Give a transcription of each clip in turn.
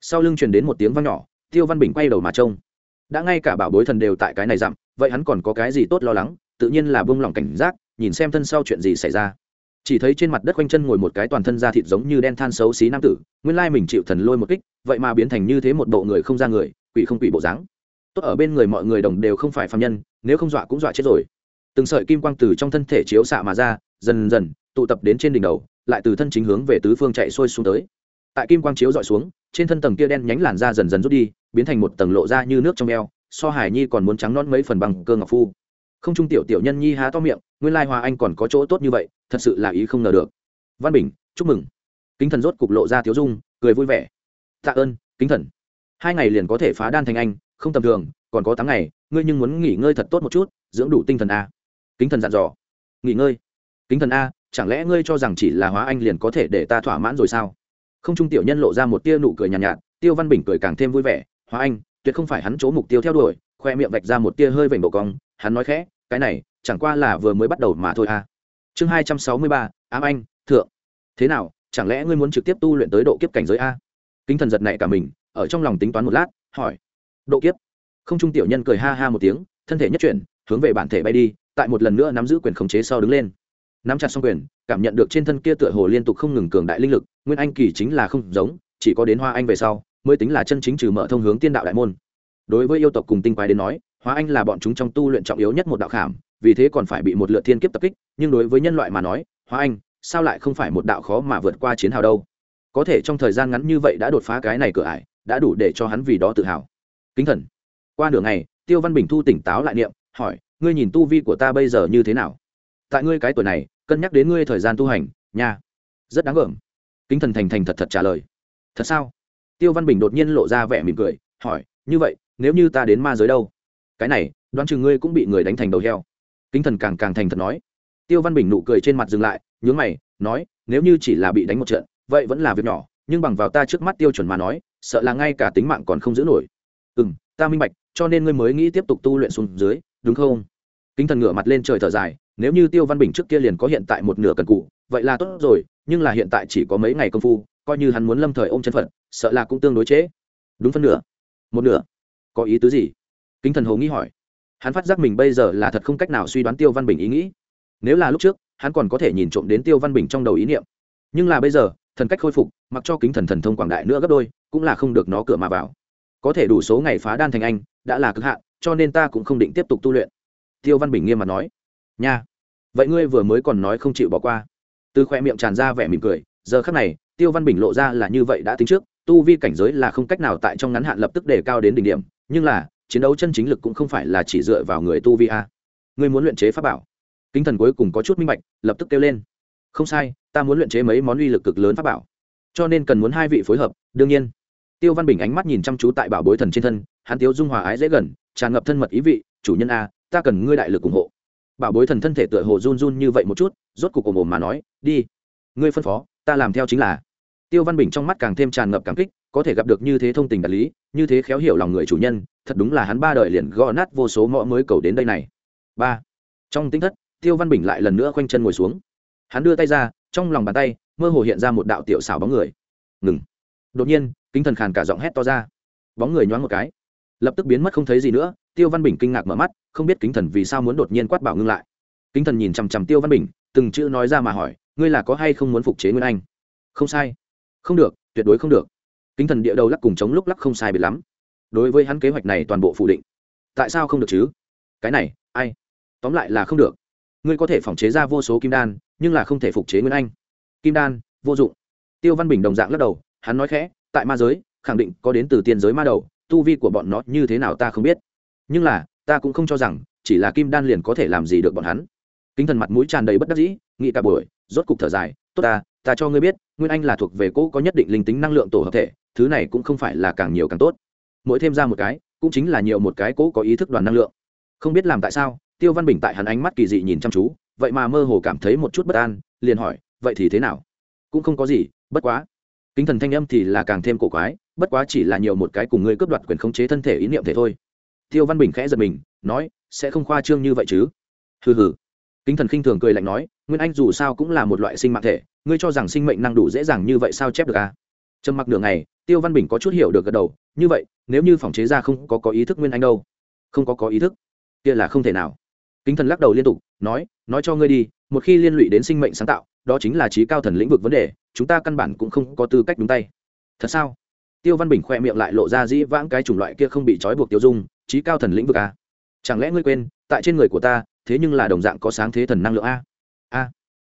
sau lưng truyền đến một tiếng vang nhỏ, tiêu văn bình quay đầu mà trông. Đã ngay cả bảo bối thần đều tại cái này dặm, vậy hắn còn có cái gì tốt lo lắng, tự nhiên là bông lỏng cảnh giác, nhìn xem thân sau chuyện gì xảy ra. Chỉ thấy trên mặt đất quanh chân ngồi một cái toàn thân da thịt giống như đen than xấu xí nam tử, nguyên lai mình chịu thần lôi một kích, vậy mà biến thành như thế một bộ người không ra người, quỷ không quỷ bộ dáng. Tốt ở bên người mọi người đồng đều không phải phạm nhân, nếu không dọa cũng dọa chết rồi. Từng sợi kim quang từ trong thân thể chiếu xạ mà ra, dần dần tụ tập đến trên đỉnh đầu, lại từ thân chính hướng về tứ phương chạy xuôi xuống tới tại kim quang chiếu dọi xuống, trên thân tầng kia đen nhánh làn da dần dần rút đi, biến thành một tầng lộ ra như nước trong eo, so hải nhi còn muốn trắng non mấy phần bằng cơ ngọc phu. Không trung tiểu tiểu nhân nhi há to miệng, nguyên lai hòa anh còn có chỗ tốt như vậy, thật sự là ý không ngờ được. Văn bình, chúc mừng. Kính thần rốt cục lộ ra tiếu dung, cười vui vẻ. Tạ ơn, kính thần. Hai ngày liền có thể phá đan thành anh, không tầm thường, còn có tám ngày, ngươi nhưng muốn nghỉ ngơi thật tốt một chút, dưỡng đủ tinh thần a. Kính thần dặn dò. Nghỉ ngơi. Kính thần a, chẳng lẽ ngươi cho rằng chỉ là hóa anh liền có thể để ta thỏa mãn rồi sao? Không trung tiểu nhân lộ ra một tia nụ cười nhàn nhạt, nhạt tiêu văn bình cười càng thêm vui vẻ hóa anh tuyệt không phải hắn chỗ mục tiêu theo đuổi. Khoe miệng vạch ra một tia hơi vểnh bộ cong hắn nói khẽ cái này chẳng qua là vừa mới bắt đầu mà thôi a chương hai trăm sáu mươi ba ám anh thượng. Thế nào chẳng lẽ ngươi muốn trực tiếp tu luyện tới độ kiếp cảnh giới a? Kính thần giật này cả mình ở trong lòng tính toán một lát hỏi độ kiếp? Không trung tiểu nhân cười ha ha một tiếng thân thể nhất chuyển hướng về bản thể bay đi tại một lần nữa nắm giữ quyền khống chế sau đứng lên nắm chặt xong quyền, cảm nhận được trên thân kia tựa hồ liên tục không ngừng cường đại linh lực, nguyên anh kỳ chính là không giống, chỉ có đến hoa anh về sau, mới tính là chân chính trừ mở thông hướng tiên đạo đại môn. Đối với yêu tộc cùng tinh quái đến nói hóa anh là bọn chúng trong tu luyện trọng yếu nhất một đạo khảm, vì thế còn phải bị một lượt thiên kiếp tập kích, nhưng đối với nhân loại mà nói hóa anh, sao lại không phải một đạo khó mà vượt qua chiến hào đâu? Có thể trong thời gian ngắn như vậy đã đột phá cái này cửa ải, đã đủ để cho hắn vì đó tự hào. Kính thần. Qua nửa ngày, tiêu văn bình thu tỉnh táo lại niệm, hỏi, ngươi nhìn tu vi của ta bây giờ như thế nào? Tại ngươi cái tuổi này, cân nhắc đến ngươi thời gian tu hành, nha. Rất đáng gờm kính thần thành thành thật thật trả lời. Thật sao? Tiêu văn bình đột nhiên lộ ra vẻ mỉm cười, hỏi, như vậy, nếu như ta đến ma giới đâu? Cái này, đoán chừng ngươi cũng bị người đánh thành đầu heo. Kính thần càng càng thành thật nói. Tiêu văn bình nụ cười trên mặt dừng lại, nhướng mày, nói, nếu như chỉ là bị đánh một trận, vậy vẫn là việc nhỏ, nhưng bằng vào ta trước mắt tiêu chuẩn mà nói, sợ là ngay cả tính mạng còn không giữ nổi. Ừ m ta minh bạch, cho nên ngươi mới nghĩ tiếp tục tu luyện xuống dưới, đúng không? Kính thần ngửa mặt lên trời thở dài nếu như tiêu văn bình trước kia liền có hiện tại một nửa cần cụ, vậy là tốt rồi, nhưng là hiện tại chỉ có mấy ngày công phu, coi như hắn muốn lâm thời ôm chân phận sợ là cũng tương đối chế. đúng phân nửa. Một nửa. Có ý tứ gì? Kính thần hồ nghĩ hỏi. Hắn phát giác mình bây giờ là thật không cách nào suy đoán tiêu văn bình ý nghĩ. Nếu là lúc trước, hắn còn có thể nhìn trộm đến tiêu văn bình trong đầu ý niệm. Nhưng là bây giờ, thần cách khôi phục, mặc cho kính thần thần thông quảng đại nữa gấp đôi, cũng là không được nó cửa mà vào. Có thể đủ số ngày phá đan thành anh, đã là cực hạn, cho nên ta cũng không định tiếp tục tu luyện. Tiêu văn bình nghiêm mặt nói. Nha vậy ngươi vừa mới còn nói không chịu bỏ qua. Từ khoe miệng tràn ra vẻ mỉm cười, giờ khắc này, tiêu văn bình lộ ra là như vậy đã tính trước, tu vi cảnh giới là không cách nào tại trong ngắn hạn lập tức đề cao đến đỉnh điểm, nhưng là, chiến đấu chân chính lực cũng không phải là chỉ dựa vào người tu vi a. Ngươi muốn luyện chế pháp bảo. Kính thần cuối cùng có chút minh bạch, lập tức kêu lên. Không sai, ta muốn luyện chế mấy món uy lực cực lớn pháp bảo. Cho nên cần muốn hai vị phối hợp, đương nhiên. Tiêu văn bình ánh mắt nhìn chăm chú tại bảo bối thần trên thân, hắn tiêu dung hòa ái dễ gần, tràn ngập thân mật ý vị, chủ nhân a, ta cần ngươi đại lực ủng hộ bảo bối thần thân thể tựa hồ run run như vậy một chút, rốt cục ồm ồm mà nói, đi, ngươi phân phó, ta làm theo chính là. Tiêu văn bình trong mắt càng thêm tràn ngập cảm kích, có thể gặp được như thế thông tình đạt lý, như thế khéo hiểu lòng người chủ nhân, thật đúng là hắn ba đời liền gõ nát vô số ngõ mới cầu đến đây này. Ba. Trong tính thất, tiêu văn bình lại lần nữa khoanh chân ngồi xuống. Hắn đưa tay ra, trong lòng bàn tay, mơ hồ hiện ra một đạo tiểu xảo bóng người. Ngừng. Đột nhiên, kính thần khàn cả giọng hét to ra. Bóng người nhoáng một cái. Lập tức biến mất không thấy gì nữa tiêu văn bình kinh ngạc mở mắt, không biết kính thần vì sao muốn đột nhiên quát bảo ngưng lại. Kính thần nhìn chằm chằm tiêu văn bình, từng chữ nói ra mà hỏi, ngươi là có hay không muốn phục chế nguyên anh? Không sai. Không được, tuyệt đối không được. Kính thần địa đầu lắc cùng chống lúc lắc không sai biệt lắm. Đối với hắn kế hoạch này toàn bộ phủ định. Tại sao không được chứ? Cái này, ai? Tóm lại là không được. Ngươi có thể phòng chế ra vô số kim đan, nhưng là không thể phục chế nguyên anh. Kim đan, vô dụng. Tiêu văn bình đồng dạng lắc đầu, hắn nói khẽ, tại ma giới, khẳng định có đến từ tiên giới ma đầu, tu vi của bọn nó như thế nào ta không biết nhưng là, ta cũng không cho rằng, chỉ là kim đan liền có thể làm gì được bọn hắn. Kính thần mặt mũi tràn đầy bất đắc dĩ, nghĩ cả buổi, rốt cục thở dài, tốt ta ta cho ngươi biết, nguyên anh là thuộc về cỗ có nhất định linh tính năng lượng tổ hợp thể, thứ này cũng không phải là càng nhiều càng tốt. Mỗi thêm ra một cái, cũng chính là nhiều một cái cỗ có ý thức đoàn năng lượng. Không biết làm tại sao, tiêu văn bình tại hắn ánh mắt kỳ dị nhìn chăm chú, vậy mà mơ hồ cảm thấy một chút bất an, liền hỏi, vậy thì thế nào? Cũng không có gì, bất quá. Kính thần thanh âm thì là càng thêm cổ quái, bất quá chỉ là nhiều một cái cùng ngươi cướp đoạt quyền khống chế thân thể ý niệm thể thôi tiêu văn bình khẽ giật mình, nói, sẽ không khoa trương như vậy chứ? Hừ hừ. Kính thần khinh thường cười lạnh nói, nguyên anh dù sao cũng là một loại sinh mạng thể, ngươi cho rằng sinh mệnh năng đủ dễ dàng như vậy sao chép được à? Trầm mặc nửa ngày, tiêu văn bình có chút hiểu được gật đầu, như vậy, nếu như phòng chế ra không có có ý thức nguyên anh đâu? Không có có ý thức. Kia là không thể nào. Kính thần lắc đầu liên tục, nói nói cho ngươi đi, một khi liên lụy đến sinh mệnh sáng tạo, đó chính là trí cao thần lĩnh vực vấn đề, chúng ta căn bản cũng không có tư cách đúng tay. Thật sao? Tiêu văn bình khoe miệng lại lộ ra dĩ vãng cái chủng loại kia không bị trói buộc tiêu dung, trí cao thần lĩnh vực a. chẳng lẽ ngươi quên, tại trên người của ta, thế nhưng là đồng dạng có sáng thế thần năng lượng a? A.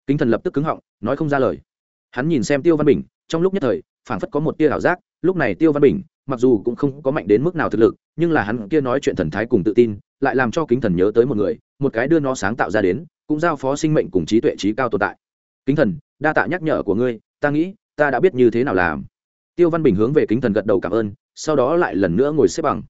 Kính thần lập tức cứng họng, nói không ra lời. Hắn nhìn xem tiêu văn bình, trong lúc nhất thời, phảng phất có một tia ảo giác, lúc này tiêu văn bình, mặc dù cũng không có mạnh đến mức nào thực lực, nhưng là hắn kia nói chuyện thần thái cùng tự tin, lại làm cho kính thần nhớ tới một người, một cái đưa nó sáng tạo ra đến, cũng giao phó sinh mệnh cùng trí tuệ trí cao tồn tại. Kính thần, đa tạ nhắc nhở của ngươi, ta nghĩ, ta đã biết như thế nào làm tiêu văn bình hướng về kính thần gật đầu cảm ơn, sau đó lại lần nữa ngồi xếp bằng.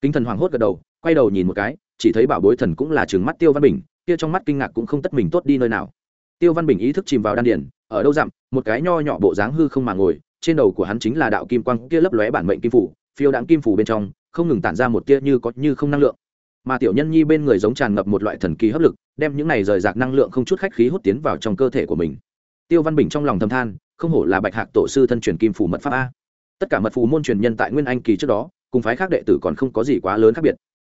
Kính thần hoảng hốt gật đầu, quay đầu nhìn một cái, chỉ thấy bảo bối thần cũng là trừng mắt tiêu văn bình, kia trong mắt kinh ngạc cũng không tất mình tốt đi nơi nào. Tiêu văn bình ý thức chìm vào đan điển ở đâu dặm, một cái nho nhỏ bộ dáng hư không mà ngồi, trên đầu của hắn chính là đạo kim quang kia lấp lóe bản mệnh kim phủ, phiêu đạn kim phủ bên trong, không ngừng tản ra một tia như có như không năng lượng. Mà tiểu nhân nhi bên người giống tràn ngập một loại thần kỳ hấp lực, đem những này rời rạc năng lượng không chút khách khí hút tiến vào trong cơ thể của mình. Tiêu văn bình trong lòng thầm than không hổ là bạch hạc tổ sư thân truyền kim phủ mật pháp a. Tất cả mật phù môn truyền nhân tại nguyên anh kỳ trước đó, cùng phái khác đệ tử còn không có gì quá lớn khác biệt.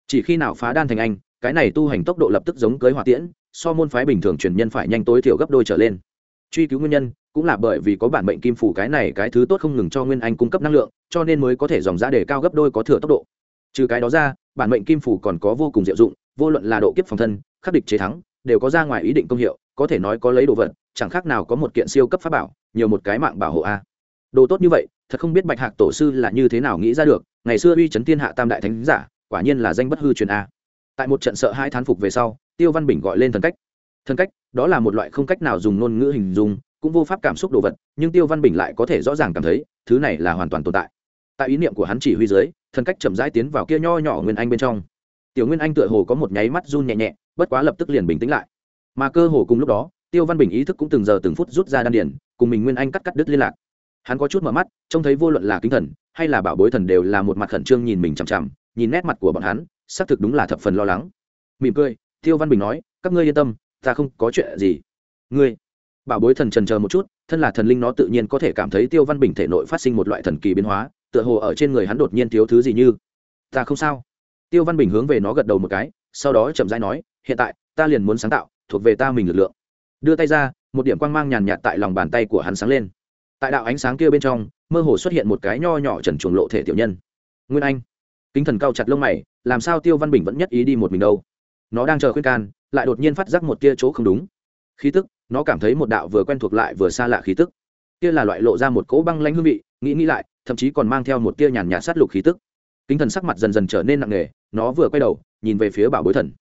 Chỉ khi nào phá đan thành anh, cái này tu hành tốc độ lập tức giống cưới hỏa tiễn, so môn phái bình thường truyền nhân phải nhanh tối thiểu gấp đôi trở lên. Truy cứu nguyên nhân, cũng là bởi vì có bản mệnh kim phủ cái này cái thứ tốt không ngừng cho nguyên anh cung cấp năng lượng, cho nên mới có thể dòng giá đề cao gấp đôi có thừa tốc độ. Trừ cái đó ra, bản mệnh kim phủ còn có vô cùng diệu dụng, vô luận là độ kiếp phòng thân, khắc địch chế thắng, đều có ra ngoài ý định công hiệu, có thể nói có lấy đồ vật, chẳng khác nào có một kiện siêu cấp pháp bảo nhiều một cái mạng bảo hộ a. Đồ tốt như vậy, thật không biết bạch hạc tổ sư là như thế nào nghĩ ra được, ngày xưa uy chấn thiên hạ tam đại thánh giả, quả nhiên là danh bất hư truyền a. Tại một trận sợ hai thán phục về sau, tiêu văn bình gọi lên thần cách. Thần cách, đó là một loại không cách nào dùng ngôn ngữ hình dung, cũng vô pháp cảm xúc đồ vật, nhưng tiêu văn bình lại có thể rõ ràng cảm thấy, thứ này là hoàn toàn tồn tại. Tại ý niệm của hắn chỉ huy dưới, thần cách chậm rãi tiến vào kia nho nhỏ nguyên anh bên trong. Tiểu nguyên anh tựa hồ có một nháy mắt run nhẹ nhẹ, bất quá lập tức liền bình tĩnh lại. Mà cơ hồ cùng lúc đó tiêu văn bình ý thức cũng từng giờ từng phút rút ra đan điển cùng mình nguyên anh cắt cắt đứt liên lạc. Hắn có chút mở mắt, trông thấy vô luận là kinh thần, hay là bảo bối thần đều là một mặt khẩn trương nhìn mình chằm chằm, nhìn nét mặt của bọn hắn, xác thực đúng là thập phần lo lắng. Mỉm cười, tiêu văn bình nói, các ngươi yên tâm, ta không có chuyện gì. Ngươi? Bảo bối thần trần chờ một chút, thân là thần linh nó tự nhiên có thể cảm thấy tiêu văn bình thể nội phát sinh một loại thần kỳ biến hóa, tựa hồ ở trên người hắn đột nhiên thiếu thứ gì như, ta không sao. Tiêu văn bình hướng về nó gật đầu một cái, sau đó chậm rãi nói, hiện tại, ta liền muốn sáng tạo, thuộc về ta mình lực lượng đưa tay ra, một điểm quang mang nhàn nhạt tại lòng bàn tay của hắn sáng lên. Tại đạo ánh sáng kia bên trong, mơ hồ xuất hiện một cái nho nhỏ trần chuồng lộ thể tiểu nhân. Nguyên anh, kính thần cao chặt lông mày, làm sao tiêu văn bình vẫn nhất ý đi một mình đâu? Nó đang chờ khuyên can, lại đột nhiên phát giác một tia chỗ không đúng. Khí tức, nó cảm thấy một đạo vừa quen thuộc lại vừa xa lạ khí tức. Kia là loại lộ ra một cỗ băng lanh hương vị, nghĩ nghĩ lại, thậm chí còn mang theo một tia nhàn nhạt sát lục khí tức. Kính thần sắc mặt dần dần trở nên nặng nề, nó vừa quay đầu, nhìn về phía bảo bối thần.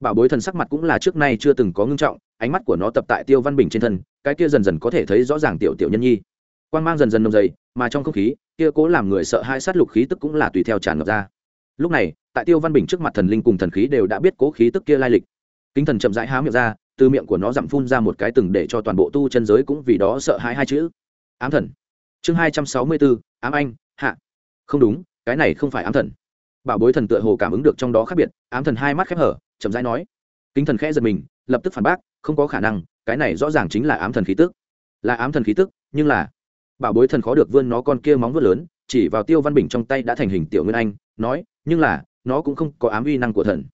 Bảo bối thần sắc mặt cũng là trước nay chưa từng có ngưng trọng ánh mắt của nó tập tại tiêu văn bình trên thân, cái kia dần dần có thể thấy rõ ràng tiểu tiểu nhân nhi. Quan g mang dần dần nồng dày mà trong không khí, kia cố làm người sợ hai sát lục khí tức cũng là tùy theo tràn ngập ra. Lúc này, tại tiêu văn bình trước mặt thần linh cùng thần khí đều đã biết cố khí tức kia lai lịch. Kính thần chậm rãi há miệng ra, từ miệng của nó dặm phun ra một cái từng để cho toàn bộ tu chân giới cũng vì đó sợ hãi hai chữ. Ám thần. Chương hai trăm sáu mươi bốn, ám anh, hạ. Không đúng, cái này không phải ám thần. Bảo bối thần tựa hồ cảm ứng được trong đó khác biệt, ám thần hai mắt khép hở, chậm rãi nói. Kính thần khẽ giật mình, lập tức phản bác không có khả năng, cái này rõ ràng chính là ám thần khí tức. Là ám thần khí tức, nhưng là, bảo bối thần khó được vươn nó con kia móng vớt lớn, chỉ vào tiêu văn bình trong tay đã thành hình tiểu nguyên anh, nói, nhưng là, nó cũng không có ám uy năng của thần.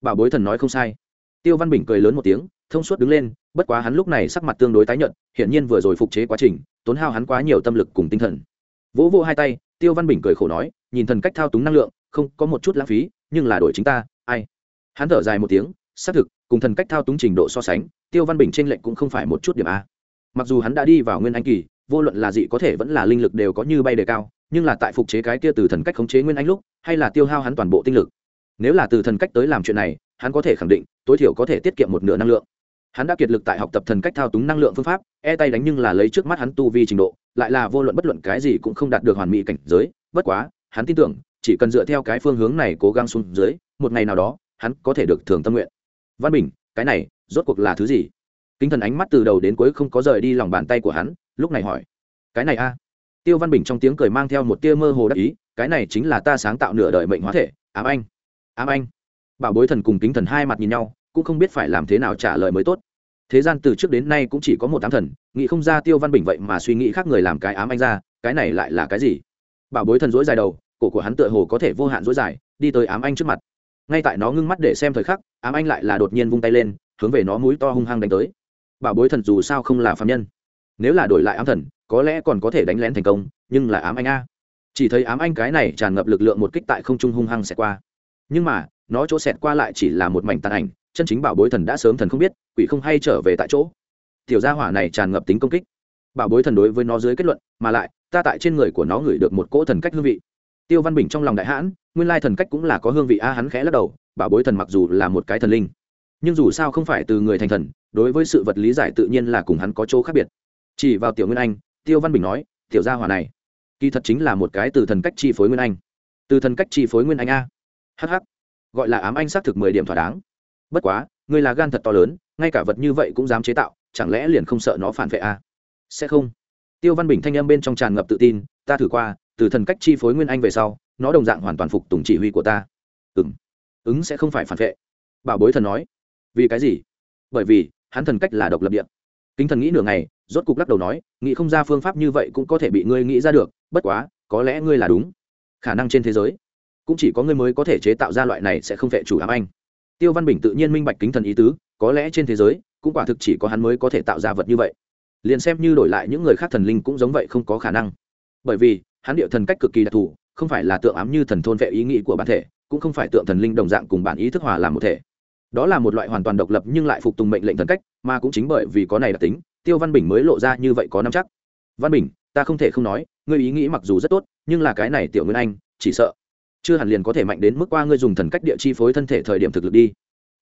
Bảo bối thần nói không sai. Tiêu văn bình cười lớn một tiếng, thông suốt đứng lên, bất quá hắn lúc này sắc mặt tương đối tái nhợt, hiển nhiên vừa rồi phục chế quá trình, tốn hao hắn quá nhiều tâm lực cùng tinh thần. Vỗ vỗ hai tay, tiêu văn bình cười khổ nói, nhìn thần cách thao túng năng lượng, không có một chút lãng phí, nhưng là đổi chính ta, ai? Hắn thở dài một tiếng xác thực, cùng thần cách thao túng trình độ so sánh, tiêu văn bình t r ê n lệch cũng không phải một chút điểm a. Mặc dù hắn đã đi vào nguyên anh kỳ, vô luận là dị có thể vẫn là linh lực đều có như bay đề cao, nhưng là tại phục chế cái kia từ thần cách khống chế nguyên anh lúc, hay là tiêu hao hắn toàn bộ tinh lực. Nếu là từ thần cách tới làm chuyện này, hắn có thể khẳng định, tối thiểu có thể tiết kiệm một nửa năng lượng. Hắn đã kiệt lực tại học tập thần cách thao túng năng lượng phương pháp e tay đánh nhưng là lấy trước mắt hắn tu vi trình độ, lại là vô luận bất luận cái gì cũng không đạt được hoàn mỹ cảnh giới, bất quá, hắn tin tưởng, chỉ cần dựa theo cái phương hướng này cố gắng xuống dưới, một ngày nào đó, hắn có thể được thường tâm nguyện văn bình, cái này, rốt cuộc là thứ gì? Kinh thần ánh mắt từ đầu đến cuối không có rời đi lòng bàn tay của hắn, lúc này hỏi. Cái này a. Tiêu văn bình trong tiếng cười mang theo một tia mơ hồ đắc ý, cái này chính là ta sáng tạo nửa đời mệnh hóa thể, ám anh. Ám anh. Bảo bối thần cùng kính thần hai mặt nhìn nhau, cũng không biết phải làm thế nào trả lời mới tốt. Thế gian từ trước đến nay cũng chỉ có một ám thần, nghĩ không ra tiêu văn bình vậy mà suy nghĩ khác người làm cái ám anh ra, cái này lại là cái gì? Bảo bối thần dối dài đầu, cổ của hắn tựa hồ có thể vô hạn dối dài, đi tới ám anh trước mặt ngay tại nó ngưng mắt để xem thời khắc, ám anh lại là đột nhiên vung tay lên, hướng về nó mũi to hung hăng đánh tới. Bảo bối thần dù sao không là phạm nhân. Nếu là đổi lại ám thần, có lẽ còn có thể đánh lén thành công, nhưng là ám anh a. Chỉ thấy ám anh cái này tràn ngập lực lượng một kích tại không trung hung hăng xẹt qua. Nhưng mà, nó chỗ xẹt qua lại chỉ là một mảnh tàn ảnh, chân chính bảo bối thần đã sớm thần không biết, quỷ không hay trở về tại chỗ. Tiểu gia hỏa này tràn ngập tính công kích. Bảo bối thần đối với nó dưới kết luận, mà lại, ta tại trên người của nó ngửi được một cỗ thần cách hương vị. Tiêu văn bình trong lòng đại hãn nguyên lai thần cách cũng là có hương vị a, hắn khẽ lắc đầu, bảo bối thần mặc dù là một cái thần linh, nhưng dù sao không phải từ người thành thần, đối với sự vật lý giải tự nhiên là cùng hắn có chỗ khác biệt. Chỉ vào tiểu nguyên anh, tiêu văn bình nói, tiểu gia hỏa này, kỳ thật chính là một cái từ thần cách chi phối nguyên anh. Từ thần cách chi phối nguyên anh a? Hh gọi là ám anh xác thực mười điểm thỏa đáng. Bất quá, ngươi là gan thật to lớn, ngay cả vật như vậy cũng dám chế tạo, chẳng lẽ liền không sợ nó phản vệ a? Sẽ không. Tiêu văn bình thanh âm bên trong tràn ngập tự tin, ta thử qua, từ thần cách chi phối nguyên anh về sau nó đồng dạng hoàn toàn phục tùng chỉ huy của ta. Ứng ứng sẽ không phải phản vệ. Bảo bối thần nói. Vì cái gì? Bởi vì, hắn thần cách là độc lập điện kính thần nghĩ nửa ngày, rốt cục lắc đầu nói, nghĩ không ra phương pháp như vậy cũng có thể bị ngươi nghĩ ra được, bất quá, có lẽ ngươi là đúng. Khả năng trên thế giới, cũng chỉ có ngươi mới có thể chế tạo ra loại này sẽ không vệ chủ ám anh tiêu văn bình tự nhiên minh bạch kính thần ý tứ, có lẽ trên thế giới, cũng quả thực chỉ có hắn mới có thể tạo ra vật như vậy. Liền xem như đổi lại những người khác thần linh cũng giống vậy không có khả năng. Bởi vì, hắn điệu thần cách cực kỳ đặc thù không phải là tượng ám như thần thôn vệ ý nghĩ của bản thể, cũng không phải tượng thần linh đồng dạng cùng bản ý thức hòa làm một thể. Đó là một loại hoàn toàn độc lập nhưng lại phục tùng mệnh lệnh thần cách, mà cũng chính bởi vì có này đặc tính, tiêu văn bình mới lộ ra như vậy có năm chắc. Văn bình, ta không thể không nói, ngươi ý nghĩ mặc dù rất tốt, nhưng là cái này tiểu nguyên anh, chỉ sợ chưa hẳn liền có thể mạnh đến mức qua ngươi dùng thần cách địa chi phối thân thể thời điểm thực lực đi.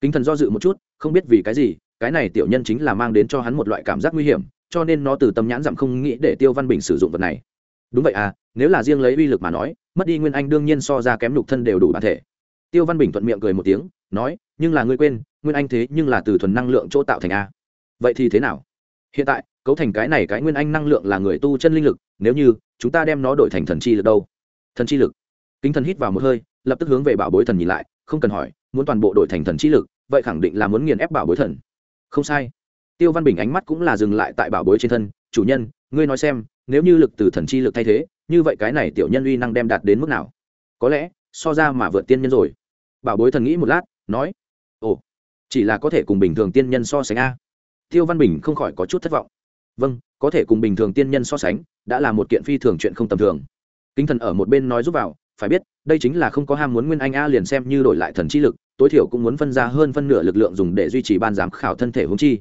Kính thần do dự một chút, không biết vì cái gì, cái này tiểu nhân chính là mang đến cho hắn một loại cảm giác nguy hiểm, cho nên nó từ tâm nhãn dặm không nghĩ để tiêu văn bình sử dụng vật này đúng vậy à nếu là riêng lấy uy lực mà nói, mất đi nguyên anh đương nhiên so ra kém lục thân đều đủ bản thể. Tiêu văn bình thuận miệng cười một tiếng, nói, nhưng là ngươi quên, nguyên anh thế nhưng là từ thuần năng lượng chỗ tạo thành a. Vậy thì thế nào? Hiện tại, cấu thành cái này cái nguyên anh năng lượng là người tu chân linh lực, nếu như, chúng ta đem nó đổi thành thần chi lực đâu? Thần chi lực. Kính thần hít vào một hơi, lập tức hướng về bảo bối thần nhìn lại, không cần hỏi, muốn toàn bộ đổi thành thần chi lực, vậy khẳng định là muốn nghiền ép bảo bối thần. Không sai. Tiêu văn bình ánh mắt cũng là dừng lại tại bảo bối trên thân, chủ nhân, ngươi nói xem nếu như lực từ thần chi lực thay thế, như vậy cái này tiểu nhân uy năng đem đạt đến mức nào? Có lẽ, so ra mà vượt tiên nhân rồi. Bảo bối thần nghĩ một lát, nói, ồ, chỉ là có thể cùng bình thường tiên nhân so sánh a. Tiêu văn bình không khỏi có chút thất vọng. Vâng có thể cùng bình thường tiên nhân so sánh, đã là một kiện phi thường chuyện không tầm thường. Kính thần ở một bên nói giúp vào, phải biết, đây chính là không có ham muốn nguyên anh a liền xem như đổi lại thần chi lực, tối thiểu cũng muốn phân ra hơn phân nửa lực lượng dùng để duy trì ban giám khảo thân thể hướng chi.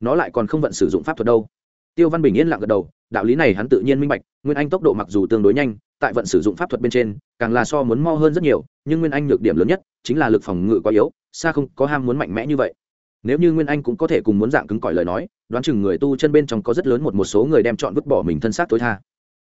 Nó lại còn không vận sử dụng pháp thuật đâu tiêu văn bình yên lặng gật đầu, đạo lý này hắn tự nhiên minh bạch, nguyên anh tốc độ mặc dù tương đối nhanh, tại vận sử dụng pháp thuật bên trên, càng là so muốn mo hơn rất nhiều, nhưng nguyên anh nhược điểm lớn nhất chính là lực phòng ngự quá yếu, xa không có ham muốn mạnh mẽ như vậy. Nếu như nguyên anh cũng có thể cùng muốn dạng cứng cỏi lời nói, đoán chừng người tu chân bên trong có rất lớn một một số người đem chọn vứt bỏ mình thân xác tối tha.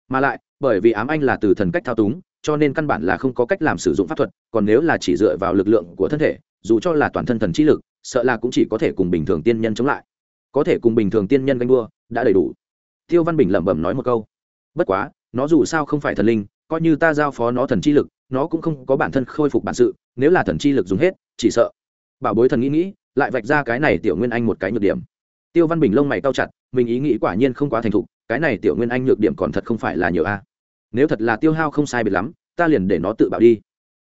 Mà lại, bởi vì ám anh là từ thần cách thao túng, cho nên căn bản là không có cách làm sử dụng pháp thuật, còn nếu là chỉ dựa vào lực lượng của thân thể, dù cho là toàn thân thần trí lực, sợ là cũng chỉ có thể cùng bình thường tiên nhân chống lại có thể cùng bình thường tiên nhân ganh đua, đã đầy đủ. Tiêu văn bình lẩm bẩm nói một câu. Bất quá, nó dù sao không phải thần linh, coi như ta giao phó nó thần chi lực, nó cũng không có bản thân khôi phục bản sự, nếu là thần chi lực dùng hết, chỉ sợ. Bảo bối thần nghĩ nghĩ, lại vạch ra cái này tiểu nguyên anh một cái nhược điểm. Tiêu văn bình lông mày cao chặt, mình ý nghĩ quả nhiên không quá thành thục, cái này tiểu nguyên anh nhược điểm còn thật không phải là nhiều a. Nếu thật là tiêu hao không sai biệt lắm, ta liền để nó tự bạo đi.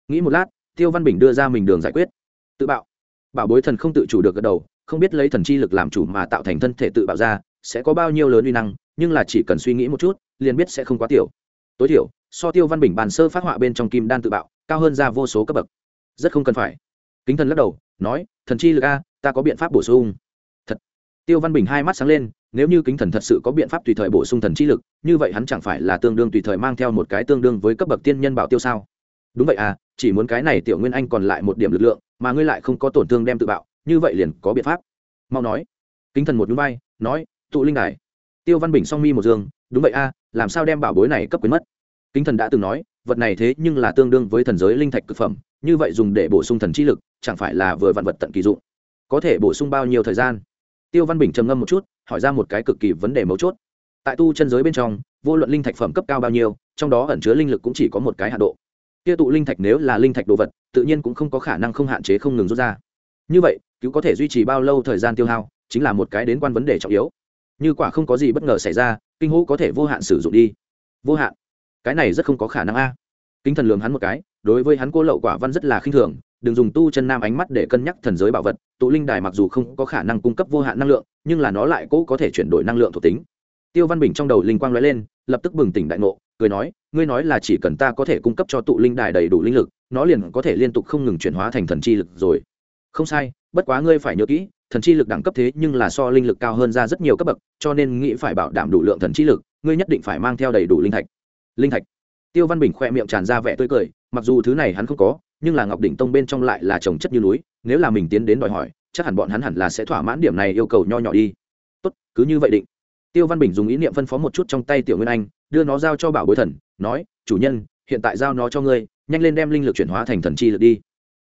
Nghĩ một lát, tiêu văn bình đưa ra mình đường giải quyết. Tự bạo. Bảo bối thần không tự chủ được gật đầu không biết lấy thần chi lực làm chủ mà tạo thành thân thể tự bạo ra, sẽ có bao nhiêu lớn uy năng, nhưng là chỉ cần suy nghĩ một chút, liền biết sẽ không quá tiểu. Tối thiểu, so tiêu văn bình bàn sơ phát họa bên trong kim đan tự bạo, cao hơn ra vô số cấp bậc. Rất không cần phải. Kính thần lắc đầu, nói, thần chi lực a, ta có biện pháp bổ sung. Thật. Tiêu văn bình hai mắt sáng lên, nếu như kính thần thật sự có biện pháp tùy thời bổ sung thần chi lực, như vậy hắn chẳng phải là tương đương tùy thời mang theo một cái tương đương với cấp bậc tiên nhân bảo tiêu sao? Đúng vậy à chỉ muốn cái này tiểu nguyên anh còn lại một điểm lực lượng, mà ngươi lại không có tổn thương đem tự bạo như vậy liền có biện pháp. Mau nói. Kính thần một núi bay nói, tụ linh đài. Tiêu văn bình song mi một dương, đúng vậy a, làm sao đem bảo bối này cấp quyến mất? Kính thần đã từng nói, vật này thế nhưng là tương đương với thần giới linh thạch cực phẩm, như vậy dùng để bổ sung thần trí lực, chẳng phải là vừa vạn vật tận kỳ dụng? Có thể bổ sung bao nhiêu thời gian? Tiêu văn bình trầm ngâm một chút, hỏi ra một cái cực kỳ vấn đề mấu chốt. Tại tu chân giới bên trong, vô luận linh thạch phẩm cấp cao bao nhiêu, trong đó ẩn chứa linh lực cũng chỉ có một cái hạ độ. Kia tụ linh thạch nếu là linh thạch đồ vật, tự nhiên cũng không có khả năng không hạn chế không ngừng rút ra như vậy, cứu có thể duy trì bao lâu thời gian tiêu hao, chính là một cái đến quan vấn đề trọng yếu. Như quả không có gì bất ngờ xảy ra, kinh hũ có thể vô hạn sử dụng đi. Vô hạn? Cái này rất không có khả năng a. Kính thần lường hắn một cái, đối với hắn cô lậu quả văn rất là khinh thường, đừng dùng tu chân nam ánh mắt để cân nhắc thần giới bảo vật, tụ linh đài mặc dù không có khả năng cung cấp vô hạn năng lượng, nhưng là nó lại cố có thể chuyển đổi năng lượng thuộc tính. Tiêu văn bình trong đầu linh quang lóe lên, lập tức bừng tỉnh đại ngộ, cười nói, ngươi nói là chỉ cần ta có thể cung cấp cho tụ linh đài đầy đủ linh lực, nó liền có thể liên tục không ngừng chuyển hóa thành thần chi lực rồi không sai, bất quá ngươi phải nhớ kỹ, thần chi lực đẳng cấp thế nhưng là so linh lực cao hơn ra rất nhiều cấp bậc, cho nên nghĩ phải bảo đảm đủ lượng thần chi lực, ngươi nhất định phải mang theo đầy đủ linh thạch. Linh thạch. Tiêu văn bình khoe miệng tràn ra vẻ tươi cười, mặc dù thứ này hắn không có, nhưng là ngọc đỉnh tông bên trong lại là trồng chất như núi, nếu là mình tiến đến đòi hỏi, chắc hẳn bọn hắn hẳn là sẽ thỏa mãn điểm này yêu cầu nho nhỏ đi. Tốt, cứ như vậy định. Tiêu văn bình dùng ý niệm phân phó một chút trong tay tiểu nguyên anh, đưa nó giao cho bảo bối thần, nói, chủ nhân, hiện tại giao nó cho ngươi, nhanh lên đem linh lực chuyển hóa thành thần chi lực đi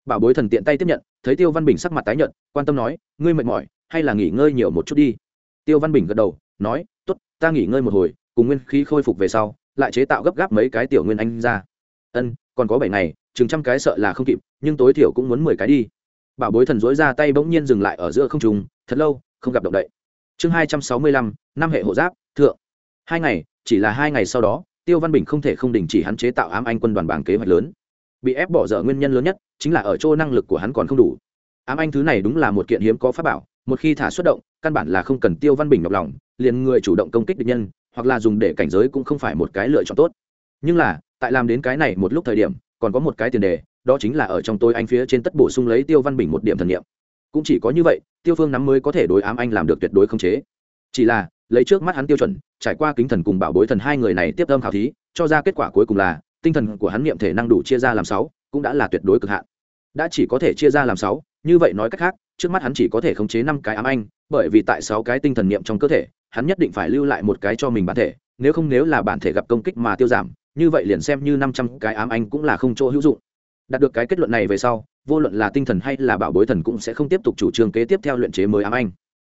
bảo bối thần tiện tay tiếp nhận, thấy tiêu văn bình sắc mặt tái nhợt, quan tâm nói, ngươi mệt mỏi, hay là nghỉ ngơi nhiều một chút đi? Tiêu văn bình gật đầu, nói t ố t ta nghỉ ngơi một hồi, cùng nguyên khí khôi phục về sau, lại chế tạo gấp gáp mấy cái tiểu nguyên anh ra. Ân, còn có bảy ngày, chừng trăm cái sợ là không kịp, nhưng tối thiểu cũng muốn mười cái đi. Bảo bối thần dối ra tay bỗng nhiên dừng lại ở giữa không trùng thật lâu, không gặp động đậy. Chương hai trăm sáu mươi lăm, năm hệ hộ giáp, thượng. Hai ngày, chỉ là hai ngày sau đó, tiêu văn bình không thể không đình chỉ hắn chế tạo ám anh quân đoàn bảng kế hoạch lớn bị ép bỏ dở nguyên nhân lớn nhất chính là ở chỗ năng lực của hắn còn không đủ. Ám anh thứ này đúng là một kiện hiếm có pháp bảo, một khi thả xuất động, căn bản là không cần tiêu văn bình nhọc lòng, liền người chủ động công kích địch nhân, hoặc là dùng để cảnh giới cũng không phải một cái lựa chọn tốt. Nhưng là, tại làm đến cái này một lúc thời điểm, còn có một cái tiền đề, đó chính là ở trong tôi anh phía trên tất bổ sung lấy tiêu văn bình một điểm thần nghiệm cũng chỉ có như vậy, tiêu phương nắm mới có thể đối ám anh làm được tuyệt đối không chế. Chỉ là, lấy trước mắt hắn tiêu chuẩn, trải qua kính thần cùng bảo bối thần hai người này tiếp tâm khảo thí, cho ra kết quả cuối cùng là tinh thần của hắn niệm thể năng đủ chia ra làm sáu, cũng đã là tuyệt đối cực hạn. Đã chỉ có thể chia ra làm sáu, như vậy nói cách khác, trước mắt hắn chỉ có thể khống chế năm cái ám anh, bởi vì tại sáu cái tinh thần niệm trong cơ thể, hắn nhất định phải lưu lại một cái cho mình bản thể, nếu không nếu là bản thể gặp công kích mà tiêu giảm, như vậy liền xem như năm trăm cái ám anh cũng là không chỗ hữu dụng. Đạt được cái kết luận này về sau, vô luận là tinh thần hay là bảo bối thần cũng sẽ không tiếp tục chủ trương kế tiếp theo luyện chế mới ám anh.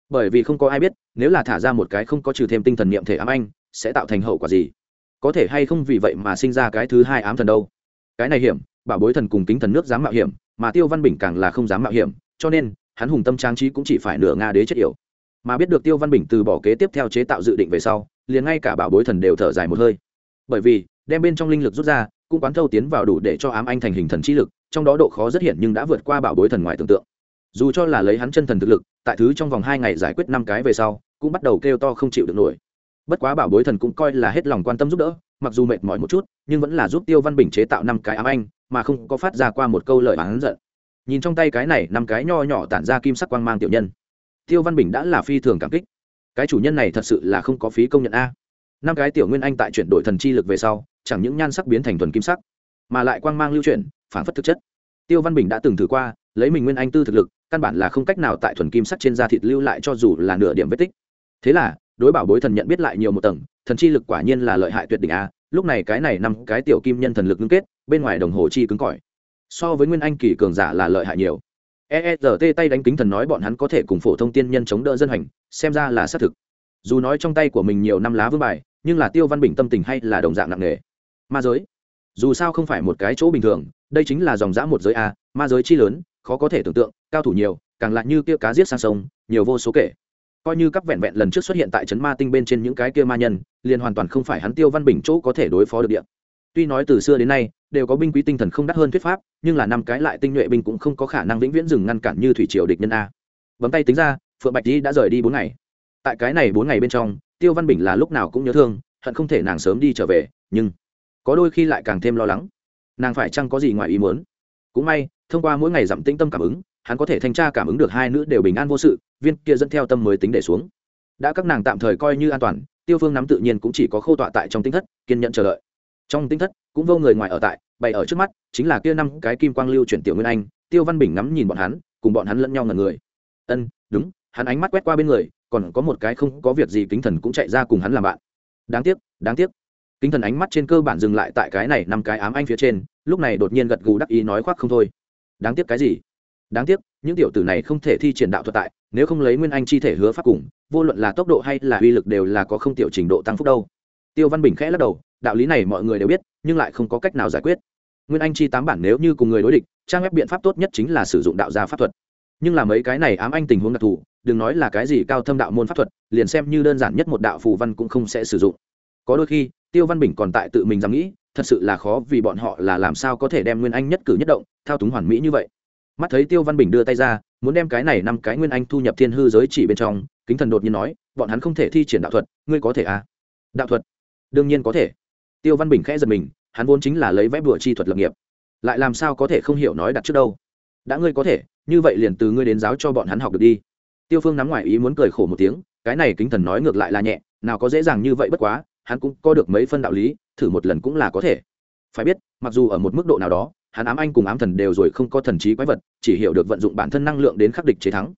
Bởi vì không có ai biết, nếu là thả ra một cái không có trừ thêm tinh thần niệm thể ám anh, sẽ tạo thành hậu quả gì? Có thể hay không vì vậy mà sinh ra cái thứ hai ám thần đâu? Cái này hiểm, bảo bối thần cùng kính thần nước dám mạo hiểm, mà tiêu văn bình càng là không dám mạo hiểm, cho nên, hắn hùng tâm trang trí cũng chỉ phải nửa nga đế chất yểu. Mà biết được tiêu văn bình từ bỏ kế tiếp theo chế tạo dự định về sau, liền ngay cả bảo bối thần đều thở dài một hơi. Bởi vì, đem bên trong linh lực rút ra, cũng quán thâu tiến vào đủ để cho ám anh thành hình thần trí lực, trong đó độ khó rất hiển nhưng đã vượt qua bảo bối thần ngoài tưởng tượng. Dù cho là lấy hắn chân thần thực lực, tại thứ trong vòng hai ngày giải quyết năm cái về sau, cũng bắt đầu kêu to không chịu được nổi bất quá bảo bối thần cũng coi là hết lòng quan tâm giúp đỡ, mặc dù mệt mỏi một chút, nhưng vẫn là giúp tiêu văn bình chế tạo năm cái ám anh mà không có phát ra qua một câu lời hắn giận. Nhìn trong tay cái này, năm cái nho nhỏ tản ra kim sắc quang mang tiểu nhân, tiêu văn bình đã là phi thường cảm kích. Cái chủ nhân này thật sự là không có phí công nhận a. Năm cái tiểu nguyên anh tại chuyển đổi thần chi lực về sau, chẳng những nhan sắc biến thành thuần kim sắc, mà lại quang mang lưu chuyển, phản phất thực chất. Tiêu văn bình đã từng thử qua, lấy mình nguyên anh tư thực lực, căn bản là không cách nào tại thuần kim sắc trên da thịt lưu lại cho dù là nửa điểm vết tích. Thế là đối bảo bối thần nhận biết lại nhiều một tầng, thần chi lực quả nhiên là lợi hại tuyệt đỉnh a. Lúc này cái này năm cái tiểu kim nhân thần lực ngưng kết, bên ngoài đồng hồ chi cứng cỏi. So với nguyên anh kỳ cường giả là lợi hại nhiều. Eert tay đánh kính thần nói bọn hắn có thể cùng phổ thông tiên nhân chống đỡ dân hành, xem ra là xác thực. Dù nói trong tay của mình nhiều năm lá vương bài, nhưng là tiêu văn bình tâm tình hay là đồng dạng nặng nề. Ma giới. Dù sao không phải một cái chỗ bình thường, đây chính là dòng dã một giới a, ma giới chi lớn, khó có thể tưởng tượng, cao thủ nhiều, càng lại như kia cá giết sang sông, nhiều vô số kể coi như các vẹn vẹn lần trước xuất hiện tại trấn ma tinh bên trên những cái kia ma nhân, liền hoàn toàn không phải hắn tiêu văn bình chỗ có thể đối phó được điện tuy nói từ xưa đến nay, đều có binh quý tinh thần không đắt hơn thuyết pháp, nhưng là năm cái lại tinh nhuệ binh cũng không có khả năng vĩnh viễn dừng ngăn cản như thủy triều địch nhân a. Bấm tay tính ra, phượng bạch di đã rời đi bốn ngày. Tại cái này bốn ngày bên trong, tiêu văn bình là lúc nào cũng nhớ thương, hận không thể nàng sớm đi trở về, nhưng có đôi khi lại càng thêm lo lắng. Nàng phải chăng có gì ngoài ý muốn? Cũng may, thông qua mỗi ngày giảm tĩnh tâm cảm ứng, hắn có thể thanh tra cảm ứng được hai nữ đều bình an vô sự viên kia dẫn theo tâm mới tính để xuống. Đã các nàng tạm thời coi như an toàn, tiêu phương nắm tự nhiên cũng chỉ có khâu tọa tại trong tinh thất, kiên nhận chờ đợi. Trong tinh thất, cũng vô người ngoài ở tại, bày ở trước mắt, chính là kia năm cái kim quang lưu chuyển tiểu nguyên anh, tiêu văn bình ngắm nhìn bọn hắn, cùng bọn hắn lẫn nhau ngần người. Ân, đúng, hắn ánh mắt quét qua bên người, còn có một cái không có việc gì kính thần cũng chạy ra cùng hắn làm bạn. Đáng tiếc đáng tiếc. Kính thần ánh mắt trên cơ bản dừng lại tại cái này năm cái ám anh phía trên, lúc này đột nhiên gật gù đắc ý nói khoác không thôi. Đáng tiếc cái gì? Đáng tiếc, những tiểu tử này không thể thi triển đạo thuật tại, nếu không lấy nguyên anh chi thể hứa pháp cùng, vô luận là tốc độ hay là uy lực đều là có không tiểu trình độ tăng phúc đâu. Tiêu văn bình khẽ lắc đầu, đạo lý này mọi người đều biết, nhưng lại không có cách nào giải quyết. Nguyên anh chi tám bản nếu như cùng người đối địch, trang web biện pháp tốt nhất chính là sử dụng đạo gia pháp thuật. Nhưng là mấy cái này ám anh tình huống đặc thù, đừng nói là cái gì cao thâm đạo môn pháp thuật, liền xem như đơn giản nhất một đạo phù văn cũng không sẽ sử dụng. Có đôi khi, tiêu văn bình còn tại tự mình dám nghĩ, thật sự là khó vì bọn họ là làm sao có thể đem nguyên anh nhất cử nhất động, thao túng hoàn mỹ như vậy mắt thấy tiêu văn bình đưa tay ra, muốn đem cái này năm cái nguyên anh thu nhập thiên hư giới chỉ bên trong, kính thần đột nhiên nói, bọn hắn không thể thi triển đạo thuật, ngươi có thể à? Đạo thuật? Đương nhiên có thể. Tiêu văn bình khẽ giật mình, hắn vốn chính là lấy vẽ bùa chi thuật lập nghiệp. Lại làm sao có thể không hiểu nói đặt trước đâu? Đã ngươi có thể, như vậy liền từ ngươi đến giáo cho bọn hắn học được đi. Tiêu phương nắm ngoài ý muốn cười khổ một tiếng, cái này kính thần nói ngược lại là nhẹ, nào có dễ dàng như vậy bất quá, hắn cũng có được mấy phân đạo lý, thử một lần cũng là có thể. Phải biết, mặc dù ở một mức độ nào đó hắn ám anh cùng ám thần đều rồi không có thần trí quái vật, chỉ hiểu được vận dụng bản thân năng lượng đến khắc địch chế thắng.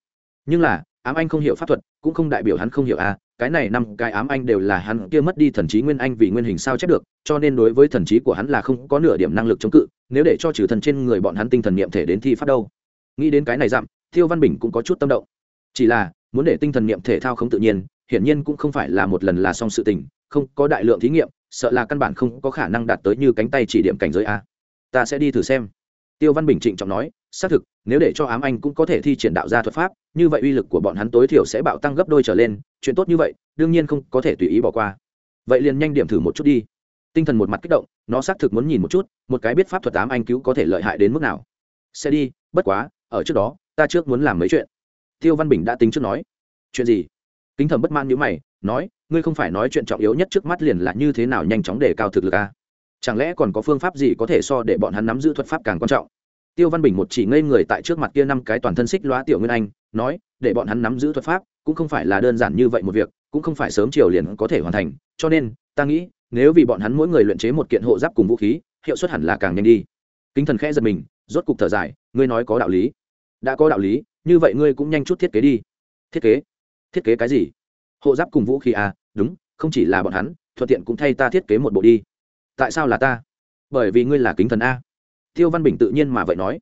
Nhưng là, ám anh không hiểu pháp thuật, cũng không đại biểu hắn không hiểu a cái này năm cái ám anh đều là hắn kia mất đi thần trí nguyên anh vì nguyên hình sao chép được, cho nên đối với thần trí của hắn là không có nửa điểm năng lực chống cự, nếu để cho trừ thần trên người bọn hắn tinh thần niệm thể đến thi pháp đâu. Nghĩ đến cái này dặm, thiêu văn bình cũng có chút tâm động. Chỉ là, muốn để tinh thần niệm thể thao không tự nhiên, hiển nhiên cũng không phải là một lần là xong sự tình, không có đại lượng thí nghiệm, sợ là căn bản không có khả năng đạt tới như cánh tay chỉ điểm cảnh giới a ta sẽ đi thử xem. Tiêu văn bình trịnh trọng nói, xác thực, nếu để cho ám anh cũng có thể thi triển đạo gia thuật pháp, như vậy uy lực của bọn hắn tối thiểu sẽ bạo tăng gấp đôi trở lên, chuyện tốt như vậy, đương nhiên không có thể tùy ý bỏ qua. Vậy liền nhanh điểm thử một chút đi. Tinh thần một mặt kích động, nó xác thực muốn nhìn một chút, một cái biết pháp thuật ám anh cứu có thể lợi hại đến mức nào. Sẽ đi, bất quá, ở trước đó, ta trước muốn làm mấy chuyện. Tiêu văn bình đã tính trước nói. Chuyện gì? Kính thầm bất man nhữ mày, nói, ngươi không phải nói chuyện trọng yếu nhất trước mắt liền là như thế nào nhanh chóng để cao thực lực à? Chẳng lẽ còn có phương pháp gì có thể so để bọn hắn nắm giữ thuật pháp càng quan trọng? Tiêu văn bình một chỉ ngây người tại trước mặt kia năm cái toàn thân xích loá tiểu nguyên anh, nói, để bọn hắn nắm giữ thuật pháp, cũng không phải là đơn giản như vậy một việc, cũng không phải sớm chiều liền có thể hoàn thành, cho nên, ta nghĩ, nếu vì bọn hắn mỗi người luyện chế một kiện hộ giáp cùng vũ khí, hiệu suất hẳn là càng nhanh đi. Kính thần khẽ giật mình, rốt cục thở dài, ngươi nói có đạo lý. Đã có đạo lý, như vậy ngươi cũng nhanh chút thiết kế đi. Thiết kế? Thiết kế cái gì? Hộ giáp cùng vũ khí à đúng, không chỉ là bọn hắn, thuận tiện cũng thay ta thiết kế một bộ đi tại sao là ta? Bởi vì ngươi là kính thần a. Tiêu văn bình tự nhiên mà vậy nói.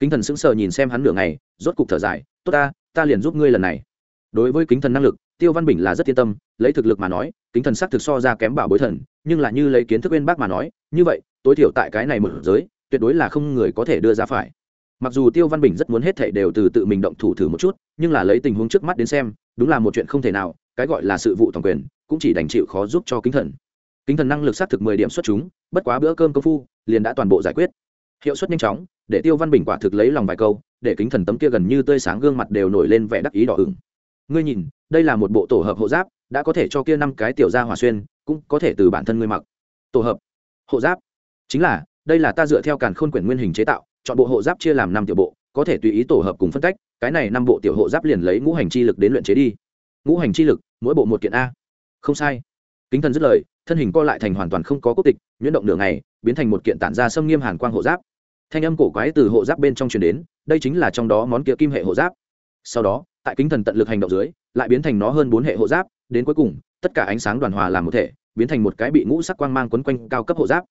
Kính thần sững sờ nhìn xem hắn nửa ngày, rốt cục thở dài, tốt ta ta liền giúp ngươi lần này. Đối với kính thần năng lực, tiêu văn bình là rất yên tâm, lấy thực lực mà nói, kính thần sắc thực so ra kém bảo bối thần, nhưng là như lấy kiến thức bên bác mà nói, như vậy, tối thiểu tại cái này mở giới, tuyệt đối là không người có thể đưa ra phải. Mặc dù tiêu văn bình rất muốn hết thảy đều từ tự mình động thủ thử một chút, nhưng là lấy tình huống trước mắt đến xem, đúng là một chuyện không thể nào, cái gọi là sự vụ toàn quyền, cũng chỉ đành chịu khó giúp cho kính thần kính thần năng lực xác thực mười điểm xuất chúng, bất quá bữa cơm công phu, liền đã toàn bộ giải quyết. Hiệu suất nhanh chóng, để tiêu văn bình quả thực lấy lòng vài câu, để kính thần tấm kia gần như tươi sáng gương mặt đều nổi lên vẻ đắc ý đỏ ửng. Ngươi nhìn, đây là một bộ tổ hợp hộ giáp, đã có thể cho kia năm cái tiểu gia hỏa xuyên, cũng có thể từ bản thân ngươi mặc. Tổ hợp, hộ giáp, chính là, đây là ta dựa theo càn khôn quyển nguyên hình chế tạo, chọn bộ hộ giáp chia làm năm tiểu bộ, có thể tùy ý tổ hợp cùng phân cách, cái này năm bộ tiểu hộ giáp liền lấy ngũ hành chi lực đến luyện chế đi. Ngũ hành chi lực, mỗi bộ một kiện a. Không sai. Kính thần dứt lời thân hình co lại thành hoàn toàn không có quốc tịch, nhuyễn động nửa ngày, biến thành một kiện tản ra xâm nghiêm hàn quang hộ giáp. Thanh âm cổ quái từ hộ giáp bên trong truyền đến, đây chính là trong đó món kia kim hệ hộ giáp. Sau đó, tại kính thần tận lực hành động dưới, lại biến thành nó hơn bốn hệ hộ giáp, đến cuối cùng, tất cả ánh sáng đoàn hòa làm một thể, biến thành một cái bị ngũ sắc quang mang quấn quanh cao cấp hộ giáp.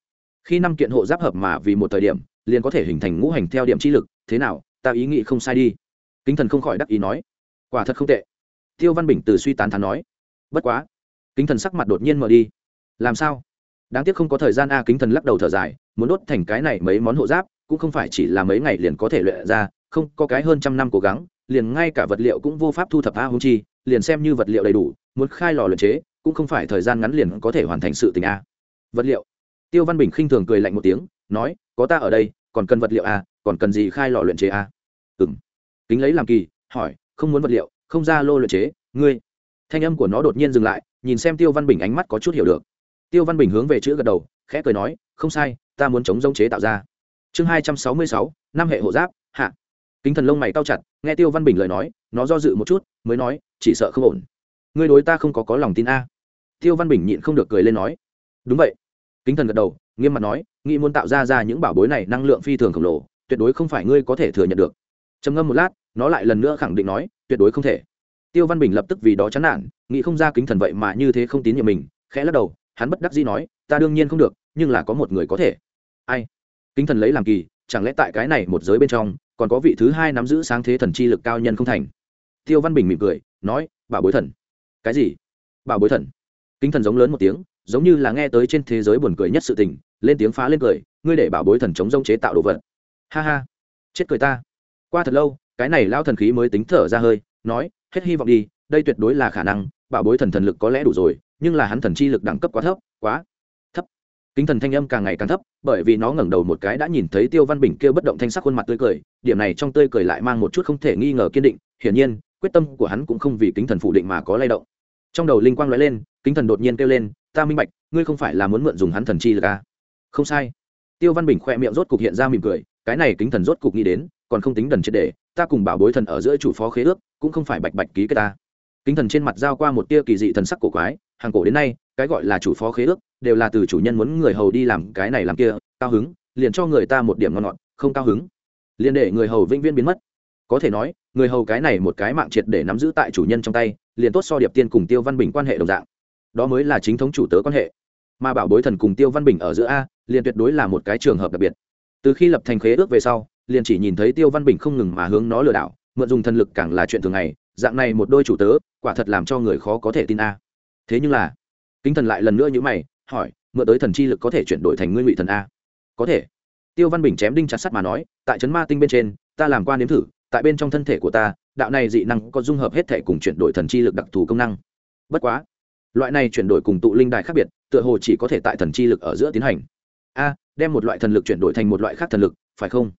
Khi năm kiện hộ giáp hợp mà vì một thời điểm, liền có thể hình thành ngũ hành theo điểm chi lực, thế nào, ta ý nghĩ không sai đi. Kính thần không khỏi đắc ý nói, quả thật không tệ. Tiêu văn bình từ suy tán thán nói, bất quá. Kính thần sắc mặt đột nhiên mở đi làm sao? Đáng tiếc không có thời gian a kính thần lắc đầu thở dài, muốn đốt thành cái này mấy món hộ giáp, cũng không phải chỉ là mấy ngày liền có thể luyện ra, không, có cái hơn trăm năm cố gắng, liền ngay cả vật liệu cũng vô pháp thu thập a hung chi, liền xem như vật liệu đầy đủ, muốn khai lò luyện chế, cũng không phải thời gian ngắn liền có thể hoàn thành sự tình a. Vật liệu. Tiêu văn bình khinh thường cười lạnh một tiếng, nói, có ta ở đây, còn cần vật liệu a, còn cần gì khai lò luyện chế a? Ừ m kính lấy làm kỳ, hỏi, không muốn vật liệu, không ra lô luyện chế, ngươi? Thanh âm của nó đột nhiên dừng lại, nhìn xem tiêu văn bình ánh mắt có chút hiểu được tiêu văn bình hướng về chữ gật đầu, khẽ cười nói, không sai, ta muốn chống giống chế tạo ra. Chương hai trăm sáu mươi sáu, năm hệ hộ giáp, hạ. Kính thần lông mày cao chặt, nghe tiêu văn bình lời nói, nó do dự một chút, mới nói, chỉ sợ không ổn. Ngươi đối ta không có có lòng tin a. Tiêu văn bình nhịn không được cười lên nói, đúng vậy. Kính thần gật đầu, nghiêm mặt nói, nghĩ muốn tạo ra ra những bảo bối này năng lượng phi thường khổng lồ, tuyệt đối không phải ngươi có thể thừa nhận được. Trầm ngâm một lát, nó lại lần nữa khẳng định nói, tuyệt đối không thể. Tiêu văn bình lập tức vì đó chán nản, nghĩ không ra kính thần vậy mà như thế không tín nhiệm mình, khẽ lắc đầu hắn bất đắc dĩ nói, ta đương nhiên không được, nhưng là có một người có thể. Ai? Kính thần lấy làm kỳ, chẳng lẽ tại cái này một giới bên trong, còn có vị thứ hai nắm giữ sáng thế thần chi lực cao nhân không thành? Tiêu văn bình mỉm cười, nói, bảo bối thần. Cái gì? Bảo bối thần. Kính thần giống lớn một tiếng, giống như là nghe tới trên thế giới buồn cười nhất sự tình, lên tiếng phá lên cười, ngươi để bảo bối thần chống rông chế tạo đồ vật. Ha ha, chết cười ta. Qua thật lâu, cái này lao thần khí mới tính thở ra hơi, nói, hết hy vọng đi, đây tuyệt đối là khả năng, bảo bối thần thần lực có lẽ đủ rồi nhưng là hắn thần chi lực đẳng cấp quá thấp quá thấp, kính thần thanh âm càng ngày càng thấp bởi vì nó ngẩng đầu một cái đã nhìn thấy tiêu văn bình kia bất động thanh sắc khuôn mặt tươi cười điểm này trong tươi cười lại mang một chút không thể nghi ngờ kiên định hiển nhiên quyết tâm của hắn cũng không vì kính thần phủ định mà có lay động. Trong đầu linh quang lóe lên kính thần đột nhiên kêu lên ta minh bạch ngươi không phải là muốn mượn dùng hắn thần chi lực à? không sai. Tiêu văn bình khoe miệng rốt cục hiện ra mỉm cười cái này kính thần rốt cục nghĩ đến còn không tính đần triệt để ta cùng bảo bối thần ở giữa chủ phó khế ước cũng không phải bạch bạch ký cái ta kính thần trên mặt giao qua một tia kỳ dị thần sắc cổ quái, hàng cổ đến nay, cái gọi là chủ phó khế ước, đều là từ chủ nhân muốn người hầu đi làm cái này làm kia, cao hứng, liền cho người ta một điểm ngon ngọt, không cao hứng. Liền để người hầu vĩnh viễn biến mất. Có thể nói, người hầu cái này một cái mạng triệt để nắm giữ tại chủ nhân trong tay, liền tốt so điệp tiên cùng tiêu văn bình quan hệ đồng dạng. Đó mới là chính thống chủ tớ quan hệ. Mà bảo bối thần cùng tiêu văn bình ở giữa a, liền tuyệt đối là một cái trường hợp đặc biệt. Từ khi lập thành khế ước về sau, liền chỉ nhìn thấy tiêu văn bình không ngừng mà hướng nó lừa đảo, mượn dùng thần lực càng là chuyện thường ngày dạng này một đôi chủ tớ, quả thật làm cho người khó có thể tin a. Thế nhưng là, kính thần lại lần nữa như mày, hỏi mượn tới thần chi lực có thể chuyển đổi thành ngươi ngụy thần a? Có thể. Tiêu văn bình chém đinh chặt sắt mà nói, tại trấn ma tinh bên trên, ta làm qua nếm thử, tại bên trong thân thể của ta, đạo này dị năng có dung hợp hết thể cùng chuyển đổi thần chi lực đặc thù công năng. Bất quá, loại này chuyển đổi cùng tụ linh đài khác biệt, tựa hồ chỉ có thể tại thần chi lực ở giữa tiến hành. A, đem một loại thần lực chuyển đổi thành một loại khác thần lực, phải không?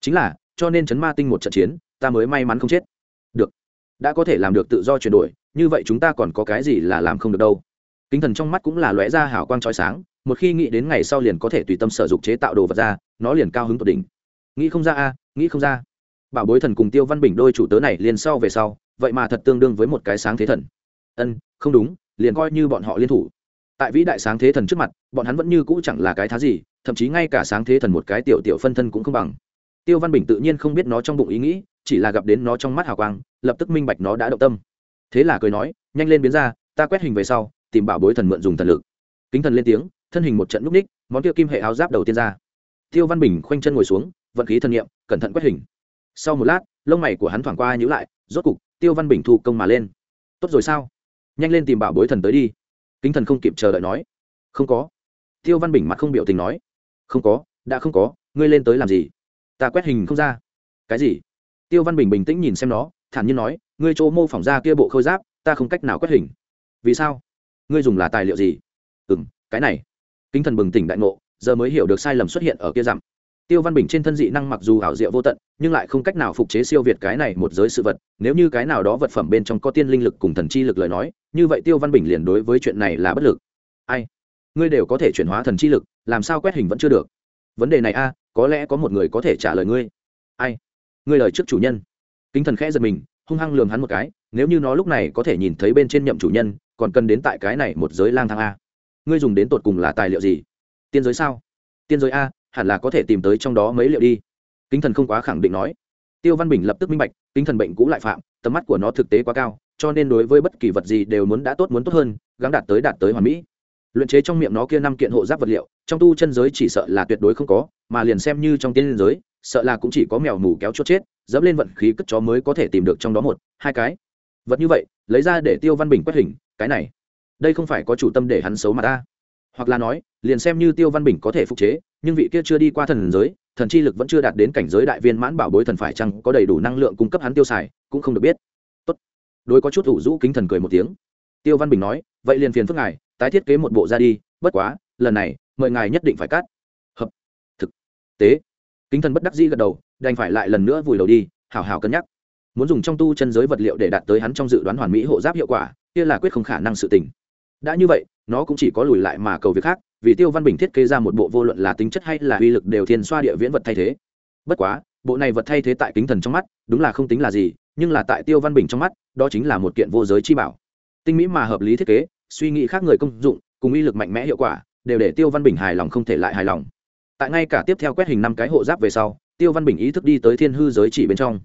Chính là, cho nên chấn ma tinh một trận chiến, ta mới may mắn không chết. Được đã có thể làm được tự do chuyển đổi, như vậy chúng ta còn có cái gì là làm không được đâu? Kính thần trong mắt cũng là lóe ra hào quang trói sáng, một khi nghĩ đến ngày sau liền có thể tùy tâm sở dục chế tạo đồ vật ra, nó liền cao hứng tột đỉnh. Nghĩ không ra a, nghĩ không ra. Bảo bối thần cùng tiêu văn bình đôi chủ tớ này liền sau về sau, vậy mà thật tương đương với một cái sáng thế thần. Ân, không đúng, liền coi như bọn họ liên thủ. Tại vĩ đại sáng thế thần trước mặt, bọn hắn vẫn như cũ chẳng là cái thá gì, thậm chí ngay cả sáng thế thần một cái tiểu tiểu phân thân cũng không bằng. Tiêu văn bình tự nhiên không biết nó trong bụng ý nghĩ, chỉ là gặp đến nó trong mắt hào quang lập tức minh bạch nó đã động tâm. Thế là cười nói nhanh lên biến ra ta quét hình về sau tìm bảo bối thần mượn dùng thần lực. Kính thần lên tiếng thân hình một trận núp ních món tiêu kim hệ áo giáp đầu tiên ra. Tiêu văn bình khoanh chân ngồi xuống vận khí thân niệm, cẩn thận quét hình. Sau một lát lông mày của hắn thoảng qua nhữ lại rốt cục tiêu văn bình thu công mà lên. Tốt rồi sao? Nhanh lên tìm bảo bối thần tới đi. Kính thần không kịp chờ đợi nói. Không có. Tiêu văn bình mặt không biểu tình nói. Không có đã không có ngươi lên tới làm gì? Ta quét hình không ra. Cái gì? Tiêu văn bình bình tĩnh nhìn xem nó thản nhiên nói, ngươi chỗ mô phỏng ra kia bộ khôi giáp, ta không cách nào quét hình. Vì sao? Ngươi dùng là tài liệu gì? Ừ m cái này. Kính thần bừng tỉnh đại ngộ, giờ mới hiểu được sai lầm xuất hiện ở kia dặm. Tiêu văn bình trên thân dị năng mặc dù ảo diệu vô tận, nhưng lại không cách nào phục chế siêu việt cái này một giới sự vật, nếu như cái nào đó vật phẩm bên trong có tiên linh lực cùng thần chi lực lời nói, như vậy tiêu văn bình liền đối với chuyện này là bất lực. Ai? Ngươi đều có thể chuyển hóa thần chi lực, làm sao quét hình vẫn chưa được? Vấn đề này a, có lẽ có một người có thể trả lời ngươi. Ai? Ngươi lời trước chủ nhân kính thần khẽ giật mình, hung hăng lường hắn một cái, nếu như nó lúc này có thể nhìn thấy bên trên nhậm chủ nhân, còn cần đến tại cái này một giới lang thang a. Ngươi dùng đến tột cùng là tài liệu gì? Tiên giới sao? Tiên giới a, hẳn là có thể tìm tới trong đó mấy liệu đi. Kính thần không quá khẳng định nói. Tiêu văn bình lập tức minh bạch, kính thần bệnh cũ lại phạm, tầm mắt của nó thực tế quá cao, cho nên đối với bất kỳ vật gì đều muốn đã tốt muốn tốt hơn, gắng đạt tới đạt tới hoàn mỹ. Luyện chế trong miệng nó kia năm kiện hộ giáp vật liệu, trong tu chân giới chỉ sợ là tuyệt đối không có, mà liền xem như trong tiên giới sợ là cũng chỉ có mèo mù kéo chốt chết, dẫm lên vận khí cất chó mới có thể tìm được trong đó một, hai cái. Vật như vậy, lấy ra để tiêu văn bình quét hình, cái này. Đây không phải có chủ tâm để hắn xấu mà ta. Hoặc là nói, liền xem như tiêu văn bình có thể phục chế, nhưng vị kia chưa đi qua thần giới, thần chi lực vẫn chưa đạt đến cảnh giới đại viên mãn bảo bối thần phải chăng có đầy đủ năng lượng cung cấp hắn tiêu xài, cũng không được biết. Tốt. Đối có chút ủ rũ kính thần cười một tiếng. Tiêu văn bình nói, vậy liền phiền phức ngài, tái thiết kế một bộ ra đi, bất quá, lần này, mời ngài nhất định phải cắt. Hợp. Thực. Tế kính thần bất đắc dĩ gật đầu, đành phải lại lần nữa vùi đầu đi hào hào cân nhắc. Muốn dùng trong tu chân giới vật liệu để đạt tới hắn trong dự đoán hoàn mỹ hộ giáp hiệu quả, kia là quyết không khả năng sự tình. Đã như vậy, nó cũng chỉ có lùi lại mà cầu việc khác, vì tiêu văn bình thiết kế ra một bộ vô luận là tính chất hay là uy lực đều thiên xoa địa viễn vật thay thế. Bất quá, bộ này vật thay thế tại kính thần trong mắt, đúng là không tính là gì, nhưng là tại tiêu văn bình trong mắt, đó chính là một kiện vô giới chi bảo. Tinh mỹ mà hợp lý thiết kế, suy nghĩ khác người công dụng, cùng uy lực mạnh mẽ hiệu quả, đều để tiêu văn bình hài lòng không thể lại hài lòng tại ngay cả tiếp theo quét hình năm cái hộ giáp về sau, tiêu văn bình ý thức đi tới thiên hư giới chỉ bên trong.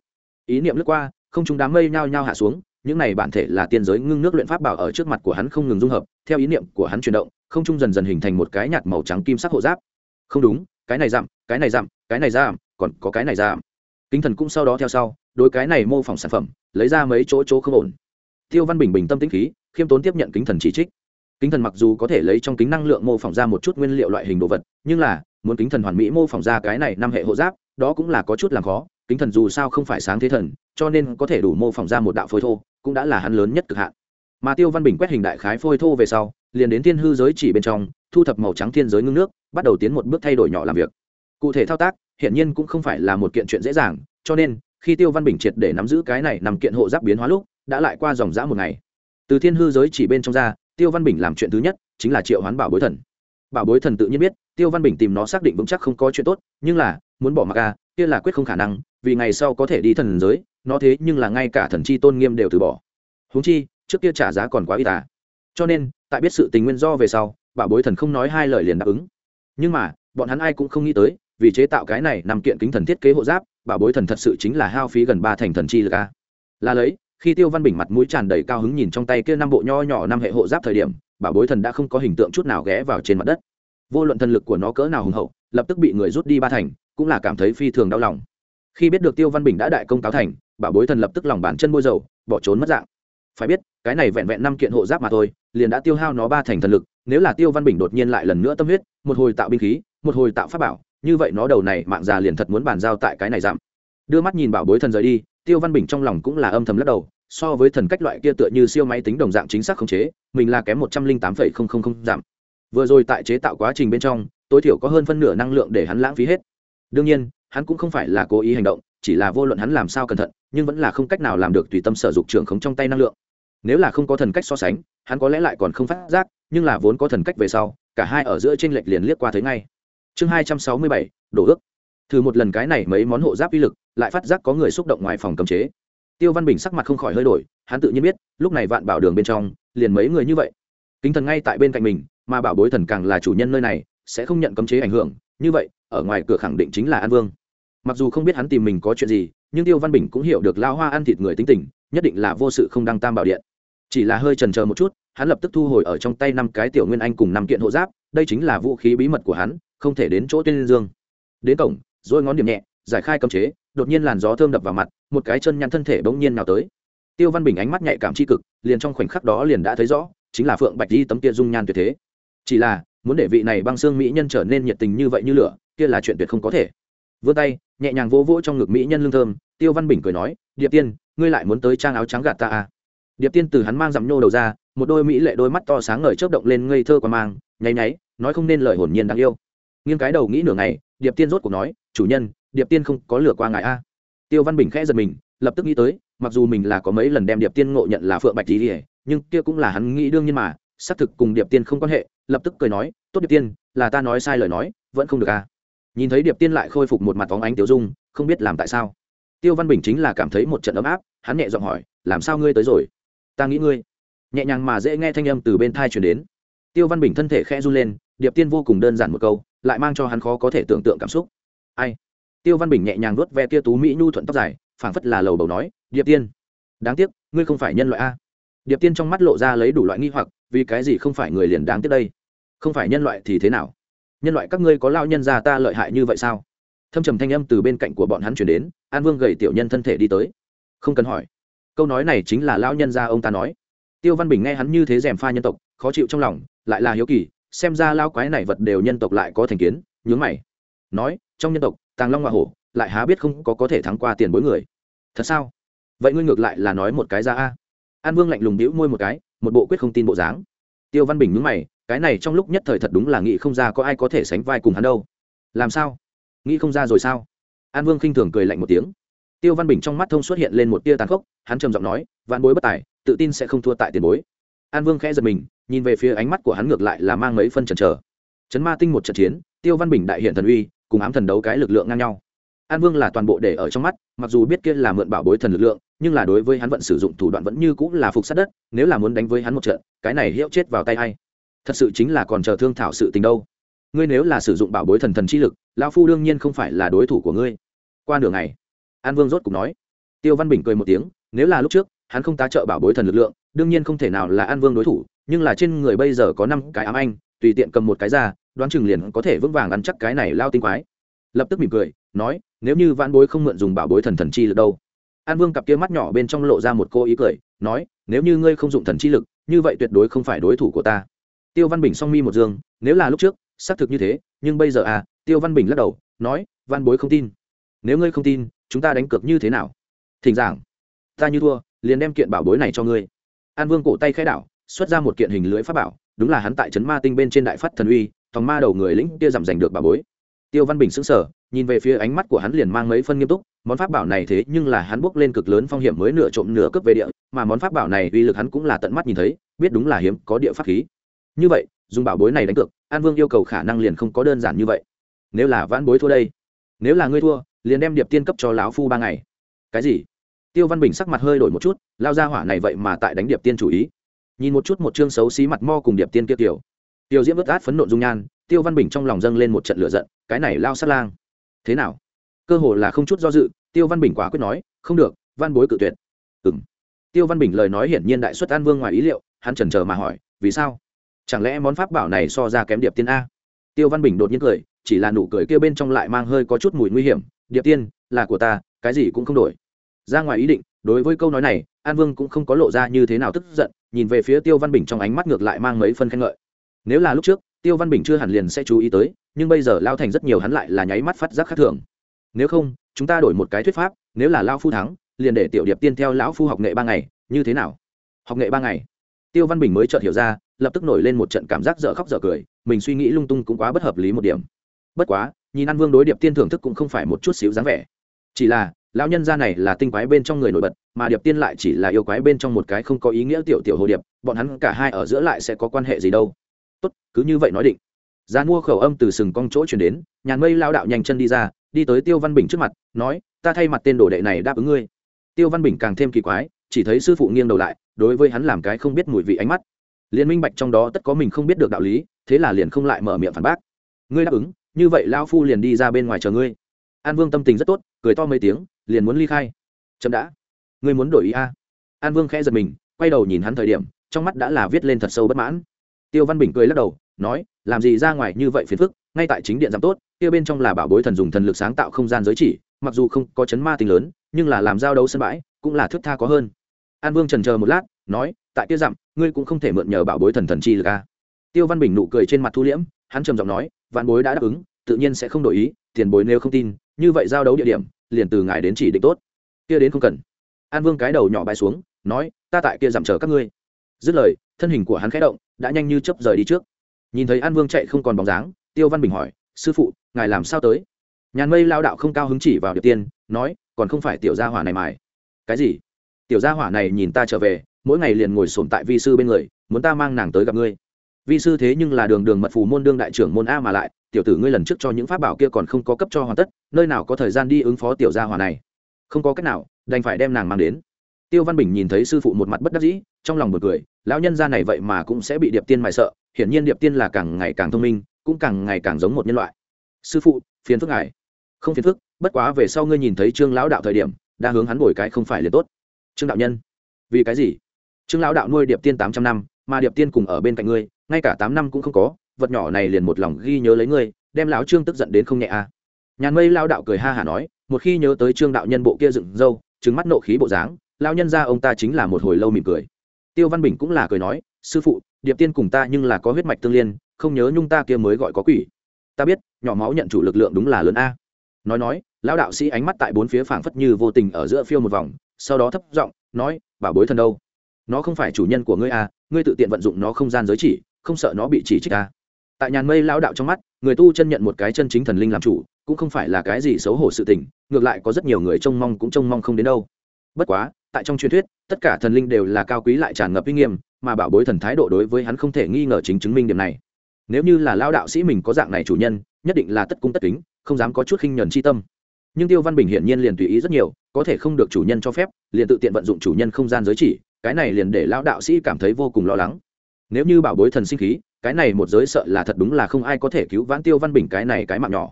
Ý niệm lướt qua, không chúng đám mây nhao nhao hạ xuống, những này bản thể là tiên giới ngưng nước luyện pháp bảo ở trước mặt của hắn không ngừng dung hợp, theo ý niệm của hắn chuyển động, không trung dần dần hình thành một cái nhạt màu trắng kim sắc hộ giáp. Không đúng, cái này giảm, cái này giảm, cái này giảm, còn có cái này giảm. Kính thần cũng sau đó theo sau, đối cái này mô phỏng sản phẩm, lấy ra mấy chỗ chỗ không ổn. Tiêu văn bình bình tâm tĩnh khí, khiêm tốn tiếp nhận kính thần chỉ trích. Kính thần mặc dù có thể lấy trong kính năng lượng mô phỏng ra một chút nguyên liệu loại hình đồ vật, nhưng là muốn kính thần hoàn mỹ mô phỏng ra cái này năm hệ hộ giáp, đó cũng là có chút làm khó, kính thần dù sao không phải sáng thế thần, cho nên có thể đủ mô phỏng ra một đạo phôi thô, cũng đã là hắn lớn nhất cực hạn. Mà tiêu văn bình quét hình đại khái phôi thô về sau, liền đến thiên hư giới chỉ bên trong, thu thập màu trắng thiên giới ngưng nước, bắt đầu tiến một bước thay đổi nhỏ làm việc. Cụ thể thao tác, hiển nhiên cũng không phải là một kiện chuyện dễ dàng, cho nên, khi tiêu văn bình triệt để nắm giữ cái này nằm kiện hộ giáp biến hóa lúc, đã lại qua dòng dã một ngày. Từ thiên hư giới chỉ bên trong ra, tiêu văn bình làm chuyện thứ nhất, chính là triệu hoán bảo bối thần bảo bối thần tự nhiên biết, tiêu văn bình tìm nó xác định vững chắc không có chuyện tốt, nhưng là, muốn bỏ mặc a kia là quyết không khả năng, vì ngày sau có thể đi thần giới, nó thế nhưng là ngay cả thần chi tôn nghiêm đều từ bỏ. Huống chi, trước kia trả giá còn quá y à? cho nên, tại biết sự tình nguyên do về sau, bảo bối thần không nói hai lời liền đáp ứng. Nhưng mà, bọn hắn ai cũng không nghĩ tới, vì chế tạo cái này nằm kiện kính thần thiết kế hộ giáp, bảo bối thần thật sự chính là hao phí gần ba thành thần chi lực a là lấy, khi tiêu văn bình mặt mũi tràn đầy cao hứng nhìn trong tay kia năm bộ nho nhỏ năm hệ hộ giáp thời điểm bảo bối thần đã không có hình tượng chút nào ghé vào trên mặt đất. Vô luận thần lực của nó cỡ nào hùng hậu, lập tức bị người rút đi ba thành, cũng là cảm thấy phi thường đau lòng. Khi biết được tiêu văn bình đã đại công cáo thành, bảo bối thần lập tức lòng bàn chân bôi dầu, bỏ trốn mất dạng. Phải biết, cái này vẹn vẹn năm kiện hộ giáp mà thôi, liền đã tiêu hao nó ba thành thần lực, nếu là tiêu văn bình đột nhiên lại lần nữa tâm huyết, một hồi tạo binh khí, một hồi tạo pháp bảo, như vậy nó đầu này mạng già liền thật muốn bàn giao tại cái này giảm. Đưa mắt nhìn bảo bối thần rời đi, tiêu văn bình trong lòng cũng là âm thầm lắc đầu so với thần cách loại kia tựa như siêu máy tính đồng dạng chính xác khống chế, mình là kém một trăm linh tám phẩy không không không giảm. Vừa rồi tại chế tạo quá trình bên trong, tối thiểu có hơn phân nửa năng lượng để hắn lãng phí hết. Đương nhiên, hắn cũng không phải là cố ý hành động, chỉ là vô luận hắn làm sao cẩn thận, nhưng vẫn là không cách nào làm được tùy tâm sở dục trường khống trong tay năng lượng. Nếu là không có thần cách so sánh, hắn có lẽ lại còn không phát giác, nhưng là vốn có thần cách về sau, cả hai ở giữa t r ê n lệch liền liếc qua thấy ngay. Chương hai trăm sáu mươi bảy, đổ ước. Thử một lần cái này mấy món hộ giáp uy lực, lại phát giác có người xúc động ngoài phòng cấm chế tiêu văn bình sắc mặt không khỏi hơi đổi, hắn tự nhiên biết, lúc này vạn bảo đường bên trong, liền mấy người như vậy. Kính thần ngay tại bên cạnh mình, mà bảo bối thần càng là chủ nhân nơi này, sẽ không nhận cấm chế ảnh hưởng, như vậy, ở ngoài cửa khẳng định chính là an vương. Mặc dù không biết hắn tìm mình có chuyện gì, nhưng tiêu văn bình cũng hiểu được lao hoa ăn thịt người tính tình, nhất định là vô sự không đăng tam bảo điện. Chỉ là hơi trần chờ một chút, hắn lập tức thu hồi ở trong tay năm cái tiểu nguyên anh cùng năm kiện hộ giáp, đây chính là vũ khí bí mật của hắn, không thể đến chỗ tiên dương. Đến cổng, rồi ngón điểm nhẹ, giải khai cấm chế đột nhiên làn gió thơm đập vào mặt, một cái chân nhăn thân thể bỗng nhiên nào tới. Tiêu văn bình ánh mắt nhạy cảm c cực, liền trong khoảnh khắc đó liền đã thấy rõ, chính là phượng bạch di tấm kia dung nhan tuyệt thế. Chỉ là, muốn để vị này băng xương mỹ nhân trở nên nhiệt tình như vậy như lửa, kia là chuyện tuyệt không có thể. Vươn tay, nhẹ nhàng vỗ vỗ trong ngực mỹ nhân lương thơm, tiêu văn bình cười nói, điệp tiên, ngươi lại muốn tới trang áo trắng gạt ta à? Điệp tiên từ hắn mang dặm nhô đầu ra, một đôi mỹ lệ đôi mắt to sáng ngời chớp động lên ngây thơ qua mang, nháy nháy, nói không nên lời hồn nhiên đáng yêu. Nghiêng cái đầu nghĩ nửa ngày điệp tiên rốt cuộc nói, chủ nhân, điệp tiên không có lửa qua ngài a. Tiêu văn bình khẽ giật mình, lập tức nghĩ tới, mặc dù mình là có mấy lần đem điệp tiên ngộ nhận là phượng bạch tỉ nhưng kia cũng là hắn nghĩ đương nhiên mà, xác thực cùng điệp tiên không quan hệ, lập tức cười nói, tốt điệp tiên, là ta nói sai lời nói, vẫn không được a. nhìn thấy điệp tiên lại khôi phục một mặt phóng ánh tiêu dung, không biết làm tại sao. Tiêu văn bình chính là cảm thấy một trận ấm áp, hắn nhẹ giọng hỏi, làm sao ngươi tới rồi? Ta nghĩ ngươi. Nhẹ nhàng mà dễ nghe thanh âm từ bên thai chuyển đến. Tiêu văn bình thân thể khẽ run lên, điệp tiên vô cùng đơn giản một câu lại mang cho hắn khó có thể tưởng tượng cảm xúc. Ai? Tiêu văn bình nhẹ nhàng vuốt ve kia tú mỹ nhu thuận tóc dài, phảng phất là lầu bầu nói, điệp tiên, đáng tiếc, ngươi không phải nhân loại a. Điệp tiên trong mắt lộ ra lấy đủ loại nghi hoặc, vì cái gì không phải người liền đáng tiếc đây? Không phải nhân loại thì thế nào? Nhân loại các ngươi có lao nhân già ta lợi hại như vậy sao? Thâm trầm thanh âm từ bên cạnh của bọn hắn chuyển đến, an vương gầy tiểu nhân thân thể đi tới. Không cần hỏi. Câu nói này chính là lao nhân gia ông ta nói. Tiêu văn bình nghe hắn như thế rèm pha nhân tộc, khó chịu trong lòng, lại là hiếu kỳ xem ra lao quái này vật đều nhân tộc lại có thành kiến, nhướng mày, nói, trong nhân tộc, tàng long hoa hổ, lại há biết không có có thể thắng qua tiền bối người. Thật sao? Vậy ngươi ngược lại là nói một cái ra a. An vương lạnh lùng đĩu môi một cái, một bộ quyết không tin bộ dáng. Tiêu văn bình nhướng mày, cái này trong lúc nhất thời thật đúng là nghĩ không ra có ai có thể sánh vai cùng hắn đâu. Làm sao? Nghĩ không ra rồi sao? An vương khinh thường cười lạnh một tiếng. Tiêu văn bình trong mắt thông xuất hiện lên một tia tàn khốc, hắn trầm giọng nói, vạn bối bất tài, tự tin sẽ không thua tại tiền bối. An vương khẽ giật mình nhìn về phía ánh mắt của hắn ngược lại là mang mấy phân trần trở chấn ma tinh một trận chiến, tiêu văn bình đại hiện thần uy, cùng ám thần đấu cái lực lượng ngang nhau. An vương là toàn bộ để ở trong mắt, mặc dù biết kia là mượn bảo bối thần lực lượng, nhưng là đối với hắn vận sử dụng thủ đoạn vẫn như cũng là phục sát đất, nếu là muốn đánh với hắn một trận, cái này hiệu chết vào tay hay thật sự chính là còn chờ thương thảo sự tình đâu. Ngươi nếu là sử dụng bảo bối thần thần chi lực lao phu đương nhiên không phải là đối thủ của ngươi. Qua nửa ngày, an vương rốt cục nói. Tiêu văn bình cười một tiếng, nếu là lúc trước, hắn không tá trợ bảo bối thần lực lượng, đương nhiên không thể nào là an vương đối thủ nhưng là trên người bây giờ có năm cái ám anh, tùy tiện cầm một cái ra, đoán chừng liền có thể vững vàng ăn chắc cái này lao tinh quái. Lập tức mỉm cười, nói, nếu như vãn bối không mượn dùng bảo bối thần thần chi lực đâu? An vương cặp kia mắt nhỏ bên trong lộ ra một cô ý cười, nói, nếu như ngươi không dụng thần chi lực, như vậy tuyệt đối không phải đối thủ của ta. Tiêu văn bình song mi một dương, nếu là lúc trước, xác thực như thế, nhưng bây giờ à? Tiêu văn bình lắc đầu, nói văn bối không tin. Nếu ngươi không tin, chúng ta đánh cược như thế nào? Thỉnh giảng. Ta như thua, liền đem kiện bảo bối này cho ngươi. An vương cổ tay khai đảo xuất ra một kiện hình lưới pháp bảo, đúng là hắn tại trấn ma tinh bên trên đại phát thần uy, thòng ma đầu người lĩnh kia giảm giành được bà bối. Tiêu văn bình sững sờ, nhìn về phía ánh mắt của hắn liền mang mấy phân nghiêm túc, món pháp bảo này thế nhưng là hắn bước lên cực lớn phong hiểm mới nửa trộm nửa cướp về địa, mà món pháp bảo này uy lực hắn cũng là tận mắt nhìn thấy, biết đúng là hiếm, có địa pháp khí. Như vậy, dùng bảo bối này đánh cược, an vương yêu cầu khả năng liền không có đơn giản như vậy. Nếu là vãn bối thua đây, nếu là ngươi thua, liền đem điệp tiên cấp cho lão phu ba ngày. Cái gì? Tiêu văn bình sắc mặt hơi đổi một chút, lao ra hỏa này vậy mà tại đánh điệp tiên chủ ý nhìn một chút một chương xấu xí mặt mo cùng điệp tiên kia tiểu. Tiêu diễm vớt át phấn nộn dung nhan, tiêu văn bình trong lòng dâng lên một trận lửa giận, cái này lao sát lang. Thế nào? Cơ hồ là không chút do dự, tiêu văn bình quả quyết nói, không được, văn bối cự tuyệt. Ừng tiêu văn bình lời nói hiển nhiên đại xuất an vương ngoài ý liệu, hắn chần chờ mà hỏi, vì sao? Chẳng lẽ món pháp bảo này so ra kém điệp tiên a? Tiêu văn bình đột nhiên cười, chỉ là nụ cười kia bên trong lại mang hơi có chút mùi nguy hiểm, điệp tiên, là của ta, cái gì cũng không đổi. Ra ngoài ý định, đối với câu nói này, an vương cũng không có lộ ra như thế nào tức giận nhìn về phía tiêu văn bình trong ánh mắt ngược lại mang mấy phân khen ngợi. Nếu là lúc trước, tiêu văn bình chưa hẳn liền sẽ chú ý tới, nhưng bây giờ lao thành rất nhiều hắn lại là nháy mắt phát giác khác thường. Nếu không, chúng ta đổi một cái thuyết pháp, nếu là lao phu thắng, liền để tiểu điệp tiên theo lão phu học nghệ ba ngày, như thế nào? Học nghệ ba ngày. Tiêu văn bình mới chợt hiểu ra, lập tức nổi lên một trận cảm giác dở khóc dở cười, mình suy nghĩ lung tung cũng quá bất hợp lý một điểm. Bất quá, nhìn an vương đối điệp tiên thưởng thức cũng không phải một chút xíu dáng vẻ. Chỉ là lão nhân gia này là tinh quái bên trong người nổi bật, mà điệp tiên lại chỉ là yêu quái bên trong một cái không có ý nghĩa tiểu tiểu hồ điệp, bọn hắn cả hai ở giữa lại sẽ có quan hệ gì đâu. Tốt, cứ như vậy nói định. Giá mua khẩu âm từ sừng cong chỗ chuyển đến, nhàn mây lao đạo nhanh chân đi ra, đi tới tiêu văn bình trước mặt, nói, ta thay mặt tên đồ đệ này đáp ứng ngươi. Tiêu văn bình càng thêm kỳ quái, chỉ thấy sư phụ nghiêng đầu lại, đối với hắn làm cái không biết mùi vị ánh mắt. Liên minh bạch trong đó tất có mình không biết được đạo lý, thế là liền không lại mở miệng phản bác. Ngươi đáp ứng, như vậy lao phu liền đi ra bên ngoài chờ ngươi. An vương tâm tình rất tốt, cười to mấy tiếng liền muốn ly khai. Chậm đã. Ngươi muốn đổi ý a? An vương khẽ giật mình, quay đầu nhìn hắn thời điểm, trong mắt đã là viết lên thật sâu bất mãn. Tiêu văn bình cười lắc đầu, nói, làm gì ra ngoài như vậy phiền phức, ngay tại chính điện giảm tốt, kia bên trong là bảo bối thần dùng thần lực sáng tạo không gian giới chỉ, mặc dù không có chấn ma tình lớn, nhưng là làm giao đấu sân bãi, cũng là thước tha có hơn. An vương trần chờ một lát, nói, tại kia dặm ngươi cũng không thể mượn nhờ bảo bối thần thần chi lực a. Tiêu văn bình nụ cười trên mặt thu liễm, hắn trầm giọng nói, vạn bối đã đáp ứng, tự nhiên sẽ không đổi ý, tiền bối nếu không tin, như vậy giao đấu địa điểm liền từ ngài đến chỉ định tốt. Kia đến không cần. An vương cái đầu nhỏ bay xuống, nói, ta tại kia giảm chờ các ngươi. Dứt lời, thân hình của hắn khẽ động, đã nhanh như chấp rời đi trước. Nhìn thấy an vương chạy không còn bóng dáng, tiêu văn bình hỏi, sư phụ, ngài làm sao tới? Nhàn mây lao đạo không cao hứng chỉ vào điệp tiên, nói, còn không phải tiểu gia hỏa này mài. Cái gì? Tiểu gia hỏa này nhìn ta trở về, mỗi ngày liền ngồi sồn tại vi sư bên người, muốn ta mang nàng tới gặp ngươi. Vi sư thế nhưng là đường đường mật phù môn đương đại trưởng môn a mà lại tiểu tử ngươi lần trước cho những pháp bảo kia còn không có cấp cho hoàn tất, nơi nào có thời gian đi ứng phó tiểu gia hỏa này? Không có cách nào, đành phải đem nàng mang đến. Tiêu văn bình nhìn thấy sư phụ một mặt bất đắc dĩ, trong lòng một cười, lão nhân gia này vậy mà cũng sẽ bị điệp tiên mài sợ, hiển nhiên điệp tiên là càng ngày càng thông minh, cũng càng ngày càng giống một nhân loại. Sư phụ, phiền phức ngài. Không phiền phức, bất quá về sau ngươi nhìn thấy trương lão đạo thời điểm, đa hướng hắn bồi cái không phải liền tốt. Trương đạo nhân, vì cái gì? Trương lão đạo nuôi điệp tiên tám trăm năm, mà điệp tiên cùng ở bên cạnh ngươi, ngay cả tám năm cũng không có vật nhỏ này liền một lòng ghi nhớ lấy ngươi, đem lão trương tức giận đến không nhẹ à. Nhàn mây lao đạo cười ha hả nói, một khi nhớ tới trương đạo nhân bộ kia dựng râu trứng mắt nộ khí bộ dáng lao nhân ra ông ta chính là một hồi lâu mỉm cười. Tiêu văn bình cũng là cười nói, sư phụ, điệp tiên cùng ta nhưng là có huyết mạch tương liên, không nhớ nhung ta kia mới gọi có quỷ. Ta biết, nhỏ máu nhận chủ lực lượng đúng là lớn a. Nói nói, lão đạo sĩ ánh mắt tại bốn phía phảng phất như vô tình ở giữa phiêu một vòng, sau đó thấp giọng nói, bảo bối thần đâu? Nó không phải chủ nhân của ngươi a ngươi tự tiện vận dụng nó không gian giới chỉ, không sợ nó bị chỉ trích a tại nhàn mây lão đạo trong mắt, người tu chân nhận một cái chân chính thần linh làm chủ, cũng không phải là cái gì xấu hổ sự tình, ngược lại có rất nhiều người trông mong cũng trông mong không đến đâu. Bất quá, tại trong truyền thuyết, tất cả thần linh đều là cao quý lại tràn ngập uy nghiêm, mà bảo bối thần thái độ đối với hắn không thể nghi ngờ chính chứng minh điểm này. Nếu như là lao đạo sĩ mình có dạng này chủ nhân, nhất định là tất cung tất kính, không dám có chút khinh nhuần chi tâm. Nhưng tiêu văn bình hiển nhiên liền tùy ý rất nhiều, có thể không được chủ nhân cho phép, liền tự tiện vận dụng chủ nhân không gian giới chỉ, cái này liền để lão đạo sĩ cảm thấy vô cùng lo lắng. Nếu như bảo bối thần sinh khí cái này một giới sợ là thật đúng là không ai có thể cứu vãn tiêu văn bình cái này cái mạng nhỏ.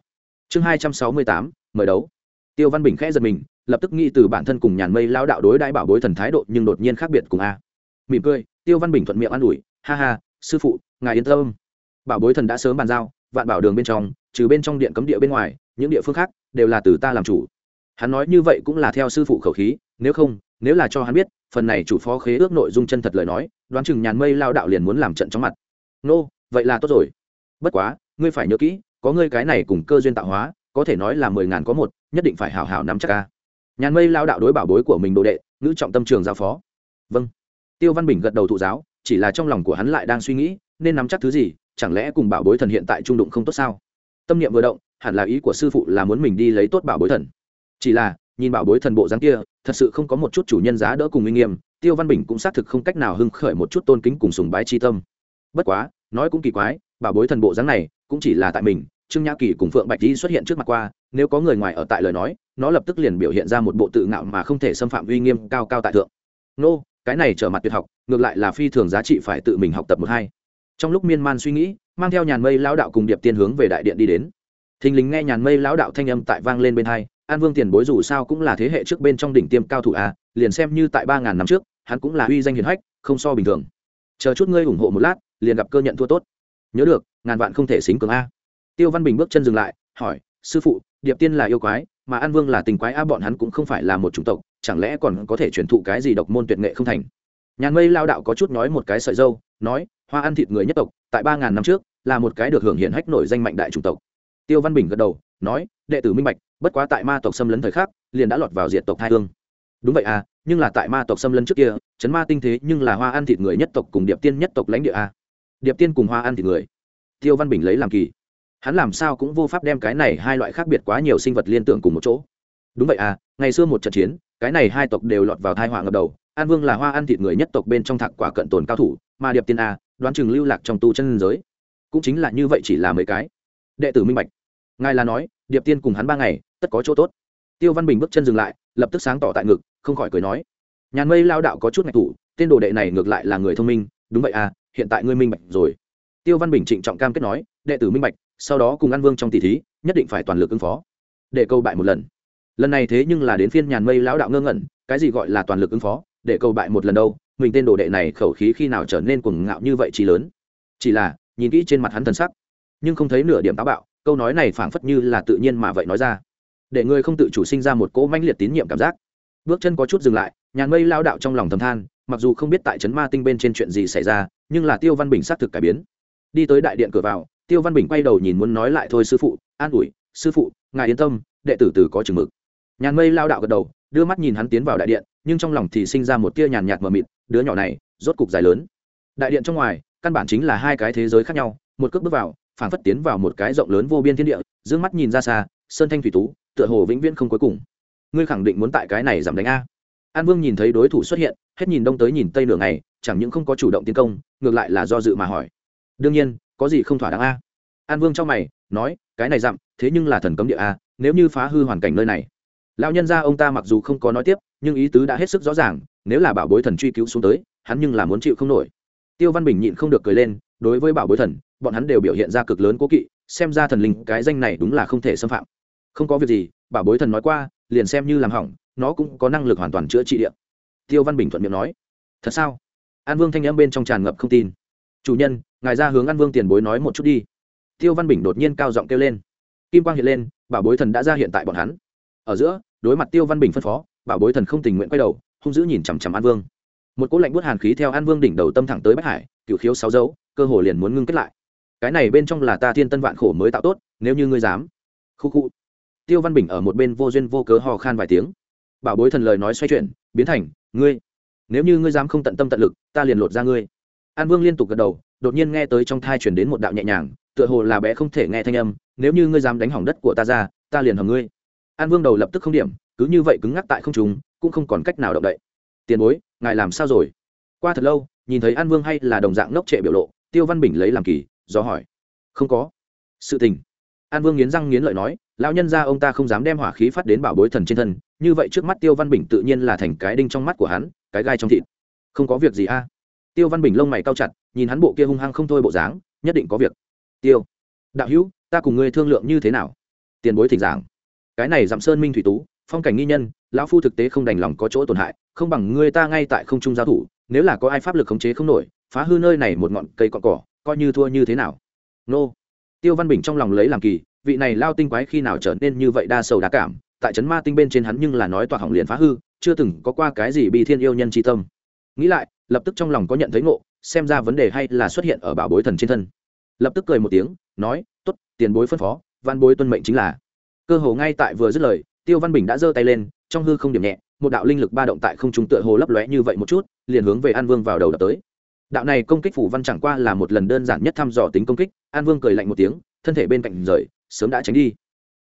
Chương hai trăm sáu mươi tám, mời đấu. Tiêu văn bình khẽ giật mình, lập tức nghĩ từ bản thân cùng nhàn mây lao đạo đối đãi bảo bối thần thái độ nhưng đột nhiên khác biệt cùng a. Mỉm cười, tiêu văn bình thuận miệng an ủi, ha ha, sư phụ, ngài yên tâm. Bảo bối thần đã sớm bàn giao, vạn bảo đường bên trong, trừ bên trong điện cấm địa bên ngoài, những địa phương khác đều là từ ta làm chủ. Hắn nói như vậy cũng là theo sư phụ khẩu khí, nếu không, nếu là cho hắn biết, phần này chủ phó khế ước nội dung chân thật lời nói, đoán chừng nhàn mây lao đạo liền muốn làm trận chóng mặt nô、no, vậy là tốt rồi. Bất quá ngươi phải nhớ kỹ có ngươi cái này cùng cơ duyên tạo hóa có thể nói là mười ngàn có một nhất định phải hào hào nắm chắc ca nhàn mây lao đạo đối bảo bối của mình đồ đệ ngữ trọng tâm trường giao phó. Vâng. Tiêu văn bình gật đầu thụ giáo chỉ là trong lòng của hắn lại đang suy nghĩ nên nắm chắc thứ gì chẳng lẽ cùng bảo bối thần hiện tại trung đụng không tốt sao? Tâm niệm vừa động hẳn là ý của sư phụ là muốn mình đi lấy tốt bảo bối thần. Chỉ là nhìn bảo bối thần bộ dáng kia thật sự không có một chút chủ nhân giá đỡ cùng uy nghiêm tiêu văn bình cũng xác thực không cách nào hưng khởi một chút tôn kính cùng sùng bái chi tâm bất quá, nói cũng kỳ quái, bảo bối thần bộ dáng này cũng chỉ là tại mình, trương nhã kỳ cùng phượng bạch di xuất hiện trước mặt qua, nếu có người ngoài ở tại lời nói, nó lập tức liền biểu hiện ra một bộ tự ngạo mà không thể xâm phạm uy nghiêm cao cao tại thượng. Nô, cái này trở mặt tuyệt học, ngược lại là phi thường giá trị phải tự mình học tập một hai. Trong lúc miên man suy nghĩ, mang theo nhàn mây lão đạo cùng điệp tiên hướng về đại điện đi đến. Thình lình nghe nhàn mây lão đạo thanh âm tại vang lên bên hai, an vương tiền bối dù sao cũng là thế hệ trước bên trong đỉnh tiêm cao thủ a, liền xem như tại ba ngàn năm trước, hắn cũng là uy danh hiền hách, không so bình thường. Chờ chút ngươi ủng hộ một lát liền gặp cơ nhận thua tốt. Nhớ được, ngàn vạn không thể xính cường a. Tiêu văn bình bước chân dừng lại, hỏi, sư phụ, điệp tiên là yêu quái, mà an vương là tình quái a, bọn hắn cũng không phải là một chủng tộc, chẳng lẽ còn có thể truyền thụ cái gì độc môn tuyệt nghệ không thành? Nhàn mây lao đạo có chút nói một cái sợi dâu, nói, hoa ăn thịt người nhất tộc, tại ba ngàn năm trước, là một cái được hưởng hiện hách nổi danh mạnh đại chủng tộc. Tiêu văn bình gật đầu, nói, đệ tử minh bạch, bất quá tại ma tộc xâm lấn thời khắc, liền đã lọt vào diệt tộc hai hương. Đúng vậy à nhưng là tại ma tộc xâm lấn trước kia, chấn ma tinh thế nhưng là hoa ăn thịt người nhất tộc cùng điệp tiên nhất tộc lãnh địa a điệp tiên cùng hoa ăn thịt người. Tiêu văn bình lấy làm kỳ. Hắn làm sao cũng vô pháp đem cái này hai loại khác biệt quá nhiều sinh vật liên tưởng cùng một chỗ. Đúng vậy à ngày xưa một trận chiến, cái này hai tộc đều lọt vào thai họa ngập đầu. An vương là hoa ăn thịt người nhất tộc bên trong thạc quả cận tồn cao thủ, mà điệp tiên a đoán chừng lưu lạc trong tu chân giới. Cũng chính là như vậy chỉ là mấy cái. Đệ tử minh bạch. Ngài là nói, điệp tiên cùng hắn ba ngày, tất có chỗ tốt. Tiêu văn bình bước chân dừng lại, lập tức sáng tỏ tại ngực, không khỏi cười nói. Nhàn mây lao đạo có chút ngạch thủ, tên đồ đệ này ngược lại là người thông minh, đúng vậy à hiện tại ngươi minh bạch rồi. Tiêu văn bình trịnh trọng cam kết nói, đệ tử minh bạch, sau đó cùng ăn vương trong tỷ thí, nhất định phải toàn lực ứng phó. Để câu bại một lần. Lần này thế nhưng là đến phiên nhàn mây lão đạo ngơ ngẩn, cái gì gọi là toàn lực ứng phó, để câu bại một lần đâu, mình tên đồ đệ này khẩu khí khi nào trở nên cuồng ngạo như vậy chỉ lớn. Chỉ là, nhìn kỹ trên mặt hắn thân sắc, nhưng không thấy nửa điểm táo bạo, câu nói này phảng phất như là tự nhiên mà vậy nói ra. Để người không tự chủ sinh ra một cỗ mãnh liệt tín nhiệm cảm giác. Bước chân có chút dừng lại, nhàn mây lao đạo trong lòng thầm than mặc dù không biết tại trấn ma tinh bên trên chuyện gì xảy ra, nhưng là tiêu văn bình xác thực cải biến. Đi tới đại điện cửa vào, tiêu văn bình quay đầu nhìn muốn nói lại thôi sư phụ, an ủi, sư phụ, ngài yên tâm, đệ tử từ có chừng mực. Nhàn mây lao đạo gật đầu, đưa mắt nhìn hắn tiến vào đại điện, nhưng trong lòng thì sinh ra một tia nhàn nhạt mờ mịt, đứa nhỏ này, rốt cục dài lớn. Đại điện trong ngoài, căn bản chính là hai cái thế giới khác nhau, một cước bước vào, phảng phất tiến vào một cái rộng lớn vô biên thiên địa d mắt nhìn ra xa, sơn thanh thủy tú, tựa hồ vĩnh viễn không cuối cùng. Ngươi khẳng định muốn tại cái này giảm đánh a an vương nhìn thấy đối thủ xuất hiện, hết nhìn đông tới nhìn tây nửa ngày, chẳng những không có chủ động tiến công, ngược lại là do dự mà hỏi. Đương nhiên, có gì không thỏa đáng a? An vương trong mày, nói, cái này dặm, thế nhưng là thần cấm địa a, nếu như phá hư hoàn cảnh nơi này. Lão nhân gia ông ta mặc dù không có nói tiếp, nhưng ý tứ đã hết sức rõ ràng, nếu là bảo bối thần truy cứu xuống tới, hắn nhưng là muốn chịu không nổi. Tiêu văn bình nhịn không được cười lên, đối với bảo bối thần, bọn hắn đều biểu hiện ra cực lớn cố kỵ, xem ra thần linh cái danh này đúng là không thể xâm phạm. Không có việc gì, bảo bối thần nói qua, liền xem như làm hỏng nó cũng có năng lực hoàn toàn chữa trị điện. Tiêu văn bình thuận miệng nói, thật sao? An vương thanh n m bên trong tràn ngập không tin. Chủ nhân, ngài ra hướng an vương tiền bối nói một chút đi. Tiêu văn bình đột nhiên cao giọng kêu lên. Kim quang hiện lên, bảo bối thần đã ra hiện tại bọn hắn. Ở giữa, đối mặt tiêu văn bình phân phó, bảo bối thần không tình nguyện quay đầu, hung dữ nhìn chằm chằm an vương. Một cỗ lạnh bút hàn khí theo an vương đỉnh đầu tâm thẳng tới bách hải cựu khiếu sáu dấu, cơ hồ liền muốn ngưng kết lại. Cái này bên trong là ta thiên tân vạn khổ mới tạo tốt, nếu như ngươi dám. Khu khu. Tiêu văn bình ở một bên vô duyên vô cớ hò khan vài tiếng bảo bối thần lời nói xoay chuyển, biến thành, ngươi, nếu như ngươi dám không tận tâm tận lực, ta liền lột ra ngươi. An vương liên tục gật đầu, đột nhiên nghe tới trong thai chuyển đến một đạo nhẹ nhàng, tựa hồ là bé không thể nghe thanh âm, nếu như ngươi dám đánh hỏng đất của ta ra, ta liền hầm ngươi. An vương đầu lập tức không điểm, cứ như vậy cứng ngắc tại không trùng cũng không còn cách nào động đậy. Tiền bối, ngài làm sao rồi? Qua thật lâu, nhìn thấy an vương hay là đồng dạng ngốc trệ biểu lộ, tiêu văn bình lấy làm kỳ, do hỏi. Không có. Sự tình an vương nghiến răng nghiến lợi nói, lão nhân ra ông ta không dám đem hỏa khí phát đến bảo bối thần trên thân, như vậy trước mắt tiêu văn bình tự nhiên là thành cái đinh trong mắt của hắn, cái gai trong thịt. Không có việc gì a. Tiêu văn bình lông mày cao chặt, nhìn hắn bộ kia hung hăng không thôi bộ dáng, nhất định có việc. Tiêu, đạo hữu, ta cùng ngươi thương lượng như thế nào? Tiền bối thỉnh giảng. Cái này dặm sơn minh thủy tú, phong cảnh nghi nhân, lão phu thực tế không đành lòng có chỗ tổn hại, không bằng ngươi ta ngay tại không trung giao thủ, nếu là có ai pháp lực khống chế không nổi, phá hư nơi này một ngọn cây cọn cỏ, coi như thua như thế nào? Nô tiêu văn bình trong lòng lấy làm kỳ, vị này lao tinh quái khi nào trở nên như vậy đa sầu đa cảm, tại trấn ma tinh bên trên hắn nhưng là nói tọa hỏng liền phá hư, chưa từng có qua cái gì bị thiên yêu nhân tri tâm. Nghĩ lại, lập tức trong lòng có nhận thấy ngộ, xem ra vấn đề hay là xuất hiện ở bảo bối thần trên thân. Lập tức cười một tiếng, nói t ố t tiền bối phân phó, văn bối tuân mệnh chính là. Cơ hồ ngay tại vừa dứt lời, tiêu văn bình đã giơ tay lên, trong hư không điểm nhẹ, một đạo linh lực ba động tại không trung tựa hồ lấp lóe như vậy một chút, liền hướng về an vương vào đầu đập tới đạo này công kích phủ văn chẳng qua là một lần đơn giản nhất thăm dò tính công kích, an vương cười lạnh một tiếng, thân thể bên cạnh rời, sớm đã tránh đi.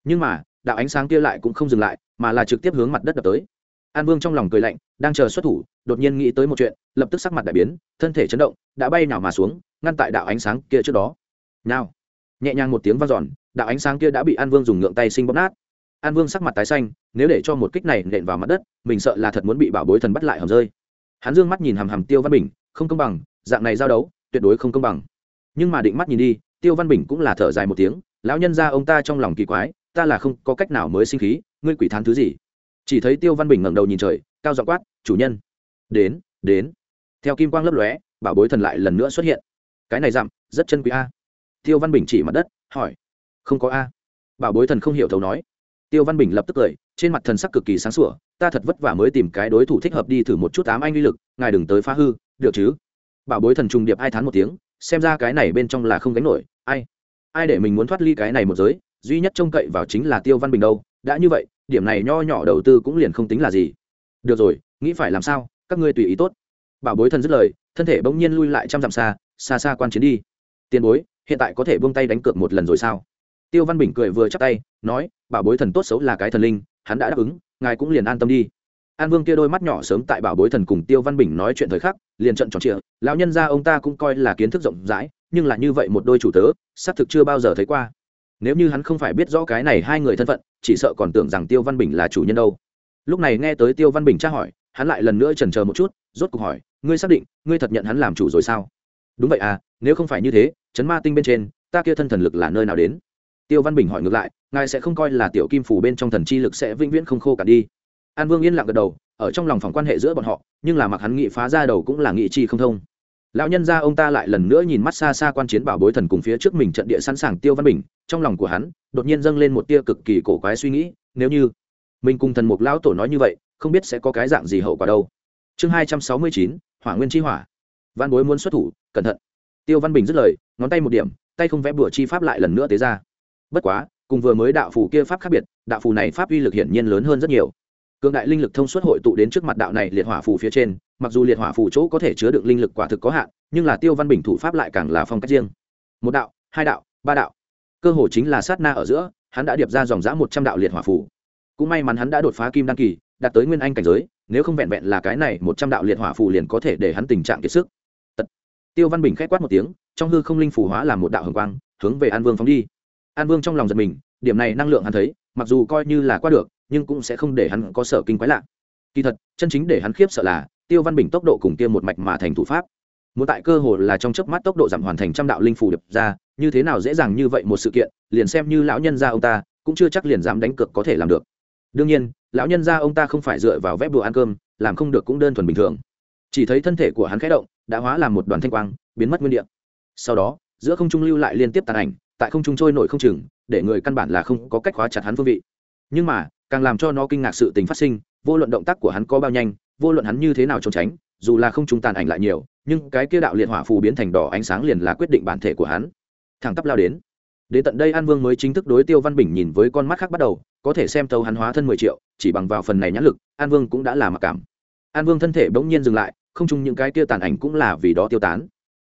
Nhưng mà, đạo ánh sáng kia lại cũng không dừng lại, mà là trực tiếp hướng mặt đất đập tới. An vương trong lòng cười lạnh, đang chờ xuất thủ, đột nhiên nghĩ tới một chuyện, lập tức sắc mặt đại biến, thân thể chấn động, đã bay nào mà xuống, ngăn tại đạo ánh sáng kia trước đó. Nào! Nhẹ nhàng một tiếng vang giòn đạo ánh sáng kia đã bị an vương dùng ngượng tay sinh bóp nát. An vương sắc mặt tái xanh, nếu để cho một kích này nện vào mặt đất, mình sợ là thật muốn bị bảo bối thần bắt lại hầm rơi. Hắn dương mắt nhìn hầm hầm tiêu văn bình, không công bằng dạng này giao đấu tuyệt đối không công bằng. Nhưng mà định mắt nhìn đi, tiêu văn bình cũng là thở dài một tiếng, lão nhân ra ông ta trong lòng kỳ quái, ta là không có cách nào mới sinh khí, ngươi quỷ thán thứ gì? Chỉ thấy tiêu văn bình ngẩng đầu nhìn trời, cao giọng quát, chủ nhân, đến đến. Theo kim quang lấp lóe, bảo bối thần lại lần nữa xuất hiện. Cái này dặm rất chân quý a. Tiêu văn bình chỉ mặt đất, hỏi, không có a. Bảo bối thần không hiểu thấu nói. Tiêu văn bình lập tức cười, trên mặt thần sắc cực kỳ sáng sủa, ta thật vất vả mới tìm cái đối thủ thích hợp đi thử một chút ám anh uy lực, ngài đừng tới phá hư, được chứ? Bảo bối thần trùng điệp ai thán một tiếng, xem ra cái này bên trong là không gánh nổi, ai ai để mình muốn thoát ly cái này một giới, duy nhất trông cậy vào chính là tiêu văn bình đâu, đã như vậy, điểm này nho nhỏ đầu tư cũng liền không tính là gì. Được rồi, nghĩ phải làm sao, các ngươi tùy ý tốt. Bảo bối thần dứt lời, thân thể bỗng nhiên lui lại trăm dặm xa xa xa quan chiến đi. Tiền bối, hiện tại có thể buông tay đánh cược một lần rồi sao? Tiêu văn bình cười vừa chắc tay, nói, bảo bối thần tốt xấu là cái thần linh, hắn đã đáp ứng, ngài cũng liền an tâm đi an vương kia đôi mắt nhỏ sớm tại bảo bối thần cùng tiêu văn bình nói chuyện thời khắc, liền trận tròn trịa, lão nhân ra ông ta cũng coi là kiến thức rộng rãi, nhưng là như vậy một đôi chủ tớ, xác thực chưa bao giờ thấy qua. Nếu như hắn không phải biết rõ cái này hai người thân phận, chỉ sợ còn tưởng rằng tiêu văn bình là chủ nhân đâu. Lúc này nghe tới tiêu văn bình tra hỏi, hắn lại lần nữa chần chờ một chút, rốt cuộc hỏi, ngươi xác định, ngươi thật nhận hắn làm chủ rồi sao? Đúng vậy à nếu không phải như thế, chấn ma tinh bên trên, ta kia thân thần lực là nơi nào đến? Tiêu văn bình hỏi ngược lại, ngài sẽ không coi là tiểu kim phủ bên trong thần chi lực sẽ vĩnh viễn không khô cả đi an vương yên lặng gật đầu, ở trong lòng phòng quan hệ giữa bọn họ, nhưng là mặc hắn nghị phá ra đầu cũng là nghị chi không thông. Lão nhân ra ông ta lại lần nữa nhìn mắt xa xa quan chiến bảo bối thần cùng phía trước mình trận địa sẵn sàng tiêu văn bình, trong lòng của hắn, đột nhiên dâng lên một tia cực kỳ cổ quái suy nghĩ, nếu như mình cùng thần mục lão tổ nói như vậy, không biết sẽ có cái dạng gì hậu quả đâu. Chương hai trăm sáu mươi chín, hỏa nguyên chi hỏa. Văn bối muốn xuất thủ, cẩn thận. Tiêu văn bình dứt lời, ngón tay một điểm, tay không vẽ bửa chi pháp lại lần nữa tế ra. Bất quá, cùng vừa mới đạo phủ kia pháp khác biệt, đạo phủ này pháp uy lực hiển nhiên lớn hơn rất nhiều cường đại linh lực thông suốt hội tụ đến trước mặt đạo này liệt hỏa phủ phía trên, mặc dù liệt hỏa phủ chỗ có thể chứa được linh lực quả thực có hạn, nhưng là tiêu văn bình thủ pháp lại càng là phong cách riêng. Một đạo, hai đạo, ba đạo. Cơ hồ chính là sát na ở giữa, hắn đã điệp ra dòng dã một trăm đạo liệt hỏa phủ cũng may mắn hắn đã đột phá kim đăng kỳ, đạt tới nguyên anh cảnh giới, nếu không vẹn vẹn là cái này một trăm đạo liệt hỏa phủ liền có thể để hắn tình trạng kiệt sức. Tật. tiêu văn bình k h á c quát một tiếng, trong hư không linh phủ hóa làm một đạo hồng quang, hướng về an vương phóng đi. An vương trong lòng giật mình, điểm này năng lượng hắn thấy, mặc dù coi như là qua được nhưng cũng sẽ không để hắn có sở kinh quái lạ. Kỳ thật, chân chính để hắn khiếp sợ là, tiêu văn bình tốc độ cùng kia một mạch mà thành thủ pháp. Muốn tại cơ hồ là trong chớp mắt tốc độ giảm hoàn thành trăm đạo linh phủ đập ra, như thế nào dễ dàng như vậy một sự kiện, liền xem như lão nhân gia ông ta, cũng chưa chắc liền dám đánh cược có thể làm được. Đương nhiên, lão nhân gia ông ta không phải dựa vào vép đùa ăn cơm, làm không được cũng đơn thuần bình thường. Chỉ thấy thân thể của hắn khẽ động, đã hóa làm một đoàn thanh quang, biến mất nguyên địa. Sau đó, giữa không trung lưu lại liên tiếp tàn ảnh, tại không trung trôi nổi không chừng, để người căn bản là không có cách khóa chặt hắn phương vị. Nhưng mà càng làm cho nó kinh ngạc sự tình phát sinh, vô luận động tác của hắn có bao nhanh, vô luận hắn như thế nào trốn tránh, dù là không trung tàn ảnh lại nhiều, nhưng cái kia đạo liệt hỏa phù biến thành đỏ ánh sáng liền là quyết định bản thể của hắn. Thẳng tắp lao đến. Đến tận đây an vương mới chính thức đối tiêu văn bình nhìn với con mắt khác bắt đầu, có thể xem tấu hắn hóa thân mười triệu, chỉ bằng vào phần này nhãn lực, an vương cũng đã là mặc cảm. An vương thân thể bỗng nhiên dừng lại, không chung những cái kia tàn ảnh cũng là vì đó tiêu tán.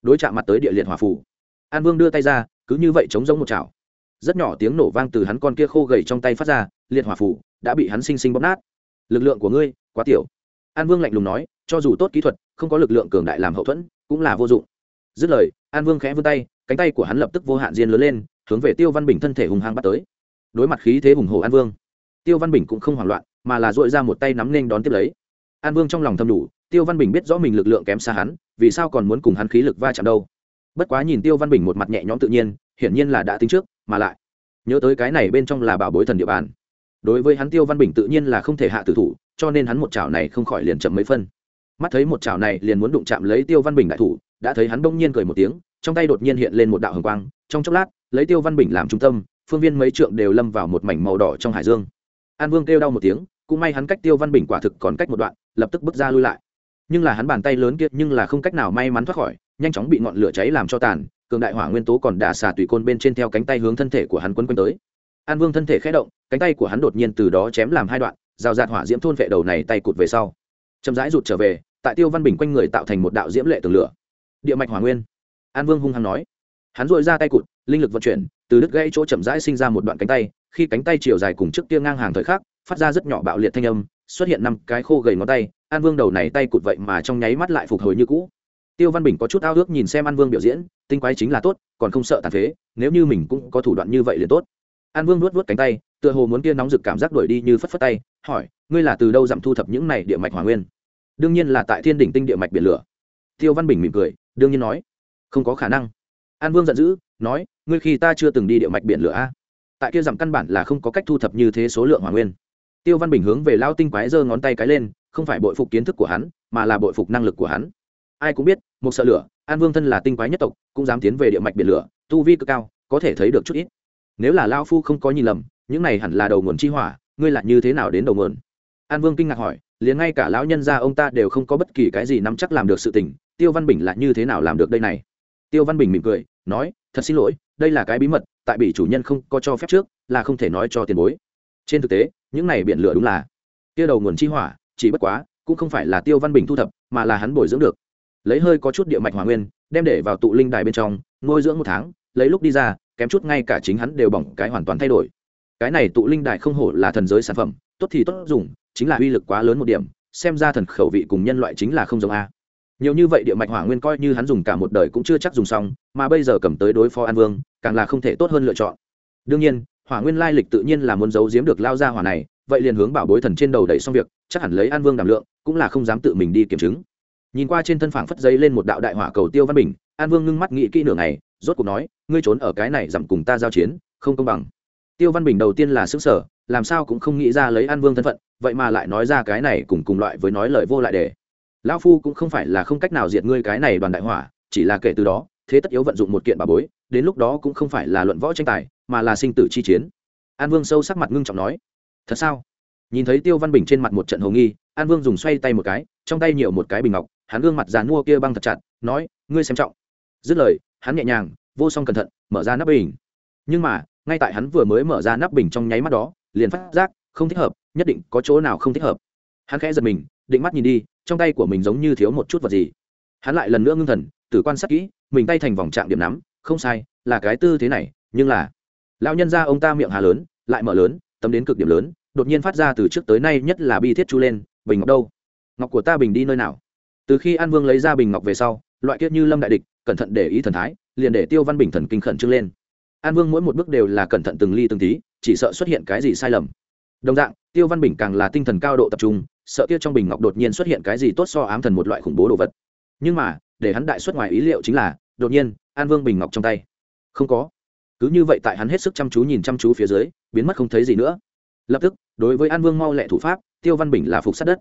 Đối chạm mặt tới địa liệt hỏa phù. An vương đưa tay ra, cứ như vậy chống giống một chảo rất nhỏ tiếng nổ vang từ hắn con kia khô gầy trong tay phát ra, liệt hỏa phù đã bị hắn sinh sinh bóp nát. Lực lượng của ngươi, quá tiểu. An vương lạnh lùng nói, cho dù tốt kỹ thuật, không có lực lượng cường đại làm hậu thuẫn, cũng là vô dụng. Dứt lời, an vương khẽ vươn tay, cánh tay của hắn lập tức vô hạn diên lớn lên, hướng về tiêu văn bình thân thể hùng hăng bắt tới. Đối mặt khí thế hùng hồ an vương, tiêu văn bình cũng không hoảng loạn, mà là dội ra một tay nắm nên đón tiếp lấy. An vương trong lòng thầm đủ, tiêu văn bình biết rõ mình lực lượng kém xa hắn, vì sao còn muốn cùng hắn khí lực va chạm đâu. Bất quá nhìn tiêu văn bình một mặt nhẹ nhõm tự nhiên hiển nhiên là đã tính trước, mà lại, nhớ tới cái này bên trong là bảo bối thần địa bàn. Đối với hắn tiêu văn bình tự nhiên là không thể hạ tử thủ, cho nên hắn một chảo này không khỏi liền chậm mấy phân. Mắt thấy một chảo này liền muốn đụng chạm lấy tiêu văn bình đại thủ, đã thấy hắn bỗng nhiên cười một tiếng, trong tay đột nhiên hiện lên một đạo hồng quang, trong chốc lát, lấy tiêu văn bình làm trung tâm, phương viên mấy trượng đều lâm vào một mảnh màu đỏ trong hải dương. An vương kêu đau một tiếng, cũng may hắn cách tiêu văn bình quả thực còn cách một đoạn, lập tức bước ra lui lại. Nhưng là hắn bàn tay lớn kia nhưng là không cách nào may mắn thoát khỏi, nhanh chóng bị ngọn lửa cháy làm cho tàn cường đại hỏa nguyên tố còn đả xà tùy côn bên trên theo cánh tay hướng thân thể của hắn quấn quanh tới. An vương thân thể khẽ động, cánh tay của hắn đột nhiên từ đó chém làm hai đoạn, rào rạt hỏa diễm thôn vệ đầu này tay cụt về sau. Chậm rãi rụt trở về, tại tiêu văn bình quanh người tạo thành một đạo diễm lệ tường lửa. Địa mạch hỏa nguyên. An vương hung hăng nói. Hắn dội ra tay cụt, linh lực vận chuyển, từ đứt gãy chỗ chậm rãi sinh ra một đoạn cánh tay, khi cánh tay chiều dài cùng trước kia ngang hàng thời khắc, phát ra rất nhỏ bạo liệt thanh âm, xuất hiện năm cái khô gầy ngón tay, an vương đầu này tay cụt vậy mà trong nháy mắt lại phục hồi như cũ tiêu văn bình có chút ao ước nhìn xem an vương biểu diễn, tinh quái chính là tốt, còn không sợ tàn phế, nếu như mình cũng có thủ đoạn như vậy liền tốt. An vương nuốt vớt cánh tay, tựa hồ muốn kia nóng rực cảm giác đuổi đi như phất phất tay, hỏi, ngươi là từ đâu dặm thu thập những này địa mạch hỏa nguyên? Đương nhiên là tại thiên đỉnh tinh địa mạch biển lửa. Tiêu văn bình mỉm cười, đương nhiên nói. Không có khả năng. An vương giận dữ, nói, ngươi khi ta chưa từng đi địa mạch biển lửa a, tại kia dặm căn bản là không có cách thu thập như thế số lượng hỏa nguyên. Tiêu văn bình hướng về lao tinh quái giơ ngón tay cái lên, không phải bội phục kiến thức của hắn, mà là bội phục năng lực của hắn ai cũng biết, một sợ lửa, an vương thân là tinh quái nhất tộc, cũng dám tiến về địa mạch biển lửa, tu vi cực cao, có thể thấy được chút ít. Nếu là lao phu không có nhìn lầm, những này hẳn là đầu nguồn chi hỏa, ngươi là như thế nào đến đầu nguồn? An vương kinh ngạc hỏi, liền ngay cả lão nhân gia ông ta đều không có bất kỳ cái gì nắm chắc làm được sự tình, tiêu văn bình là như thế nào làm được đây này? Tiêu văn bình mỉm cười, nói, thật xin lỗi, đây là cái bí mật, tại bị chủ nhân không có cho phép trước, là không thể nói cho tiền bối. Trên thực tế, những này biển lửa đúng là tiêu đầu nguồn chi hỏa, chỉ bất quá, cũng không phải là tiêu văn bình thu thập, mà là hắn bồi dưỡng được lấy hơi có chút địa mạch hỏa nguyên, đem để vào tụ linh đài bên trong, nuôi dưỡng một tháng, lấy lúc đi ra, kém chút ngay cả chính hắn đều bỏng cái hoàn toàn thay đổi. Cái này tụ linh đài không hổ là thần giới sản phẩm, tốt thì tốt dùng, chính là uy lực quá lớn một điểm, xem ra thần khẩu vị cùng nhân loại chính là không giống a. Nhiều như vậy địa mạch hỏa nguyên coi như hắn dùng cả một đời cũng chưa chắc dùng xong, mà bây giờ cầm tới đối phó an vương, càng là không thể tốt hơn lựa chọn. Đương nhiên, hỏa nguyên lai lịch tự nhiên là muốn giấu giếm được lao ra hỏa này, vậy liền hướng bảo bối thần trên đầu đẩy xong việc, chắc hẳn lấy an vương đảm lượng, cũng là không dám tự mình đi kiểm chứng nhìn qua trên thân phảng phất giấy lên một đạo đại hỏa cầu tiêu văn bình, an vương ngưng mắt nghĩ kỹ nửa ngày, rốt cuộc nói, ngươi trốn ở cái này giảm cùng ta giao chiến, không công bằng. Tiêu văn bình đầu tiên là xứng sở làm sao cũng không nghĩ ra lấy an vương thân phận, vậy mà lại nói ra cái này cùng cùng loại với nói lời vô lại để. Lão phu cũng không phải là không cách nào diệt ngươi cái này đoàn đại hỏa, chỉ là kể từ đó, thế tất yếu vận dụng một kiện bà bối, đến lúc đó cũng không phải là luận võ tranh tài, mà là sinh tử chi chiến. An vương sâu sắc mặt ngưng trọng nói, thật sao? Nhìn thấy tiêu văn bình trên mặt một trận hồ nghi, an vương dùng xoay tay một cái, trong tay nhiều một cái bình ngọc hắn gương mặt dàn mua kia băng thật chặt, nói, ngươi xem trọng. Dứt lời, hắn nhẹ nhàng, vô song cẩn thận, mở ra nắp bình. Nhưng mà, ngay tại hắn vừa mới mở ra nắp bình trong nháy mắt đó, liền phát giác, không thích hợp, nhất định có chỗ nào không thích hợp. Hắn khẽ giật mình, định mắt nhìn đi, trong tay của mình giống như thiếu một chút vật gì. Hắn lại lần nữa ngưng thần tử quan sát kỹ, mình tay thành vòng trạng điểm nắm, không sai, là cái tư thế này, nhưng là, lão nhân ra ông ta miệng hà lớn, lại mở lớn, tấm đến cực điểm lớn, đột nhiên phát ra từ trước tới nay nhất là bi thiết chu lên, bình ngọc đâu? Ngọc của ta bình đi nơi nào? Từ khi an vương lấy ra bình ngọc về sau, loại kiết như lâm đại địch, cẩn thận để ý thần thái, liền để tiêu văn bình thần kinh khẩn trương lên. An vương mỗi một bước đều là cẩn thận từng ly từng tí, chỉ sợ xuất hiện cái gì sai lầm. Đồng dạng, tiêu văn bình càng là tinh thần cao độ tập trung, sợ kia trong bình ngọc đột nhiên xuất hiện cái gì tốt so ám thần một loại khủng bố đồ vật. Nhưng mà, để hắn đại xuất ngoài ý liệu chính là, đột nhiên, an vương bình ngọc trong tay. Không có. Cứ như vậy tại hắn hết sức chăm chú nhìn chăm chú phía dưới, biến mất không thấy gì nữa. Lập tức, đối với an vương mau lẹ thủ pháp, tiêu văn bình là phục sát đất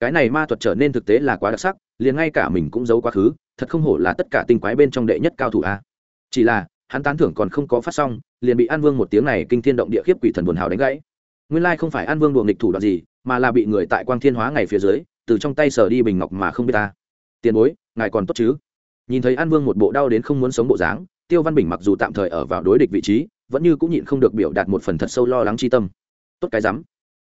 cái này ma thuật trở nên thực tế là quá đặc sắc, liền ngay cả mình cũng giấu quá khứ, thật không hổ là tất cả tinh quái bên trong đệ nhất cao thủ a. Chỉ là, hắn tán thưởng còn không có phát xong, liền bị an vương một tiếng này kinh thiên động địa khiếp quỷ thần buồn hào đánh gãy. Nguyên lai không phải an vương đùa nghịch thủ đoạn gì, mà là bị người tại quang thiên hóa ngày phía dưới, từ trong tay sờ đi bình ngọc mà không biết ta. Tiền bối, ngài còn tốt chứ? Nhìn thấy an vương một bộ đau đến không muốn sống bộ dáng, tiêu văn bình mặc dù tạm thời ở vào đối địch vị trí, vẫn như cũng nhịn không được biểu đạt một phần thật sâu lo lắng chi tâm. Tốt cái rắm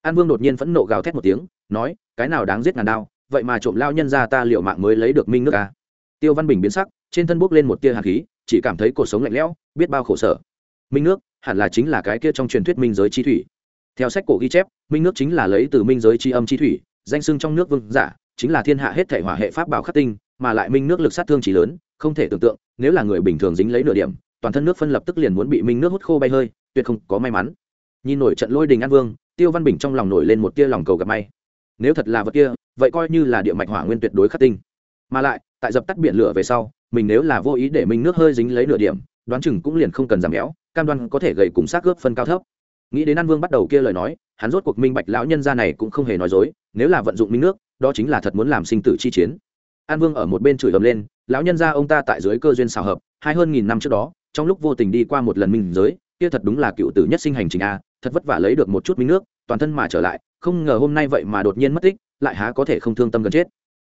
an vương đột nhiên phẫn nộ gào thét một tiếng, nói, cái nào đáng giết ngàn đao, vậy mà trộm lao nhân ra ta liệu mạng mới lấy được minh nước ca tiêu văn bình biến sắc, trên thân bốc lên một tia hạt khí, chỉ cảm thấy cuộc sống lạnh lẽo, biết bao khổ sở. Minh nước, hẳn là chính là cái kia trong truyền thuyết minh giới chi thủy. Theo sách cổ ghi chép, minh nước chính là lấy từ minh giới chi âm chi thủy, danh sưng trong nước vương giả, chính là thiên hạ hết thể hỏa hệ pháp bảo khắc tinh, mà lại minh nước lực sát thương chỉ lớn, không thể tưởng tượng, nếu là người bình thường dính lấy nửa điểm, toàn thân nước phân lập tức liền muốn bị minh nước hút khô bay hơi, tuyệt không có may mắn. Nhìn nổi trận lôi đình an vương tiêu văn bình trong lòng nổi lên một tia lòng cầu gặp may. Nếu thật là vật kia, vậy coi như là địa mạch hỏa nguyên tuyệt đối khắc tinh. Mà lại, tại dập tắt biển lửa về sau, mình nếu là vô ý để mình nước hơi dính lấy nửa điểm, đoán chừng cũng liền không cần giảm béo, cam đoan có thể gầy cùng xác ướp phân cao thấp. Nghĩ đến an vương bắt đầu kia lời nói, hắn rốt cuộc minh bạch lão nhân gia này cũng không hề nói dối, nếu là vận dụng minh nước, đó chính là thật muốn làm sinh tử chi chiến. An vương ở một bên chửi ầm lên, lão nhân gia ông ta tại dưới cơ duyên xào hợp, hai hơn nghìn năm trước đó, trong lúc vô tình đi qua một lần minh giới, kia thật đúng là cựu tử nhất sinh hành trình a thật vất vả lấy được một chút minh nước, toàn thân mà trở lại, không ngờ hôm nay vậy mà đột nhiên mất tích, lại há có thể không thương tâm gần chết.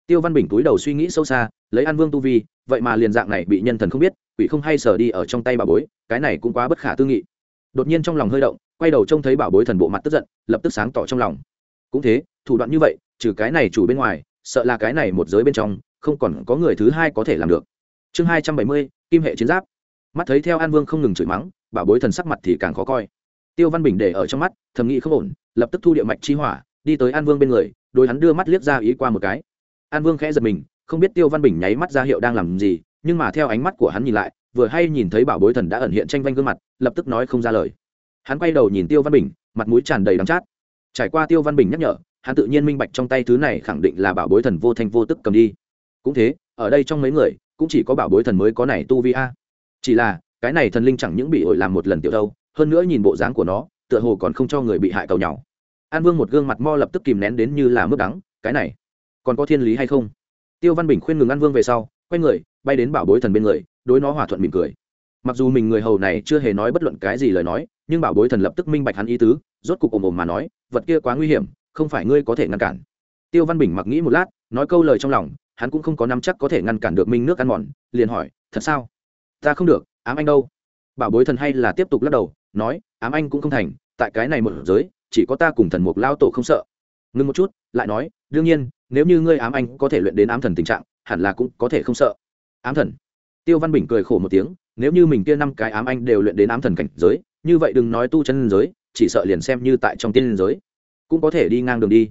Tiêu văn bình túi đầu suy nghĩ sâu xa, lấy an vương tu vi, vậy mà liền dạng này bị nhân thần không biết, quỷ không hay sở đi ở trong tay bà bối, cái này cũng quá bất khả tư nghị. Đột nhiên trong lòng hơi động, quay đầu trông thấy bảo bối thần bộ mặt tức giận, lập tức sáng tỏ trong lòng. Cũng thế, thủ đoạn như vậy, trừ cái này chủ bên ngoài, sợ là cái này một giới bên trong, không còn có người thứ hai có thể làm được. Chương hai trăm bảy mươi, kim hệ chiến giáp. Mắt thấy theo an vương không ngừng chửi mắng bảo bối thần sắc mặt thì càng khó coi tiêu văn bình để ở trong mắt, thầm nghĩ không ổn, lập tức thu địa mạch chi hỏa, đi tới an vương bên người đôi hắn đưa mắt liếc ra ý qua một cái. An vương khẽ giật mình, không biết tiêu văn bình nháy mắt ra hiệu đang làm gì, nhưng mà theo ánh mắt của hắn nhìn lại, vừa hay nhìn thấy bảo bối thần đã ẩn hiện tranh vanh gương mặt, lập tức nói không ra lời. Hắn quay đầu nhìn tiêu văn bình, mặt mũi tràn đầy đắng chát. Trải qua tiêu văn bình nhắc nhở, hắn tự nhiên minh bạch trong tay thứ này khẳng định là bảo bối thần vô thanh vô tức cầm đi. Cũng thế, ở đây trong mấy người, cũng chỉ có bảo bối thần mới có này tu vi a. Chỉ là, cái này thần linh chẳng những bị ổi làm một lần tiểu đâu hơn nữa nhìn bộ dáng của nó, tựa hồ còn không cho người bị hại cầu nhau an vương một gương mặt mo lập tức kìm nén đến như là mức đắng, cái này, còn có thiên lý hay không? Tiêu văn bình khuyên ngừng an vương về sau, quay người, bay đến bảo bối thần bên người, đối nó hòa thuận mỉm cười. Mặc dù mình người hầu này chưa hề nói bất luận cái gì lời nói, nhưng bảo bối thần lập tức minh bạch hắn ý tứ, rốt cục ồm ồm mà nói, vật kia quá nguy hiểm, không phải ngươi có thể ngăn cản. Tiêu văn bình mặc nghĩ một lát, nói câu lời trong lòng, hắn cũng không có nắm chắc có thể ngăn cản được minh nước ăn mòn, liền hỏi, thật sao? Ta không được, ám anh đâu? Bảo bối thần hay là tiếp tục lắc đầu nói, ám anh cũng không thành, tại cái này một giới, chỉ có ta cùng thần mục lao tổ không sợ. Ngưng một chút, lại nói, đương nhiên, nếu như ngươi ám anh có thể luyện đến ám thần tình trạng, hẳn là cũng có thể không sợ. Ám thần? Tiêu văn bình cười khổ một tiếng, nếu như mình kia năm cái ám anh đều luyện đến ám thần cảnh giới, như vậy đừng nói tu chân giới, chỉ sợ liền xem như tại trong tiên giới, cũng có thể đi ngang đường đi.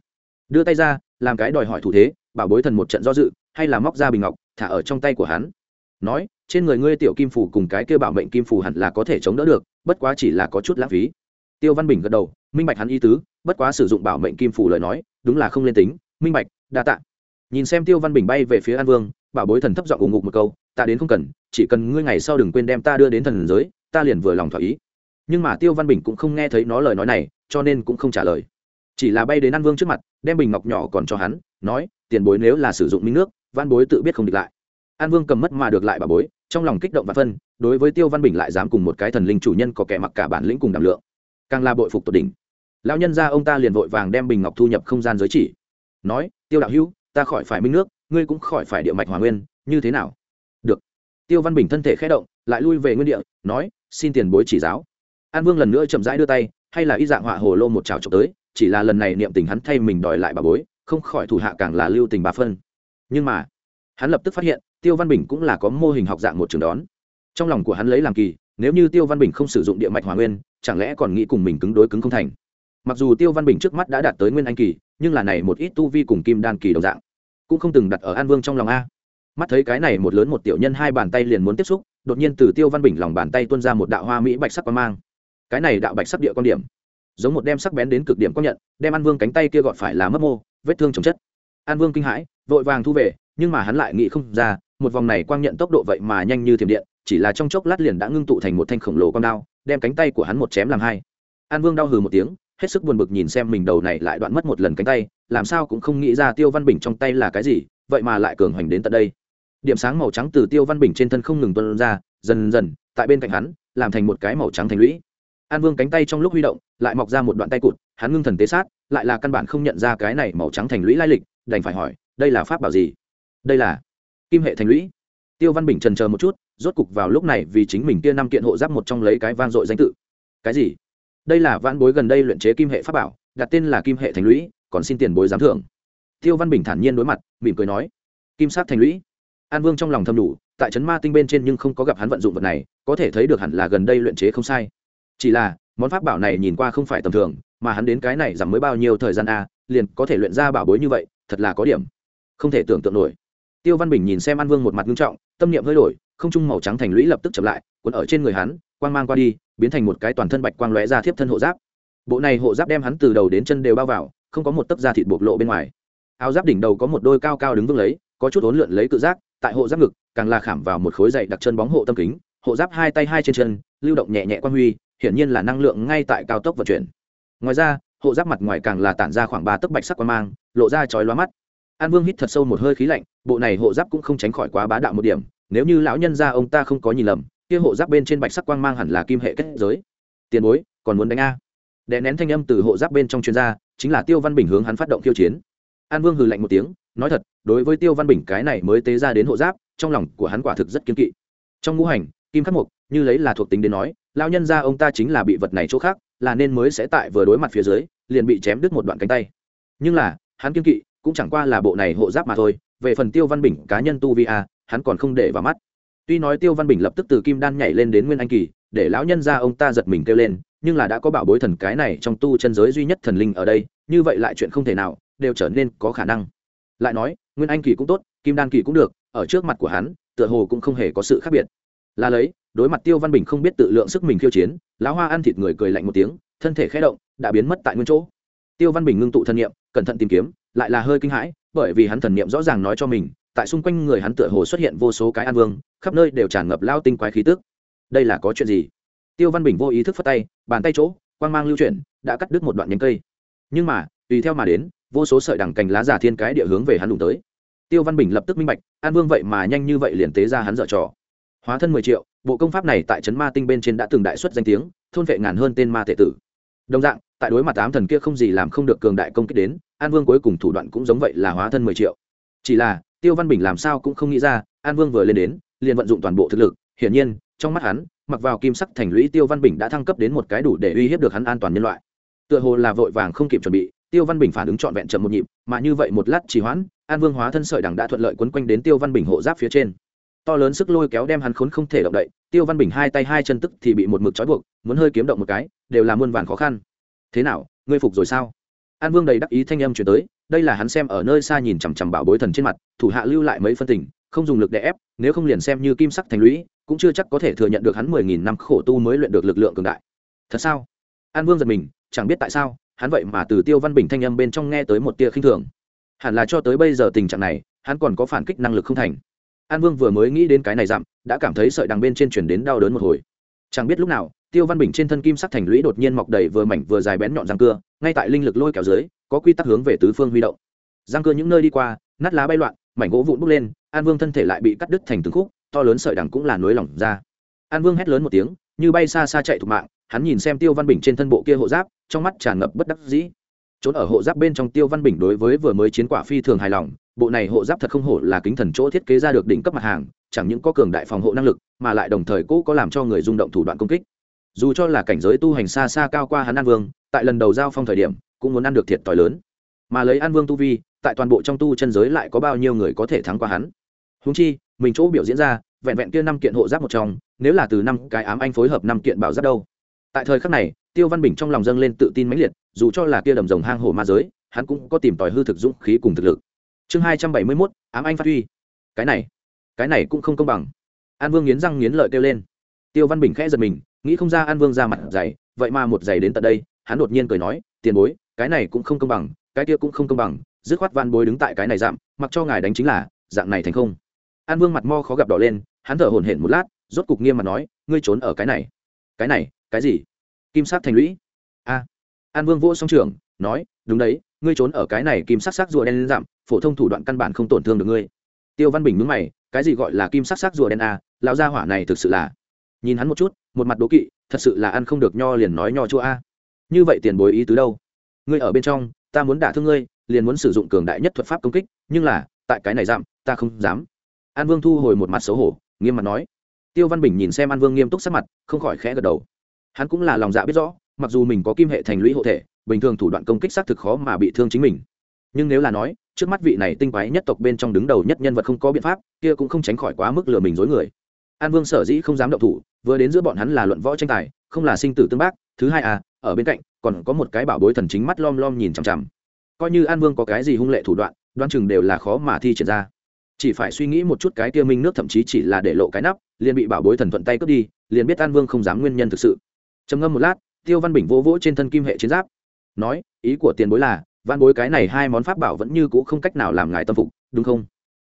Đưa tay ra, làm cái đòi hỏi thủ thế, bảo bối thần một trận do dự, hay là móc ra bình ngọc, thả ở trong tay của hắn. Nói trên người ngươi tiểu kim phủ cùng cái kêu bảo mệnh kim phủ hẳn là có thể chống đỡ được, bất quá chỉ là có chút lãng phí. Tiêu văn bình gật đầu, minh bạch hắn ý tứ, bất quá sử dụng bảo mệnh kim phủ lời nói, đúng là không lên tính, minh bạch, đa tạ. Nhìn xem tiêu văn bình bay về phía an vương, bảo bối thần thấp giọng ủng ngục một câu, ta đến không cần, chỉ cần ngươi ngày sau đừng quên đem ta đưa đến thần giới, ta liền vừa lòng thỏa ý. Nhưng mà tiêu văn bình cũng không nghe thấy nó lời nói này, cho nên cũng không trả lời. Chỉ là bay đến an vương trước mặt, đem bình ngọc nhỏ còn cho hắn, nói, tiền bối nếu là sử dụng minh nước, văn bối tự biết không địch lại. An vương cầm mất mà được lại bà bối trong lòng kích động và phân, đối với tiêu văn bình lại dám cùng một cái thần linh chủ nhân có kẻ mặc cả bản lĩnh cùng đảm lượng. Càng là bội phục tột đỉnh. Lão nhân ra ông ta liền vội vàng đem bình ngọc thu nhập không gian giới chỉ. Nói, tiêu đạo hữu, ta khỏi phải minh nước, ngươi cũng khỏi phải địa mạch hòa nguyên, như thế nào? Được. Tiêu văn bình thân thể khé động, lại lui về nguyên địa, nói, xin tiền bối chỉ giáo. An vương lần nữa chậm rãi đưa tay, hay là y dạng họa hồ lô một trào trộm tới, chỉ là lần này niệm tình hắn thay mình đòi lại bà bối, không khỏi thủ hạ càng là lưu tình bà phân. Nhưng mà, hắn lập tức phát hiện tiêu văn bình cũng là có mô hình học dạng một trường đón. Trong lòng của hắn lấy làm kỳ, nếu như tiêu văn bình không sử dụng địa mạch hòa nguyên, chẳng lẽ còn nghĩ cùng mình cứng đối cứng không thành? Mặc dù tiêu văn bình trước mắt đã đạt tới nguyên anh kỳ, nhưng là này một ít tu vi cùng kim đan kỳ đồng dạng, cũng không từng đặt ở an vương trong lòng a. Mắt thấy cái này một lớn một tiểu nhân hai bàn tay liền muốn tiếp xúc, đột nhiên từ tiêu văn bình lòng bàn tay tuôn ra một đạo hoa mỹ bạch sắc quan mang. Cái này đạo bạch sắc địa quan điểm, giống một đem sắc bén đến cực điểm công nhận, đem an vương cánh tay kia gọt phải là mất mô, vết thương chồng chất. An vương kinh hãi, vội vàng thu về, nhưng mà hắn lại nghĩ không ra một vòng này quang nhận tốc độ vậy mà nhanh như thiểm điện, chỉ là trong chốc lát liền đã ngưng tụ thành một thanh khổng lồ con đao, đem cánh tay của hắn một chém làm hai. An vương đau hừ một tiếng, hết sức buồn bực nhìn xem mình đầu này lại đoạn mất một lần cánh tay, làm sao cũng không nghĩ ra tiêu văn bình trong tay là cái gì, vậy mà lại cường hoành đến tận đây. Điểm sáng màu trắng từ tiêu văn bình trên thân không ngừng tuân ra, dần dần, tại bên cạnh hắn, làm thành một cái màu trắng thành lũy. An vương cánh tay trong lúc huy động, lại mọc ra một đoạn tay cụt, hắn ngưng thần tế sát, lại là căn bản không nhận ra cái này màu trắng thành lũy lai lịch, đành phải hỏi, đây là pháp bảo gì? Đây là kim hệ thành lũy. Tiêu văn bình trần chờ một chút, rốt cục vào lúc này vì chính mình kia năm kiện hộ giáp một trong lấy cái vang dội danh tự. Cái gì? Đây là vãn bối gần đây luyện chế kim hệ pháp bảo, đặt tên là kim hệ thành lũy, còn xin tiền bối giám thưởng. Tiêu văn bình thản nhiên đối mặt, mỉm cười nói, kim sát thành lũy. An vương trong lòng thầm đủ, tại trấn ma tinh bên trên nhưng không có gặp hắn vận dụng vật này, có thể thấy được hẳn là gần đây luyện chế không sai. Chỉ là, món pháp bảo này nhìn qua không phải tầm thường, mà hắn đến cái này giảm mới bao nhiêu thời gian a, liền có thể luyện ra bảo bối như vậy, thật là có điểm không thể tưởng tượng nổi tiêu văn bình nhìn xem an vương một mặt nghiêm trọng, tâm niệm hơi đổi, không trung màu trắng thành lũy lập tức chậm lại, cuốn ở trên người hắn, quang mang qua đi, biến thành một cái toàn thân bạch quang lóe ra thiếp thân hộ giáp. Bộ này hộ giáp đem hắn từ đầu đến chân đều bao vào, không có một tấc da thịt bộc lộ bên ngoài. Áo giáp đỉnh đầu có một đôi cao cao đứng vững lấy, có chút ốn lượn lấy cự giác, tại hộ giáp ngực, càng là khảm vào một khối dày đặc chân bóng hộ tâm kính, hộ giáp hai tay hai trên chân, lưu động nhẹ nhẹ quan huy, hiển nhiên là năng lượng ngay tại cao tốc vận chuyển. Ngoài ra, hộ giáp mặt ngoài càng là tản ra khoảng ba tấc bạch sắc quan mang, lộ ra chói lóa mắt an vương hít thật sâu một hơi khí lạnh, bộ này hộ giáp cũng không tránh khỏi quá bá đạo một điểm, nếu như lão nhân gia ông ta không có nhìn lầm, kia hộ giáp bên trên bạch sắc quang mang hẳn là kim hệ kết giới. Tiền bối, còn muốn đánh a? Đè nén thanh âm từ hộ giáp bên trong chuyên gia chính là tiêu văn bình hướng hắn phát động khiêu chiến. An vương hừ lạnh một tiếng, nói thật, đối với tiêu văn bình cái này mới tế ra đến hộ giáp, trong lòng của hắn quả thực rất kiên kỵ. Trong ngũ hành, kim khắc mục, như lấy là thuộc tính đến nói, lão nhân gia ông ta chính là bị vật này chỗ khác, là nên mới sẽ tại vừa đối mặt phía dưới, liền bị chém đứt một đoạn cánh tay. Nhưng là, hắn kiên kỵ cũng chẳng qua là bộ này hộ giáp mà thôi, về phần tiêu văn bình cá nhân tu vi a, hắn còn không để vào mắt. Tuy nói tiêu văn bình lập tức từ kim đan nhảy lên đến nguyên anh kỳ, để lão nhân ra ông ta giật mình kêu lên, nhưng là đã có bảo bối thần cái này trong tu chân giới duy nhất thần linh ở đây, như vậy lại chuyện không thể nào, đều trở nên có khả năng. Lại nói, nguyên anh kỳ cũng tốt, kim đan kỳ cũng được, ở trước mặt của hắn, tựa hồ cũng không hề có sự khác biệt. Là lấy, đối mặt tiêu văn bình không biết tự lượng sức mình khiêu chiến, lão hoa ăn thịt người cười lạnh một tiếng, thân thể khẽ động, đã biến mất tại nguyên chỗ. Tiêu văn bình ngưng tụ thân nhiệm cẩn thận tìm kiếm lại là hơi kinh hãi, bởi vì hắn thần niệm rõ ràng nói cho mình, tại xung quanh người hắn tựa hồ xuất hiện vô số cái an vương, khắp nơi đều tràn ngập lao tinh quái khí tức. Đây là có chuyện gì? Tiêu văn bình vô ý thức phất tay, bàn tay chỗ, quang mang lưu chuyển, đã cắt đứt một đoạn nhánh cây. Nhưng mà, tùy theo mà đến, vô số sợi đằng cành lá giả thiên cái địa hướng về hắn đụng tới. Tiêu văn bình lập tức minh bạch, an vương vậy mà nhanh như vậy liền tế ra hắn dở trò. Hóa thân mười triệu, bộ công pháp này tại trấn ma tinh bên trên đã từng đại xuất danh tiếng, thôn vệ ngàn hơn tên ma tệ tử. Đồng dạng, tại đối mặt tám thần kia không gì làm không được cường đại công kích đến an vương cuối cùng thủ đoạn cũng giống vậy là hóa thân mười triệu. Chỉ là, tiêu văn bình làm sao cũng không nghĩ ra, an vương vừa lên đến, liền vận dụng toàn bộ thực lực, hiển nhiên, trong mắt hắn, mặc vào kim sắc thành lũy tiêu văn bình đã thăng cấp đến một cái đủ để uy hiếp được hắn an toàn nhân loại. Tựa hồ là vội vàng không kịp chuẩn bị, tiêu văn bình phản ứng trọn vẹn chậm một nhịp, mà như vậy một lát trì hoãn, an vương hóa thân sợi đằng đã thuận lợi quấn quanh đến tiêu văn bình hộ giáp phía trên. To lớn sức lôi kéo đem hắn khốn không thể động đậy, tiêu văn bình hai tay hai chân tức thì bị một mực trói buộc, muốn hơi kiếm động một cái, đều là muôn vàn khó khăn. Thế nào, ngươi phục rồi sao? An vương đầy đắc ý thanh âm chuyển tới, đây là hắn xem ở nơi xa nhìn chằm chằm bảo bối thần trên mặt, thủ hạ lưu lại mấy phân tình, không dùng lực để ép, nếu không liền xem như kim sắc thành lũy, cũng chưa chắc có thể thừa nhận được hắn mười nghìn năm khổ tu mới luyện được lực lượng cường đại. Thật sao? An vương giật mình, chẳng biết tại sao, hắn vậy mà từ tiêu văn bình thanh âm bên trong nghe tới một tia khinh thường. Hẳn là cho tới bây giờ tình trạng này, hắn còn có phản kích năng lực không thành. An vương vừa mới nghĩ đến cái này dặm, đã cảm thấy sợi đằng bên trên chuyển đến đau đớn một hồi chẳng biết lúc nào, tiêu văn bình trên thân kim sắc thành lũy đột nhiên mọc đầy vừa mảnh vừa dài bén nhọn răng cưa, ngay tại linh lực lôi kéo dưới, có quy tắc hướng về tứ phương huy động. Răng cưa những nơi đi qua, nát lá bay loạn, mảnh gỗ vụn bốc lên, an vương thân thể lại bị cắt đứt thành từng khúc, to lớn sợi đằng cũng là nối lỏng ra. An vương hét lớn một tiếng, như bay xa xa chạy thục mạng, hắn nhìn xem tiêu văn bình trên thân bộ kia hộ giáp, trong mắt tràn ngập bất đắc dĩ. Trốn ở hộ giáp bên trong tiêu văn bình đối với vừa mới chiến quả phi thường hài lòng, bộ này hộ giáp thật không hổ là kính thần chỗ thiết kế ra được đỉnh cấp mặt hàng, chẳng những có cường đại phòng hộ năng lực mà lại đồng thời cũ có làm cho người rung động thủ đoạn công kích. Dù cho là cảnh giới tu hành xa xa cao qua hắn an vương, tại lần đầu giao phong thời điểm, cũng muốn ăn được thiệt t lớn. Mà lấy an vương tu vi, tại toàn bộ trong tu chân giới lại có bao nhiêu người có thể thắng qua hắn? Húng chi, mình chỗ biểu diễn ra, vẹn vẹn kia năm kiện hộ giáp một trong, nếu là từ năm cái ám anh phối hợp năm kiện bảo giáp đâu? Tại thời khắc này, tiêu văn bình trong lòng dâng lên tự tin mãnh liệt, dù cho là kia đầm rồng hang hổ ma giới, hắn cũng có tìm tòi hư thực dũng khí cùng thực lực. Chương hai trăm bảy mươi mốt, ám anh phát huy. Cái này cái này cũng không công bằng an vương nghiến răng nghiến lợi kêu lên. Tiêu văn bình khẽ giật mình, nghĩ không ra an vương ra mặt dày, vậy mà một giày đến tận đây, hắn đột nhiên cười nói, tiền bối, cái này cũng không công bằng, cái kia cũng không công bằng, dứt khoát van bối đứng tại cái này giảm mặc cho ngài đánh chính là, dạng này thành không? An vương mặt mo khó gặp đỏ lên, hắn thở hổn hển một lát, rốt cục nghiêm mặt nói, ngươi trốn ở cái này cái này, cái gì? Kim sắc thành lũy. A. An vương vỗ song trường nói, đúng đấy, ngươi trốn ở cái này kim sắc sắc rùa đen lên giảm phổ thông thủ đoạn căn bản không tổn thương được ngươi. Tiêu văn bình mướn mày cái gì gọi là kim sắc sắc rùa đen a lão gia hỏa này thực sự là, nhìn hắn một chút, một mặt đố kỵ, thật sự là ăn không được nho liền nói nho chua a. Như vậy tiền bối ý tứ đâu? Ngươi ở bên trong, ta muốn đả thương ngươi, liền muốn sử dụng cường đại nhất thuật pháp công kích, nhưng là, tại cái này giảm, ta không dám. An vương thu hồi một mặt xấu hổ, nghiêm mặt nói. Tiêu văn bình nhìn xem an vương nghiêm túc sắc mặt, không khỏi khẽ gật đầu. Hắn cũng là lòng dạ biết rõ, mặc dù mình có kim hệ thành lũy hộ thể, bình thường thủ đoạn công kích xác thực khó mà bị thương chính mình nhưng nếu là nói, trước mắt vị này tinh quái nhất tộc bên trong đứng đầu nhất nhân vật không có biện pháp, kia cũng không tránh khỏi quá mức lừa mình dối người. An vương sở dĩ không dám động thủ, vừa đến giữa bọn hắn là luận võ tranh tài, không là sinh tử tương bác, thứ hai à ở bên cạnh, còn có một cái bảo bối thần chính mắt lom lom nhìn chằm chằm. Coi như an vương có cái gì hung lệ thủ đoạn đoan chừng đều là khó mà thi triển ra. Chỉ phải suy nghĩ một chút cái kia minh nước thậm chí chỉ là để lộ cái nắp, liền bị bảo bối thần thuận tay cướp đi, liền biết an vương không dám nguyên nhân thực sự. Trầm ngâm một lát, tiêu văn bình vỗ vỗ trên thân kim hệ chiến giáp, nói, ý của tiền bối là van bối cái này hai món pháp bảo vẫn như cũ không cách nào làm ngài tâm phục, đúng không?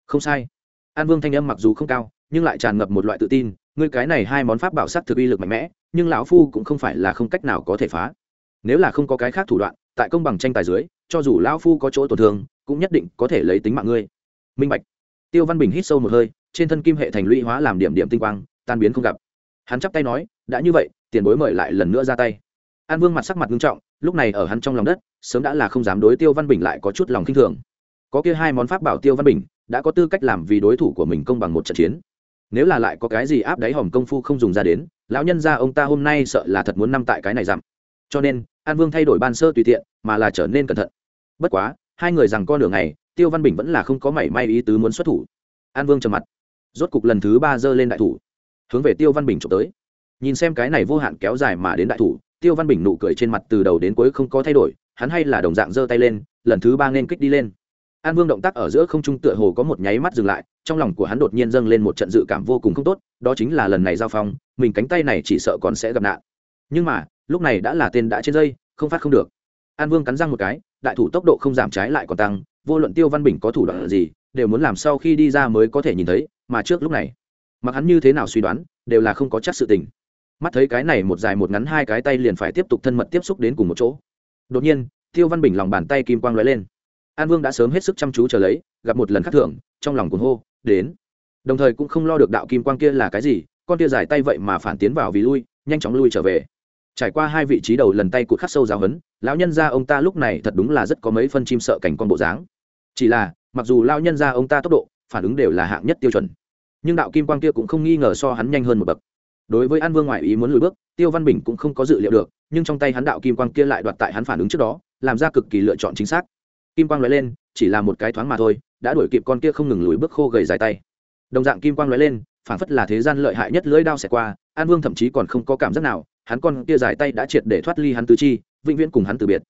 Không sai. An vương thanh âm mặc dù không cao, nhưng lại tràn ngập một loại tự tin, ngươi cái này hai món pháp bảo sắc thực uy lực mạnh mẽ, nhưng lão phu cũng không phải là không cách nào có thể phá. Nếu là không có cái khác thủ đoạn, tại công bằng tranh tài dưới, cho dù lão phu có chỗ tổn thương, cũng nhất định có thể lấy tính mạng ngươi. Minh bạch. Tiêu văn bình hít sâu một hơi, trên thân kim hệ thành lũy hóa làm điểm điểm tinh quang, tan biến không gặp. Hắn chắp tay nói, đã như vậy, tiền bối mời lại lần nữa ra tay an vương mặt sắc mặt nghiêm trọng, lúc này ở hắn trong lòng đất, sớm đã là không dám đối tiêu văn bình lại có chút lòng khinh thường. Có kia hai món pháp bảo tiêu văn bình, đã có tư cách làm vì đối thủ của mình công bằng một trận chiến. Nếu là lại có cái gì áp đáy hòm công phu không dùng ra đến, lão nhân ra ông ta hôm nay sợ là thật muốn năm tại cái này giảm. cho nên, an vương thay đổi ban sơ tùy tiện, mà là trở nên cẩn thận. Bất quá, hai người rằng con đường này tiêu văn bình vẫn là không có mảy may ý tứ muốn xuất thủ. An vương trầm mặt. Rốt cục lần thứ ba giơ lên đại thủ. Hướng về tiêu văn bình trộm tới. Nhìn xem cái này vô hạn kéo dài mà đến đại thủ tiêu văn bình nụ cười trên mặt từ đầu đến cuối không có thay đổi, hắn hay là đồng dạng giơ tay lên, lần thứ ba nên kích đi lên. An vương động tác ở giữa không trung tựa hồ có một nháy mắt dừng lại, trong lòng của hắn đột nhiên dâng lên một trận dự cảm vô cùng không tốt, đó chính là lần này giao phong, mình cánh tay này chỉ sợ còn sẽ gặp nạn. Nhưng mà, lúc này đã là tên đã trên dây, không phát không được. An vương cắn răng một cái, đại thủ tốc độ không giảm trái lại còn tăng, vô luận tiêu văn bình có thủ đoạn gì, đều muốn làm sau khi đi ra mới có thể nhìn thấy, mà trước lúc này, mặc hắn như thế nào suy đoán, đều là không có chắc sự tình mắt thấy cái này một dài một ngắn hai cái tay liền phải tiếp tục thân mật tiếp xúc đến cùng một chỗ. Đột nhiên, tiêu văn bình lòng bàn tay kim quang lóe lên. An vương đã sớm hết sức chăm chú chờ lấy, gặp một lần khắc thưởng trong lòng cuồng hô, đến. Đồng thời cũng không lo được đạo kim quang kia là cái gì, con tia dài tay vậy mà phản tiến vào vì lui, nhanh chóng lui trở về. Trải qua hai vị trí đầu lần tay cụt khắc sâu giáo hấn lão nhân ra ông ta lúc này thật đúng là rất có mấy phân chim sợ cảnh con bộ dáng. Chỉ là, mặc dù lao nhân ra ông ta tốc độ, phản ứng đều là hạng nhất tiêu chuẩn, nhưng đạo kim quang kia cũng không nghi ngờ so hắn nhanh hơn một bậc đối với an vương ngoại ý muốn lùi bước, tiêu văn bình cũng không có dự liệu được, nhưng trong tay hắn đạo kim quang kia lại đoạt tại hắn phản ứng trước đó, làm ra cực kỳ lựa chọn chính xác. Kim quang nói lên, chỉ là một cái thoáng mà thôi, đã đuổi kịp con kia không ngừng lùi bước khô gầy dài tay. Đồng dạng kim quang nói lên, phản phất là thế gian lợi hại nhất lưỡi đao xẻ qua, an vương thậm chí còn không có cảm giác nào, hắn con kia dài tay đã triệt để thoát ly hắn tứ chi, vĩnh viễn cùng hắn từ biệt.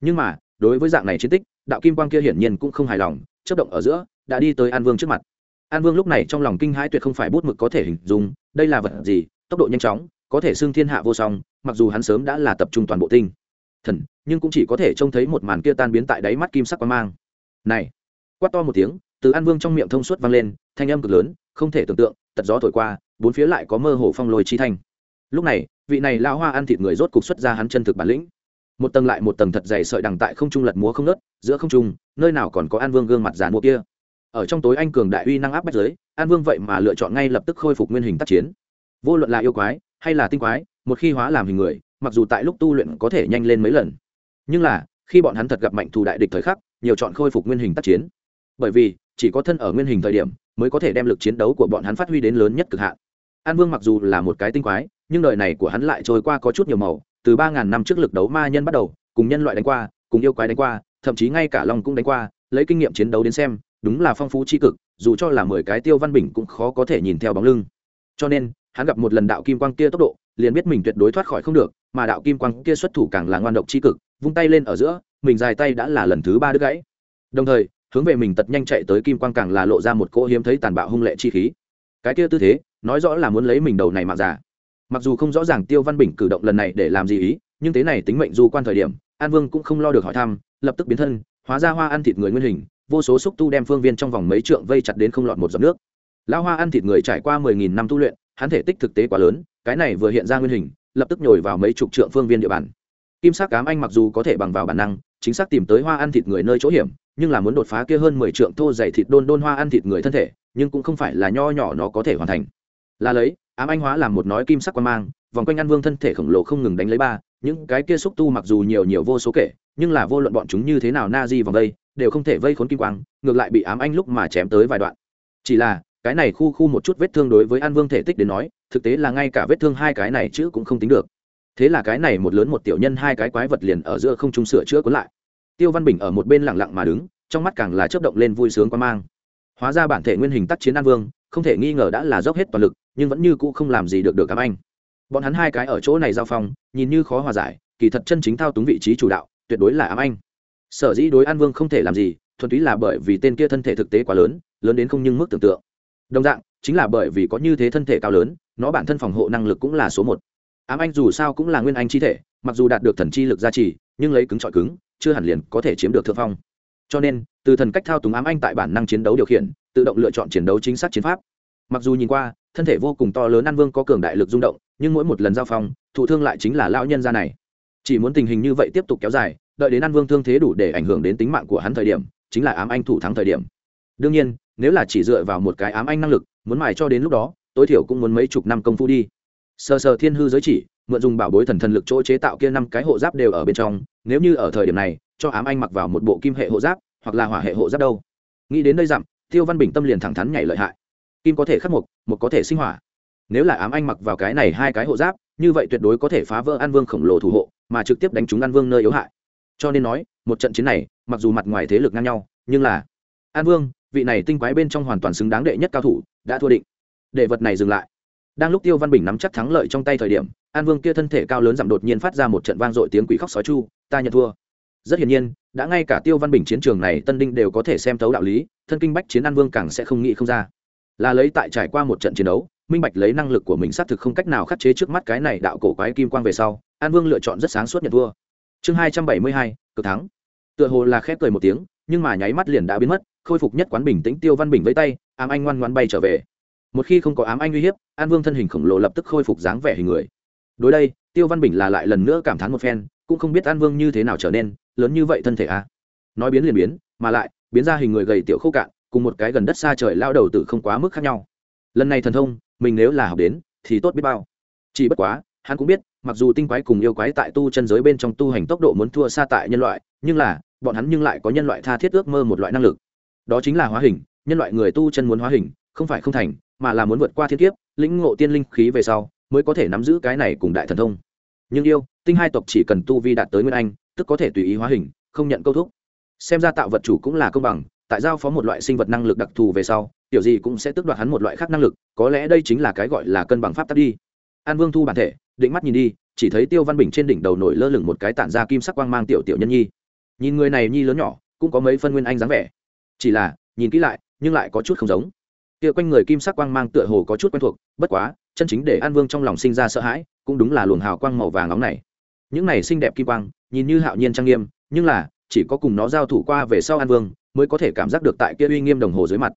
Nhưng mà, đối với dạng này chiến tích, đạo kim quang kia hiển nhiên cũng không hài lòng chấp động ở giữa, đã đi tới an vương trước mặt. An vương lúc này trong lòng kinh hãi tuyệt không phải bút mực có thể hình dung, đây là vật gì tốc độ nhanh chóng, có thể xưng thiên hạ vô song, mặc dù hắn sớm đã là tập trung toàn bộ tinh thần, nhưng cũng chỉ có thể trông thấy một màn kia tan biến tại đáy mắt kim sắc quang mang. Này, quát to một tiếng, từ an vương trong miệng thông suốt vang lên, thanh âm cực lớn, không thể tưởng tượng, tật gió thổi qua, bốn phía lại có mơ hồ phong lôi chi thanh. Lúc này, vị này lao hoa ăn thịt người rốt cục xuất ra hắn chân thực bản lĩnh. Một tầng lại một tầng thật dày sợi đằng tại không trung lật múa không nớt giữa không trung, nơi nào còn có an vương gương mặt giàn mua kia. Ở trong tối anh cường đại uy năng áp bách giới, an vương vậy mà lựa chọn ngay lập tức khôi phục nguyên hình tác chiến vô luận là yêu quái hay là tinh quái, một khi hóa làm hình người, mặc dù tại lúc tu luyện có thể nhanh lên mấy lần, nhưng là, khi bọn hắn thật gặp mạnh thù đại địch thời khắc, nhiều chọn khôi phục nguyên hình tác chiến. Bởi vì, chỉ có thân ở nguyên hình thời điểm, mới có thể đem lực chiến đấu của bọn hắn phát huy đến lớn nhất cực hạn. An vương mặc dù là một cái tinh quái, nhưng đời này của hắn lại trôi qua có chút nhiều màu, từ ba ngàn năm trước lực đấu ma nhân bắt đầu, cùng nhân loại đánh qua, cùng yêu quái đánh qua, thậm chí ngay cả long cũng đánh qua, lấy kinh nghiệm chiến đấu đến xem, đúng là phong phú c h i cực, dù cho là mười cái tiêu văn bình cũng khó có thể nhìn theo bóng lưng. Cho nên hắn gặp một lần đạo kim quang kia tốc độ, liền biết mình tuyệt đối thoát khỏi không được, mà đạo kim quang kia xuất thủ càng là ngoan độc chi cực, vung tay lên ở giữa, mình dài tay đã là lần thứ ba đứt gãy. Đồng thời, hướng về mình tật nhanh chạy tới kim quang càng là lộ ra một cỗ hiếm thấy tàn bạo hung lệ chi khí. Cái kia tư thế, nói rõ là muốn lấy mình đầu này mà giả mặc dù không rõ ràng tiêu văn bình cử động lần này để làm gì ý, nhưng thế này tính mệnh du quan thời điểm, an vương cũng không lo được hỏi thăm, lập tức biến thân, hóa ra hoa ăn thịt người nguyên hình, vô số xúc tu đem phương viên trong vòng mấy trượng vây chặt đến không lọt một giọt nước. Lão hoa ăn thịt người trải qua mười nghìn năm tu luyện hắn thể tích thực tế quá lớn, cái này vừa hiện ra nguyên hình, lập tức nhồi vào mấy chục trượng phương viên địa bàn. Kim sắc cám anh mặc dù có thể bằng vào bản năng, chính xác tìm tới hoa ăn thịt người nơi chỗ hiểm, nhưng là muốn đột phá kia hơn mười trượng thô dày thịt đôn đôn hoa ăn thịt người thân thể, nhưng cũng không phải là nho nhỏ nó có thể hoàn thành. Là lấy, ám anh hóa làm một nói kim sắc quan mang, vòng quanh ăn vương thân thể khổng lồ không ngừng đánh lấy ba, những cái kia xúc tu mặc dù nhiều nhiều vô số kể, nhưng là vô luận bọn chúng như thế nào na di vòng đây, đều không thể vây khốn kim quang, ngược lại bị ám anh lúc mà chém tới vài đoạn. Chỉ là cái này khu khu một chút vết thương đối với an vương thể tích đến nói, thực tế là ngay cả vết thương hai cái này chứ cũng không tính được. Thế là cái này một lớn một tiểu nhân hai cái quái vật liền ở giữa không trung sửa chữa cuốn lại. Tiêu văn bình ở một bên lặng lặng mà đứng, trong mắt càng là chớp động lên vui sướng quan mang. Hóa ra bản thể nguyên hình tác chiến an vương, không thể nghi ngờ đã là dốc hết toàn lực, nhưng vẫn như cũ không làm gì được được các anh. Bọn hắn hai cái ở chỗ này giao phong, nhìn như khó hòa giải, kỳ thật chân chính thao túng vị trí chủ đạo, tuyệt đối là ám anh. Sở dĩ đối an vương không thể làm gì, thuần túy là bởi vì tên kia thân thể thực tế quá lớn lớn đến không nhưng mức tưởng tượng đồng dạng, chính là bởi vì có như thế thân thể cao lớn, nó bản thân phòng hộ năng lực cũng là số một. Ám anh dù sao cũng là nguyên anh chi thể, mặc dù đạt được thần chi lực gia trì, nhưng lấy cứng trọi cứng, chưa hẳn liền có thể chiếm được thượng phong. Cho nên, từ thần cách thao túng ám anh tại bản năng chiến đấu điều khiển, tự động lựa chọn chiến đấu chính xác chiến pháp. Mặc dù nhìn qua, thân thể vô cùng to lớn an vương có cường đại lực rung động, nhưng mỗi một lần giao phong, thụ thương lại chính là lão nhân gia này. Chỉ muốn tình hình như vậy tiếp tục kéo dài, đợi đến an vương thương thế đủ để ảnh hưởng đến tính mạng của hắn thời điểm, chính là ám anh thủ thắng thời điểm. Đương nhiên nếu là chỉ dựa vào một cái ám anh năng lực, muốn mài cho đến lúc đó, tối thiểu cũng muốn mấy chục năm công phu đi. Sờ sờ thiên hư giới chỉ, mượn dùng bảo bối thần thần lực chỗ chế tạo kia năm cái hộ giáp đều ở bên trong, nếu như ở thời điểm này, cho ám anh mặc vào một bộ kim hệ hộ giáp, hoặc là hỏa hệ hộ giáp đâu. Nghĩ đến đây dặm, tiêu văn bình tâm liền thẳng thắn nhảy lợi hại. Kim có thể khắc mục một có thể sinh hỏa. Nếu là ám anh mặc vào cái này hai cái hộ giáp, như vậy tuyệt đối có thể phá vỡ an vương khổng lồ thủ hộ, mà trực tiếp đánh trúng an vương nơi yếu hại. Cho nên nói, một trận chiến này, mặc dù mặt ngoài thế lực ngang nhau, nhưng là an vương vị này tinh quái bên trong hoàn toàn xứng đáng đệ nhất cao thủ, đã thua định. Để vật này dừng lại. Đang lúc tiêu văn bình nắm chắc thắng lợi trong tay thời điểm, an vương kia thân thể cao lớn giảm đột nhiên phát ra một trận vang dội tiếng quỷ khóc sói chu, ta nhận thua. Rất hiển nhiên, đã ngay cả tiêu văn bình chiến trường này tân đinh đều có thể xem thấu đạo lý, thân kinh bách chiến an vương càng sẽ không nghĩ không ra. Là lấy tại trải qua một trận chiến đấu, minh bạch lấy năng lực của mình xác thực không cách nào khắc chế trước mắt cái này đạo cổ quái kim quang về sau, an vương lựa chọn rất sáng suốt nhận thua. Chương hai trăm bảy mươi hai, cực thắng. Tựa hồ là khép cười một tiếng, nhưng mà nháy mắt liền đã biến mất khôi phục nhất quán bình tĩnh tiêu văn bình với tay, ám anh ngoan ngoan bay trở về. Một khi không có ám anh uy hiếp, an vương thân hình khổng lồ lập tức khôi phục dáng vẻ hình người. Đối đây, tiêu văn bình là lại lần nữa cảm thán một phen, cũng không biết an vương như thế nào trở nên, lớn như vậy thân thể a à. nói biến liền biến, mà lại, biến ra hình người gầy tiểu khô cạn, cùng một cái gần đất xa trời lao đầu tử không quá mức khác nhau. Lần này thần thông, mình nếu là học đến, thì tốt biết bao. Chỉ bất quá, hắn cũng biết, mặc dù tinh quái cùng yêu quái tại tu chân giới bên trong tu hành tốc độ muốn thua xa tại nhân loại, nhưng là, bọn hắn nhưng lại có nhân loại tha thiết ước mơ một loại năng lực đó chính là hóa hình, nhân loại người tu chân muốn hóa hình, không phải không thành, mà là muốn vượt qua thiên kiếp, lĩnh ngộ tiên linh khí về sau, mới có thể nắm giữ cái này cùng đại thần thông. Nhưng yêu, tinh hai tộc chỉ cần tu vi đạt tới nguyên anh, tức có thể tùy ý hóa hình, không nhận câu thúc. Xem ra tạo vật chủ cũng là công bằng, tại giao phó một loại sinh vật năng lực đặc thù về sau kiểu gì cũng sẽ tước đoạt hắn một loại khác năng lực, có lẽ đây chính là cái gọi là cân bằng pháp tắc đi. An vương thu bản thể, định mắt nhìn đi, chỉ thấy tiêu văn bình trên đỉnh đầu nổi lơ lửng một cái tản ra kim sắc quang mang tiểu tiểu nhân nhi. Nhìn người này nhi lớn nhỏ, cũng có mấy phân nguyên anh dáng vẻ chỉ là, nhìn kỹ lại, nhưng lại có chút không giống. Kia quanh người kim sắc quang mang tựa hồ có chút quen thuộc, bất quá, chân chính để an vương trong lòng sinh ra sợ hãi, cũng đúng là luồng hào quang màu vàng nóng này. Những này xinh đẹp kim quang, nhìn như hạo nhiên trang nghiêm, nhưng là, chỉ có cùng nó giao thủ qua về sau an vương, mới có thể cảm giác được tại kia uy nghiêm đồng hồ dưới mặt.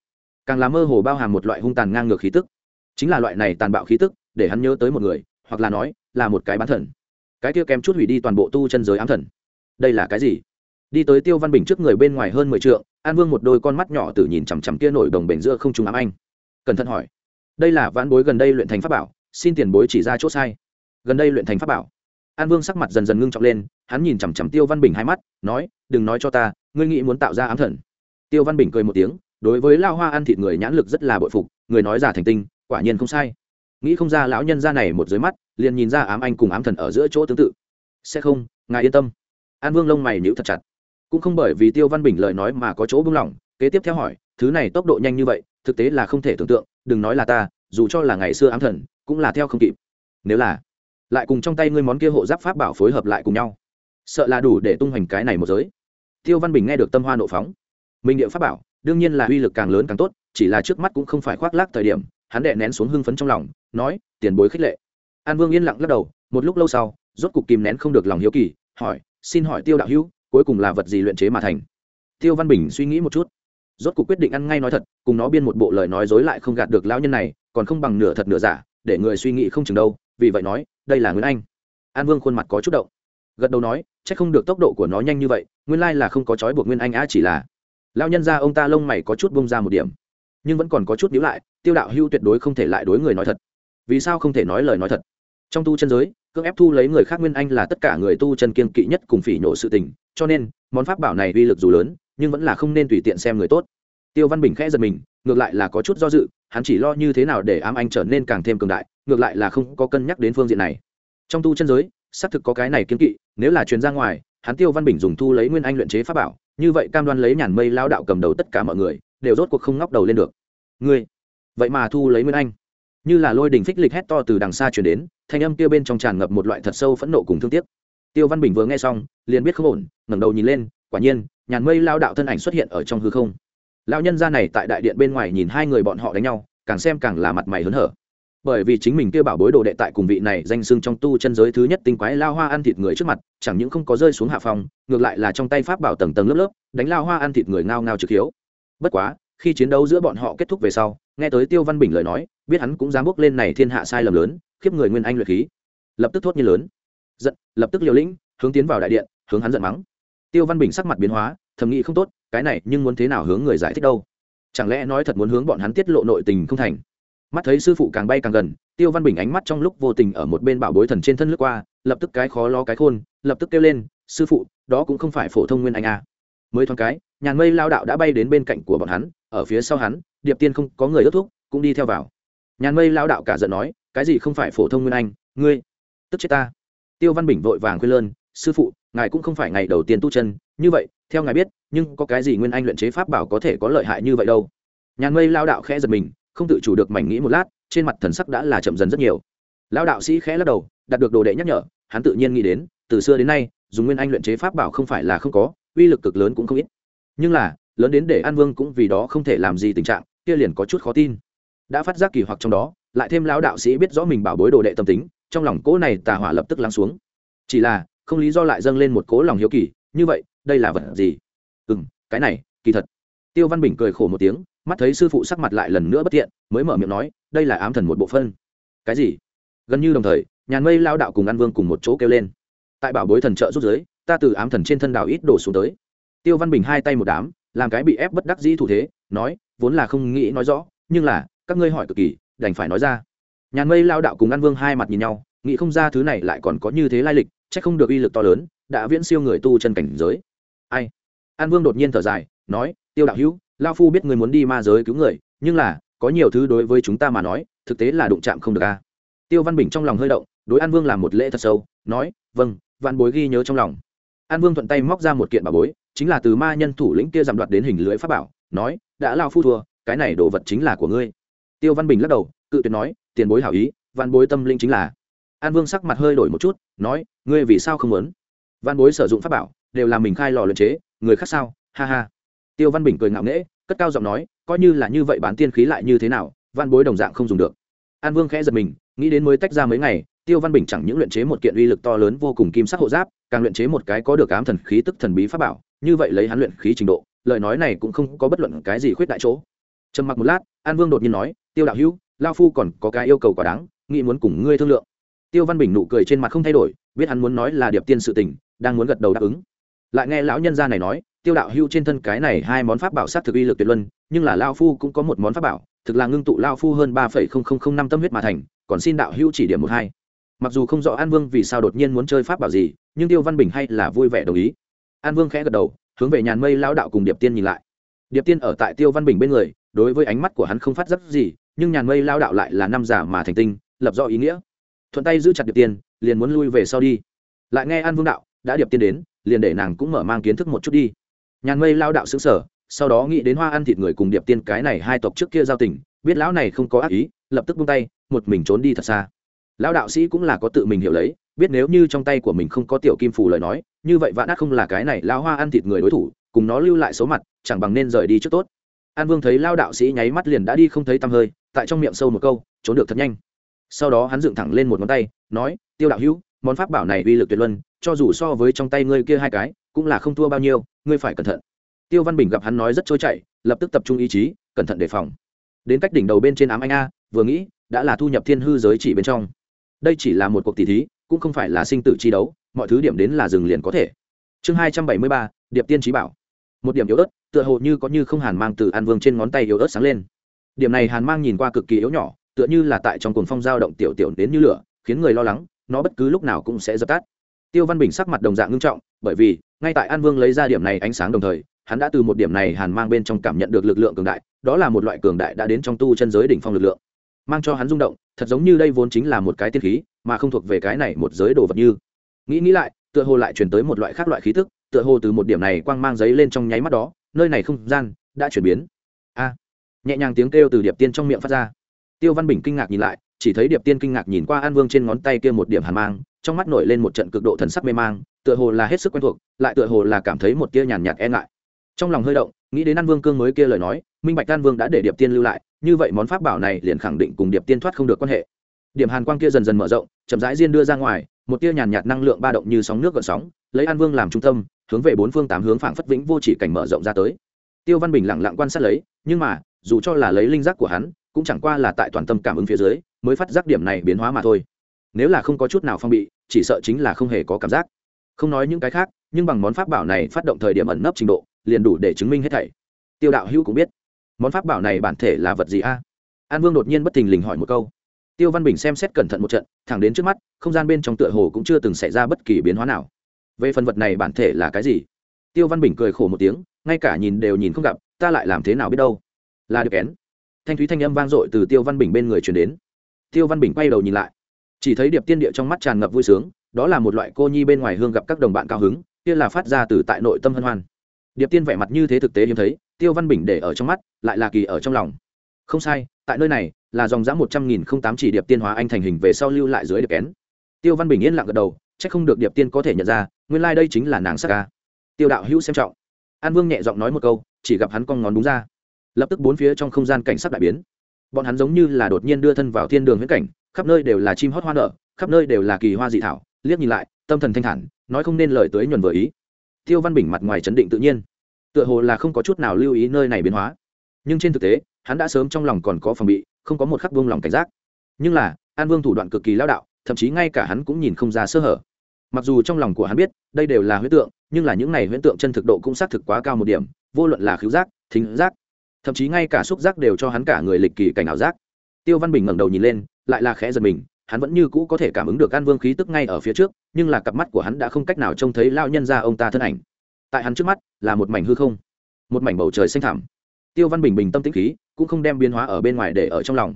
Càng là mơ hồ bao hàm một loại hung tàn ngang ngược khí tức. Chính là loại này tàn bạo khí tức, để hắn nhớ tới một người, hoặc là nói, là một cái bán thần. Cái kia kém chút hủy đi toàn bộ tu chân giới ám thần. Đây là cái gì? Đi tới tiêu văn bình trước người bên ngoài hơn mười t an vương một đôi con mắt nhỏ tự nhìn chằm chằm kia nổi đồng bền giữa không trung ám anh. Cẩn thận hỏi, đây là vãn bối gần đây luyện thành pháp bảo, xin tiền bối chỉ ra chỗ sai. Gần đây luyện thành pháp bảo. An vương sắc mặt dần dần ngưng trọng lên, hắn nhìn chằm chằm tiêu văn bình hai mắt, nói, đừng nói cho ta, ngươi nghĩ muốn tạo ra ám thần. Tiêu văn bình cười một tiếng, đối với lao hoa ăn thịt người nhãn lực rất là bội phục, người nói giả thành tinh, quả nhiên không sai. Nghĩ không ra lão nhân ra này một dưới mắt, liền nhìn ra ám anh cùng ám thần ở giữa chỗ tương tự. Sẽ không, ngài yên tâm. An vương lông mày nhíu thật chặt cũng không bởi vì tiêu văn bình lời nói mà có chỗ buông lỏng, kế tiếp theo hỏi, thứ này tốc độ nhanh như vậy, thực tế là không thể tưởng tượng, đừng nói là ta, dù cho là ngày xưa ám thần, cũng là theo không kịp. Nếu là, lại cùng trong tay ngươi món kia hộ giáp pháp bảo phối hợp lại cùng nhau, sợ là đủ để tung hoành cái này một giới. Tiêu văn bình nghe được tâm hoa nộ phóng. Minh địa pháp bảo, đương nhiên là uy lực càng lớn càng tốt, chỉ là trước mắt cũng không phải khoác lác thời điểm, hắn đệ nén xuống hưng phấn trong lòng, nói, tiền bối khích lệ. An vương yên lặng lắc đầu, một lúc lâu sau, rốt cục kìm nén không được lòng hiếu kỳ, hỏi, xin hỏi tiêu đạo hữu cuối cùng là vật gì luyện chế mà thành. Tiêu văn bình suy nghĩ một chút. Rốt cuộc quyết định ăn ngay nói thật, cùng nó biên một bộ lời nói dối lại không gạt được lão nhân này, còn không bằng nửa thật nửa giả, để người suy nghĩ không chừng đâu, vì vậy nói, đây là nguyễn anh. An vương khuôn mặt có chút động. Gật đầu nói c h ắ c không được tốc độ của nó nhanh như vậy, nguyên lai là không có trói buộc nguyên anh á chỉ là. Lao nhân ra ông ta lông mày có chút bông ra một điểm. Nhưng vẫn còn có chút nhíu lại, tiêu đạo hưu tuyệt đối không thể lại đối người nói thật. Vì sao không thể nói lời nói thật? Trong tu chân giới, cưỡng ép thu lấy người khác nguyên anh là tất cả người tu chân kiên kỵ nhất cùng phỉ nhổ sự tình cho nên, món pháp bảo này uy lực dù lớn, nhưng vẫn là không nên tùy tiện xem người tốt. Tiêu văn bình khẽ giật mình, ngược lại là có chút do dự, hắn chỉ lo như thế nào để ám anh trở nên càng thêm cường đại, ngược lại là không có cân nhắc đến phương diện này. Trong tu chân giới, xác thực có cái này kiến kỵ, nếu là chuyến ra ngoài, hắn tiêu văn bình dùng thu lấy nguyên anh luyện chế pháp bảo, như vậy cam đoan lấy nhàn mây lao đạo cầm đầu tất cả mọi người, đều rốt cuộc không ngóc đầu lên được. Ngươi, vậy mà thu lấy nguyên anh. Như là lôi đình phích lịch hét to từ đằng xa chuyển đến, thanh âm kia bên trong tràn ngập một loại thật sâu phẫn nộ cùng thương tiếc tiêu văn bình vừa nghe xong, liền biết không ổn, ngẩng đầu nhìn lên, quả nhiên, nhàn mây lao đạo thân ảnh xuất hiện ở trong hư không. Lão nhân gia này tại đại điện bên ngoài nhìn hai người bọn họ đánh nhau, càng xem càng là mặt mày hớn hở. Bởi vì chính mình kia bảo bối đồ đệ tại cùng vị này danh sưng trong tu chân giới thứ nhất tinh quái lao hoa ăn thịt người trước mặt, chẳng những không có rơi xuống hạ phòng, ngược lại là trong tay pháp bảo tầng tầng lớp lớp, đánh lao hoa ăn thịt người ngao ngao trực hiếu. Bất quá, khi chiến đấu giữa bọn họ kết thúc về sau, nghe tới tiêu văn bình lời nói, biết hắn cũng dám bước lên này thiên hạ sai lầm lớn, khiếp người nguyên anh luyện khí. Lập tức thốt như lớn giận, lập tức liều lĩnh, hướng tiến vào đại điện, hướng hắn giận mắng. Tiêu văn bình sắc mặt biến hóa, thầm nghĩ không tốt, cái này nhưng muốn thế nào hướng người giải thích đâu? Chẳng lẽ nói thật muốn hướng bọn hắn tiết lộ nội tình không thành? Mắt thấy sư phụ càng bay càng gần, tiêu văn bình ánh mắt trong lúc vô tình ở một bên bảo bối thần trên thân lướt qua, lập tức cái khó lo cái khôn, lập tức kêu lên, sư phụ, đó cũng không phải phổ thông nguyên anh a à. mới thoáng cái, nhàn mây lao đạo đã bay đến bên cạnh của bọn hắn, ở phía sau hắn, điệp tiên không có người ước thúc, cũng đi theo vào. Nhàn mây lao đạo cả giận nói, cái gì không phải phổ thông nguyên anh, ngươi, tức chết ta tiêu văn bình vội vàng khuyên lơn, sư phụ, ngài cũng không phải ngày đầu tiên tu chân, như vậy, theo ngài biết, nhưng có cái gì nguyên anh luyện chế pháp bảo có thể có lợi hại như vậy đâu? Nhàn mây lao đạo khẽ giật mình, không tự chủ được mảnh nghĩ một lát, trên mặt thần sắc đã là chậm dần rất nhiều. Lão đạo sĩ khẽ lắc đầu đạt được đồ đệ nhắc nhở, hắn tự nhiên nghĩ đến, từ xưa đến nay, dùng nguyên anh luyện chế pháp bảo không phải là không có, uy lực cực lớn cũng không ít. Nhưng là, lớn đến để an vương cũng vì đó không thể làm gì tình trạng, kia liền có chút khó tin. Đã phát giác kỳ hoặc trong đó, lại thêm lão đạo sĩ biết rõ mình bảo bối đồ đệ tâm tính trong lòng cỗ này tà hỏa lập tức lắng xuống. Chỉ là, không lý do lại dâng lên một cố lòng hiếu kỳ, như vậy, đây là vật gì? Ừ m cái này, kỳ thật. Tiêu văn bình cười khổ một tiếng, mắt thấy sư phụ sắc mặt lại lần nữa bất tiện mới mở miệng nói, đây là ám thần một bộ phân. Cái gì? Gần như đồng thời, nhàn mây lao đạo cùng an vương cùng một chỗ kêu lên. Tại bảo bối thần trợ rút giới, ta từ ám thần trên thân đảo ít đổ xuống tới. Tiêu văn bình hai tay một đám, làm cái bị ép bất đắc dĩ thủ thế, nói, vốn là không nghĩ nói rõ, nhưng là, các ngươi hỏi cực kỳ, đành phải nói ra nhàn mây lao đạo cùng an vương hai mặt nhìn nhau, nghĩ không ra thứ này lại còn có như thế lai lịch c h ắ c không được uy lực to lớn, đã viễn siêu người tu chân cảnh giới. Ai? An vương đột nhiên thở dài, nói, tiêu đạo hữu lao phu biết người muốn đi ma giới cứu người, nhưng là, có nhiều thứ đối với chúng ta mà nói, thực tế là đụng chạm không được a. Tiêu văn bình trong lòng hơi động, đối an vương làm một lễ thật sâu, nói vâng vạn bối ghi nhớ trong lòng. An vương thuận tay móc ra một kiện bà bối, chính là từ ma nhân thủ lĩnh kia giảm đoạt đến hình lưới pháp bảo, nói, đã lao phu thua, cái này đồ vật chính là của ngươi. Tiêu văn bình lắc đầu cự tuyệt nói, tiền bối hảo ý, văn bối tâm linh chính là. An vương sắc mặt hơi đổi một chút, nói, ngươi vì sao không muốn? Văn bối sử dụng pháp bảo, đều là mình khai lò luyện chế, người khác sao? Ha ha. Tiêu văn bình cười ngạo nghễ, cất cao giọng nói, coi như là như vậy bán tiên khí lại như thế nào, văn bối đồng dạng không dùng được. An vương khẽ giật mình, nghĩ đến mới tách ra mấy ngày, tiêu văn bình chẳng những luyện chế một kiện uy lực to lớn vô cùng kim sắc hộ giáp, càng luyện chế một cái có được ám thần khí tức thần bí pháp bảo, như vậy lấy hắn luyện khí trình độ, lời nói này cũng không có bất luận cái gì khuyết đại chỗ. Trầm mặc một lát, an vương đột nhiên nói, tiêu đạo hữu lao phu còn có cái yêu cầu quả đáng, nghĩ muốn cùng ngươi thương lượng. Tiêu văn bình nụ cười trên mặt không thay đổi, biết hắn muốn nói là điệp tiên sự tình, đang muốn gật đầu đáp ứng. Lại nghe lão nhân gia này nói, tiêu đạo hưu trên thân cái này hai món pháp bảo sát thực uy lực tuyệt luân, nhưng là lao phu cũng có một món pháp bảo, thực là ngưng tụ lao phu hơn ba phẩy không không không năm tâm huyết mà thành, còn xin đạo hưu chỉ điểm một hai. Mặc dù không rõ an vương vì sao đột nhiên muốn chơi pháp bảo gì, nhưng tiêu văn bình hay là vui vẻ đồng ý. An vương khẽ gật đầu, hướng về nhàn mây lao đạo cùng điệp tiên nhìn lại. Điệp tiên ở tại tiêu văn bình bên người, đối với ánh mắt của hắn không phát giác gì nhưng nhàn mây lao đạo lại là năm giả mà thành tinh, lập do ý nghĩa. Thuận tay giữ chặt điệp tiên, liền muốn lui về sau đi. Lại nghe an vương đạo, đã điệp tiên đến, liền để nàng cũng mở mang kiến thức một chút đi. Nhàn mây lao đạo xứng sở sau đó nghĩ đến hoa ăn thịt người cùng điệp tiên cái này hai tộc trước kia giao tình, biết lão này không có ác ý, lập tức buông tay, một mình trốn đi thật xa. Lão đạo sĩ cũng là có tự mình hiểu lấy, biết nếu như trong tay của mình không có tiểu kim phù lời nói, như vậy vạn ác không là cái này lao hoa ăn thịt người đối thủ, cùng nó lưu lại số mặt, chẳng bằng nên rời đi trước tốt an vương thấy lao đạo sĩ nháy mắt liền đã đi không thấy tăm hơi, tại trong miệng sâu một câu, trốn được thật nhanh. Sau đó hắn dựng thẳng lên một ngón tay, nói, tiêu đạo hữu, món pháp bảo này uy lực tuyệt luân, cho dù so với trong tay ngươi kia hai cái, cũng là không thua bao nhiêu, ngươi phải cẩn thận. Tiêu văn bình gặp hắn nói rất trôi chảy, lập tức tập trung ý chí, cẩn thận đề phòng. Đến cách đỉnh đầu bên trên ám anh a, vừa nghĩ, đã là thu nhập thiên hư giới chỉ bên trong. Đây chỉ là một cuộc tỷ thí, cũng không phải là sinh tử chi đấu, mọi thứ điểm đến là dừng liền có thể. Chương hai trăm bảy mươi ba, điệp tiên trí bảo một điểm yếu ớt, tựa hồ như có như không hàn mang từ an vương trên ngón tay yếu ớt sáng lên. Điểm này hàn mang nhìn qua cực kỳ yếu nhỏ, tựa như là tại trong cồn phong dao động tiểu tiểu đến như lửa, khiến người lo lắng, nó bất cứ lúc nào cũng sẽ dập tắt. Tiêu văn bình sắc mặt đồng dạng ngưng trọng, bởi vì, ngay tại an vương lấy ra điểm này ánh sáng đồng thời, hắn đã từ một điểm này hàn mang bên trong cảm nhận được lực lượng cường đại, đó là một loại cường đại đã đến trong tu chân giới đỉnh phong lực lượng. Mang cho hắn rung động, thật giống như đây vốn chính là một cái tiên khí, mà không thuộc về cái này một giới đồ vật như. Nghĩ nghĩ lại, tựa hồ lại chuyển tới một loại khác loại khí tức tựa hồ từ một điểm này quang mang giấy lên trong nháy mắt đó, nơi này không gian đã chuyển biến. A! Nhẹ nhàng tiếng kêu từ điệp tiên trong miệng phát ra. Tiêu văn bình kinh ngạc nhìn lại, chỉ thấy điệp tiên kinh ngạc nhìn qua an vương trên ngón tay kia một điểm hàn mang, trong mắt nổi lên một trận cực độ thần sắc mê mang, tựa hồ là hết sức quen thuộc, lại tựa hồ là cảm thấy một tia nhàn nhạt e ngại. Trong lòng hơi động, nghĩ đến an vương cương mới kia lời nói, minh bạch an vương đã để điệp tiên lưu lại, như vậy món pháp bảo này liền khẳng định cùng điệp tiên thoát không được quan hệ. Điểm hàn quang kia dần dần mở rộng, chậm rãi diên đưa ra ngoài, một tia nhàn nhạt năng lượng ba động như sóng nước gợn sóng, lấy an vương làm trung tâm hướng về bốn phương tám hướng phảng phất vĩnh vô chỉ cảnh mở rộng ra tới. Tiêu văn bình lặng lặng quan sát lấy, nhưng mà, dù cho là lấy linh giác của hắn, cũng chẳng qua là tại toàn tâm cảm ứng phía dưới, mới phát giác điểm này biến hóa mà thôi. Nếu là không có chút nào phong bị, chỉ sợ chính là không hề có cảm giác. Không nói những cái khác, nhưng bằng món pháp bảo này phát động thời điểm ẩn nấp trình độ, liền đủ để chứng minh hết thảy. Tiêu đạo hữu cũng biết, món pháp bảo này bản thể là vật gì a? An vương đột nhiên bất thình lình hỏi một câu. Tiêu văn bình xem xét cẩn thận một trận, thẳng đến trước mắt, không gian bên trong tựa hồ cũng chưa từng xảy ra bất kỳ biến hóa nào về phần vật này bản thể là cái gì? Tiêu văn bình cười khổ một tiếng, ngay cả nhìn đều nhìn không gặp, ta lại làm thế nào biết đâu? Là được kén. Thanh thúy thanh âm vang dội từ tiêu văn bình bên người truyền đến. Tiêu văn bình quay đầu nhìn lại. Chỉ thấy điệp tiên địa trong mắt tràn ngập vui sướng, đó là một loại cô nhi bên ngoài hương gặp các đồng bạn cao hứng, kia là phát ra từ tại nội tâm hân hoan. Điệp tiên vẻ mặt như thế thực tế hiếm thấy, tiêu văn bình để ở trong mắt, lại là kỳ ở trong lòng. Không sai, tại nơi này, là dòng dã một trăm nghìn không tám chỉ điệp tiên hóa anh thành hình về sau lưu lại dưới điệp kén. Tiêu văn bình yên lặng gật đầu chắc không được điệp tiên có thể nhận ra, nguyên lai、like、đây chính là nàng sắc ca tiêu đạo hữu xem trọng. An vương nhẹ giọng nói một câu, chỉ gặp hắn con ngón đúng ra. Lập tức bốn phía trong không gian cảnh sắc đại biến. Bọn hắn giống như là đột nhiên đưa thân vào thiên đường huyễn cảnh, khắp nơi đều là chim hót hoa nở, khắp nơi đều là kỳ hoa dị thảo, liếc nhìn lại, tâm thần thanh thản, nói không nên lời tới nhuần vừa ý. Tiêu văn bình mặt ngoài chấn định tự nhiên. Tựa hồ là không có chút nào lưu ý nơi này biến hóa. Nhưng trên thực tế, hắn đã sớm trong lòng còn có phòng bị, không có một khắc vương lòng cảnh giác. Nhưng là, an vương thủ đoạn cực kỳ lao đạo, thậm chí ngay cả hắn cũng nhìn không ra sơ hở mặc dù trong lòng của hắn biết, đây đều là huyễn tượng, nhưng là những này huyễn tượng chân thực độ cũng xác thực quá cao một điểm, vô luận là khứu giác, thính giác, thậm chí ngay cả xúc giác đều cho hắn cả người lịch kỳ cảnh ảo giác. Tiêu văn bình ngẩng đầu nhìn lên, lại là khẽ giật mình, hắn vẫn như cũ có thể cảm ứng được an vương khí tức ngay ở phía trước, nhưng là cặp mắt của hắn đã không cách nào trông thấy lao nhân ra ông ta thân ảnh. Tại hắn trước mắt, là một mảnh hư không, một mảnh bầu trời xanh thẳm. Tiêu văn bình bình tâm tĩnh khí, cũng không đem biến hóa ở bên ngoài để ở trong lòng,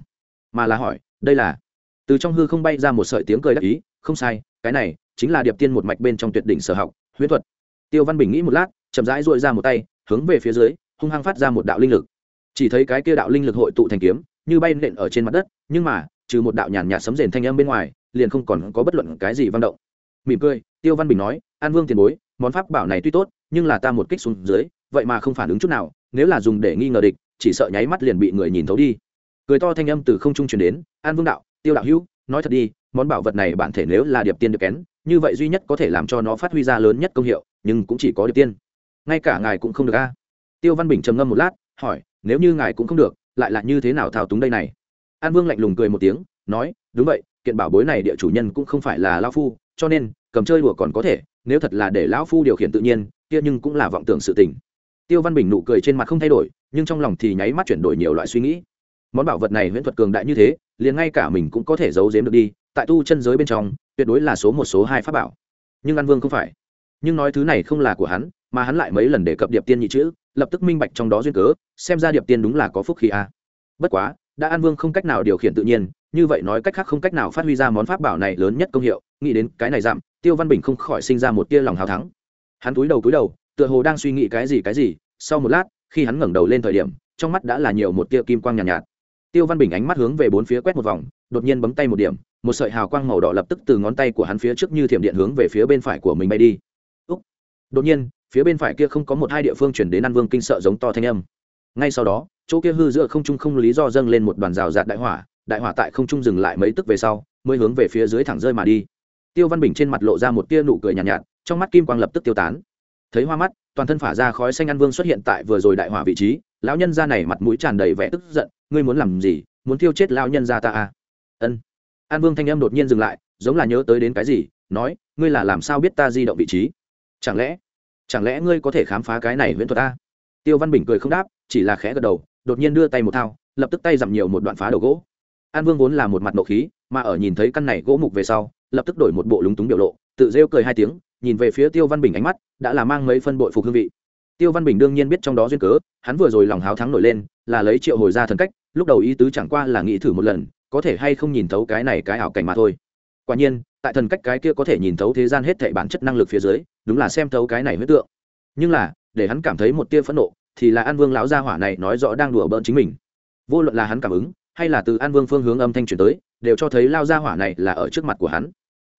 mà là hỏi, đây là? Từ trong hư không bay ra một sợi tiếng cười đắc ý không sai, cái này chính là điệp tiên một mạch bên trong tuyệt đỉnh sở học, huyễn thuật. Tiêu văn bình nghĩ một lát, chậm rãi dội ra một tay, hướng về phía dưới, hung hăng phát ra một đạo linh lực. Chỉ thấy cái kia đạo linh lực hội tụ thành kiếm, như bay nện ở trên mặt đất, nhưng mà, trừ một đạo nhàn nhạt sấm rền thanh âm bên ngoài, liền không còn có bất luận cái gì vang động. Mỉm cười, tiêu văn bình nói, an vương tiền bối, món pháp bảo này tuy tốt, nhưng là ta một kích xuống dưới, vậy mà không phản ứng chút nào, nếu là dùng để nghi ngờ địch, chỉ sợ nháy mắt liền bị người nhìn thấu đi. Cười to thanh âm từ không trung truyền đến, an vương đạo, tiêu đạo hữu, nói thật đi món bảo vật này bản thể nếu là điệp tiên được kén, như vậy duy nhất có thể làm cho nó phát huy ra lớn nhất công hiệu, nhưng cũng chỉ có điệp tiên. Ngay cả ngài cũng không được a. Tiêu văn bình trầm ngâm một lát, hỏi, nếu như ngài cũng không được, lại là như thế nào thao túng đây này? An vương lạnh lùng cười một tiếng, nói, đúng vậy, kiện bảo bối này địa chủ nhân cũng không phải là lao phu, cho nên, cầm chơi đùa còn có thể, nếu thật là để lão phu điều khiển tự nhiên, kia nhưng cũng là vọng tưởng sự tình. Tiêu văn bình nụ cười trên mặt không thay đổi, nhưng trong lòng thì nháy mắt chuyển đổi nhiều loại suy nghĩ. Món bảo vật này huyễn thuật cường đại như thế, liền ngay cả mình cũng có thể giấu giếm được đi tại tu chân giới bên trong tuyệt đối là số một số hai pháp bảo. Nhưng an vương không phải. Nhưng nói thứ này không là của hắn mà hắn lại mấy lần đề cập điệp tiên nhị chữ lập tức minh bạch trong đó duyên cớ xem ra điệp tiên đúng là có phúc khí a. Bất quá đã an vương không cách nào điều khiển tự nhiên như vậy nói cách khác không cách nào phát huy ra món pháp bảo này lớn nhất công hiệu nghĩ đến cái này giảm tiêu văn bình không khỏi sinh ra một tia lòng hào thắng. Hắn túi đầu túi đầu tựa hồ đang suy nghĩ cái gì cái gì sau một lát khi hắn ngẩng đầu lên thời điểm trong mắt đã là nhiều một tia kim quang nhàn nhạt, nhạt. Tiêu văn bình ánh mắt hướng về bốn phía quét một vòng đột nhiên bấm tay một điểm một sợi hào quang màu đỏ lập tức từ ngón tay của hắn phía trước như thiểm điện hướng về phía bên phải của mình bay đi. Úc. đột nhiên phía bên phải kia không có một hai địa phương chuyển đến ăn vương kinh sợ giống to thanh âm. Ngay sau đó chỗ kia hư giữa không trung không lý do dâng lên một đoàn rào rạt đại hỏa đại hỏa tại không trung dừng lại mấy tức về sau mới hướng về phía dưới thẳng rơi mà đi. Tiêu văn bình trên mặt lộ ra một tia nụ cười nhàn nhạt, nhạt trong mắt kim quang lập tức tiêu tán. Thấy hoa mắt toàn thân phả ra khói xanh ăn vương xuất hiện tại vừa rồi đại hỏa vị trí lão nhân ra này mặt mũi tràn đầy vẻ tức giận ngươi muốn làm gì? Muốn thiêu chết lão nhân ra ta à? Ân an vương thanh âm đột nhiên dừng lại, giống là nhớ tới đến cái gì, nói, ngươi là làm sao biết ta di động vị trí? Chẳng lẽ chẳng lẽ ngươi có thể khám phá cái này huyễn thuật ta? Tiêu văn bình cười không đáp, chỉ là khẽ gật đầu, đột nhiên đưa tay một thao, lập tức tay giảm nhiều một đoạn phá đầu gỗ. An vương vốn là một mặt nộ khí, mà ở nhìn thấy căn này gỗ mục về sau, lập tức đổi một bộ lúng túng biểu lộ, tự rêu cười hai tiếng, nhìn về phía tiêu văn bình ánh mắt, đã là mang mấy phân bội phục hương vị. Tiêu văn bình đương nhiên biết trong đó duyên cớ, hắn vừa rồi lòng háo thắng nổi lên, là lấy triệu hồi ra thần cách, lúc đầu ý tứ chẳng qua là nghĩ thử một lần có thể hay không nhìn thấu cái này cái ảo cảnh mà thôi. Quả nhiên, tại thần cách cái kia có thể nhìn thấu thế gian hết thảy bản chất năng lực phía dưới, đúng là xem thấu cái này huyết tượng. Nhưng là, để hắn cảm thấy một tia phẫn nộ, thì là an vương lão gia hỏa này nói rõ đang đùa bỡn chính mình. Vô luận là hắn cảm ứng, hay là từ an vương phương hướng âm thanh truyền tới, đều cho thấy lao gia hỏa này là ở trước mặt của hắn.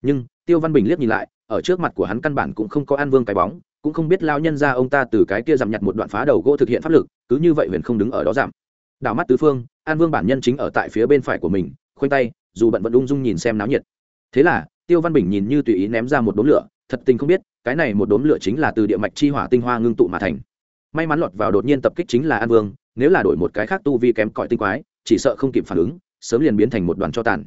Nhưng, tiêu văn bình liếc nhìn lại, ở trước mặt của hắn căn bản cũng không có an vương cái bóng, cũng không biết lao nhân ra ông ta từ cái kia giảm nhặt một đoạn phá đầu gỗ thực hiện pháp lực, cứ như vậy huyền không đứng ở đó giảm. Đảo mắt tứ phương an vương bản nhân chính ở tại phía bên phải của mình, khoanh tay, dù bận vẫn ung dung nhìn xem náo nhiệt. Thế là, tiêu văn bình nhìn như tùy ý ném ra một đốm lửa, thật tình không biết, cái này một đốm lửa chính là từ địa mạch chi hỏa tinh hoa ngưng tụ mà thành. May mắn lọt vào đột nhiên tập kích chính là an vương, nếu là đổi một cái khác tu vi kém cỏi tinh quái, chỉ sợ không kịp phản ứng, sớm liền biến thành một đoàn cho tàn.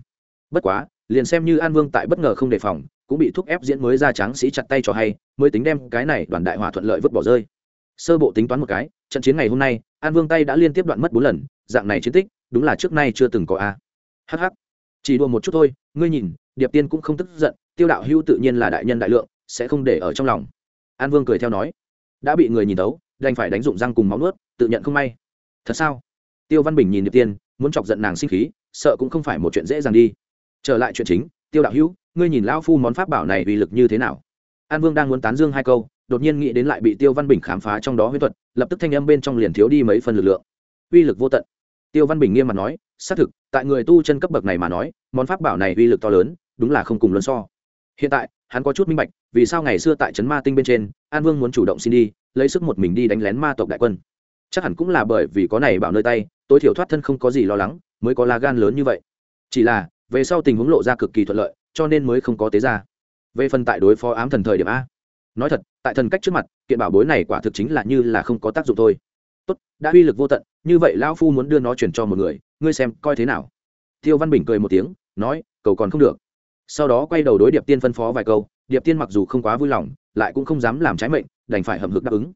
Bất quá, liền xem như an vương tại bất ngờ không đề phòng, cũng bị thúc ép diễn mới ra tráng sĩ chặt tay cho hay, mới tính đem cái này đoàn đại hỏa thuận lợi vứt bỏ rơi. Sơ bộ tính toán một cái trận chiến ngày hôm nay, an vương tay đã liên tiếp đoạn mất bốn lần, dạng này chiến tích, đúng là trước nay chưa từng có a. Hh chỉ đùa một chút thôi, ngươi nhìn, điệp tiên cũng không tức giận, tiêu đạo hưu tự nhiên là đại nhân đại lượng, sẽ không để ở trong lòng. An vương cười theo nói, đã bị người nhìn tấu đành phải đánh dụng răng cùng máu nuốt, tự nhận không may. Thật sao? Tiêu văn bình nhìn điệp tiên, muốn chọc giận nàng sinh khí, sợ cũng không phải một chuyện dễ dàng đi. Trở lại chuyện chính, tiêu đạo hữu ngươi nhìn lão phu món pháp bảo này uy lực như thế nào? An vương đang muốn tán dương hai câu, đột nhiên nghĩ đến lại bị tiêu văn bình khám phá trong đó huyết thuật lập tức thanh âm bên trong liền thiếu đi mấy phần lực lượng. Uy lực vô tận. Tiêu văn bình nghiêm mặt nói, xác thực, tại người tu chân cấp bậc này mà nói, món pháp bảo này uy lực to lớn, đúng là không cùng luân so. Hiện tại, hắn có chút minh bạch, vì sao ngày xưa tại trấn ma tinh bên trên, an vương muốn chủ động xin đi, lấy sức một mình đi đánh lén ma tộc đại quân. Chắc hẳn cũng là bởi vì có này bảo nơi tay, tối thiểu thoát thân không có gì lo lắng, mới có lá gan lớn như vậy. Chỉ là, về sau tình huống lộ ra cực kỳ thuận lợi, cho nên mới không có tế ra. Về phần tại đối phó ám thần thời điểm a nói thật, tại thần cách trước mặt, kiện bảo bối này quả thực chính là như là không có tác dụng thôi. Tốt, đã uy lực vô tận, như vậy lão phu muốn đưa nó chuyển cho một người, ngươi xem coi thế nào. Tiêu văn bình cười một tiếng, nói, cầu còn không được. Sau đó quay đầu đối điệp tiên phân phó vài câu, điệp tiên mặc dù không quá vui lòng, lại cũng không dám làm trái mệnh, đành phải hậm hực đáp ứng.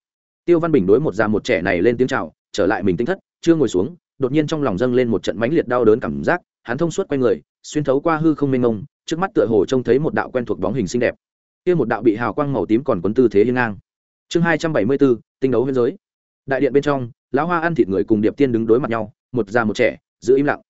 Tiêu văn bình đối một già một trẻ này lên tiếng chào, trở lại mình tinh thất, chưa ngồi xuống, đột nhiên trong lòng dâng lên một trận mãnh liệt đau đớn cảm giác, hắn thông suốt quay người, xuyên thấu qua hư không mênh mông, trước mắt tựa hồ trông thấy một đạo quen thuộc bóng hình xinh đẹp kia một đạo bị hào quang màu tím còn quấn tư thế hiên ngang. Chương hai trăm bảy mươi bốn, tinh đấu biên giới. Đại điện bên trong, lão hoa ăn thịt người cùng điệp tiên đứng đối mặt nhau, một già một trẻ, giữ im lặng.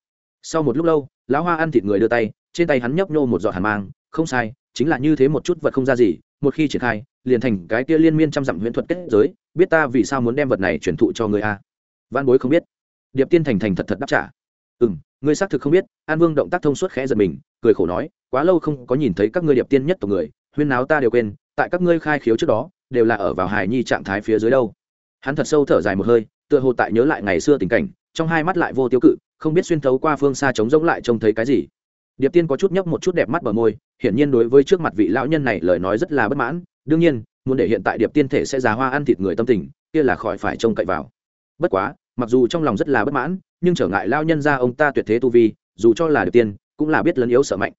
Sau một lúc lâu, lão hoa ăn thịt người đưa tay, trên tay hắn nhấp nhô một giọt hàn mang, không sai, chính là như thế một chút vật không ra gì, một khi triển khai, liền thành cái kia liên miên trăm dặm huyễn thuật kết giới, biết ta vì sao muốn đem vật này truyền thụ cho người a. Văn bối không biết. Điệp tiên thành thành thật thật đáp trả. Ừ m ngươi xác thực không biết, an vương động tác thông suốt khẽ giật mình, cười khổ nói, quá lâu không có nhìn thấy các ngươi điệp tiên nhất tộc người huyên náo ta đều quên, tại các ngươi khai khiếu trước đó, đều là ở vào hài nhi trạng thái phía dưới đâu. Hắn thật sâu thở dài một hơi, tựa hồ tại nhớ lại ngày xưa tình cảnh, trong hai mắt lại vô tiêu cự, không biết xuyên thấu qua phương xa trống rỗng lại trông thấy cái gì. Điệp tiên có chút nhấp một chút đẹp mắt bờ môi, hiển nhiên đối với trước mặt vị lão nhân này lời nói rất là bất mãn, đương nhiên, muốn để hiện tại điệp tiên thể sẽ già hoa ăn thịt người tâm tình, kia là khỏi phải trông cậy vào. Bất quá, mặc dù trong lòng rất là bất mãn, nhưng trở ngại lao nhân ra ông ta tuyệt thế tu vi, dù cho là điệp tiên, cũng là biết lấn yếu sợ mạnh.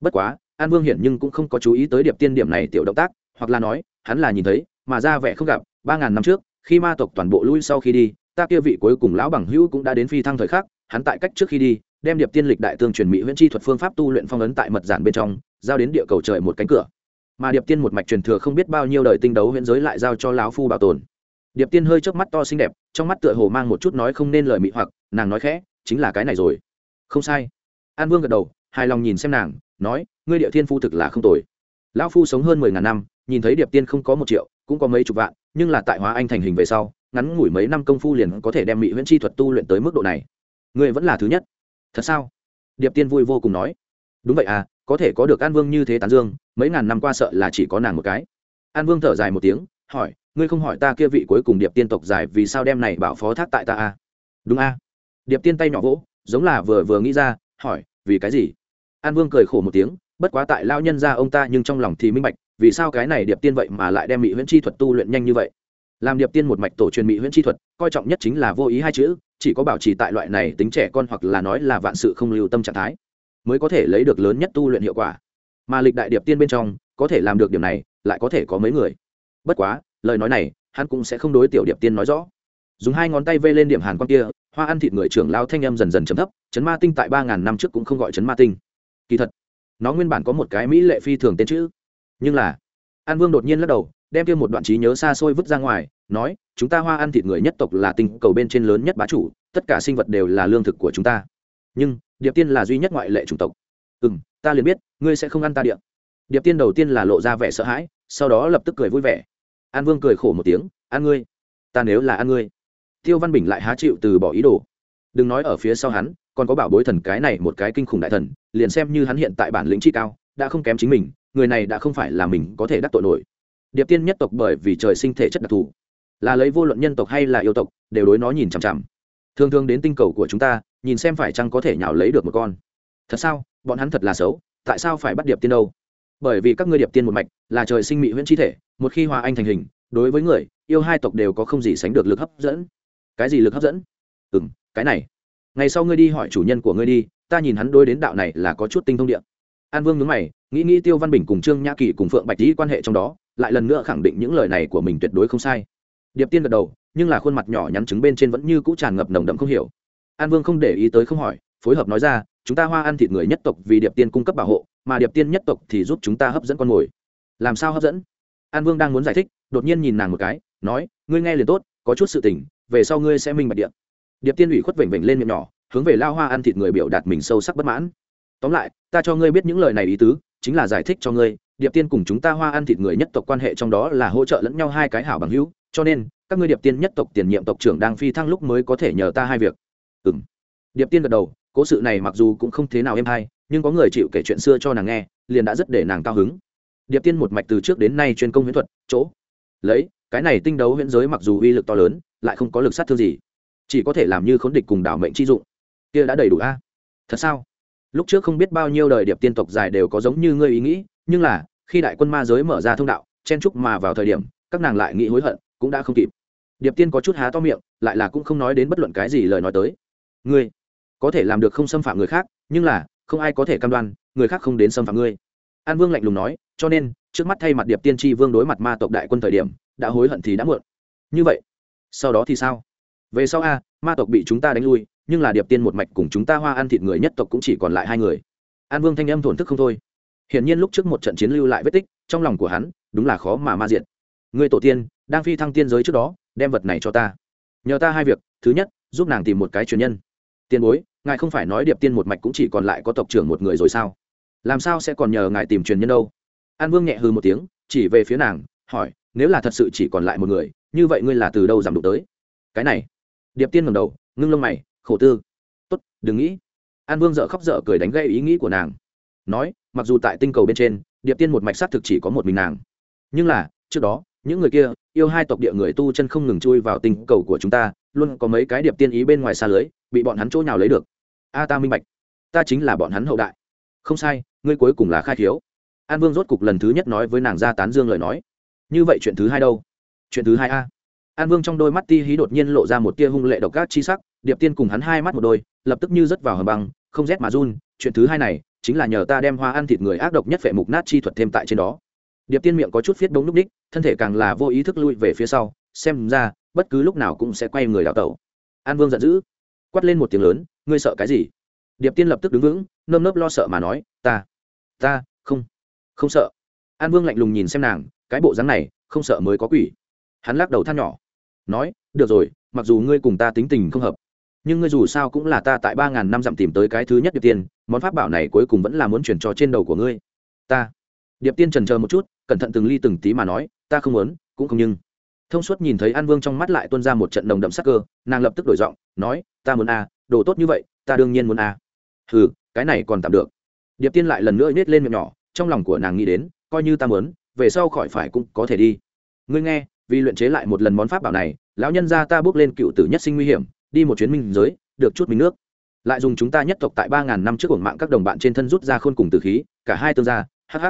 Bất quá an vương hiển nhưng cũng không có chú ý tới điệp tiên điểm này tiểu động tác, hoặc là nói, hắn là nhìn thấy, mà ra vẻ không gặp, ba ngàn năm trước, khi ma tộc toàn bộ lui sau khi đi, ta kia vị cuối cùng lão bằng hữu cũng đã đến phi thăng thời khắc, hắn tại cách trước khi đi, đem điệp tiên lịch đại tương truyền mỹ huyễn chi thuật phương pháp tu luyện phong ấn tại mật giản bên trong, giao đến địa cầu trời một cánh cửa. Mà điệp tiên một mạch truyền thừa không biết bao nhiêu đời tinh đấu huyễn giới lại giao cho lão phu bảo tồn. Điệp tiên hơi trước mắt to xinh đẹp, trong mắt tựa hồ mang một chút nói không nên lời mị hoặc, nàng nói khẽ, chính là cái này rồi. Không sai. An vương gật đầu hài lòng nhìn xem nàng, nói, ngươi địa thiên phu thực là không tồi. Lão phu sống hơn mười ngàn năm, nhìn thấy điệp tiên không có một triệu, cũng có mấy chục vạn, nhưng là tại hóa anh thành hình về sau, ngắn ngủi mấy năm công phu liền có thể đem mỹ huyễn chi thuật tu luyện tới mức độ này. Ngươi vẫn là thứ nhất. Thật sao? Điệp tiên vui vô cùng nói. Đúng vậy à có thể có được an vương như thế tán dương, mấy ngàn năm qua sợ là chỉ có nàng một cái. An vương thở dài một tiếng, hỏi, ngươi không hỏi ta kia vị cuối cùng điệp tiên tộc dài vì sao đem này bảo phó thác tại ta à? đúng a à? điệp tiên tay nhỏ vỗ, giống là vừa vừa nghĩ ra, hỏi, vì cái gì? An vương cười khổ một tiếng, bất quá tại lao nhân ra ông ta nhưng trong lòng thì minh bạch, vì sao cái này điệp tiên vậy mà lại đem mỹ huyễn chi thuật tu luyện nhanh như vậy? Làm điệp tiên một mạch tổ truyền mỹ huyễn chi thuật, coi trọng nhất chính là vô ý hai chữ, chỉ có bảo trì tại loại này tính trẻ con hoặc là nói là vạn sự không lưu tâm trạng thái, mới có thể lấy được lớn nhất tu luyện hiệu quả. Mà lịch đại điệp tiên bên trong, có thể làm được điểm này, lại có thể có mấy người. Bất quá, lời nói này, hắn cũng sẽ không đối tiểu điệp tiên nói rõ. Dùng hai ngón tay vây lên điểm hàn quan kia, hoa ăn thịt người trưởng lao thanh em dần dần chấm thấp, chấn ma tinh tại ba ngàn năm trước cũng không gọi chấn ma tinh kỳ thật, nó nguyên bản có một cái mỹ lệ phi thường tên chữ, nhưng là, an vương đột nhiên lắc đầu, đem kia một đoạn trí nhớ xa xôi vứt ra ngoài, nói, chúng ta hoa ăn thịt người nhất tộc là tinh cầu bên trên lớn nhất bá chủ, tất cả sinh vật đều là lương thực của chúng ta. Nhưng, điệp tiên là duy nhất ngoại lệ chủng tộc. Ừ m ta liền biết, ngươi sẽ không ăn ta điệp điệp tiên đầu tiên là lộ ra vẻ sợ hãi, sau đó lập tức cười vui vẻ. An vương cười khổ một tiếng ăn ngươi, ta nếu là ăn ngươi. Tiêu văn bình lại há chịu từ bỏ ý đồ. Đừng nói ở phía sau hắn còn có bảo bối thần cái này một cái kinh khủng đại thần, liền xem như hắn hiện tại bản lĩnh chi cao, đã không kém chính mình, người này đã không phải là mình có thể đắc tội nổi. Điệp tiên nhất tộc bởi vì trời sinh thể chất đặc thù, là lấy vô luận nhân tộc hay là yêu tộc, đều đối nó nhìn chằm chằm. Thường thường đến tinh cầu của chúng ta, nhìn xem phải chăng có thể nhào lấy được một con. Thật sao? Bọn hắn thật là xấu, tại sao phải bắt điệp tiên đâu? Bởi vì các ngươi điệp tiên một mạch, là trời sinh mỹ huyễn chi thể, một khi hòa anh thành hình, đối với người, yêu hai tộc đều có không gì sánh được lực hấp dẫn. Cái gì lực hấp dẫn? Ừ m cái này ngày sau ngươi đi hỏi chủ nhân của ngươi đi, ta nhìn hắn đôi đến đạo này là có chút tinh thông điện an vương nhớ mày, nghĩ nghĩ tiêu văn bình cùng trương nhã kỳ cùng phượng bạch lý quan hệ trong đó, lại lần nữa khẳng định những lời này của mình tuyệt đối không sai. Điệp tiên gật đầu, nhưng là khuôn mặt nhỏ nhắn chứng bên trên vẫn như cũ tràn ngập nồng đậm không hiểu. An vương không để ý tới không hỏi, phối hợp nói ra, chúng ta hoa ăn thịt người nhất tộc vì điệp tiên cung cấp bảo hộ, mà điệp tiên nhất tộc thì giúp chúng ta hấp dẫn con mồi. Làm sao hấp dẫn? An vương đang muốn giải thích, đột nhiên nhìn nàng một cái, nói, ngươi nghe liền tốt, có chút sự tình, về sau ngươi sẽ minh bạch điện điệp tiên ủy khuất vểnh vểnh lên miệng nhỏ, hướng về lao hoa ăn thịt người biểu đạt mình sâu sắc bất mãn. Tóm lại, ta cho ngươi biết những lời này ý tứ, chính là giải thích cho ngươi, điệp tiên cùng chúng ta hoa ăn thịt người nhất tộc quan hệ trong đó là hỗ trợ lẫn nhau hai cái hảo bằng hữu, cho nên, các ngươi điệp tiên nhất tộc tiền nhiệm tộc trưởng đang phi thăng lúc mới có thể nhờ ta hai việc. Ừ m điệp tiên gật đầu, cố sự này mặc dù cũng không thế nào êm hay, nhưng có người chịu kể chuyện xưa cho nàng nghe, liền đã rất để nàng cao hứng. Điệp tiên một mạch từ trước đến nay chuyên công huyễn thuật, chỗ. Lấy, cái này tinh đấu huyễn giới mặc dù uy lực to lớn, lại không có lực sát thương gì chỉ có thể làm như khốn địch cùng đảo mệnh chi dụng. Kia đã đầy đủ a. Thật sao? Lúc trước không biết bao nhiêu đời điệp tiên tộc dài đều có giống như ngươi ý nghĩ, nhưng là, khi đại quân ma giới mở ra thông đạo, chen trúc mà vào thời điểm, các nàng lại nghĩ hối hận, cũng đã không kịp. Điệp tiên có chút há to miệng, lại là cũng không nói đến bất luận cái gì lời nói tới. Ngươi có thể làm được không xâm phạm người khác, nhưng là, không ai có thể cam đoan, người khác không đến xâm phạm ngươi. An vương lạnh lùng nói, cho nên, trước mắt thay mặt điệp tiên tri vương đối mặt ma tộc đại quân thời điểm, đã hối hận thì đã muộn. Như vậy, sau đó thì sao? Về sau a, ma tộc bị chúng ta đánh lui, nhưng là điệp tiên một mạch cùng chúng ta hoa ăn thịt người nhất tộc cũng chỉ còn lại hai người. An vương thanh âm thổn thức không thôi. Hiển nhiên lúc trước một trận chiến lưu lại vết tích, trong lòng của hắn, đúng là khó mà ma diện người tổ tiên, đang phi thăng tiên giới trước đó, đem vật này cho ta. Nhờ ta hai việc, thứ nhất, giúp nàng tìm một cái truyền nhân. Tiền bối, ngài không phải nói điệp tiên một mạch cũng chỉ còn lại có tộc trưởng một người rồi sao? Làm sao sẽ còn nhờ ngài tìm truyền nhân đâu? An vương nhẹ hư một tiếng, chỉ về phía nàng, hỏi, nếu là thật sự chỉ còn lại một người, như vậy ngươi là từ đâu giảm đụng tới? Cái này điệp tiên ngầm đầu, ngưng lông mày, khổ tư. Tốt, đừng nghĩ. An vương dợ khóc dợ cười đánh gây ý nghĩ của nàng. Nói, mặc dù tại tinh cầu bên trên, điệp tiên một mạch s á t thực chỉ có một mình nàng. Nhưng là, trước đó, những người kia, yêu hai tộc địa người tu chân không ngừng chui vào tinh cầu của chúng ta, luôn có mấy cái điệp tiên ý bên ngoài xa lưới, bị bọn hắn chỗ nào lấy được. A, ta minh bạch. Ta chính là bọn hắn hậu đại. Không sai, ngươi cuối cùng là khai thiếu an vương rốt cục lần thứ nhất nói với nàng ra tán dương lời nói. Như vậy chuyện thứ hai đâu? Chuyện thứ hai a an vương trong đôi mắt ti hí đột nhiên lộ ra một tia hung lệ độc ác chi sắc, điệp tiên cùng hắn hai mắt một đôi, lập tức như rớt vào hầm băng, không rét mà run, chuyện thứ hai này chính là nhờ ta đem hoa ăn thịt người ác độc nhất phệ mục nát chi thuật thêm tại trên đó. Điệp tiên miệng có chút viết bóng lúc ních thân thể càng là vô ý thức lui về phía sau, xem ra, bất cứ lúc nào cũng sẽ quay người đào tẩu. An vương giận dữ, quát lên một tiếng lớn, ngươi sợ cái gì? Điệp tiên lập tức đứng vững, nơm nớp lo sợ mà nói, ta ta, không không sợ. An vương lạnh lùng nhìn xem nàng, cái bộ dáng này, không sợ mới có quỷ hắn lắc đầu than nhỏ nói được rồi mặc dù ngươi cùng ta tính tình không hợp nhưng ngươi dù sao cũng là ta tại ba ngàn năm dặm tìm tới cái thứ nhất điệp tiên món pháp bảo này cuối cùng vẫn là muốn chuyển cho trên đầu của ngươi. Ta. Điệp tiên trần chờ một chút cẩn thận từng ly từng tí mà nói ta không muốn cũng không nhưng. Thông suốt nhìn thấy an vương trong mắt lại tuôn ra một trận đồng đậm sắc cơ nàng lập tức đổi giọng nói ta muốn a à, đồ tốt như vậy ta đương nhiên muốn a. À. ừ cái này còn tạm được. Điệp tiên lại lần nữa nhét lên miệng nhỏ trong lòng của nàng nghĩ đến coi như ta muốn về sau khỏi phải cũng có thể đi. Ngươi nghe vì luyện chế lại một lần món pháp bảo này, lão nhân gia ta bước lên cựu tử nhất sinh nguy hiểm, đi một chuyến minh giới, được chút minh nước. Lại dùng chúng ta nhất tộc tại ba ngàn năm trước cuộc mạng các đồng bạn trên thân rút ra khôn cùng tử khí, cả hai tương gia hh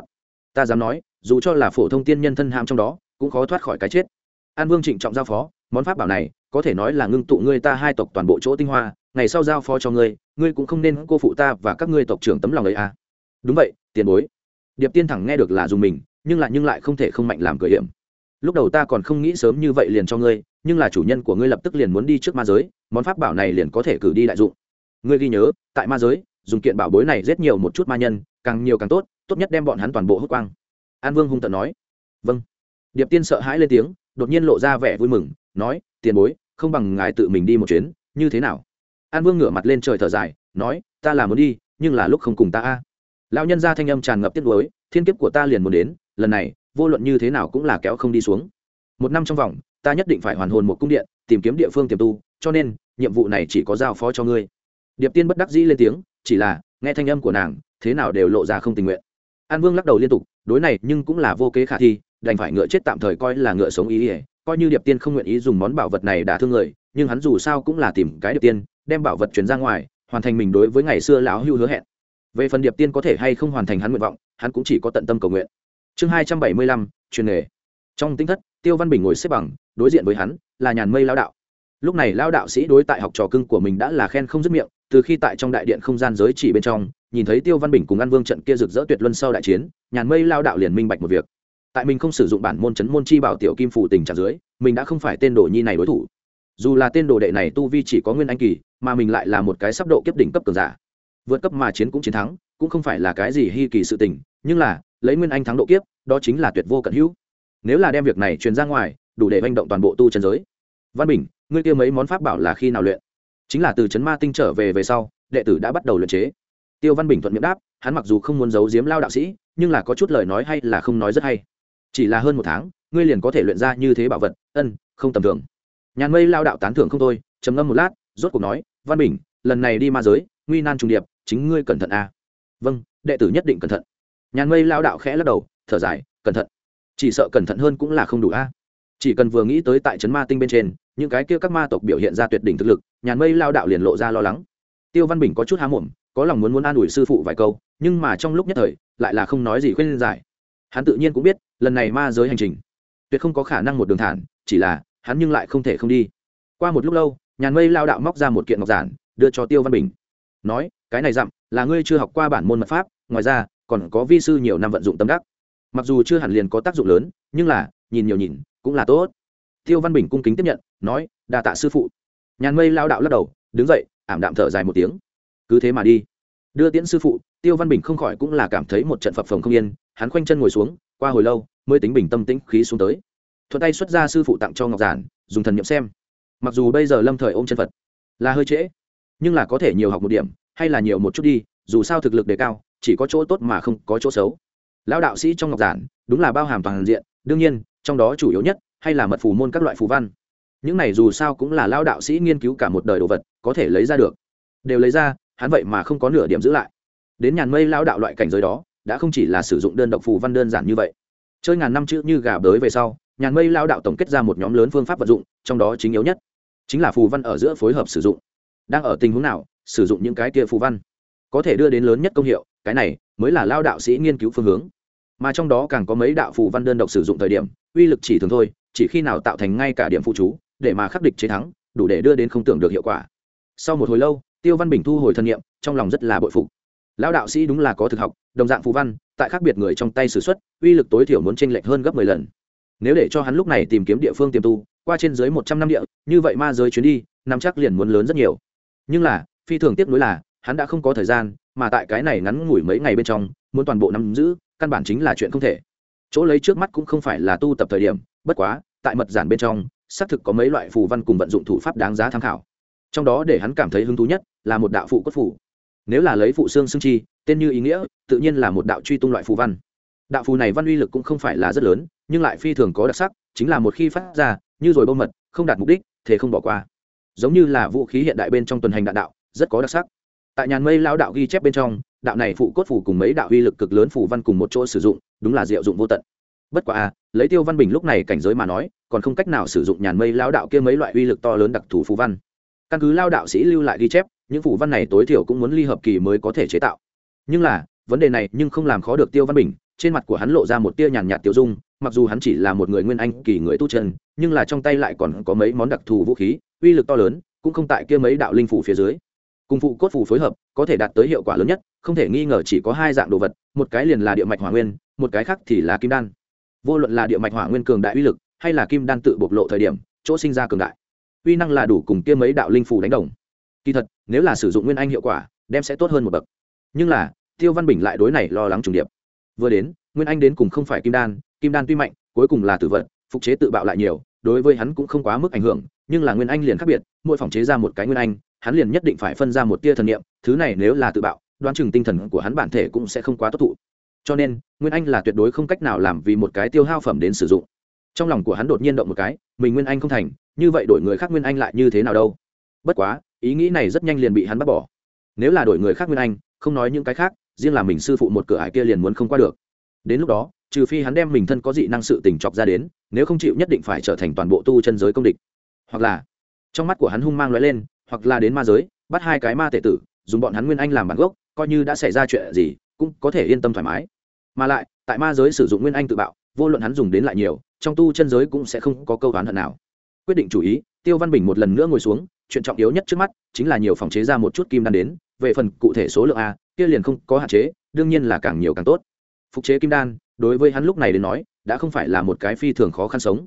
ta dám nói, dù cho là phổ thông tiên nhân thân ham trong đó, cũng khó thoát khỏi cái chết. An vương trịnh trọng giao phó, món pháp bảo này, có thể nói là ngưng tụ ngươi ta hai tộc toàn bộ chỗ tinh hoa, ngày sau giao phó cho ngươi ngươi cũng không nên cô phụ ta và các ngươi tộc trưởng tấm lòng ấy à. Đúng vậy, tiền bối. Điệp tiên thẳng nghe được là dùng mình, nhưng lại nhưng lại không thể không mạnh làm cửa hiểm lúc đầu ta còn không nghĩ sớm như vậy liền cho ngươi, nhưng là chủ nhân của ngươi lập tức liền muốn đi trước ma giới, món pháp bảo này liền có thể cử đi đại dụng. Ngươi ghi nhớ, tại ma giới, dùng kiện bảo bối này rất nhiều một chút ma nhân, càng nhiều càng tốt tốt nhất đem bọn hắn toàn bộ hút quang. An vương hung tận nói. Vâng. Điệp tiên sợ hãi lên tiếng, đột nhiên lộ ra vẻ vui mừng, nói, tiền bối, không bằng ngài tự mình đi một chuyến, như thế nào? An vương ngửa mặt lên trời thở dài, nói, ta là muốn đi, nhưng là lúc không cùng ta a. Lão nhân gia thanh âm tràn ngập tiếc nuối, thiên kiếp của ta liền muốn đến, lần này vô luận như thế nào cũng là kéo không đi xuống. Một năm trong vòng, ta nhất định phải hoàn hồn một cung điện, tìm kiếm địa phương tiềm tu, cho nên, nhiệm vụ này chỉ có giao phó cho ngươi. Điệp tiên bất đắc dĩ lên tiếng, chỉ là, nghe thanh âm của nàng, thế nào đều lộ ra không tình nguyện. An vương lắc đầu liên tục, đối này, nhưng cũng là vô kế khả thi, đành phải ngựa chết tạm thời coi là ngựa sống ý ỉa, coi như điệp tiên không nguyện ý dùng món bảo vật này đả thương người, nhưng hắn dù sao cũng là tìm cái điệp tiên, đem bảo vật chuyển ra ngoài, hoàn thành mình đối với ngày xưa lão hưu hứa hẹn. Về phần điệp tiên có thể hay không hoàn thành hắn nguyện vọng, hắn cũng chỉ có tận tâm cầu nguyện chương hai trăm bảy mươi lăm, truyền nghề. Trong tinh thất, tiêu văn bình ngồi xếp bằng, đối diện với hắn, là nhàn mây lao đạo. Lúc này lao đạo sĩ đối tại học trò cưng của mình đã là khen không dứt miệng, từ khi tại trong đại điện không gian giới chỉ bên trong, nhìn thấy tiêu văn bình cùng an vương trận kia rực rỡ tuyệt luân sau đại chiến, nhàn mây lao đạo liền minh bạch một việc. Tại mình không sử dụng bản môn chấn môn chi bảo tiểu kim phủ tình trạng dưới, mình đã không phải tên đồ nhi này đối thủ. Dù là tên đồ đệ này tu vi chỉ có nguyên anh kỳ, mà mình lại là một cái sắp độ kiếp đỉnh cấp cường giả. Vượt cấp mà chiến cũng chiến thắng, cũng không phải là cái gì hy kỳ sự tình, nhưng là lấy nguyên anh thắng độ kiếp, đó chính là tuyệt vô cận hữu. Nếu là đem việc này truyền ra ngoài, đủ để manh động toàn bộ tu chân giới. Văn bình, ngươi kia mấy món pháp bảo là khi nào luyện? Chính là từ trấn ma tinh trở về về sau, đệ tử đã bắt đầu luyện chế. Tiêu văn bình thuận miệng đáp, hắn mặc dù không muốn giấu giếm lao đạo sĩ, nhưng là có chút lời nói hay là không nói rất hay. Chỉ là hơn một tháng, ngươi liền có thể luyện ra như thế bảo vật, ân, không tầm thường. Nhàn mây lao đạo tán thưởng không thôi, trầm ngâm một lát, rốt cuộc nói, văn bình, lần này đi ma giới, nguy nan trùng điệp, chính ngươi cẩn thận a. Vâng đệ tử nhất định cẩn thận nhàn mây lao đạo khẽ lắc đầu, thở dài, cẩn thận, chỉ sợ cẩn thận hơn cũng là không đủ a. Chỉ cần vừa nghĩ tới tại trấn ma tinh bên trên, những cái kia các ma tộc biểu hiện ra tuyệt đỉnh thực lực, nhàn mây lao đạo liền lộ ra lo lắng. Tiêu văn bình có chút há mồm, có lòng muốn muốn an ủi sư phụ vài câu, nhưng mà trong lúc nhất thời, lại là không nói gì khuyên giải. Hắn tự nhiên cũng biết, lần này ma giới hành trình, tuyệt không có khả năng một đường thản, chỉ là, hắn nhưng lại không thể không đi. Qua một lúc lâu, nhàn mây lao đạo móc ra một kiện ngọc giản, đưa cho tiêu văn bình. Nói, cái này dặm, là ngươi chưa học qua bản môn mật pháp, ngoài ra còn có vi sư nhiều năm vận dụng tâm đắc. Mặc dù chưa hẳn liền có tác dụng lớn, nhưng là, nhìn nhiều nhìn, cũng là tốt. Tiêu văn bình cung kính tiếp nhận, nói đà tạ sư phụ. Nhàn mây lao đạo lắc đầu, đứng dậy, ảm đạm thở dài một tiếng. Cứ thế mà đi. Đưa tiễn sư phụ, tiêu văn bình không khỏi cũng là cảm thấy một trận phập phồng không yên, hắn khoanh chân ngồi xuống, qua hồi lâu, mới tính bình tâm tĩnh khí xuống tới. Thuận tay xuất ra sư phụ tặng cho ngọc giản, dùng thần n i ệ m xem. Mặc dù bây giờ lâm thời ôm chân phật, là hơi trễ, nhưng là có thể nhiều học một điểm, hay là nhiều một chút đi, dù sao thực lực đề cao chỉ có chỗ tốt mà không có chỗ xấu. Lão đạo sĩ trong ngọc giản, đúng là bao hàm toàn diện, đương nhiên, trong đó chủ yếu nhất hay là mật phù môn các loại phù văn. Những này dù sao cũng là lao đạo sĩ nghiên cứu cả một đời đồ vật, có thể lấy ra được. Đều lấy ra, hắn vậy mà không có nửa điểm giữ lại. Đến nhàn mây lao đạo loại cảnh giới đó, đã không chỉ là sử dụng đơn độc phù văn đơn giản như vậy. Chơi ngàn năm chữ như gà bới về sau, nhàn mây lao đạo tổng kết ra một nhóm lớn phương pháp vận dụng, trong đó chính yếu nhất chính là phù văn ở giữa phối hợp sử dụng. Đang ở tình huống nào, sử dụng những cái kia phù văn, có thể đưa đến lớn nhất công hiệu cái này mới là lao đạo sĩ nghiên cứu phương hướng. Mà trong đó càng có mấy đạo phù văn đơn độc sử dụng thời điểm, uy lực chỉ thường thôi, chỉ khi nào tạo thành ngay cả điểm phụ chú, để mà khắc địch chế thắng, đủ để đưa đến không tưởng được hiệu quả. Sau một hồi lâu, tiêu văn bình thu hồi thân nhiệm, trong lòng rất là bội phục. Lao đạo sĩ đúng là có thực học, đồng dạng phù văn, tại khác biệt người trong tay s ử x u ấ t uy lực tối thiểu muốn tranh lệch hơn gấp mười lần. Nếu để cho hắn lúc này tìm kiếm địa phương tiềm tu, qua trên dưới một trăm năm địa, như vậy ma giới chuyến đi, nắm chắc liền muốn lớn rất nhiều. Nhưng là, phi thường tiếc nuối là hắn đã không có thời gian, mà tại cái này ngắn ngủi mấy ngày bên trong, muốn toàn bộ nắm giữ, căn bản chính là chuyện không thể. Chỗ lấy trước mắt cũng không phải là tu tập thời điểm, bất quá, tại mật giản bên trong, xác thực có mấy loại phù văn cùng vận dụng thủ pháp đáng giá tham khảo. Trong đó để hắn cảm thấy hứng thú nhất là một đạo phụ cốt phủ nếu là lấy phụ xương xương chi, tên như ý nghĩa, tự nhiên là một đạo truy tung loại phù văn. Đạo phù này văn uy lực cũng không phải là rất lớn, nhưng lại phi thường có đặc sắc, chính là một khi phát ra, như rồi bơm mật, không đạt mục đích thế không bỏ qua. Giống như là vũ khí hiện đại bên trong tuần hành đạn đạo, rất có đặc sắc tại nhàn mây lao đạo ghi chép bên trong, đạo này phụ cốt phủ cùng mấy đạo uy lực cực lớn phủ văn cùng một chỗ sử dụng, đúng là diệu dụng vô tận. Bất quá à lấy tiêu văn bình lúc này cảnh giới mà nói, còn không cách nào sử dụng nhàn mây lao đạo kia mấy loại uy lực to lớn đặc thù phù văn. Căn cứ lao đạo sĩ lưu lại ghi chép, những phù văn này tối thiểu cũng muốn ly hợp kỳ mới có thể chế tạo. Nhưng là, vấn đề này nhưng không làm khó được tiêu văn bình, trên mặt của hắn lộ ra một tia nhàn nhạt tiêu dung, mặc dù hắn chỉ là một người nguyên anh kỳ người tu chân, nhưng là trong tay lại còn có mấy món đặc thù vũ khí, uy lực to lớn, cũng không tại kia mấy đạo linh phủ phía dưới cùng phụ cốt phù phối hợp, có thể đạt tới hiệu quả lớn nhất, không thể nghi ngờ chỉ có hai dạng đồ vật, một cái liền là địa mạch hỏa nguyên, một cái khác thì là kim đan. Vô luận là địa mạch hỏa nguyên cường đại uy lực, hay là kim đan tự bộc lộ thời điểm, chỗ sinh ra cường đại, uy năng là đủ cùng kia mấy đạo linh phù đánh đồng. Kỳ thật, nếu là sử dụng nguyên anh hiệu quả, đem sẽ tốt hơn một bậc. Nhưng là, tiêu văn bình lại đối này lo lắng trùng điệp. Vừa đến, nguyên anh đến cùng không phải kim đan kim đan tuy mạnh, cuối cùng là tử vật, phục chế tự bạo lại nhiều, đối với hắn cũng không quá mức ảnh hưởng, nhưng là nguyên anh liền khác biệt, mỗi phòng chế ra một cái nguyên anh hắn liền nhất định phải phân ra một tia thần niệm, thứ này nếu là tự bạo, đoán chừng tinh thần của hắn bản thể cũng sẽ không quá tốt thụ. Cho nên, nguyên anh là tuyệt đối không cách nào làm vì một cái tiêu hao phẩm đến sử dụng. Trong lòng của hắn đột nhiên động một cái, mình nguyên anh không thành, như vậy đổi người khác nguyên anh lại như thế nào đâu? Bất quá, ý nghĩ này rất nhanh liền bị hắn bắt bỏ. Nếu là đổi người khác nguyên anh, không nói những cái khác, riêng là mình sư phụ một cửa ải kia liền muốn không qua được. Đến lúc đó, trừ phi hắn đem mình thân có dị năng sự tình chọc ra đến, nếu không chịu nhất định phải trở thành toàn bộ tu chân giới công địch. Hoặc là, trong mắt của hắn hung mang lóe lên hoặc là đến ma giới, bắt hai cái ma tệ tử, dùng bọn hắn nguyên anh làm bản gốc, coi như đã xảy ra chuyện gì, cũng có thể yên tâm thoải mái. Mà lại, tại ma giới sử dụng nguyên anh tự bạo, vô luận hắn dùng đến lại nhiều, trong tu chân giới cũng sẽ không có câu oán hận nào. Quyết định chủ ý, tiêu văn bình một lần nữa ngồi xuống, chuyện trọng yếu nhất trước mắt chính là nhiều phòng chế ra một chút kim đan đến, về phần cụ thể số lượng a, kia liền không có hạn chế, đương nhiên là càng nhiều càng tốt. Phục chế kim đan, đối với hắn lúc này đến nói, đã không phải là một cái phi thường khó khăn sống.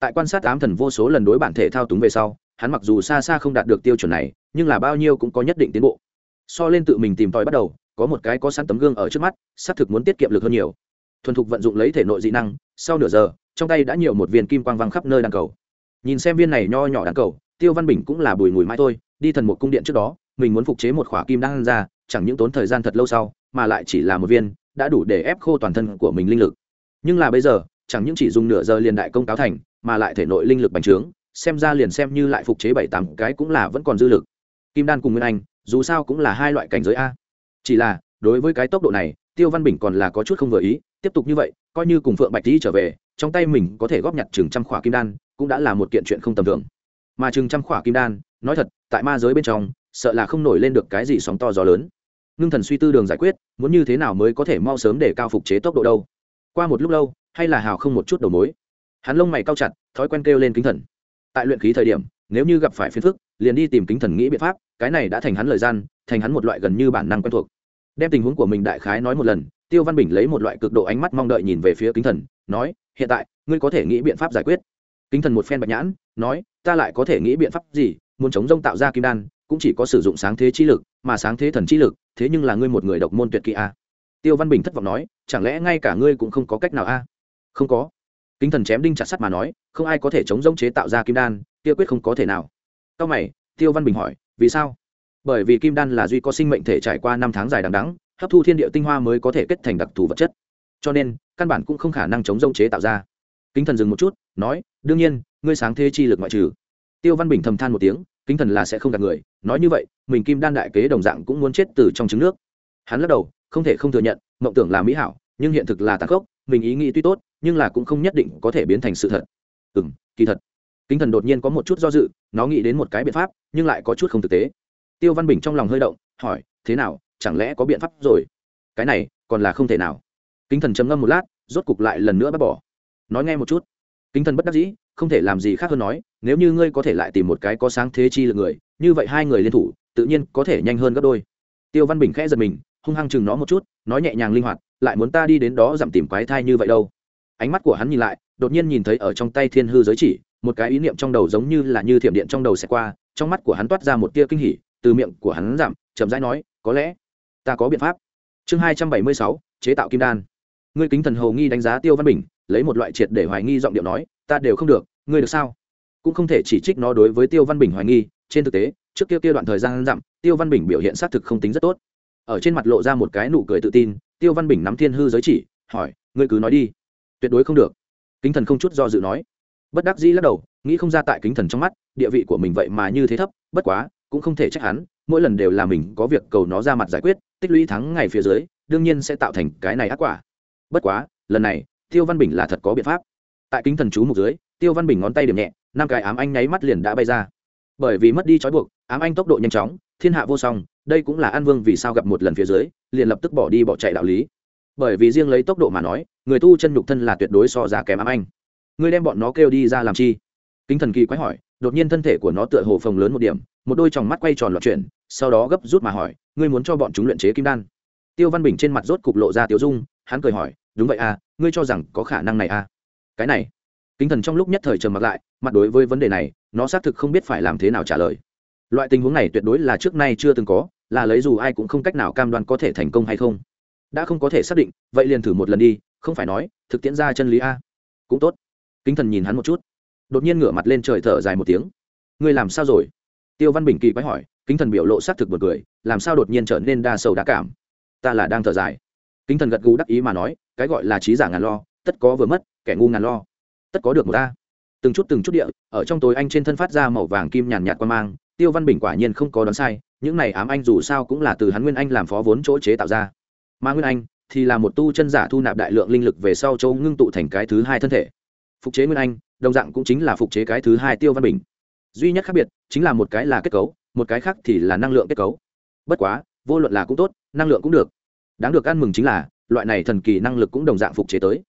Tại quan sát ám thần vô số lần đối bản thể thao túng về sau hắn mặc dù xa xa không đạt được tiêu chuẩn này, nhưng là bao nhiêu cũng có nhất định tiến bộ. So lên tự mình tìm tòi bắt đầu, có một cái có sẵn tấm gương ở trước mắt, xác thực muốn tiết kiệm lực hơn nhiều. Thuần thục vận dụng lấy thể nội dị năng, sau nửa giờ, trong tay đã nhiều một viên kim quang văng khắp nơi đàn cầu. Nhìn xem viên này nho nhỏ đàn cầu, tiêu văn bình cũng là bùi ngùi mãi thôi, đi thần một cung điện trước đó, mình muốn phục chế một khỏa kim đang ra, chẳng những tốn thời gian thật lâu sau, mà lại chỉ là một viên, đã đủ để ép khô toàn thân của mình linh lực. Nhưng là bây giờ, chẳng những chỉ dùng nửa giờ liền đại công cáo thành, mà lại thể nội linh lực bành trướng xem ra liền xem như lại phục chế bảy tám cái cũng là vẫn còn dư lực. Kim đan cùng nguyên anh, dù sao cũng là hai loại cảnh giới a. Chỉ là, đối với cái tốc độ này, tiêu văn bình còn là có chút không vừa ý, tiếp tục như vậy, coi như cùng phượng bạch tý trở về, trong tay mình có thể góp nhặt chừng trăm khỏa kim đan, cũng đã là một kiện chuyện không tầm thường. Mà chừng trăm khỏa kim đan, nói thật, tại ma giới bên trong, sợ là không nổi lên được cái gì sóng to gió lớn. Ngưng thần suy tư đường giải quyết, muốn như thế nào mới có thể mau sớm để cao phục chế tốc độ đâu? Qua một lúc lâu, hay là hào không một chút đầu mối? Hắn lông mày cao chặt, thói quen kêu lên kính thần tại luyện khí thời điểm, nếu như gặp phải phiền phức, liền đi tìm kính thần nghĩ biện pháp, cái này đã thành hắn lời gian, thành hắn một loại gần như bản năng quen thuộc. Đem tình huống của mình đại khái nói một lần, tiêu văn bình lấy một loại cực độ ánh mắt mong đợi nhìn về phía kính thần, nói, hiện tại, ngươi có thể nghĩ biện pháp giải quyết. Kính thần một phen bạch nhãn, nói, ta lại có thể nghĩ biện pháp gì? Muốn chống rông tạo ra kim đan, cũng chỉ có sử dụng sáng thế chi lực, mà sáng thế thần chi lực, thế nhưng là ngươi một người độc môn tuyệt kỹ a. Tiêu văn bình thất vọng nói, chẳng lẽ ngay cả ngươi cũng không có cách nào a? Không có. Kính thần chém đinh chặt sắt mà nói không ai có thể chống giống chế tạo ra kim đan, kia quyết không có thể nào. Cao mày, tiêu văn bình hỏi, vì sao? Bởi vì kim đan là duy có sinh mệnh thể trải qua năm tháng dài đằng đắng hấp thu thiên địa tinh hoa mới có thể kết thành đặc thù vật chất. Cho nên, căn bản cũng không khả năng chống giống chế tạo ra. Kính thần dừng một chút, nói, đương nhiên, ngươi sáng thế chi lực ngoại trừ. Tiêu văn bình thầm than một tiếng, kính thần là sẽ không gạt người, nói như vậy, mình kim đan đại kế đồng dạng cũng muốn chết từ trong trứng nước. Hắn lắc đầu, không thể không thừa nhận, mộng tưởng là mỹ hảo, nhưng hiện thực là tàn khốc, mình ý nghĩ tuy tốt, nhưng là cũng không nhất định có thể biến thành sự thật ừ m kỳ thật. Kính thần đột nhiên có một chút do dự, nó nghĩ đến một cái biện pháp, nhưng lại có chút không thực tế. Tiêu văn bình trong lòng hơi động, hỏi, thế nào, chẳng lẽ có biện pháp rồi? Cái này, còn là không thể nào. Kính thần chấm ngâm một lát, rốt cục lại lần nữa bác bỏ. Nói nghe một chút. Kính thần bất đắc dĩ, không thể làm gì khác hơn nói, nếu như ngươi có thể lại tìm một cái có sáng thế chi lực người, như vậy hai người liên thủ, tự nhiên có thể nhanh hơn gấp đôi. Tiêu văn bình khẽ giật mình, hung hăng chừng nó một chút, nói nhẹ nhàng linh hoạt, lại muốn ta đi đến đó giảm tìm quái thai như vậy đâu? Ánh mắt của hắn nhìn lại đột nhiên nhìn thấy ở trong tay thiên hư giới chỉ, một cái ý niệm trong đầu giống như là như thiểm điện trong đầu xẹt qua, trong mắt của hắn toát ra một tia kinh hỉ, từ miệng của hắn giảm, chậm rãi nói, có lẽ ta có biện pháp. Chương hai trăm bảy mươi sáu, chế tạo kim đan. Ngươi kính thần hầu nghi đánh giá tiêu văn bình, lấy một loại triệt để hoài nghi giọng điệu nói, ta đều không được, ngươi được sao? Cũng không thể chỉ trích nó đối với tiêu văn bình hoài nghi, trên thực tế, trước kia kia đoạn thời gian dặm tiêu văn bình biểu hiện xác thực không tính rất tốt. Ở trên mặt lộ ra một cái nụ cười tự tin, tiêu văn bình nắm thiên hư giới chỉ, hỏi, ngươi cứ nói đi. Tuyệt đối không được kính thần không chút do dự nói. Bất đắc dĩ lắc đầu, nghĩ không ra tại kính thần trong mắt, địa vị của mình vậy mà như thế thấp, bất quá, cũng không thể trách hắn, mỗi lần đều là mình có việc cầu nó ra mặt giải quyết, tích lũy thắng ngày phía dưới, đương nhiên sẽ tạo thành cái này ác quả. Bất quá, lần này, tiêu văn bình là thật có biện pháp. Tại kính thần chú mục dưới, tiêu văn bình ngón tay điểm nhẹ, năm cái ám anh nháy mắt liền đã bay ra. Bởi vì mất đi trói buộc, ám anh tốc độ nhanh chóng, thiên hạ vô song, đây cũng là an vương vì sao gặp một lần phía dưới, liền lập tức bỏ đi bỏ chạy đạo lý bởi vì riêng lấy tốc độ mà nói, người tu chân nhục thân là tuyệt đối so giá kém ám anh ngươi đem bọn nó kêu đi ra làm chi? Kính thần kỳ quái hỏi, đột nhiên thân thể của nó tựa hồ phồng lớn một điểm, một đôi tròng mắt quay tròn loạt chuyển, sau đó gấp rút mà hỏi, ngươi muốn cho bọn chúng luyện chế kim đan? Tiêu văn bình trên mặt rốt cục lộ ra tiêu dung, hắn cười hỏi, đúng vậy à ngươi cho rằng có khả năng này à? Cái này. Kính thần trong lúc nhất thời trầm mặc lại, mặt đối với vấn đề này, nó xác thực không biết phải làm thế nào trả lời. Loại tình huống này tuyệt đối là trước nay chưa từng có, là lấy dù ai cũng không cách nào cam đoan có thể thành công hay không đã không có thể xác định, vậy liền thử một lần đi, không phải nói, thực tiễn ra chân lý a. Cũng tốt. Kính thần nhìn hắn một chút. Đột nhiên ngửa mặt lên trời thở dài một tiếng. Ngươi làm sao rồi? Tiêu văn bình kỳ quái hỏi, kính thần biểu lộ xác thực một cười, làm sao đột nhiên trở nên đa sầu đa cảm? Ta là đang thở dài. Kính thần gật gù đắc ý mà nói, cái gọi là trí giả ngàn lo, tất có vừa mất, kẻ ngu ngàn lo. Tất có được một ta. Từng chút từng chút địa, ở trong tối anh trên thân phát ra màu vàng kim nhàn nhạt qua mang, tiêu văn bình quả nhiên không có đoán sai, những này ám anh dù sao cũng là từ hắn nguyên anh làm phó vốn chỗ chế tạo ra mà nguyên anh thì là một tu chân giả thu nạp đại lượng linh lực về sau châu ngưng tụ thành cái thứ hai thân thể. Phục chế nguyên anh, đồng dạng cũng chính là phục chế cái thứ hai tiêu văn bình. Duy nhất khác biệt chính là một cái là kết cấu, một cái khác thì là năng lượng kết cấu. Bất quá, vô luận là cũng tốt, năng lượng cũng được. Đáng được ăn mừng chính là, loại này thần kỳ năng lực cũng đồng dạng phục chế tới.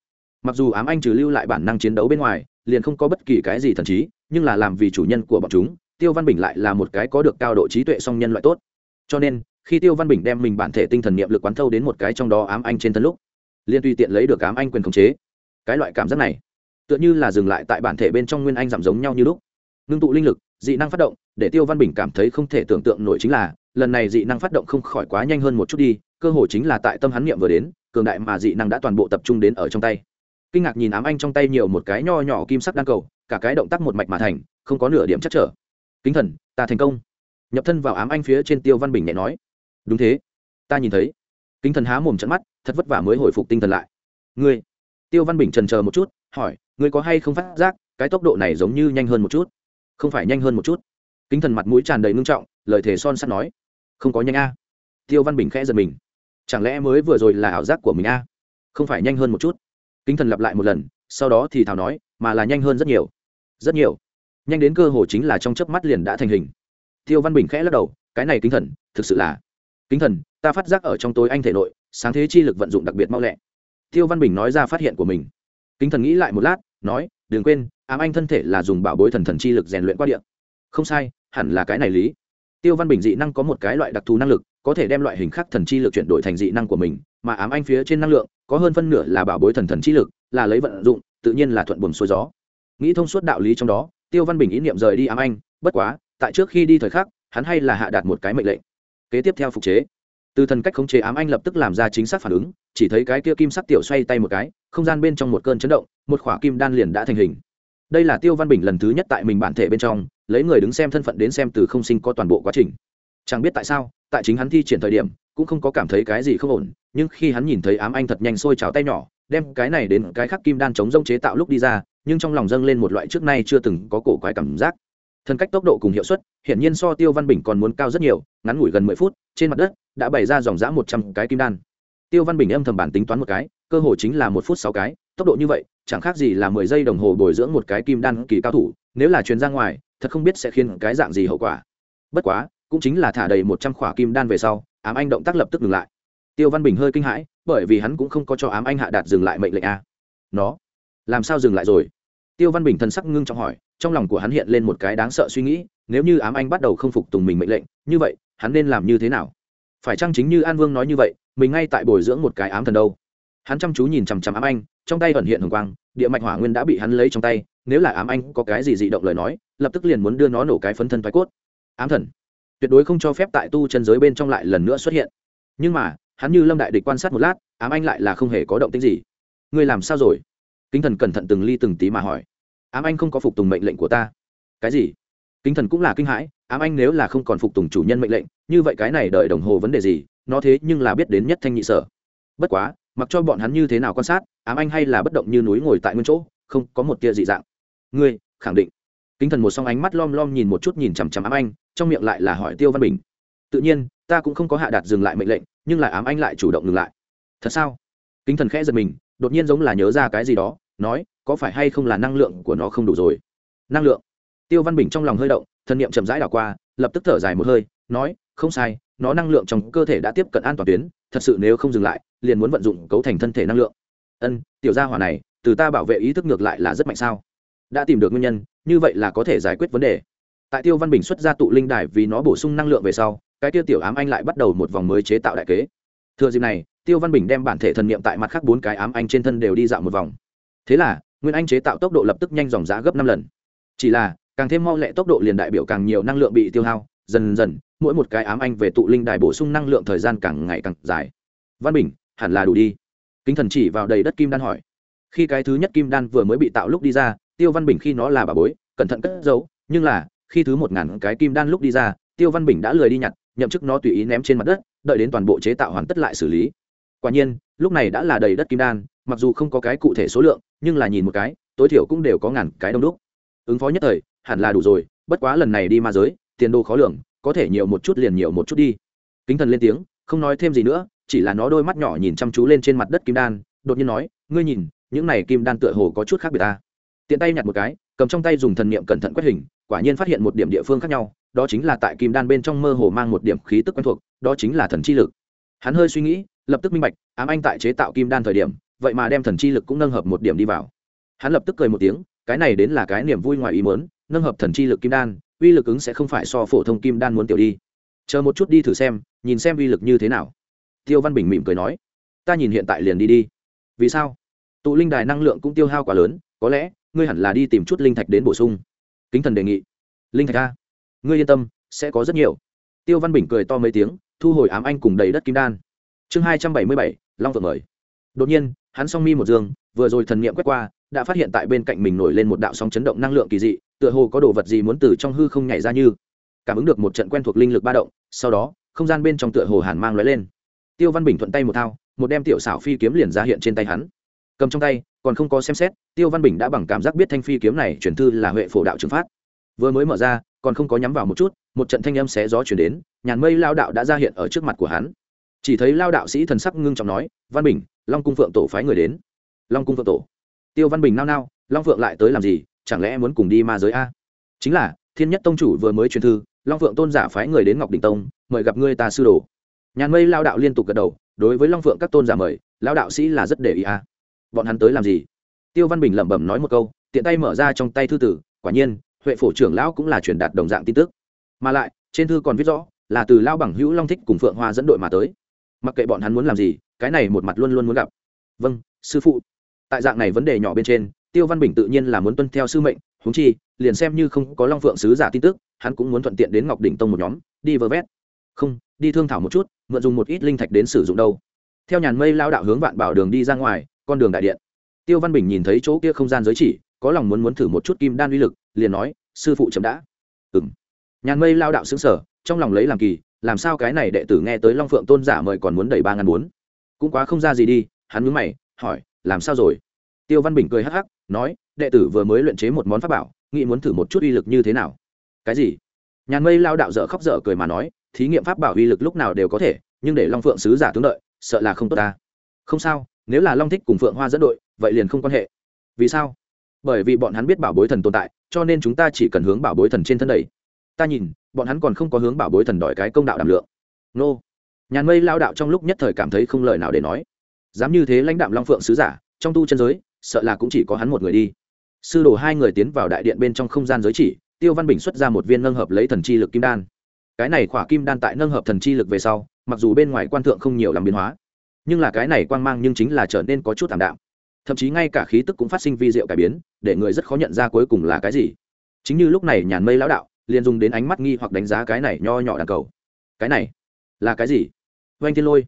Mặc dù ám anh trừ lưu lại bản năng chiến đấu bên ngoài, liền không có bất kỳ cái gì thần trí, nhưng là làm vì chủ nhân của bọn chúng, tiêu văn bình lại là một cái có được cao độ trí tuệ song nhân loại tốt cho nên, khi tiêu văn bình đem mình bản thể tinh thần niệm lực quán thâu đến một cái trong đó ám anh trên thân lúc liên tùy tiện lấy được ám anh quyền khống chế. Cái loại cảm giác này, tựa như là dừng lại tại bản thể bên trong nguyên anh giảm giống nhau như lúc. Ngưng tụ linh lực, dị năng phát động, để tiêu văn bình cảm thấy không thể tưởng tượng nổi chính là, lần này dị năng phát động không khỏi quá nhanh hơn một chút đi, cơ hội chính là tại tâm hắn niệm vừa đến, cường đại mà dị năng đã toàn bộ tập trung đến ở trong tay. Kinh ngạc nhìn ám anh trong tay nhiều một cái nho nhỏ kim sắc đan cầu, cả cái động tác một mạch mà thành, không có nửa điểm chắc trở. Kính thần, ta thành công nhập thân vào ám anh phía trên tiêu văn bình nhẹ nói, đúng thế, ta nhìn thấy. Kính thần há mồm trận mắt, thật vất vả mới hồi phục tinh thần lại. Ngươi? Tiêu văn bình trần chờ một chút, hỏi, ngươi có hay không phát giác, cái tốc độ này giống như nhanh hơn một chút? Không phải nhanh hơn một chút. Kính thần mặt mũi tràn đầy ngưng trọng, lời thề son sắt nói, không có nhanh a. Tiêu văn bình khẽ giật mình, chẳng lẽ mới vừa rồi là ảo giác của mình a? Không phải nhanh hơn một chút? Kính thần lặp lại một lần, sau đó thì thảo nói, mà là nhanh hơn rất nhiều rất nhiều. Nhanh đến cơ hồ chính là trong chớp mắt liền đã thành hình tiêu văn bình khẽ lắc đầu, cái này kính thần, thực sự là kính thần, ta phát giác ở trong tối anh thể nội, sáng thế chi lực vận dụng đặc biệt mau lẹ. Tiêu văn bình nói ra phát hiện của mình. Kính thần nghĩ lại một lát, nói, đừng quên, ám anh thân thể là dùng bảo bối thần thần chi lực rèn luyện qua điện không sai, hẳn là cái này lý. Tiêu văn bình dị năng có một cái loại đặc thù năng lực, có thể đem loại hình khác thần chi lực chuyển đổi thành dị năng của mình, mà ám anh phía trên năng lượng, có hơn phân nửa là bảo bối thần thần chi lực, là lấy vận dụng, tự nhiên là thuận buồm xuôi gió. Nghĩ thông suốt đạo lý trong đó, tiêu văn bình ý niệm rời đi ám anh, bất quá tại trước khi đi thời khắc, hắn hay là hạ đạt một cái mệnh lệnh. Kế tiếp theo phục chế. Từ thần cách khống chế ám anh lập tức làm ra chính xác phản ứng, chỉ thấy cái kia kim sắc tiểu xoay tay một cái, không gian bên trong một cơn chấn động, một khỏa kim đan liền đã thành hình. Đây là tiêu văn bình lần thứ nhất tại mình bản thể bên trong, lấy người đứng xem thân phận đến xem từ không sinh có toàn bộ quá trình. Chẳng biết tại sao, tại chính hắn thi triển thời điểm, cũng không có cảm thấy cái gì không ổn, nhưng khi hắn nhìn thấy ám anh thật nhanh sôi trào tay nhỏ, đem cái này đến cái khắc kim đan chống rông chế tạo lúc đi ra, nhưng trong lòng dâng lên một loại trước nay chưa từng có cổ quái cảm giác thân cách tốc độ cùng hiệu suất hiện nhiên so tiêu văn bình còn muốn cao rất nhiều, ngắn ngủi gần mười phút, trên mặt đất đã bày ra dòng dã một trăm cái kim đan. Tiêu văn bình âm thầm bản tính toán một cái, cơ hồ chính là một phút sáu cái, tốc độ như vậy, chẳng khác gì là mười giây đồng hồ bồi dưỡng một cái kim đan kỳ cao thủ, nếu là truyền ra ngoài, thật không biết sẽ khiến cái dạng gì hậu quả. Bất quá, cũng chính là thả đầy một trăm khỏa kim đan về sau, ám anh động tác lập tức ngừng lại. Tiêu văn bình hơi kinh hãi, bởi vì hắn cũng không có cho ám anh hạ đạt dừng lại mệnh lệnh a. Nó, làm sao dừng lại rồi? Tiêu văn bình thân sắc ngưng trọng hỏi trong lòng của hắn hiện lên một cái đáng sợ suy nghĩ, nếu như ám anh bắt đầu không phục tùng mình mệnh lệnh, như vậy, hắn nên làm như thế nào? Phải chăng chính như an vương nói như vậy, mình ngay tại bồi dưỡng một cái ám thần đâu? Hắn chăm chú nhìn chằm chằm ám anh, trong tay ẩn hiện hồng quang, địa mạch hỏa nguyên đã bị hắn lấy trong tay, nếu là ám anh có cái gì dị động lời nói, lập tức liền muốn đưa nó nổ cái phấn thân thoái cốt. Ám thần, tuyệt đối không cho phép tại tu chân giới bên trong lại lần nữa xuất hiện. Nhưng mà, hắn như lâm đại địch quan sát một lát, ám anh lại là không hề có động tính gì. Ngươi làm sao rồi? Kính thần cẩn thận từng ly từng tí mà hỏi ám anh không có phục tùng mệnh lệnh của ta. Cái gì? Kính thần cũng là kinh hãi, ám anh nếu là không còn phục tùng chủ nhân mệnh lệnh, như vậy cái này đợi đồng hồ vấn đề gì, nó thế nhưng là biết đến nhất thanh nhị sở. Bất quá, mặc cho bọn hắn như thế nào quan sát, ám anh hay là bất động như núi ngồi tại nguyên chỗ, không có một tia dị dạng. Ngươi, khẳng định. Kính thần một song ánh mắt lom lom nhìn một chút nhìn chằm chằm ám anh, trong miệng lại là hỏi tiêu văn bình. Tự nhiên, ta cũng không có hạ đạt dừng lại mệnh lệnh, nhưng lại ám anh lại chủ động ngừng lại. Thật sao? Kính thần khẽ giật mình, đột nhiên giống là nhớ ra cái gì đó, nói có phải hay không là năng lượng của nó không đủ rồi? Năng lượng. Tiêu văn bình trong lòng hơi động thân nhiệm chậm rãi đảo qua, lập tức thở dài một hơi, nói, không sai, nó năng lượng trong cơ thể đã tiếp cận an toàn tuyến, thật sự nếu không dừng lại, liền muốn vận dụng cấu thành thân thể năng lượng. Ân, tiểu gia hỏa này, từ ta bảo vệ ý thức ngược lại là rất mạnh sao? Đã tìm được nguyên nhân, như vậy là có thể giải quyết vấn đề. Tại tiêu văn bình xuất ra tụ linh đài vì nó bổ sung năng lượng về sau, cái tiêu tiểu ám anh lại bắt đầu một vòng mới chế tạo đại kế. Thừa dịp này, tiêu văn bình đem bản thể thần niệm tại mặt khác bốn cái ám anh trên thân đều đi dạo một vòng. Thế là nguyên anh chế tạo tốc độ lập tức nhanh dòng giá gấp năm lần. Chỉ là, càng thêm mau lẹ tốc độ liền đại biểu càng nhiều năng lượng bị tiêu hao, dần dần, mỗi một cái ám anh về tụ linh đài bổ sung năng lượng thời gian càng ngày càng dài. Văn bình, hẳn là đủ đi. Kính thần chỉ vào đầy đất kim đan hỏi. Khi cái thứ nhất kim đan vừa mới bị tạo lúc đi ra, tiêu văn bình khi nó là bà bối, cẩn thận cất giấu, nhưng là, khi thứ một ngàn cái kim đan lúc đi ra, tiêu văn bình đã lười đi nhặt, nhậm chức nó tùy ý ném trên mặt đất, đợi đến toàn bộ chế tạo hoàn tất lại xử lý. Quả nhiên, lúc này đã là đầy đất kim đan mặc dù không có cái cụ thể số lượng, nhưng là nhìn một cái, tối thiểu cũng đều có ngàn cái đông đúc. Ứng phó nhất thời, hẳn là đủ rồi, bất quá lần này đi ma giới, tiền đồ khó lường, có thể nhiều một chút liền nhiều một chút đi. Kính thần lên tiếng, không nói thêm gì nữa, chỉ là nó đôi mắt nhỏ nhìn chăm chú lên trên mặt đất kim đan, đột nhiên nói, ngươi nhìn, những này kim đan tựa hồ có chút khác biệt ta. Tiện tay nhặt một cái, cầm trong tay dùng thần niệm cẩn thận quét hình, quả nhiên phát hiện một điểm địa phương khác nhau, đó chính là tại kim đan bên trong mơ hồ mang một điểm khí tức quen thuộc, đó chính là thần chi lực. Hắn hơi suy nghĩ, lập tức minh bạch, ám anh tại chế tạo kim đan thời điểm vậy mà đem thần chi lực cũng nâng hợp một điểm đi vào. Hắn lập tức cười một tiếng, cái này đến là cái niềm vui ngoài ý muốn, nâng hợp thần chi lực kim đan, uy lực ứng sẽ không phải so phổ thông kim đan muốn tiểu đi. Chờ một chút đi thử xem, nhìn xem uy lực như thế nào. Tiêu văn bình mỉm cười nói, ta nhìn hiện tại liền đi đi. Vì sao? Tụ linh đài năng lượng cũng tiêu hao quá lớn, có lẽ ngươi hẳn là đi tìm chút linh thạch đến bổ sung. Kính thần đề nghị. Linh thạch a? Ngươi yên tâm, sẽ có rất nhiều. Tiêu văn bình cười to mấy tiếng, thu hồi ám anh cùng đầy đất kim đan. Chương hai trăm bảy mươi bảy, long vợ mời. Đột nhiên hắn song mi một dương, vừa rồi thần niệm quét qua, đã phát hiện tại bên cạnh mình nổi lên một đạo sóng chấn động năng lượng kỳ dị, tựa hồ có đồ vật gì muốn từ trong hư không nhảy ra như. Cảm ứng được một trận quen thuộc linh lực ba động, sau đó, không gian bên trong tựa hồ hàn mang lóe lên. Tiêu văn bình thuận tay một thao, một đem tiểu xảo phi kiếm liền ra hiện trên tay hắn. Cầm trong tay, còn không có xem xét, tiêu văn bình đã bằng cảm giác biết thanh phi kiếm này chuyển thư là huệ phổ đạo trừng phát. Vừa mới mở ra, còn không có nhắm vào một chút, một trận thanh âm xé gió chuyển đến, nhàn mây lao đạo đã ra hiện ở trước mặt của hắn. Chỉ thấy lao đạo sĩ thần sắc ngưng trọng nói, văn bình long cung phượng tổ phái người đến. Long cung phượng tổ. Tiêu văn bình nao nao, long phượng lại tới làm gì? Chẳng lẽ muốn cùng đi ma giới a? Chính là, thiên nhất tông chủ vừa mới truyền thư, long phượng tôn giả phái người đến ngọc đình tông, mời gặp ngươi ta sư đồ. Nhàn mây lao đạo liên tục gật đầu, đối với long phượng các tôn giả mời, lao đạo sĩ là rất để ý a. Bọn hắn tới làm gì? Tiêu văn bình lẩm bẩm nói một câu, tiện tay mở ra trong tay thư tử, quả nhiên, huệ phổ trưởng lão cũng là truyền đạt đồng dạng tin tức. Mà lại, trên thư còn viết rõ, là từ lao bằng hữu long thích cùng phượng hoa dẫn đội mà tới. Mặc kệ bọn hắn muốn làm gì cái này một mặt luôn luôn muốn gặp. Vâng sư phụ. Tại dạng này vấn đề nhỏ bên trên, tiêu văn bình tự nhiên là muốn tuân theo sư mệnh húng chi, liền xem như không có long phượng sứ giả tin tức, hắn cũng muốn thuận tiện đến ngọc đỉnh tông một nhóm, đi vơ vét. Không, đi thương thảo một chút, mượn dùng một ít linh thạch đến sử dụng đâu. Theo nhàn mây lao đạo hướng vạn bảo đường đi ra ngoài, con đường đại điện. Tiêu văn bình nhìn thấy chỗ kia không gian giới chỉ, có lòng muốn muốn thử một chút kim đan uy lực, liền nói, sư phụ chấm đã. Ừng nhàn mây lao đạo xứng sở trong lòng lấy làm kỳ, làm sao cái này đệ tử nghe tới long phượng tôn giả mời còn muốn đẩy ba ngàn bốn? Cũng quá không ra gì đi, hắn mướn mày, hỏi, làm sao rồi? Tiêu văn bình cười hắc hắc, nói, đệ tử vừa mới luyện chế một món pháp bảo, nghĩ muốn thử một chút uy lực như thế nào? Cái gì? Nhàn mây lao đạo dở khóc dở cười mà nói, thí nghiệm pháp bảo uy lực lúc nào đều có thể, nhưng để long phượng sứ giả tướng đợi, sợ là không tốt ta. Không sao, nếu là long thích cùng phượng hoa dẫn đội, vậy liền không quan hệ. Vì sao? Bởi vì bọn hắn biết bảo bối thần tồn tại, cho nên chúng ta chỉ cần hướng bảo bối thần trên thân đầy. Ta nhìn, bọn hắn còn không có hướng bảo bối thần đòi cái công đạo đảm lượng. Nô nhàn mây lao đạo trong lúc nhất thời cảm thấy không lời nào để nói. Dám như thế lãnh đạm long phượng sứ giả, trong tu chân giới, sợ là cũng chỉ có hắn một người đi. Sư đồ hai người tiến vào đại điện bên trong không gian giới chỉ, tiêu văn bình xuất ra một viên nâng hợp lấy thần chi lực kim đan. Cái này khỏa kim đan tại nâng hợp thần chi lực về sau, mặc dù bên ngoài quan thượng không nhiều làm biến hóa, nhưng là cái này quang mang nhưng chính là trở nên có chút thảm đạm. Thậm chí ngay cả khí tức cũng phát sinh vi diệu cải biến, để người rất khó nhận ra cuối cùng là cái gì. Chính như lúc này nhàn mây lão đạo, liền dùng đến ánh mắt nghi hoặc đánh giá cái này nho nhỏ đàn cầu. Cái này là cái gì? Oanh thiên lôi.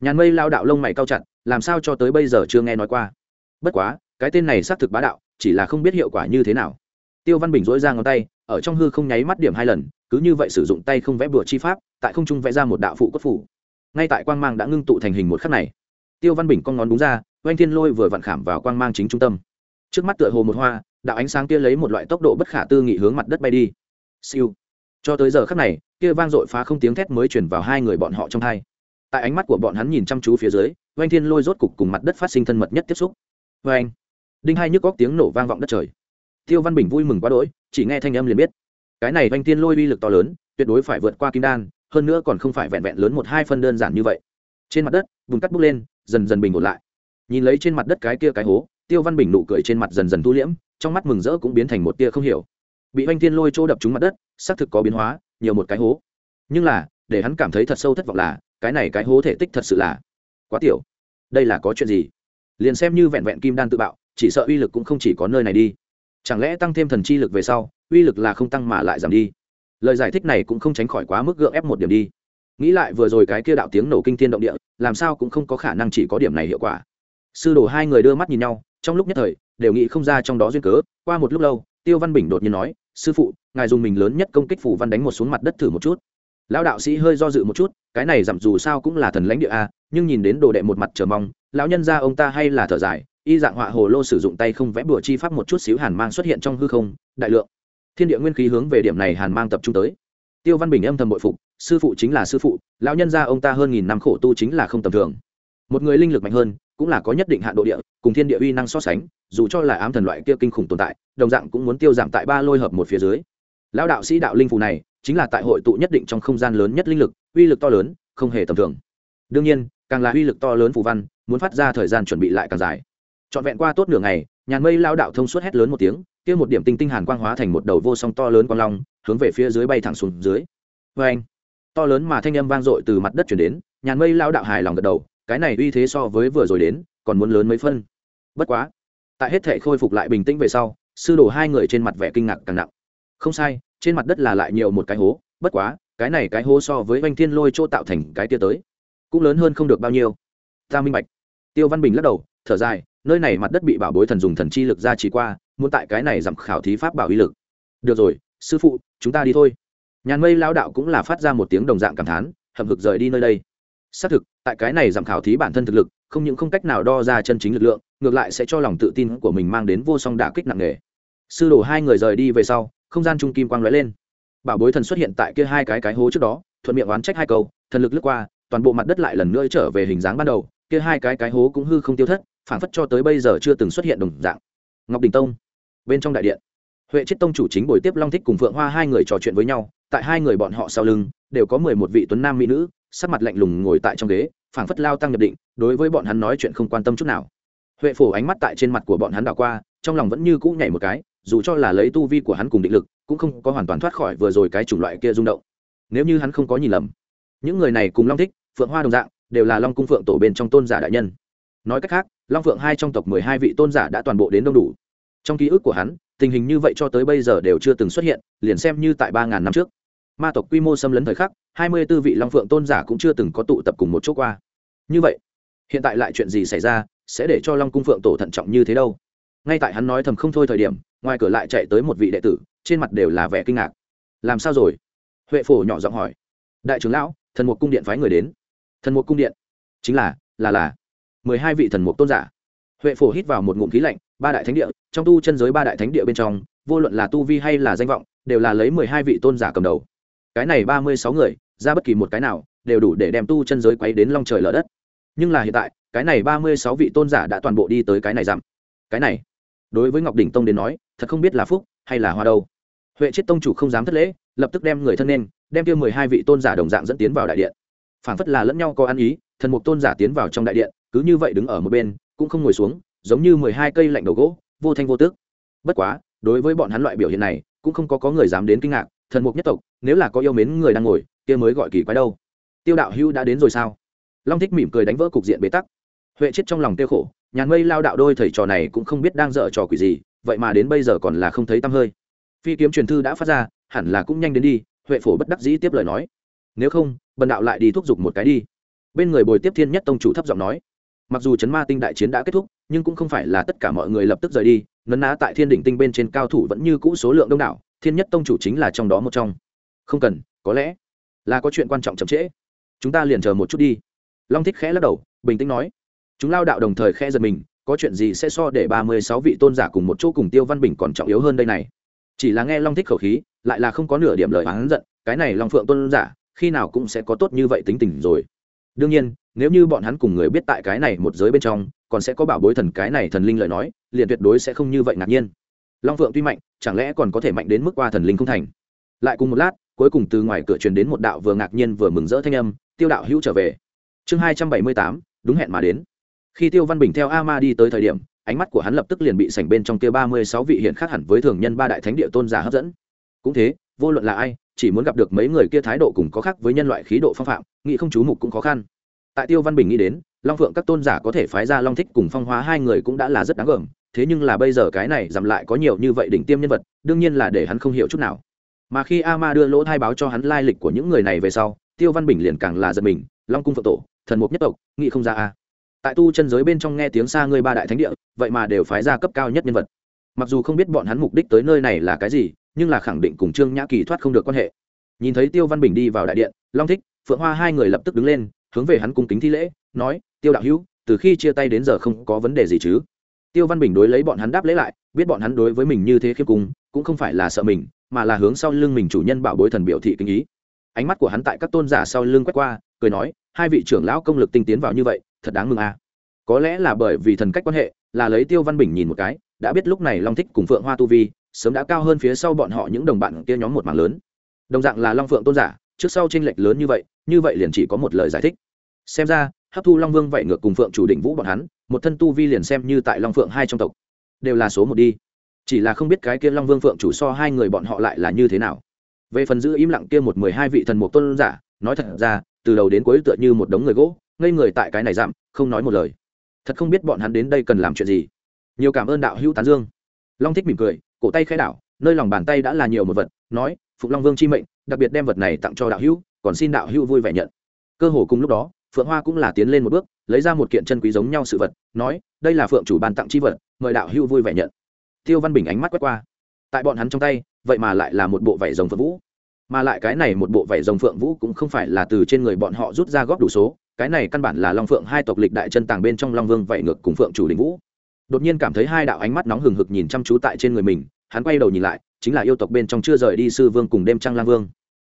Nhàn mây lao đạo lông mày cao chặt, làm sao cho tới bây giờ chưa nghe nói qua? Bất quá, cái tên này xác thực bá đạo, chỉ là không biết hiệu quả như thế nào. Tiêu văn bình dỗi ra ngón tay, ở trong hư không nháy mắt điểm hai lần, cứ như vậy sử dụng tay không vẽ bừa chi pháp, tại không trung vẽ ra một đạo phụ cốt phủ. Ngay tại quang mang đã ngưng tụ thành hình một khắc này, tiêu văn bình con ngón đúng ra oanh thiên lôi vừa vặn khảm vào quang mang chính trung tâm. Trước mắt tựa hồ một hoa, đạo ánh sáng kia lấy một loại tốc độ bất khả tư nghị hướng mặt đất bay đi. Siêu. Cho tới giờ khắc này kia vang dội phá không tiếng thét mới chuyển vào hai người bọn họ trong hai. Tại ánh mắt của bọn hắn nhìn chăm chú phía dưới, oanh thiên lôi rốt cục cùng mặt đất phát sinh thân mật nhất tiếp xúc. Vê anh đinh hai nhức góc tiếng nổ vang vọng đất trời. Tiêu văn bình vui mừng quá đỗi, chỉ nghe thanh âm liền biết. Cái này oanh thiên lôi uy lực to lớn, tuyệt đối phải vượt qua kim đan, hơn nữa còn không phải vẹn vẹn lớn một hai phân đơn giản như vậy. Trên mặt đất, bùn cắt bốc lên, dần dần bình ổn lại. Nhìn lấy trên mặt đất cái kia cái hố, tiêu văn bình nụ cười trên mặt dần dần thu liễm, trong mắt mừng rỡ cũng biến thành một tia không hiểu. Bị oanh thiên lôi chỗ đập trúng mặt đất, xác thực có biến hóa nhiều một cái hố. Nhưng là, để hắn cảm thấy thật sâu thất vọng là, cái này cái hố thể tích thật sự là quá tiểu. Đây là có chuyện gì? Liền xem như vẹn vẹn kim đan tự bạo, chỉ sợ uy lực cũng không chỉ có nơi này đi. Chẳng lẽ tăng thêm thần chi lực về sau, uy lực là không tăng mà lại giảm đi? Lời giải thích này cũng không tránh khỏi quá mức gượng ép một điểm đi. Nghĩ lại vừa rồi cái kia đạo tiếng nổ kinh thiên động địa, làm sao cũng không có khả năng chỉ có điểm này hiệu quả. Sư đồ hai người đưa mắt nhìn nhau, trong lúc nhất thời, đều nghĩ không ra trong đó duyên cớ, qua một lúc lâu, tiêu văn bình đột nhiên nói sư phụ, ngài dùng mình lớn nhất công kích phủ văn đánh một xuống mặt đất thử một chút. Lão đạo sĩ hơi do dự một chút, cái này giảm dù sao cũng là thần lãnh địa a, nhưng nhìn đến đồ đệ một mặt chờ mong, lão nhân ra ông ta hay là thở dài, y dạng họa hồ lô sử dụng tay không vẽ bùa chi pháp một chút xíu hàn mang xuất hiện trong hư không, đại lượng. Thiên địa nguyên khí hướng về điểm này hàn mang tập trung tới. Tiêu văn bình âm thầm bội phục, sư phụ chính là sư phụ, lão nhân ra ông ta hơn nghìn năm khổ tu chính là không tầm thường. Một người linh lực mạnh hơn, cũng là có nhất định hạn độ địa, cùng thiên địa uy năng so sánh dù cho là ám thần loại kia kinh khủng tồn tại, đồng dạng cũng muốn tiêu giảm tại ba lôi hợp một phía dưới. Lão đạo sĩ đạo linh phù này, chính là tại hội tụ nhất định trong không gian lớn nhất linh lực, uy lực to lớn, không hề tầm thường. Đương nhiên, càng là uy lực to lớn phù văn, muốn phát ra thời gian chuẩn bị lại càng dài. Trọn vẹn qua tốt nửa ngày, nhàn mây lao đạo thông suốt hét lớn một tiếng, kia một điểm tinh tinh hàn quang hóa thành một đầu vô song to lớn quang long, hướng về phía dưới bay thẳng xuống dưới. Vê anh to lớn mà thanh âm vang dội từ mặt đất chuyển đến, nhàn mây lao đạo hài lòng gật đầu, cái này uy thế so với vừa rồi đến, còn muốn lớn mấy phân. Bất quá tại hết thể khôi phục lại bình tĩnh về sau, sư đồ hai người trên mặt vẻ kinh ngạc càng nặng. Không sai, trên mặt đất là lại nhiều một cái hố, bất quá, cái này cái hố so với oanh thiên lôi chỗ tạo thành cái tia tới, cũng lớn hơn không được bao nhiêu. Ta minh bạch. Tiêu văn bình lắc đầu, thở dài, nơi này mặt đất bị bảo bối thần dùng thần chi lực ra chỉ qua, muốn tại cái này giảm khảo thí pháp bảo uy lực. Được rồi, sư phụ, chúng ta đi thôi. Nhàn mây lao đạo cũng là phát ra một tiếng đồng dạng cảm thán, hậm hực rời đi nơi đây. Xác thực, tại cái này giảm khảo thí bản thân thực lực không những không cách nào đo ra chân chính lực lượng, ngược lại sẽ cho lòng tự tin của mình mang đến vô song đả kích nặng nề. Sư đổ hai người rời đi về sau, không gian trung kim quang lóe lên. Bảo bối thần xuất hiện tại kia hai cái cái hố trước đó, thuận miệng oán trách hai câu, thần lực lướt qua, toàn bộ mặt đất lại lần nữa trở về hình dáng ban đầu, kia hai cái cái hố cũng hư không tiêu thất phản phất cho tới bây giờ chưa từng xuất hiện đồng dạng. Ngọc đình tông, bên trong đại điện, huệ chiết tông chủ chính buổi tiếp long thích cùng phượng hoa hai người trò chuyện với nhau, tại hai người bọn họ sau lưng, đều có mười một vị tuấn nam mỹ nữ, sắc mặt lạnh lùng ngồi tại trong ghế phảng phất lao tăng nhập định, đối với bọn hắn nói chuyện không quan tâm chút nào. Huệ phổ ánh mắt tại trên mặt của bọn hắn đảo qua, trong lòng vẫn như cũ nhảy một cái, dù cho là lấy tu vi của hắn cùng định lực, cũng không có hoàn toàn thoát khỏi vừa rồi cái chủng loại kia rung động. Nếu như hắn không có nhìn lầm, những người này cùng long thích, phượng hoa đồng dạng, đều là long cung phượng tổ bên trong tôn giả đại nhân. Nói cách khác, long phượng hai trong tộc mười hai vị tôn giả đã toàn bộ đến đông đủ. Trong ký ức của hắn, tình hình như vậy cho tới bây giờ đều chưa từng xuất hiện, liền xem như tại ba ngàn năm trước ma tộc quy mô xâm lấn thời khắc, hai mươi b ố vị long phượng tôn giả cũng chưa từng có tụ tập cùng một chỗ qua. Như vậy, hiện tại lại chuyện gì xảy ra, sẽ để cho long cung phượng tổ thận trọng như thế đâu? Ngay tại hắn nói thầm không thôi thời điểm, ngoài cửa lại chạy tới một vị đệ tử, trên mặt đều là vẻ kinh ngạc. Làm sao rồi? Huệ phổ nhỏ giọng hỏi. Đại trưởng lão, thần mục cung điện phái người đến. Thần mục cung điện? Chính là là là. mười hai vị thần mục tôn giả. Huệ phổ hít vào một ngụm khí lạnh, ba đại thánh địa, trong tu chân giới ba đại thánh địa bên trong, vô luận là tu vi hay là danh vọng, đều là lấy mười hai vị tôn giả cầm đầu cái này ba mươi sáu người, ra bất kỳ một cái nào, đều đủ để đem tu chân giới quấy đến long trời lở đất. Nhưng là hiện tại, cái này ba mươi sáu vị tôn giả đã toàn bộ đi tới cái này giảm cái này, đối với ngọc đỉnh tông đến nói, thật không biết là phúc hay là hoa đâu. Huệ chết tông chủ không dám thất lễ, lập tức đem người thân nên, đem kia mười hai vị tôn giả đồng dạng dẫn tiến vào đại điện. Phản phất là lẫn nhau có ăn ý, thần mục tôn giả tiến vào trong đại điện, cứ như vậy đứng ở một bên, cũng không ngồi xuống, giống như mười hai cây lạnh đầu gỗ, vô thanh vô tước bất quá, đối với bọn hắn loại biểu hiện này, cũng không có có người dám đến kinh ngạc thần mục nhất tộc, nếu là có yêu mến người đang ngồi, kia mới gọi kỳ quái đâu. Tiêu đạo hưu đã đến rồi sao? Long thích mỉm cười đánh vỡ cục diện bế tắc. Huệ chết trong lòng tiêu khổ, nhàn mây lao đạo đôi thầy trò này cũng không biết đang dở trò quỷ gì, vậy mà đến bây giờ còn là không thấy tăm hơi. Phi kiếm truyền thư đã phát ra, hẳn là cũng nhanh đến đi, huệ phổ bất đắc dĩ tiếp lời nói. Nếu không, bần đạo lại đi thúc giục một cái đi. Bên người bồi tiếp thiên nhất tông chủ thấp giọng nói. Mặc dù chấn ma tinh đại chiến đã kết thúc, nhưng cũng không phải là tất cả mọi người lập tức rời đi, nấn ná tại thiên đỉnh tinh bên trên cao thủ vẫn như cũ số lượng đông đảo thiên nhất tông chủ chính là trong đó một trong. Không cần, có lẽ là có chuyện quan trọng chậm trễ. Chúng ta liền chờ một chút đi. Long thích khẽ lắc đầu, bình tĩnh nói. Chúng lao đạo đồng thời khẽ giật mình, có chuyện gì sẽ so để ba mươi sáu vị tôn giả cùng một chỗ cùng tiêu văn bình còn trọng yếu hơn đây này? Chỉ là nghe long thích khẩu khí, lại là không có nửa điểm lời hắn giận, cái này long phượng tôn giả, khi nào cũng sẽ có tốt như vậy tính tình rồi. Đương nhiên, nếu như bọn hắn cùng người biết tại cái này một giới bên trong, còn sẽ có bảo bối thần cái này thần linh lời nói, liền tuyệt đối sẽ không như vậy ngạc nhiên long phượng tuy mạnh, chẳng lẽ còn có thể mạnh đến mức qua thần linh không thành? Lại cùng một lát, cuối cùng từ ngoài cửa truyền đến một đạo vừa ngạc nhiên vừa mừng rỡ thanh âm, tiêu đạo hữu trở về. Chương hai trăm bảy mươi tám, đúng hẹn mà đến. Khi tiêu văn bình theo a ma đi tới thời điểm, ánh mắt của hắn lập tức liền bị sảnh bên trong kia ba mươi sáu vị hiện khác hẳn với thường nhân ba đại thánh địa tôn giả hấp dẫn. Cũng thế, vô luận là ai, chỉ muốn gặp được mấy người kia thái độ cùng có khác với nhân loại khí độ phong phạm, nghĩ không chú mục cũng khó khăn. Tại tiêu văn bình nghĩ đến, long phượng các tôn giả có thể phái ra long thích cùng phong hóa hai người cũng đã là rất đáng gờm thế nhưng là bây giờ cái này giảm lại có nhiều như vậy đỉnh tiêm nhân vật, đương nhiên là để hắn không hiểu chút nào. Mà khi a ma đưa lỗ thai báo cho hắn lai lịch của những người này về sau, tiêu văn bình liền càng là giật mình, long cung phật tổ, thần mục nhất tộc nghĩ không ra a. Tại tu chân giới bên trong nghe tiếng xa ngươi ba đại thánh địa, vậy mà đều phái ra cấp cao nhất nhân vật. Mặc dù không biết bọn hắn mục đích tới nơi này là cái gì, nhưng là khẳng định cùng trương nhã kỳ thoát không được quan hệ. Nhìn thấy tiêu văn bình đi vào đại điện, long thích, phượng hoa hai người lập tức đứng lên, hướng về hắn cung kính thi lễ, nói, tiêu đạo hữu, từ khi chia tay đến giờ không có vấn đề gì chứ? Tiêu văn bình đối lấy bọn hắn đáp lễ lại, biết bọn hắn đối với mình như thế khiêm cung, cũng không phải là sợ mình, mà là hướng sau lưng mình chủ nhân bảo bối thần biểu thị kinh ý. Ánh mắt của hắn tại các tôn giả sau lưng quét qua, cười nói, hai vị trưởng lão công lực tinh tiến vào như vậy, thật đáng mừng à. có lẽ là bởi vì thần cách quan hệ, là lấy tiêu văn bình nhìn một cái, đã biết lúc này long thích cùng phượng hoa tu vi, sớm đã cao hơn phía sau bọn họ những đồng bạn kia nhóm một mảng lớn. Đồng dạng là long phượng tôn giả, trước sau tranh lệch lớn như vậy như vậy liền chỉ có một lời giải thích. Xem ra, hấp thu long vương vậy ngược cùng phượng chủ định vũ bọn hắn một thân tu vi liền xem như tại long phượng hai trong tộc, đều là số một đi. Chỉ là không biết cái kia long vương phượng chủ so hai người bọn họ lại là như thế nào. Về phần giữ im lặng kia một mười hai vị thần mục tôn giả, nói thật ra, từ đầu đến cuối tựa như một đống người gỗ, ngây người tại cái này giảm không nói một lời. Thật không biết bọn hắn đến đây cần làm chuyện gì. Nhiều cảm ơn đạo hữu tán dương. Long thích mỉm cười, cổ tay khai đảo, nơi lòng bàn tay đã là nhiều một vật, nói, phụng long vương chi mệnh, đặc biệt đem vật này tặng cho đạo hữu, còn xin đạo hữu vui vẻ nhận. Cơ hồ cùng lúc đó phượng hoa cũng là tiến lên một bước, lấy ra một kiện chân quý giống nhau sự vật, nói, đây là phượng chủ ban tặng chi vật, mời đạo Hưu vui vẻ nhận. Tiêu văn bình ánh mắt quét qua. Tại bọn hắn trong tay, vậy mà lại là một bộ vải rồng phượng vũ. Mà lại cái này một bộ vải rồng phượng vũ cũng không phải là từ trên người bọn họ rút ra góp đủ số, cái này căn bản là long phượng hai tộc lịch đại chân tàng bên trong long vương vảy ngược cùng phượng chủ đình vũ. Đột nhiên cảm thấy hai đạo ánh mắt nóng hừng hực nhìn chăm chú tại trên người mình, hắn quay đầu nhìn lại, chính là yêu tộc bên trong chưa rời đi sư vương cùng đêm trăng lang vương.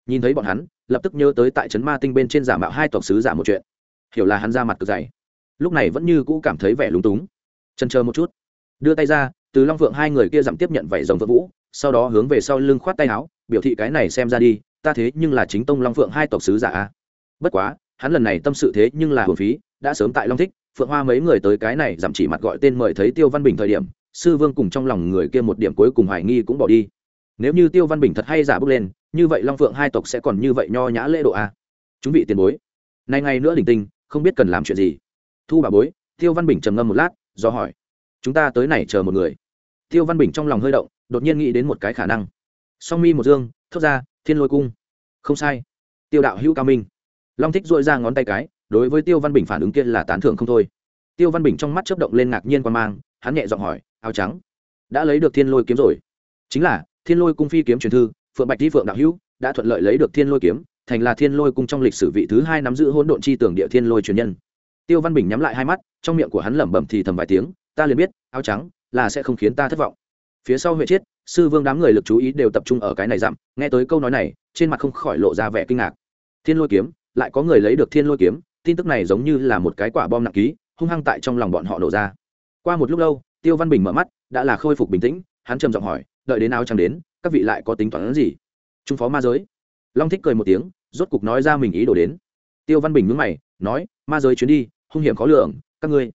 Nhìn thấy bọn hắn lập tức nhớ tới tại trấn ma tinh bên trên giả mạo hai tộc sứ giả một chuyện. Hiểu là hắn ra mặt cực dày. Lúc này vẫn như cũ cảm thấy vẻ lúng túng. Chân chờ một chút. Đưa tay ra, từ long phượng hai người kia dặm tiếp nhận vảy rồng vợ vũ, sau đó hướng về sau lưng khoát tay áo, biểu thị cái này xem ra đi, ta thế nhưng là chính tông long phượng hai tộc sứ giả a. Bất quá, hắn lần này tâm sự thế nhưng là hồn phí, đã sớm tại long thích, phượng hoa mấy người tới cái này giảm chỉ mặt gọi tên mời thấy tiêu văn bình thời điểm, sư vương cùng trong lòng người kia một điểm cuối cùng hoài nghi cũng bỏ đi nếu như tiêu văn bình thật hay giả bước lên, như vậy long phượng hai tộc sẽ còn như vậy nho nhã lễ độ a chúng vị tiền bối, nay ngày nữa đình tinh, không biết cần làm chuyện gì. Thu bà bối, tiêu văn bình trầm ngâm một lát, do hỏi. Chúng ta tới này chờ một người. Tiêu văn bình trong lòng hơi động, đột nhiên nghĩ đến một cái khả năng. Song mi một dương, thốt ra, thiên lôi cung. Không sai. Tiêu đạo hữu cao minh. Long thích dội ra ngón tay cái, đối với tiêu văn bình phản ứng kia là tán thưởng không thôi. Tiêu văn bình trong mắt chớp động lên ngạc nhiên quan mang, hắn nhẹ giọng hỏi, áo trắng, đã lấy được thiên lôi kiếm rồi? Chính là thiên lôi cung phi kiếm truyền thư, phượng bạch di phượng đạo hữu, đã thuận lợi lấy được thiên lôi kiếm, thành là thiên lôi cung trong lịch sử vị thứ hai nắm giữ hỗn độn chi tưởng địa thiên lôi truyền nhân. Tiêu văn bình nhắm lại hai mắt, trong miệng của hắn lẩm bẩm thì thầm vài tiếng, ta liền biết, áo trắng là sẽ không khiến ta thất vọng. Phía sau huệ chiết, sư vương đám người lực chú ý đều tập trung ở cái này dặm, nghe tới câu nói này, trên mặt không khỏi lộ ra vẻ kinh ngạc. Thiên lôi kiếm, lại có người lấy được thiên lôi kiếm, tin tức này giống như là một cái quả bom nặng ký, hung hăng tại trong lòng bọn họ nổ ra. Qua một lúc lâu, tiêu văn bình mở mắt, đã là khôi phục bình tĩnh, hắn trầm giọng hỏi đợi đến áo trắng đến, các vị lại có tính toán gì? Trung phó ma giới. Long thích cười một tiếng, rốt cục nói ra mình ý đồ đến. Tiêu văn bình mướn mày, nói, ma giới chuyến đi, hung hiểm khó lường, các ngươi.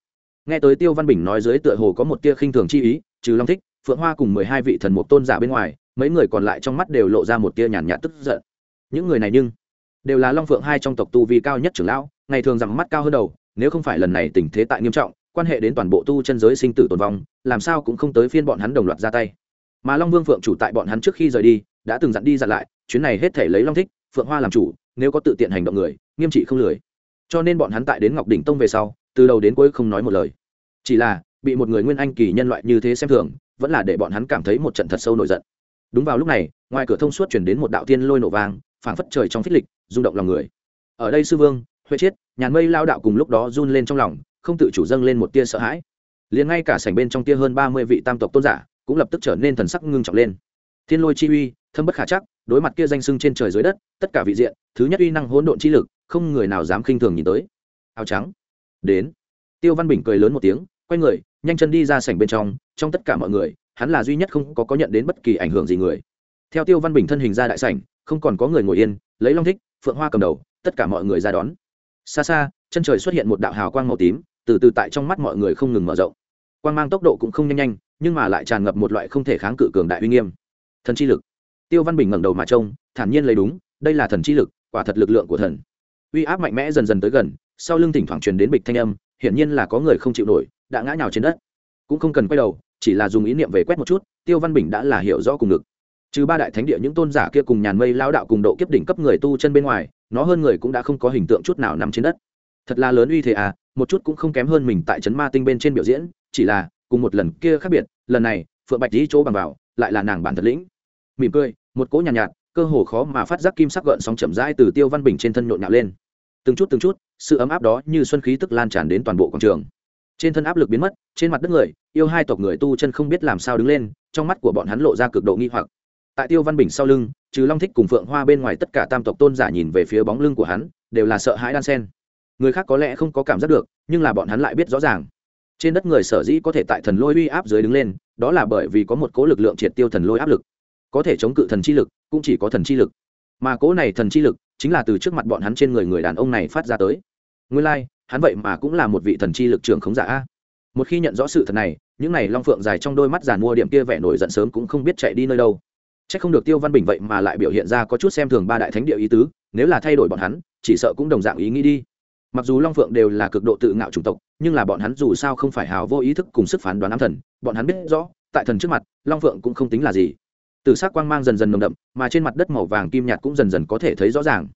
Nghe tới tiêu văn bình nói dưới tựa hồ có một tia khinh thường chi ý, trừ long thích, phượng hoa cùng mười hai vị thần mục tôn giả bên ngoài, mấy người còn lại trong mắt đều lộ ra một tia nhàn nhạt tức giận. Những người này nhưng đều là long phượng hai trong tộc tu vi cao nhất trưởng lão, ngày thường rằng mắt cao hơn đầu, nếu không phải lần này tình thế tại nghiêm trọng, quan hệ đến toàn bộ tu chân giới sinh tử tồn vong, làm sao cũng không tới phiên bọn hắn đồng loạt ra tay mà long vương phượng chủ tại bọn hắn trước khi rời đi, đã từng dặn đi dặn lại, chuyến này hết thể lấy long thích, phượng hoa làm chủ, nếu có tự tiện hành động người, nghiêm trị không lười. Cho nên bọn hắn tại đến ngọc đỉnh tông về sau, từ đầu đến cuối không nói một lời. Chỉ là, bị một người nguyên anh kỳ nhân loại như thế xem thường, vẫn là để bọn hắn cảm thấy một trận thật sâu nổi giận. Đúng vào lúc này, ngoài cửa thông suốt chuyển đến một đạo tiên lôi nổ vang, phảng phất trời trong phích lịch, rung động lòng người. Ở đây sư vương, huệ chiết, nhàn mây lao đạo cùng lúc đó run lên trong lòng, không tự chủ dâng lên một tia sợ hãi. Liền ngay cả sảnh bên trong tia hơn ba mươi vị tam tộc tôn giả cũng lập tức trở nên thần sắc ngưng trọng lên. Thiên lôi chi uy, thâm bất khả chắc, đối mặt kia danh sưng trên trời dưới đất, tất cả vị diện, thứ nhất uy năng hỗn độn chi lực, không người nào dám khinh thường nhìn tới. Áo trắng. Đến. Tiêu văn bình cười lớn một tiếng, quay người, nhanh chân đi ra sảnh bên trong trong tất cả mọi người, hắn là duy nhất không có có nhận đến bất kỳ ảnh hưởng gì người. Theo tiêu văn bình thân hình ra đại sảnh, không còn có người ngồi yên, lấy long thích, phượng hoa cầm đầu, tất cả mọi người ra đón. Xa xa, chân trời xuất hiện một đạo hào quang màu tím, từ từ tại trong mắt mọi người không ngừng mở rộng. Quang mang tốc độ cũng không nhanh nhanh nhưng mà lại tràn ngập một loại không thể kháng cự cường đại uy nghiêm. Thần chi lực. Tiêu văn bình ngẩng đầu mà trông, thản nhiên lấy đúng, đây là thần chi lực, quả thật lực lượng của thần. Uy áp mạnh mẽ dần dần tới gần, sau lưng thỉnh thoảng truyền đến bịch thanh âm, hiển nhiên là có người không chịu nổi, đã ngã nhào trên đất. Cũng không cần quay đầu, chỉ là dùng ý niệm về quét một chút, tiêu văn bình đã là hiểu rõ cùng ngực. Trừ ba đại thánh địa những tôn giả kia cùng nhàn mây lao đạo cùng độ kiếp đỉnh cấp người tu chân bên ngoài, nó hơn người cũng đã không có hình tượng chút nào nằm trên đất. Thật là lớn uy thế à một chút cũng không kém hơn mình tại trấn ma tinh bên trên biểu diễn, chỉ là, cùng một lần kia khác biệt lần này phượng bạch dĩ chỗ bằng vào lại là nàng bản thật lĩnh. Mỉm cười một cỗ nhàn nhạt, nhạt cơ hồ khó mà phát giác kim sắc gợn sóng chậm rãi từ tiêu văn bình trên thân nhộn nhạo lên. Từng chút từng chút sự ấm áp đó như xuân khí tức lan tràn đến toàn bộ quảng trường. Trên thân áp lực biến mất trên mặt đất người yêu hai tộc người tu chân không biết làm sao đứng lên trong mắt của bọn hắn lộ ra cực độ nghi hoặc. Tại tiêu văn bình sau lưng trừ long thích cùng phượng hoa bên ngoài tất cả tam tộc tôn giả nhìn về phía bóng lưng của hắn đều là sợ hãi đan sen. Người khác có lẽ không có cảm giác được nhưng là bọn hắn lại biết rõ ràng trên đất người sở dĩ có thể tại thần lôi uy áp dưới đứng lên đó là bởi vì có một cố lực lượng triệt tiêu thần lôi áp lực. Có thể chống cự thần chi lực cũng chỉ có thần chi lực. Mà cố này thần chi lực chính là từ trước mặt bọn hắn trên người người đàn ông này phát ra tới. Nguyên lai、like, hắn vậy mà cũng là một vị thần chi lực trưởng khống giả a. Một khi nhận rõ sự thật này những n à y long phượng dài trong đôi mắt giàn mua điểm kia vẻ nổi giận sớm cũng không biết chạy đi nơi đâu. C h ắ c không được tiêu văn bình vậy mà lại biểu hiện ra có chút xem thường ba đại thánh địa ý tứ nếu là thay đổi bọn hắn chỉ sợ cũng đồng dạng ý nghĩ đi. Mặc dù long phượng đều là cực độ tự ngạo chủng tộc nhưng là bọn hắn dù sao không phải hào vô ý thức cùng sức phán đoán ám thần, bọn hắn biết rõ, tại thần trước mặt, long phượng cũng không tính là gì. Từ s ắ c quang mang dần dần nồng đậm, mà trên mặt đất màu vàng kim nhạt cũng dần dần có thể thấy rõ ràng.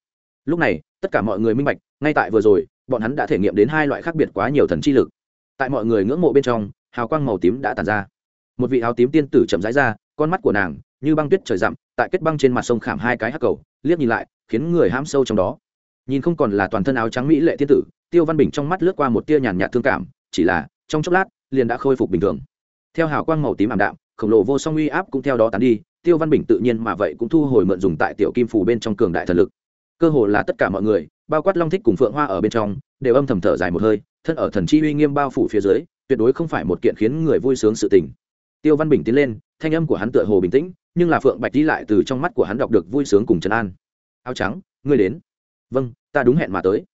Lúc này, tất cả mọi người minh bạch, ngay tại vừa rồi, bọn hắn đã thể nghiệm đến hai loại khác biệt quá nhiều thần chi lực. Tại mọi người ngưỡng mộ bên trong, hào quang màu tím đã tàn ra. Một vị áo tím tiên tử chậm rãi ra, con mắt của nàng, như băng tuyết trời dặm tại kết băng trên mặt sông khảm hai cái hắc cầu, liếc nhìn lại, khiến người hãm sâu trong đó nhìn không còn là toàn thân áo trắng mỹ lệ thiên tử, tiêu văn bình trong mắt lướt qua một tia nhàn nhạt thương cảm, chỉ là, trong chốc lát, liền đã khôi phục bình thường. Theo hào quang màu tím ảm đạm, khổng lồ vô song uy áp cũng theo đó tán đi, tiêu văn bình tự nhiên mà vậy cũng thu hồi mượn dùng tại tiểu kim phủ bên trong cường đại thần lực. Cơ hồ là tất cả mọi người, bao quát long thích cùng phượng hoa ở bên trong, đều âm thầm thở dài một hơi, thân ở thần chi uy nghiêm bao phủ phía dưới, tuyệt đối không phải một kiện khiến người vui sướng sự tình. Tiêu văn bình tiến lên, thanh âm của hắn tựa hồ bình tĩnh, nhưng là phượng bạch đi lại từ trong mắt của hắn đọc được vui sướng cùng trấn an. Áo trắng, ngươi đến vâng ta đúng hẹn mà tới.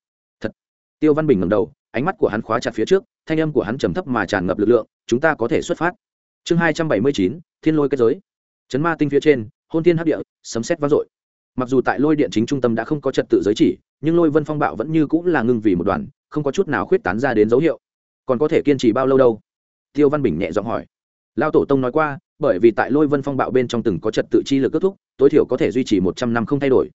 Thật. Tiêu văn bình ngầm đầu, ánh mắt của hắn khóa chặt phía trước, thanh âm của hắn trầm thấp mà tràn ngập lực lượng, chúng ta có thể xuất phát. Chương hai trăm bảy mươi chín, thiên lôi kết giới. Chấn ma tinh phía trên, hôn thiên hấp địa, sấm xét vang dội. Mặc dù tại lôi điện chính trung tâm đã không có trật tự giới chỉ, nhưng lôi vân phong bạo vẫn như cũng là ngưng vì một đoàn, không có chút nào khuyết tán ra đến dấu hiệu. Còn có thể kiên trì bao lâu đâu? Tiêu văn bình nhẹ giọng hỏi. Lao tổ tông nói qua, bởi vì tại lôi vân phong bạo bên trong từng có trật tự chi lực kết thúc, tối thiểu có thể duy trì một trăm năm không thay đổi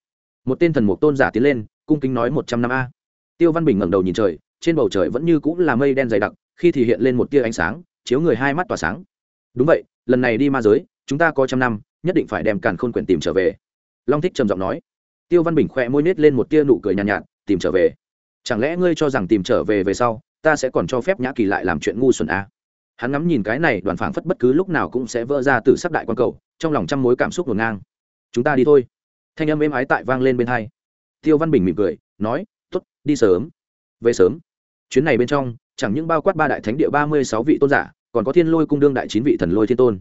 một tên thần mục tôn giả tiến lên cung kính nói một trăm năm a. Tiêu văn bình ngẩng đầu nhìn trời trên bầu trời vẫn như cũng là mây đen dày đặc khi thì hiện lên một tia ánh sáng chiếu người hai mắt tỏa sáng. Đúng vậy lần này đi ma giới chúng ta có trăm năm nhất định phải đem càn khôn quyển tìm trở về. Long thích trầm giọng nói. Tiêu văn bình khỏe môi nết lên một tia nụ cười nhàn nhạt, nhạt tìm trở về. Chẳng lẽ ngươi cho rằng tìm trở về về sau ta sẽ còn cho phép nhã kỳ lại làm chuyện ngu xuẩn à? hắn ngắm nhìn cái này đoàn phảng phất bất cứ lúc nào cũng sẽ vỡ ra từ sắc đại quan cầu trong lòng trăm mối cảm xúc ngổn ngang. Chúng ta đi thôi thanh âm êm ái tại vang lên bên hai. Tiêu văn bình mỉm cười, nói t ố t đi sớm. Về sớm. Chuyến này bên trong, chẳng những bao quát ba đại thánh địa ba mươi sáu vị tôn giả, còn có thiên lôi cung đương đại chín vị thần lôi thiên tôn.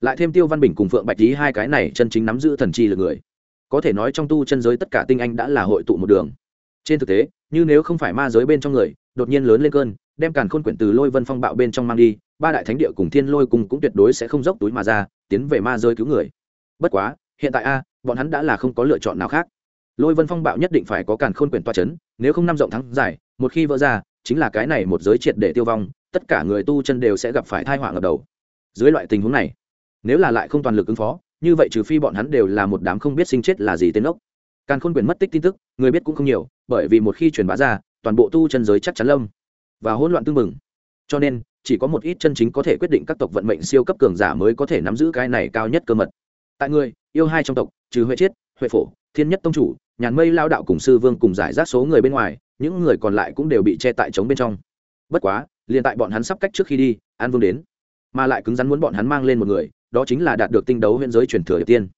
Lại thêm tiêu văn bình cùng phượng bạch lý hai cái này chân chính nắm giữ thần chi lực người. Có thể nói trong tu chân giới tất cả tinh anh đã là hội tụ một đường. Trên thực tế, như nếu không phải ma giới bên trong người, đột nhiên lớn lên cơn, đem càn khôn quyển từ lôi vân phong bạo bên trong mang đi, ba đại thánh địa cùng thiên lôi cùng cũng tuyệt đối sẽ không dốc túi mà ra, tiến về ma giới cứu người. Bất quá, hiện tại a bọn hắn đã là không có lựa chọn nào khác. Lôi vân phong bạo nhất định phải có càn khôn quyền toa c h ấ n nếu không năm rộng thắng giải, một khi vỡ ra chính là cái này một giới triệt để tiêu vong tất cả người tu chân đều sẽ gặp phải thai họa ngập đầu. Dưới loại tình huống này nếu là lại không toàn lực ứng phó như vậy trừ phi bọn hắn đều là một đám không biết sinh chết là gì tên ốc. Càn khôn quyền mất tích tin tức người biết cũng không nhiều bởi vì một khi truyền bá ra toàn bộ tu chân giới chắc chắn lâm và hỗn loạn tương mừng cho nên chỉ có một ít chân chính có thể quyết định các tộc vận mệnh siêu cấp cường giả mới có thể nắm giữ cái này cao nhất cơ mật. Tại người yêu hai trong tộc trừ huệ chiết huệ phổ, thiên nhất tông chủ, nhàn mây lao đạo cùng sư vương cùng giải rác số người bên ngoài, những người còn lại cũng đều bị che tại trống bên trong. Bất quá, liền tại bọn hắn sắp cách trước khi đi, an vương đến. Mà lại cứng rắn muốn bọn hắn mang lên một người, đó chính là đạt được tinh đấu huyện giới truyền thừa điệp tiên.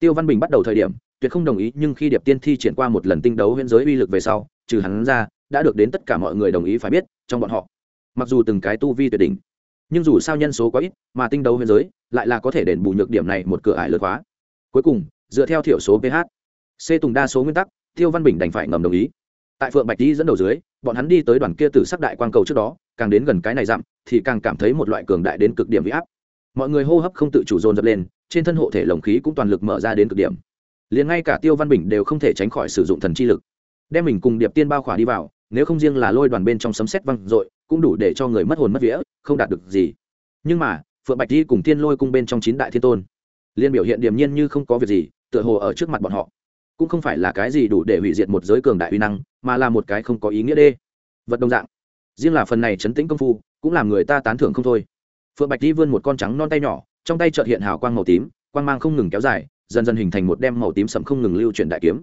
Tiêu văn bình bắt đầu thời điểm, tuyệt không đồng ý, nhưng khi điệp tiên thi triển qua một lần tinh đấu huyện giới uy lực về sau, trừ hắn ra, đã được đến tất cả mọi người đồng ý phải biết, trong bọn họ, mặc dù từng cái tu vi tuyệt đỉnh, nhưng dù sao nhân số quá ít, mà tinh đấu huyền giới lại là có thể đền bù nhược điểm này một cửa ải lớn khóa cuối cùng dựa theo thiểu số ph. C tùng đa số nguyên tắc, tiêu văn bình đành phải ngầm đồng ý. Tại phượng bạch đi dẫn đầu dưới, bọn hắn đi tới đoàn kia từ sắc đại quang cầu trước đó, càng đến gần cái này dặm, thì càng cảm thấy một loại cường đại đến cực điểm bị áp. Mọi người hô hấp không tự chủ dồn dập lên, trên thân hộ thể lồng khí cũng toàn lực mở ra đến cực điểm. Liền ngay cả tiêu văn bình đều không thể tránh khỏi sử dụng thần chi lực. Đem mình cùng điệp tiên bao khỏa đi vào, nếu không riêng là lôi đoàn bên trong sấm xét văng r cũng đủ để cho người mất hồn mất vía, không đạt được gì. Nhưng mà, phượng bạch đi cùng Tiên lôi cung bên trong chín đại thiên tôn liên biểu hiện điềm nhiên như không có việc gì tựa hồ ở trước mặt bọn họ. Cũng không phải là cái gì đủ để hủy diệt một giới cường đại uy năng, mà là một cái không có ý nghĩa đê. Vật đồng dạng. Riêng là phần này chấn tĩnh công phu, cũng làm người ta tán thưởng không thôi. Phượng bạch di vươn một con trắng non tay nhỏ, trong tay trợt hiện hào quang màu tím, quang mang không ngừng kéo dài, dần dần hình thành một đem màu tím sầm không ngừng lưu chuyển đại kiếm.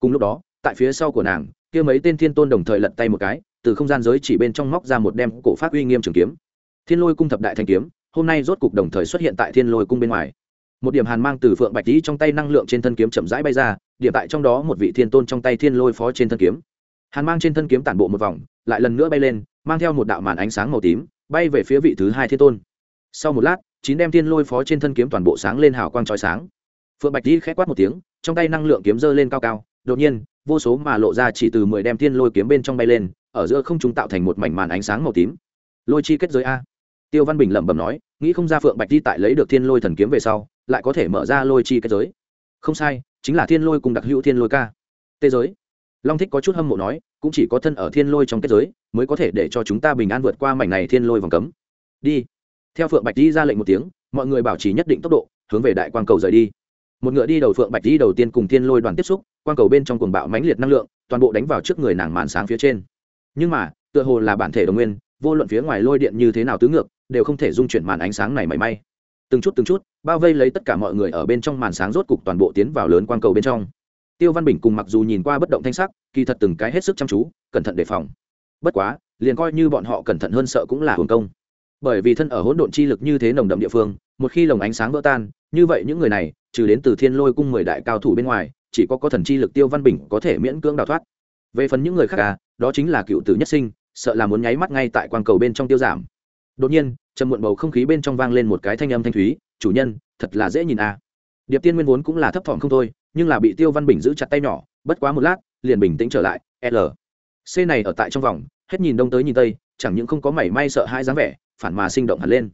Cùng lúc đó, tại phía sau của nàng, kia mấy tên thiên tôn đồng thời lật tay một cái, từ không gian giới chỉ bên trong móc ra một đem cổ phát uy nghiêm trường kiếm. Thiên lôi cung thập đại thanh kiếm, hôm nay rốt cục đồng thời xuất hiện tại thiên lôi cung bên ngoài một điểm hàn mang từ phượng bạch tý trong tay năng lượng trên thân kiếm chậm rãi bay ra, điểm tại trong đó một vị thiên tôn trong tay thiên lôi phó trên thân kiếm. Hàn mang trên thân kiếm tản bộ một vòng, lại lần nữa bay lên, mang theo một đạo màn ánh sáng màu tím, bay về phía vị thứ hai thiên tôn. Sau một lát, chín đem thiên lôi phó trên thân kiếm toàn bộ sáng lên hào quang trói sáng. Phượng bạch tý khẽ quát một tiếng, trong tay năng lượng kiếm dơ lên cao cao, đột nhiên, vô số mà lộ ra chỉ từ mười đem thiên lôi kiếm bên trong bay lên, ở giữa không trung tạo thành một mảnh màn ánh sáng màu tím. Lôi chi kết giới a. Tiêu văn bình lẩm bẩm nói, nghĩ không ra phượng bạch đi tại lấy được thiên lôi thần kiếm về sau lại có thể mở ra lôi chi kết giới. Không sai, chính là thiên lôi cùng đặc hữu thiên lôi ca. Tê giới. Long thích có chút hâm mộ nói, cũng chỉ có thân ở thiên lôi trong kết giới, mới có thể để cho chúng ta bình an vượt qua mảnh này thiên lôi vòng cấm. Đi. Theo phượng bạch đi ra lệnh một tiếng, mọi người bảo trì nhất định tốc độ, hướng về đại quang cầu rời đi. Một ngựa đi đầu phượng bạch đi đầu tiên cùng thiên lôi đoàn tiếp xúc, quang cầu bên trong cuồng bạo mãnh liệt năng lượng, toàn bộ đánh vào trước người nàng màn sáng phía trên. Nhưng mà, tựa hồ là bản thể đồng nguyên, vô luận phía ngoài lôi điện như thế nào tứ ngược, đều không thể dung chuyển màn ánh sáng này mảy may từng chút từng chút, bao vây lấy tất cả mọi người ở bên trong màn sáng rốt cục toàn bộ tiến vào lớn quang cầu bên trong. Tiêu văn bình cùng mặc dù nhìn qua bất động thanh sắc, kỳ thật từng cái hết sức chăm chú, cẩn thận đề phòng. Bất quá, liền coi như bọn họ cẩn thận hơn sợ cũng là hồn công. Bởi vì thân ở hỗn độn chi lực như thế nồng đậm địa phương, một khi lồng ánh sáng vỡ tan, như vậy những người này, trừ đến từ thiên lôi cung mười đại cao thủ bên ngoài, chỉ có có thần chi lực tiêu văn bình có thể miễn cưỡng đào thoát. Về phần những người khác à đó chính là cựu tử nhất sinh, sợ là muốn nháy mắt ngay tại quang cầu bên trong tiêu giảm. Đột nhiên trầm muộn bầu không khí bên trong vang lên một cái thanh âm thanh thúy, chủ nhân, thật là dễ nhìn à. Điệp tiên nguyên vốn cũng là thấp thỏm không thôi, nhưng là bị tiêu văn bình giữ chặt tay nhỏ, bất quá một lát, liền bình tĩnh trở lại, l. C này ở tại trong vòng, hết nhìn đông tới nhìn tây, chẳng những không có mảy may sợ hai dáng vẻ, phản mà sinh động hẳn lên.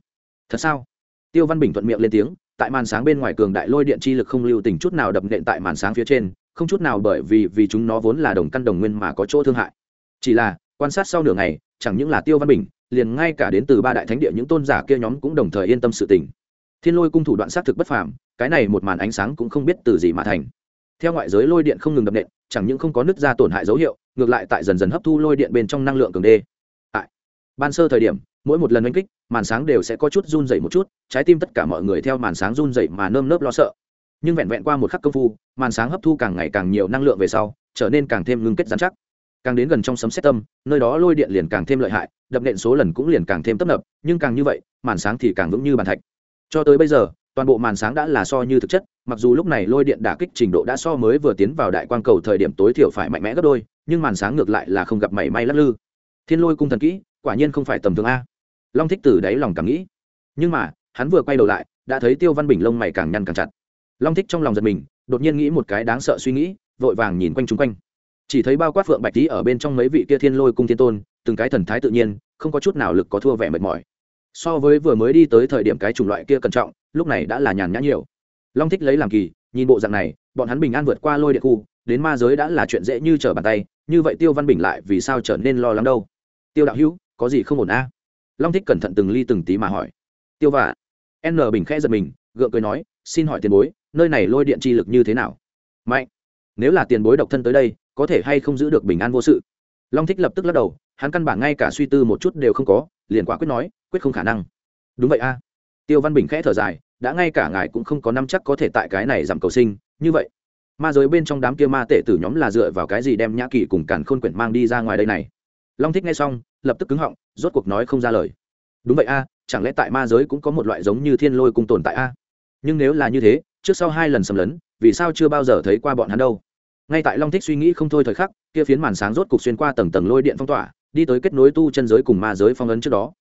Thật sao? Tiêu văn bình thuận miệng lên tiếng, tại màn sáng bên ngoài cường đại lôi điện chi lực không lưu tình chút nào đập nện tại màn sáng phía trên, không chút nào bởi vì vì chúng nó vốn là đồng căn đồng nguyên mà có chỗ thương hại. Chỉ là, quan sát sau nửa ngày, chẳng những là tiêu văn bình liền ngay cả đến từ ba đại thánh địa những tôn giả kia nhóm cũng đồng thời yên tâm sự tình. Thiên lôi cung thủ đoạn xác thực bất phàm, cái này một màn ánh sáng cũng không biết từ gì mà thành. Theo ngoại giới lôi điện không ngừng đập nện, chẳng những không có nứt ra tổn hại dấu hiệu, ngược lại tại dần dần hấp thu lôi điện bên trong năng lượng cường đê. Tại ban sơ thời điểm, mỗi một lần oanh kích, màn sáng đều sẽ có chút run rẩy một chút, trái tim tất cả mọi người theo màn sáng run rẩy mà nơm nớp lo sợ. Nhưng vẹn vẹn qua một khắc công phu, màn sáng hấp thu càng ngày càng nhiều năng lượng về sau, trở nên càng thêm ngưng kết dán chắc. Càng đến gần trong sấm xét tâm, nơi đó lôi điện liền càng thêm lợi hại đập nện số lần cũng liền càng thêm tấp nập, nhưng càng như vậy, màn sáng thì càng vững như bàn thạch. Cho tới bây giờ, toàn bộ màn sáng đã là so như thực chất, mặc dù lúc này lôi điện đả kích trình độ đã so mới vừa tiến vào đại quang cầu thời điểm tối thiểu phải mạnh mẽ gấp đôi, nhưng màn sáng ngược lại là không gặp mảy may lắc lư. Thiên lôi cung thần kỹ, quả nhiên không phải tầm thường a. Long thích từ đáy lòng càng nghĩ. Nhưng mà, hắn vừa quay đầu lại, đã thấy tiêu văn bình lông mày càng nhăn càng chặt. Long thích trong lòng giật mình, đột nhiên nghĩ một cái đáng sợ suy nghĩ, vội vàng nhìn quanh chung quanh. Chỉ thấy bao quát phượng bạch tý ở bên trong mấy vị kia thiên lôi cung thiên tôn từng cái thần thái tự nhiên, không có chút nào lực có thua vẻ mệt mỏi. So với vừa mới đi tới thời điểm cái chủng loại kia cẩn trọng, lúc này đã là nhàn nhã nhiều. Long thích lấy làm kỳ, nhìn bộ dạng này, bọn hắn bình an vượt qua lôi địa khu, đến ma giới đã là chuyện dễ như trở bàn tay, như vậy tiêu văn bình lại vì sao trở nên lo lắng đâu? Tiêu đạo hữu, có gì không ổn a long thích cẩn thận từng ly từng tí mà hỏi. Tiêu vả, n bình khẽ giật mình, gượng cười nói, xin hỏi tiền bối, nơi này lôi điện chi lực như thế nào? Mạnh, nếu là tiền bối độc thân tới đây, có thể hay không giữ được bình an vô sự? Long thích lập tức lắc đầu hắn căn bản ngay cả suy tư một chút đều không có, liền quả quyết nói, quyết không khả năng. Đúng vậy a. Tiêu văn bình khẽ thở dài, đã ngay cả ngài cũng không có năm chắc có thể tại cái này giảm cầu sinh, như vậy. Ma giới bên trong đám kia ma tể tử nhóm là dựa vào cái gì đem nhã kỳ cùng càn khôn quyển mang đi ra ngoài đây này? Long thích nghe xong, lập tức cứng họng, rốt cuộc nói không ra lời. Đúng vậy a, chẳng lẽ tại ma giới cũng có một loại giống như thiên lôi cung tồn tại a? Nhưng nếu là như thế, trước sau hai lần xâm lấn, vì sao chưa bao giờ thấy qua bọn hắn đâu? Ngay tại long thích suy nghĩ không thôi thời khắc, kia phiến màn sáng rốt cục xuyên qua tầng tầng lôi điện phong tỏa đi tới kết nối tu chân giới cùng ma giới phong ấn trước đó.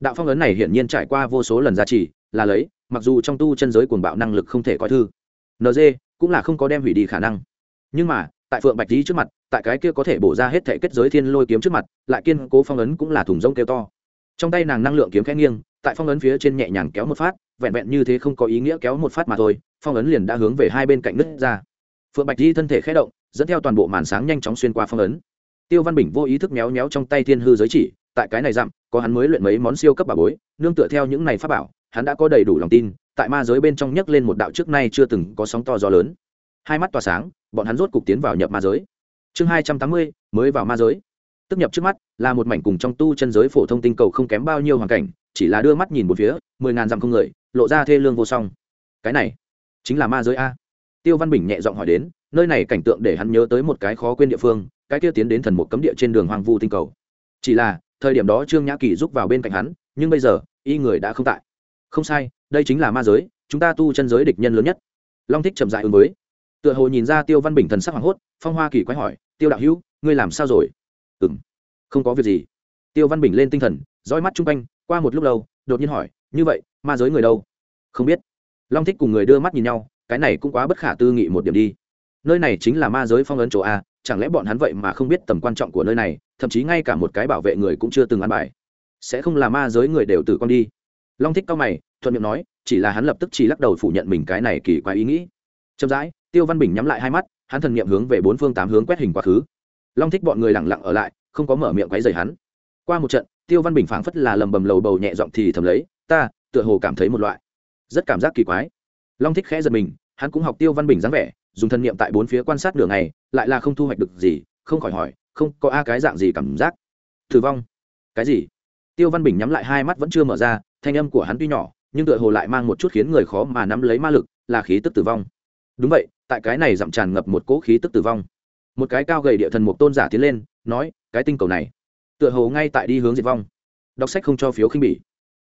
Đạo phong ấn này hiển nhiên trải qua vô số lần giá trị là lấy, mặc dù trong tu chân giới cuồng bạo năng lực không thể coi thư nd cũng là không có đem hủy đi khả năng. Nhưng mà, tại phượng bạch lý trước mặt, tại cái kia có thể bổ ra hết thể kết giới thiên lôi kiếm trước mặt, lại kiên cố phong ấn cũng là thùng rông kêu to. Trong tay nàng năng lượng kiếm khẽ nghiêng, tại phong ấn phía trên nhẹ nhàng kéo một phát, vẹn vẹn như thế không có ý nghĩa kéo một phát mà thôi, phong ấn liền đã hướng về hai bên cạnh nứt ra. Phượng bạch lý thân thể khẽ động, dẫn theo toàn bộ màn sáng nhanh chóng xuyên qua phong ấn tiêu văn bình vô ý thức méo méo trong tay thiên hư giới chỉ, tại cái này dặm, có hắn mới luyện mấy món siêu cấp bà bối, nương tựa theo những này pháp bảo, hắn đã có đầy đủ lòng tin, tại ma giới bên trong nhấc lên một đạo trước nay chưa từng có sóng to gió lớn. Hai mắt tỏa sáng, bọn hắn rốt cục tiến vào nhập ma giới. Chương hai trăm tám mươi, mới vào ma giới. Tức nhập trước mắt, là một mảnh cùng trong tu chân giới phổ thông tinh cầu không kém bao nhiêu hoàn cảnh, chỉ là đưa mắt nhìn một phía, mười ngàn dặm không người, lộ ra thê lương vô song. Cái này, chính là ma giới a. Tiêu văn bình nhẹ giọng hỏi đến, nơi này cảnh tượng để hắn nhớ tới một cái khó quên địa phương cái kia tiến đến thần một cấm địa trên đường hoang vu tinh cầu. Chỉ là, thời điểm đó trương nhã kỳ giúp vào bên cạnh hắn, nhưng bây giờ, y người đã không tại. Không sai, đây chính là ma giới, chúng ta tu chân giới địch nhân lớn nhất. Long thích chậm dại ứng với. Tựa hồ nhìn ra tiêu văn bình thần sắc hoảng hốt, phong hoa kỳ quái hỏi, tiêu đạo hữu, ngươi làm sao rồi? Ừ m không có việc gì. Tiêu văn bình lên tinh thần roi mắt chung quanh, qua một lúc lâu, đột nhiên hỏi, như vậy, ma giới người đâu? Không biết. Long thích cùng người đưa mắt nhìn nhau, cái này cũng quá bất khả tư nghị một điểm đi. Nơi này chính là ma giới phong ấn chỗ a chẳng lẽ bọn hắn vậy mà không biết tầm quan trọng của nơi này, thậm chí ngay cả một cái bảo vệ người cũng chưa từng ăn bài. Sẽ không là ma giới người đều tử con đi. Long thích cao mày, thuận miệng nói, chỉ là hắn lập tức chỉ lắc đầu phủ nhận mình cái này kỳ quái ý nghĩ. Chậm rãi, tiêu văn bình nhắm lại hai mắt, hắn thần niệm hướng về bốn phương tám hướng quét hình quá khứ. Long thích bọn người lẳng lặng ở lại, không có mở miệng quấy rầy hắn. Qua một trận, tiêu văn bình phảng phất là lầm bầm lầu bầu nhẹ giọng thì thầm lấy, ta, tựa hồ cảm thấy một loại rất cảm giác kỳ quái. Long thích khẽ giật mình, hắn cũng học tiêu văn bình dáng vẻ dùng thân niệm tại bốn phía quan sát đường này lại là không thu hoạch được gì, không khỏi hỏi, không có a cái dạng gì cảm giác. Thử vong? Cái gì? Tiêu văn bình nhắm lại hai mắt vẫn chưa mở ra, thanh âm của hắn tuy nhỏ, nhưng tựa hồ lại mang một chút khiến người khó mà nắm lấy ma lực, là khí tức tử vong. Đúng vậy, tại cái này dặm tràn ngập một cỗ khí tức tử vong. Một cái cao gầy địa thần mục tôn giả tiến lên, nói, cái tinh cầu này, tựa hồ ngay tại đi hướng diệt vong. Đọc sách không cho phiếu khinh bỉ.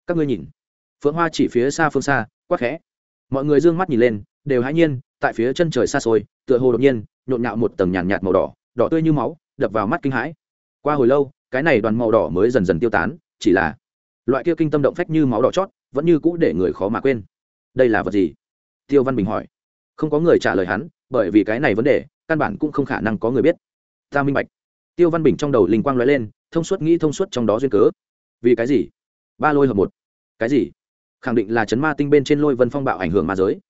Các ngươi nhìn. Phượng hoa chỉ phía xa phương xa, quắc khẽ. Mọi người d ư ơ n g mắt nhìn lên, đều hãi nhiên tại phía chân trời xa xôi tựa hồ đột nhiên nhộn nhạo một tầng nhàn nhạt, nhạt màu đỏ đỏ tươi như máu đập vào mắt kinh hãi. Qua hồi lâu cái này đoàn màu đỏ mới dần dần tiêu tán chỉ là loại kia kinh tâm động phách như máu đỏ chót vẫn như cũ để người khó mà quên. Đây là vật gì? Tiêu văn bình hỏi. Không có người trả lời hắn bởi vì cái này vấn đề căn bản cũng không khả năng có người biết. Ta minh bạch. Tiêu văn bình trong đầu linh quang lóe lên thông suốt nghĩ thông suốt trong đó duyên cớ. Vì cái gì? Ba lôi hợp một. Cái gì? Khẳng định là chấn ma tinh bên trên lôi vân phong bạo ảnh hưởng ma giới.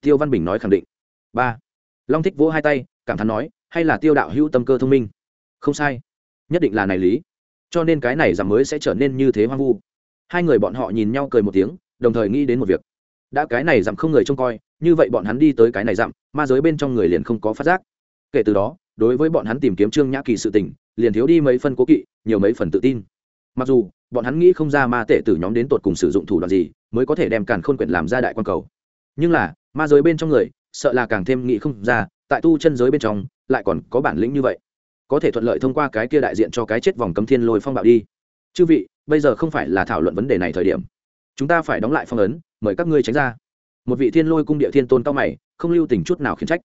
Tiêu văn bình nói khẳng định ba long thích vỗ hai tay cảm thán nói hay là tiêu đạo hữu tâm cơ thông minh không sai nhất định là này lý cho nên cái này giảm mới sẽ trở nên như thế hoang vu hai người bọn họ nhìn nhau cười một tiếng đồng thời nghĩ đến một việc đã cái này giảm không người trông coi như vậy bọn hắn đi tới cái này giảm ma giới bên trong người liền không có phát giác kể từ đó đối với bọn hắn tìm kiếm trương nhã kỳ sự tình liền thiếu đi mấy phân cố kỵ nhiều mấy phần tự tin mặc dù bọn hắn nghĩ không ra ma tệ từ nhóm đến tột cùng sử dụng thủ đoạn gì mới có thể đem càn khôn quyển làm ra đại quan cầu nhưng là ma giới bên trong người sợ là càng thêm nghĩ không ra, tại tu chân giới bên trong, lại còn có bản lĩnh như vậy. Có thể thuận lợi thông qua cái kia đại diện cho cái chết vòng cấm thiên lôi phong bạo đi. Chư vị, bây giờ không phải là thảo luận vấn đề này thời điểm. Chúng ta phải đóng lại phong ấn, mời các ngươi tránh ra. Một vị thiên lôi cung địa thiên tôn cao mày, không lưu tình chút nào khiến trách.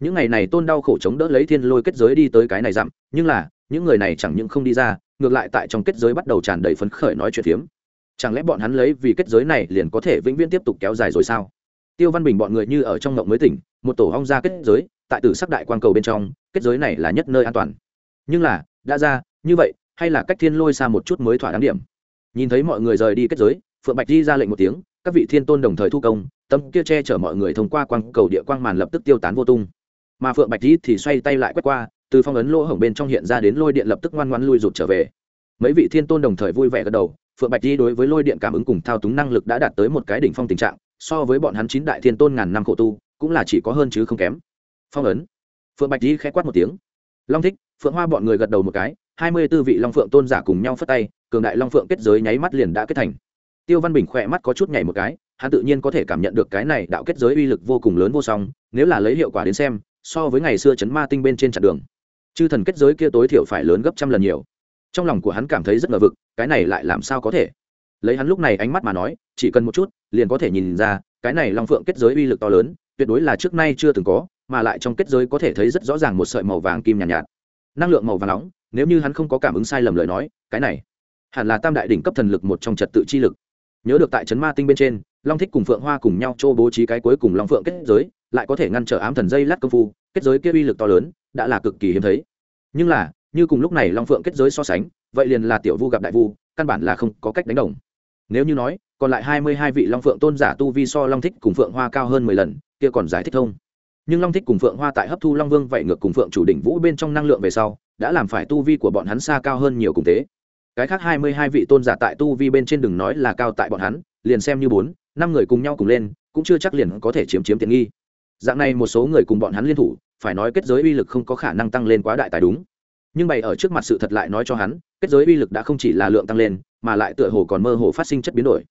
Những ngày này tôn đau khổ chống đỡ lấy thiên lôi kết giới đi tới cái này dặm, nhưng là, những người này chẳng những không đi ra, ngược lại tại trong kết giới bắt đầu tràn đầy phấn khởi nói chuyện phiếm. Chẳng lẽ bọn hắn lấy vì kết giới này liền có thể vĩnh viễn tiếp tục kéo dài rồi sao? Tiêu văn bình bọn người như ở trong ngộng mới tỉnh, một tổ hong ra kết giới, tại tử sắc đại quan cầu bên trong, kết giới này là nhất nơi an toàn. Nhưng là, đã ra, như vậy, hay là cách thiên lôi xa một chút mới thỏa đáng điểm? Nhìn thấy mọi người rời đi kết giới, phượng bạch di ra lệnh một tiếng, các vị thiên tôn đồng thời thu công tâm kia che chở mọi người thông qua quang cầu địa quang màn lập tức tiêu tán vô tung. Mà phượng bạch di thì xoay tay lại quét qua, từ phong ấn lỗ hổng bên trong hiện ra đến lôi điện lập tức ngoan ngoan lui rụt trở về. Mấy vị thiên tôn đồng thời vui vẻ gật đầu, phượng bạch di đối với lôi điện cảm ứng cùng thao túng năng lực đã đạt tới một cái đỉnh phong tình trạng so với bọn hắn chín đại thiên tôn ngàn năm khổ tu, cũng là chỉ có hơn chứ không kém. Phong ấn. Phượng bạch di khẽ quát một tiếng. Long thích, phượng hoa bọn người gật đầu một cái, hai mươi tư vị long phượng tôn giả cùng nhau phất tay, cường đại long phượng kết giới nháy mắt liền đã kết thành. Tiêu văn bình khỏe mắt có chút nhảy một cái, hắn tự nhiên có thể cảm nhận được cái này đạo kết giới uy lực vô cùng lớn vô song, nếu là lấy hiệu quả đến xem, so với ngày xưa chấn ma tinh bên trên chặng đường, chư thần kết giới kia tối thiểu phải lớn gấp trăm lần nhiều. Trong lòng của hắn cảm thấy rất ngờ vực, cái này lại làm sao có thể? Lấy hắn lúc này ánh mắt mà nói chỉ cần một chút liền có thể nhìn ra cái này long phượng kết giới uy lực to lớn tuyệt đối là trước nay chưa từng có mà lại trong kết giới có thể thấy rất rõ ràng một sợi màu vàng kim nhàn nhạt, nhạt. Năng lượng màu vàng nóng nếu như hắn không có cảm ứng sai lầm lời nói cái này hẳn là tam đại đỉnh cấp thần lực một trong trật tự chi lực. Nhớ được tại trấn ma tinh bên trên long thích cùng phượng hoa cùng nhau chỗ bố trí cái cuối cùng long phượng kết giới lại có thể ngăn trở ám thần dây lát công phu kết giới kia uy lực to lớn đã là cực kỳ hiếm thấy. Nhưng là như cùng lúc này long phượng kết giới so sánh vậy liền là tiểu vu gặp đại vu căn bản là không có cách đánh đồng nếu như nói, còn lại hai mươi hai vị long phượng tôn giả tu vi so long thích cùng phượng hoa cao hơn mười lần, kia còn giải thích thông nhưng long thích cùng phượng hoa tại hấp thu long vương vậy ngược cùng phượng chủ đỉnh vũ bên trong năng lượng về sau, đã làm phải tu vi của bọn hắn xa cao hơn nhiều cùng thế. Cái khác hai mươi hai vị tôn giả tại tu vi bên trên đừng nói là cao tại bọn hắn, liền xem như bốn, năm người cùng nhau cùng lên, cũng chưa chắc liền có thể chiếm chiếm tiện nghi. Dạng này một số người cùng bọn hắn liên thủ, phải nói kết giới uy lực không có khả năng tăng lên quá đại tài đúng. Nhưng bày ở trước mặt sự thật lại nói cho hắn, kết giới uy lực đã không chỉ là lượng tăng lên mà lại tựa hồ còn mơ hồ phát sinh chất biến đổi.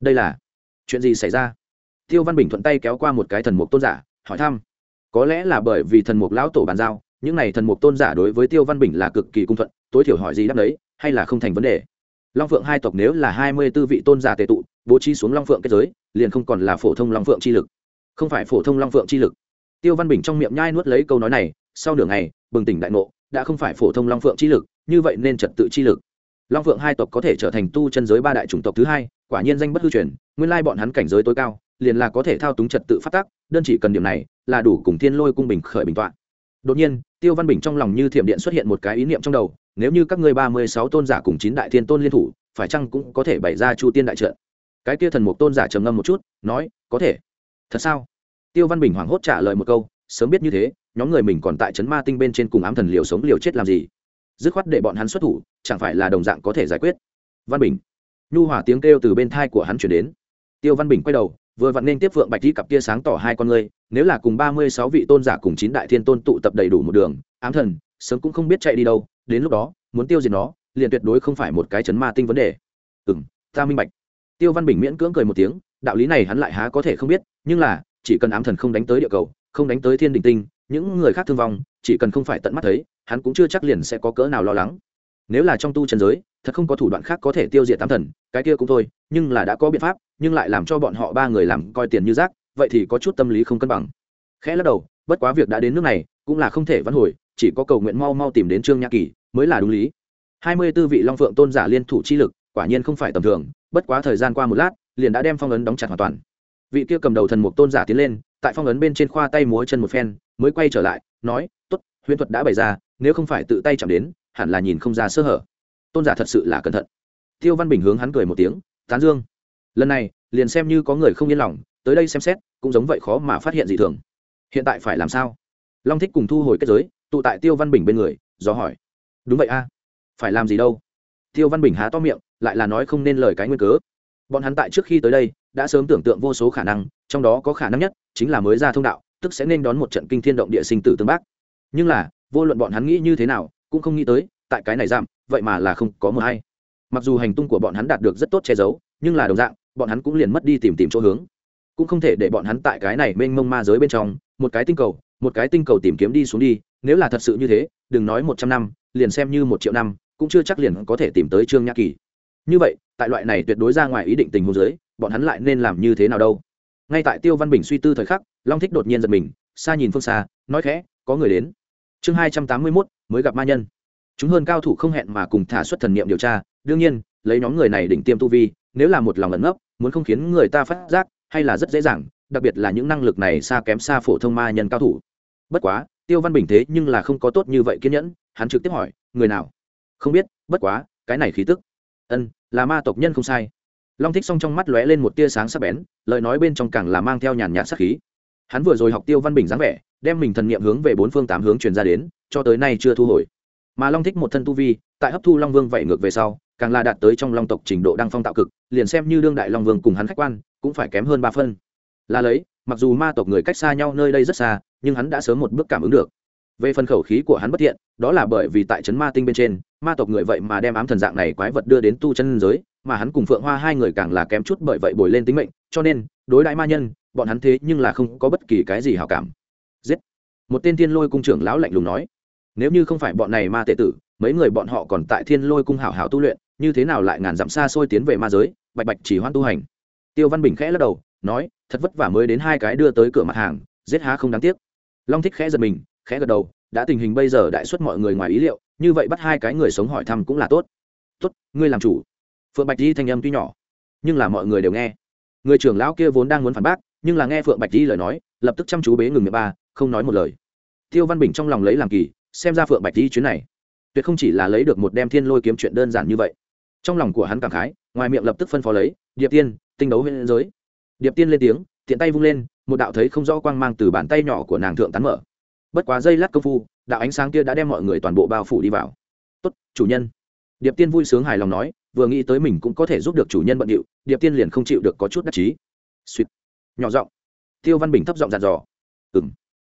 Đây là chuyện gì xảy ra? Tiêu văn bình thuận tay kéo qua một cái thần mục tôn giả, hỏi thăm. Có lẽ là bởi vì thần mục lão tổ bàn giao, những này thần mục tôn giả đối với tiêu văn bình là cực kỳ cung thuận, tối thiểu hỏi gì đáp đấy, hay là không thành vấn đề. Long phượng hai tộc nếu là hai mươi b ố vị tôn giả tệ tụ, bố trí xuống long phượng kết giới, liền không còn là phổ thông long phượng chi lực. Không phải phổ thông long phượng chi lực. Tiêu văn bình trong miệng nhai nuốt lấy câu nói này, sau nửa ngày, bừng tỉnh đại ngộ, đã không phải phổ thông long phượng chi lực, như vậy nên trật tự chi lực long phượng hai tộc có thể trở thành tu chân giới ba đại chủng tộc thứ hai, quả nhiên danh bất hư truyền, nguyên lai bọn hắn cảnh giới tối cao, liền là có thể thao túng trật tự phát tác, đơn chỉ cần điểm này là đủ cùng thiên lôi cung bình khởi bình tọa. Đột nhiên, tiêu văn bình trong lòng như thiểm điện xuất hiện một cái ý niệm trong đầu, nếu như các ngươi ba mươi sáu tôn giả cùng chín đại thiên tôn liên thủ, phải chăng cũng có thể bày ra chu tiên đại trận? Cái kia thần mục tôn giả trầm ngâm một chút, nói, có thể. Thật sao? Tiêu văn bình hoảng hốt trả lời một câu, sớm biết như thế, nhóm người mình còn tại trấn ma tinh bên trên cùng ám thần liều sống liều chết làm gì? Dứt khoát để bọn hắn xuất thủ, chẳng phải là đồng dạng có thể giải quyết. Văn bình. Nhu hỏa tiếng kêu từ bên thai của hắn chuyển đến. Tiêu văn bình quay đầu, vừa vặn nên tiếp phượng bạch đi cặp kia sáng tỏ hai con ngươi, nếu là cùng ba mươi sáu vị tôn giả cùng chín đại thiên tôn tụ tập đầy đủ một đường, ám thần, sớm cũng không biết chạy đi đâu, đến lúc đó, muốn tiêu diệt nó, liền tuyệt đối không phải một cái chấn ma tinh vấn đề. Ừ m ta minh bạch. Tiêu văn bình miễn cưỡng cười một tiếng, đạo lý này hắn lại há có thể không biết, nhưng là, chỉ cần ám thần không đánh tới địa cầu, không đánh tới thiên đình tinh những người khác thương vong, chỉ cần không phải tận mắt thấy, hắn cũng chưa chắc liền sẽ có cỡ nào lo lắng. Nếu là trong tu trần giới, thật không có thủ đoạn khác có thể tiêu diệt tam thần, cái kia cũng thôi, nhưng là đã có biện pháp, nhưng lại làm cho bọn họ ba người làm coi tiền như rác, vậy thì có chút tâm lý không cân bằng. Khẽ lắc đầu, bất quá việc đã đến nước này, cũng là không thể vãn hồi, chỉ có cầu nguyện mau mau tìm đến trương nhã kỳ, mới là đúng lý. Hai mươi 24 vị long phượng tôn giả liên thủ chi lực, quả nhiên không phải tầm thường, bất quá thời gian qua một lát, liền đã đem phong ấn đóng chặt hoàn toàn vị kia cầm đầu thần mục tôn giả tiến lên, tại phong ấn bên trên khoa tay múa chân một phen, mới quay trở lại, nói, tốt, huyễn thuật đã bày ra, nếu không phải tự tay chạm đến, hẳn là nhìn không ra sơ hở. Tôn giả thật sự là cẩn thận. Tiêu văn bình hướng hắn cười một tiếng, tán dương, lần này, liền xem như có người không yên lòng, tới đây xem xét, cũng giống vậy khó mà phát hiện gì thường. Hiện tại phải làm sao? Long thích cùng thu hồi kết giới, tụ tại tiêu văn bình bên người, do hỏi, đúng vậy a, phải làm gì đâu? Tiêu văn bình há to miệng, lại là nói không nên lời cái nguyên cớ. Bọn hắn tại trước khi tới đây đã sớm tưởng tượng vô số khả năng, trong đó có khả năng nhất chính là mới ra thông đạo, tức sẽ nên đón một trận kinh thiên động địa sinh tử tương bác. Nhưng là, vô luận bọn hắn nghĩ như thế nào, cũng không nghĩ tới, tại cái này giảm, vậy mà là không có mờ hay mặc dù hành tung của bọn hắn đạt được rất tốt che giấu, nhưng là đồng dạng, bọn hắn cũng liền mất đi tìm tìm chỗ hướng. Cũng không thể để bọn hắn tại cái này mênh mông ma giới bên trong, một cái tinh cầu, một cái tinh cầu tìm kiếm đi xuống đi, nếu là thật sự như thế, đừng nói một trăm năm, liền xem như một triệu năm, cũng chưa chắc liền có thể tìm tới trương nhã kỳ. Như vậy, tại loại này tuyệt đối ra ngoài ý định tình huống giới bọn hắn lại nên làm như thế nào đâu? Ngay tại tiêu văn bình suy tư thời khắc, long thích đột nhiên giật mình, xa nhìn phương xa, nói khẽ, có người đến. Chương hai trăm tám mươi mốt, mới gặp ma nhân. Chúng hơn cao thủ không hẹn mà cùng thả xuất thần niệm điều tra, đương nhiên, lấy nhóm người này đỉnh tiêm tu vi, nếu là một lòng ẩn ngấp muốn không khiến người ta phát giác, hay là rất dễ dàng, đặc biệt là những năng lực này xa kém xa phổ thông ma nhân cao thủ. Bất quá, tiêu văn bình thế nhưng là không có tốt như vậy kiên nhẫn, hắn trực tiếp hỏi, người nào? Không biết, bất quá, cái này khí tức. Ân, là ma tộc nhân không sai long thích xong trong mắt lóe lên một tia sáng sắc bén, lời nói bên trong càng là mang theo nhàn nhạt sắc khí. Hắn vừa rồi học tiêu văn bình dáng vẻ, đem mình thần nghiệm hướng về bốn phương tám hướng truyền ra đến, cho tới nay chưa thu hồi. Mà long thích một thân tu vi, tại hấp thu long vương vậy ngược về sau, càng là đạt tới trong long tộc trình độ đăng phong tạo cực, liền xem như đương đại long vương cùng hắn khách quan, cũng phải kém hơn ba phân. Là lấy, mặc dù ma tộc người cách xa nhau nơi đây rất xa, nhưng hắn đã sớm một bước cảm ứng được. Về phần khẩu khí của hắn bất thiện, đó là bởi vì tại trấn ma tinh bên trên, ma tộc người vậy mà đem ám thần dạng này quái vật đưa đến tu chân giới mà hắn cùng phượng hoa hai người càng là kém chút bởi vậy bồi lên tính mệnh, cho nên, đối đãi ma nhân, bọn hắn thế nhưng là không có bất kỳ cái gì hảo cảm. Giết! Một tên thiên lôi cung trưởng lão lạnh lùng nói. Nếu như không phải bọn này ma tệ tử, mấy người bọn họ còn tại thiên lôi cung hảo hảo tu luyện, như thế nào lại ngàn dặm xa xôi tiến về ma giới, bạch bạch chỉ hoan tu hành. Tiêu văn bình khẽ lắc đầu, nói, thật vất vả mới đến hai cái đưa tới cửa mặt hàng, giết há không đáng tiếc. Long thích khẽ giật mình, khẽ gật đầu, đã tình hình bây giờ đại xuất mọi người ngoài ý liệu, như vậy bắt hai cái người sống hỏi thăm cũng là tốt. Tốt, ngươi làm chủ phượng bạch di thanh âm tuy nhỏ, nhưng là mọi người đều nghe. Người trưởng lão kia vốn đang muốn phản bác, nhưng là nghe phượng bạch di lời nói, lập tức chăm chú bế ngừng miệng ba, không nói một lời. Tiêu văn bình trong lòng lấy làm kỳ, xem ra phượng bạch di chuyến này, tuyệt không chỉ là lấy được một đem thiên lôi kiếm chuyện đơn giản như vậy. Trong lòng của hắn cảm khái, ngoài miệng lập tức phân phó lấy, điệp tiên, tinh đấu huyện giới. Điệp tiên lên tiếng, tiện tay vung lên, một đạo thấy không rõ quang mang từ bàn tay nhỏ của nàng thượng tán mở. Bất quá dây lát công phu, đạo ánh sáng kia đã đem mọi người toàn bộ bao phủ đi vào. Tốt, chủ nhân. Điệp tiên vui sướng hài lòng nói vừa nghĩ tới mình cũng có thể giúp được chủ nhân bận điệu, điệp tiên liền không chịu được có chút đắc chí. Suýt. Nhỏ giọng. Tiêu văn bình thấp giọng dàn dò. Ừng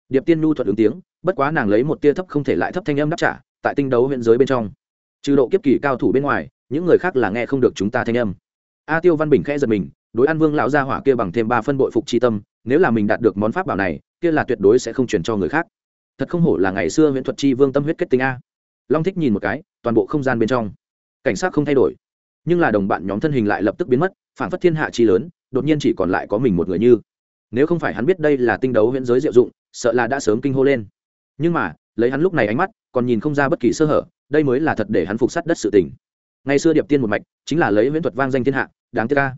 điệp tiên nhu thuận ứng tiếng, bất quá nàng lấy một tia thấp không thể lại thấp thanh âm đáp trả, tại tinh đấu huyện giới bên trong. Trừ độ kiếp kỳ cao thủ bên ngoài, những người khác là nghe không được chúng ta thanh âm. A tiêu văn bình khẽ giật mình, đối an vương lão gia hỏa kia bằng thêm ba phân bội phục tri tâm, nếu là mình đạt được món pháp bảo này, kia là tuyệt đối sẽ không chuyển cho người khác. Thật không hổ là ngày xưa nguyễn thuật chi vương tâm huyết kết tinh a. Long thích nhìn một cái, toàn bộ không gian bên trong. Cảnh sát không thay đổi nhưng là đồng bạn nhóm thân hình lại lập tức biến mất, phản phất thiên hạ chi lớn, đột nhiên chỉ còn lại có mình một người như. Nếu không phải hắn biết đây là tinh đấu huyễn giới diệu dụng, sợ là đã sớm kinh hô lên. Nhưng mà, lấy hắn lúc này ánh mắt, còn nhìn không ra bất kỳ sơ hở, đây mới là thật để hắn phục sát đất sự tình. Ngày xưa điệp tiên một mạch, chính là lấy huyễn thuật vang danh thiên hạ, đáng tiếc ca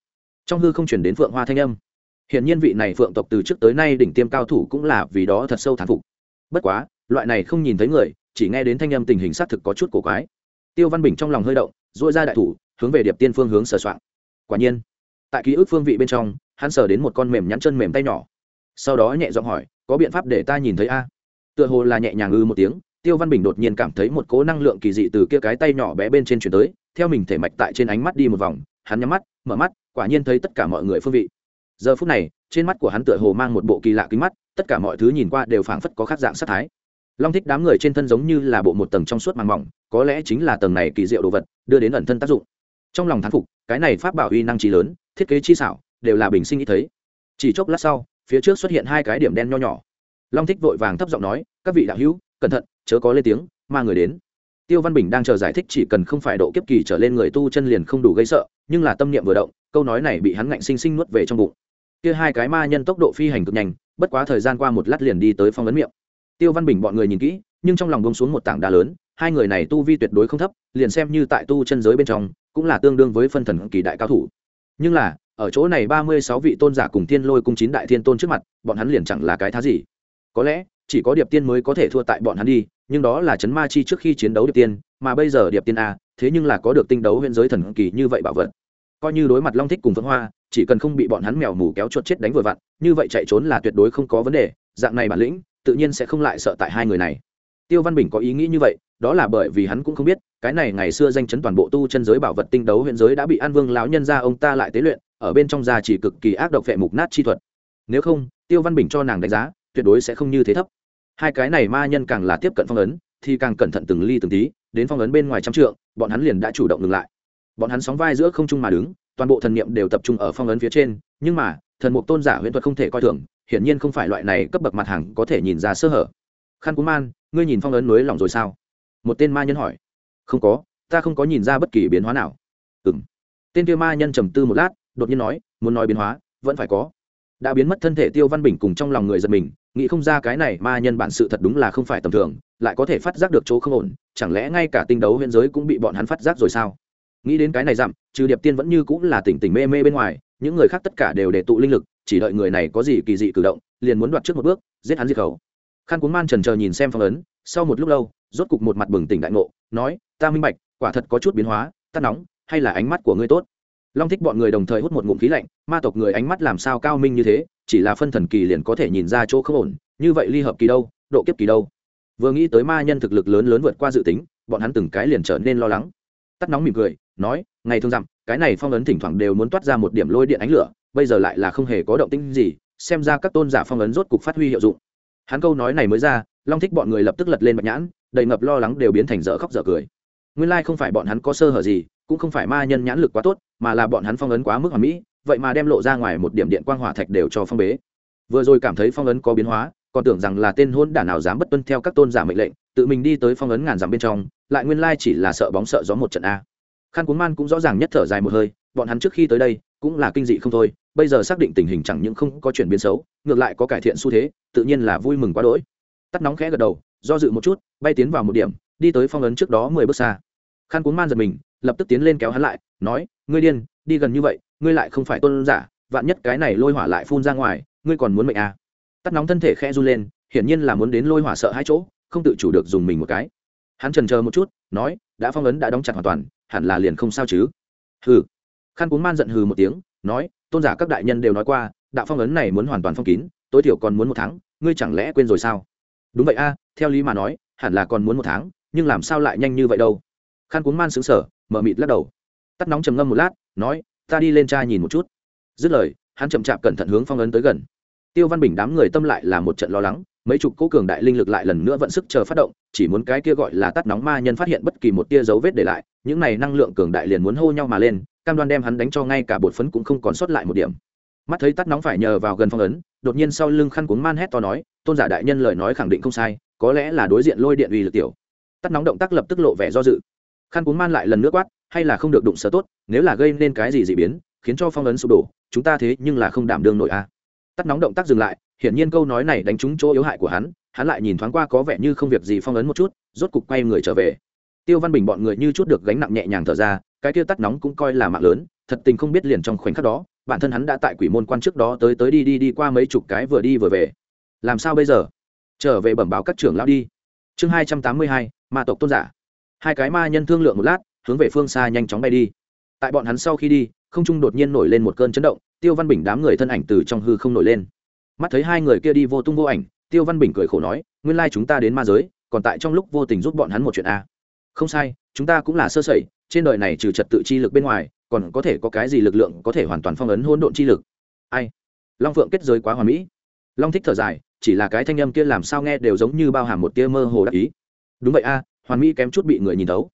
trong hư không chuyển đến phượng hoa thanh âm. Hiện nhiên vị này phượng tộc từ trước tới nay đỉnh tiêm cao thủ cũng là vì đó thật sâu thán phục. Bất quá, loại này không nhìn thấy người, chỉ nghe đến thanh âm tình hình xác thực có chút cổ quái. Tiêu văn bình trong lòng hơi động dội ra đại thủ hướng về điệp tiên phương hướng sờ soạn quả nhiên, tại ký ức phương vị bên trong, hắn sờ đến một con mềm nhắn chân mềm tay nhỏ. Sau đó nhẹ giọng hỏi, có biện pháp để ta nhìn thấy a? Tựa hồ là nhẹ nhàng ư một tiếng, tiêu văn bình đột nhiên cảm thấy một cố năng lượng kỳ dị từ kia cái tay nhỏ bé bên trên chuyển tới, theo mình thể mạch tại trên ánh mắt đi một vòng, hắn nhắm mắt, mở mắt, quả nhiên thấy tất cả mọi người phương vị. Giờ phút này, trên mắt của hắn tựa hồ mang một bộ kỳ lạ kính mắt, tất cả mọi thứ nhìn qua đều phảng phất có khác dạng sắc thái. Long thích đám người trên thân giống như là bộ một tầng trong suốt màng mỏng, có lẽ chính là tầng này kỳ diệu đồ vật, đưa đến ẩn thân tác dụng trong lòng thán phục, cái này pháp bảo uy năng trí lớn, thiết kế chi xảo, đều là bình sinh ý thấy. Chỉ chốc lát sau, phía trước xuất hiện hai cái điểm đen nho nhỏ. Long thích vội vàng thấp giọng nói, các vị đạo hữu, cẩn thận, chớ có lên tiếng, ma người đến. Tiêu văn bình đang chờ giải thích chỉ cần không phải độ kiếp kỳ trở lên người tu chân liền không đủ gây sợ, nhưng là tâm niệm vừa động, câu nói này bị hắn ngạnh sinh sinh nuốt về trong bụng. Kia hai cái ma nhân tốc độ phi hành cực nhanh, bất quá thời gian qua một lát liền đi tới phong ấn miệng. Tiêu văn bình bọn người nhìn kỹ, nhưng trong lòng bông xuống một tảng đá lớn hai người này tu vi tuyệt đối không thấp, liền xem như tại tu chân giới bên trong, cũng là tương đương với phân thần kỳ đại cao thủ. Nhưng là, ở chỗ này ba mươi sáu vị tôn giả cùng thiên lôi cung chín đại thiên tôn trước mặt, bọn hắn liền chẳng là cái thá gì. Có lẽ, chỉ có điệp tiên mới có thể thua tại bọn hắn đi, nhưng đó là chấn ma chi trước khi chiến đấu điệp tiên, mà bây giờ điệp tiên a, thế nhưng là có được tinh đấu huyện giới thần kỳ như vậy bảo vật. Coi như đối mặt long thích cùng phượng hoa, chỉ cần không bị bọn hắn mèo mù kéo chuột chết đánh vừa vặn, như vậy chạy trốn là tuyệt đối không có vấn đề, dạng này bản lĩnh, tự nhiên sẽ không lại sợ tại hai người này. Tiêu văn bình có ý nghĩ như vậy đó là bởi vì hắn cũng không biết, cái này ngày xưa danh chấn toàn bộ tu chân giới bảo vật tinh đấu huyện giới đã bị an vương lão nhân ra ông ta lại tế luyện, ở bên trong gia chỉ cực kỳ ác độc vệ mục nát chi thuật. Nếu không, tiêu văn bình cho nàng đánh giá, tuyệt đối sẽ không như thế thấp. Hai cái này ma nhân càng là tiếp cận phong ấn, thì càng cẩn thận từng ly từng tí, đến phong ấn bên ngoài trăm trượng, bọn hắn liền đã chủ động ngừng lại. Bọn hắn sóng vai giữa không trung mà đứng, toàn bộ thần niệm đều tập trung ở phong ấn phía trên, nhưng mà, thần mục tôn giả huyễn thuật không thể coi thường, hiển nhiên không phải loại này cấp bậc mặt hàng có thể nhìn ra sơ hở. Khăn cú man, ngươi nhìn phong ấn núi lòng rồi sao? Một tên ma nhân hỏi. Không có, ta không có nhìn ra bất kỳ biến hóa nào. Ừ m tên kia ma nhân trầm tư một lát, đột nhiên nói, muốn nói biến hóa, vẫn phải có. Đã biến mất thân thể tiêu văn bình cùng trong lòng người giật mình, nghĩ không ra cái này ma nhân bản sự thật đúng là không phải tầm thường, lại có thể phát giác được chỗ không ổn, chẳng lẽ ngay cả tinh đấu huyện giới cũng bị bọn hắn phát giác rồi sao? Nghĩ đến cái này dặm, trừ điệp tiên vẫn như cũng là tỉnh tỉnh mê mê bên ngoài, những người khác tất cả đều để tụ linh lực, chỉ đợi người này có gì kỳ dị cử động, liền muốn đoạt trước một bước, giết hắn diệt khẩu khăn cuốn man trần chờ nhìn xem phong ấn, sau một lúc lâu, rốt cục một mặt bừng tỉnh đại ngộ, nói, ta minh bạch, quả thật có chút biến hóa tắt nóng, hay là ánh mắt của ngươi tốt? Long thích bọn người đồng thời hút một ngụm khí lạnh, ma tộc người ánh mắt làm sao cao minh như thế, chỉ là phân thần kỳ liền có thể nhìn ra chỗ không ổn, như vậy ly hợp kỳ đâu, độ kiếp kỳ đâu. Vừa nghĩ tới ma nhân thực lực lớn lớn vượt qua dự tính, bọn hắn từng cái liền trở nên lo lắng. Tắt nóng mỉm cười, nói, ngày thường dặm, cái này phong ấn thỉnh thoảng đều muốn toát ra một điểm lôi điện ánh lửa, bây giờ lại là không hề có động tĩnh gì, xem ra các tôn giả phong ấn rốt cục phát huy hiệu dụng hắn câu nói này mới ra, long thích bọn người lập tức lật lên bạch nhãn, đầy ngập lo lắng đều biến thành dở khóc dở cười. Nguyên lai không phải bọn hắn có sơ hở gì, cũng không phải ma nhân nhãn lực quá tốt, mà là bọn hắn phong ấn quá mức hoàn mỹ, vậy mà đem lộ ra ngoài một điểm điện quang hỏa thạch đều cho phong bế. Vừa rồi cảm thấy phong ấn có biến hóa, còn tưởng rằng là tên hôn đản nào dám bất tuân theo các tôn giả mệnh lệnh, tự mình đi tới phong ấn ngàn dặm bên trong, lại nguyên lai chỉ là sợ bóng sợ gió một trận a. Khan cuốn man cũng rõ ràng nhất thở dài một hơi, bọn hắn trước khi tới đây cũng là kinh dị không thôi, bây giờ xác định tình hình chẳng những không có chuyển biến xấu, ngược lại có cải thiện xu thế, tự nhiên là vui mừng quá đỗi. Tắt nóng khẽ gật đầu, do dự một chút, bay tiến vào một điểm, đi tới phong ấn trước đó mười bước xa. Khan cuốn man giật mình, lập tức tiến lên kéo hắn lại, nói, ngươi điên, đi gần như vậy, ngươi lại không phải tôn giả, vạn nhất cái này lôi hỏa lại phun ra ngoài, ngươi còn muốn mệnh à. tắt nóng thân thể khẽ run lên, hiển nhiên là muốn đến lôi hỏa sợ hai chỗ, không tự chủ được dùng mình một cái. Hắn trần chờ một chút, nói, đã phong ấn đã đóng chặt hoàn toàn, hẳn là liền không sao chứ. Hừ khăn cuốn man giận hừ một tiếng, nói, tôn giả các đại nhân đều nói qua, đạo phong ấn này muốn hoàn toàn phong kín, tối thiểu còn muốn một tháng, ngươi chẳng lẽ quên rồi sao? Đúng vậy a, theo lý mà nói, hẳn là còn muốn một tháng, nhưng làm sao lại nhanh như vậy đâu? Khăn cuốn man xứng sở mở mịt lắc đầu. Tắt nóng trầm ngâm một lát, nói, ta đi lên cha nhìn một chút. Dứt lời, hắn chậm chạp cẩn thận hướng phong ấn tới gần. Tiêu văn bình đám người tâm lại là một trận lo lắng, mấy chục cố cường đại linh lực lại lần nữa vận sức chờ phát động, chỉ muốn cái kia gọi là tắt nóng ma nhân phát hiện bất kỳ một tia dấu vết để lại, những này năng lượng cường đại liền muốn hô nhau mà lên cam đoan đem hắn đánh cho ngay cả bột phấn cũng không còn sót lại một điểm. Mắt thấy tắt nóng phải nhờ vào gần phong ấn, đột nhiên sau lưng khăn cuống man hét to nói, tôn giả đại nhân lời nói khẳng định không sai, có lẽ là đối diện lôi điện uy lực tiểu. Tắt nóng động tác lập tức lộ vẻ do dự. Khăn cuống man lại lần nữa quát, hay là không được đụng sở tốt, nếu là gây nên cái gì dị biến, khiến cho phong ấn sụp đổ, chúng ta thế nhưng là không đảm đương nổi a. Tắt nóng động tác dừng lại, hiển nhiên câu nói này đánh trúng chỗ yếu hại của hắn hắn lại nhìn thoáng qua có vẻ như không việc gì phong ấn một chút, rốt cục quay người trở về. Tiêu văn bình bọn người như chút được gánh nặng nhẹ nhàng thở ra cái kia tắt nóng cũng coi là mạng lớn, thật tình không biết liền trong khoảnh khắc đó, bản thân hắn đã tại quỷ môn quan trước đó tới tới đi đi đi qua mấy chục cái vừa đi vừa về. Làm sao bây giờ? Trở về bẩm báo các trưởng lão đi. Chương hai trăm tám mươi hai, ma tộc tôn giả. Hai cái ma nhân thương lượng một lát, hướng về phương xa nhanh chóng bay đi. Tại bọn hắn sau khi đi, không trung đột nhiên nổi lên một cơn chấn động, tiêu văn bình đám người thân ảnh từ trong hư không nổi lên. Mắt thấy hai người kia đi vô tung vô ảnh, tiêu văn bình cười khổ nói, nguyên lai chúng ta đến ma giới, còn tại trong lúc vô tình giúp bọn hắn một chuyện a. Không sai, chúng ta cũng là sơ sẩy trên đời này trừ trật tự chi lực bên ngoài, còn có thể có cái gì lực lượng có thể hoàn toàn phong ấn hỗn độn chi lực? Ai? Long phượng kết giới quá hoàn mỹ. Long thích thở dài, chỉ là cái thanh âm kia làm sao nghe đều giống như bao hàm một tia mơ hồ đắc ý. Đúng vậy a, hoàn mỹ kém chút bị người nhìn thấu.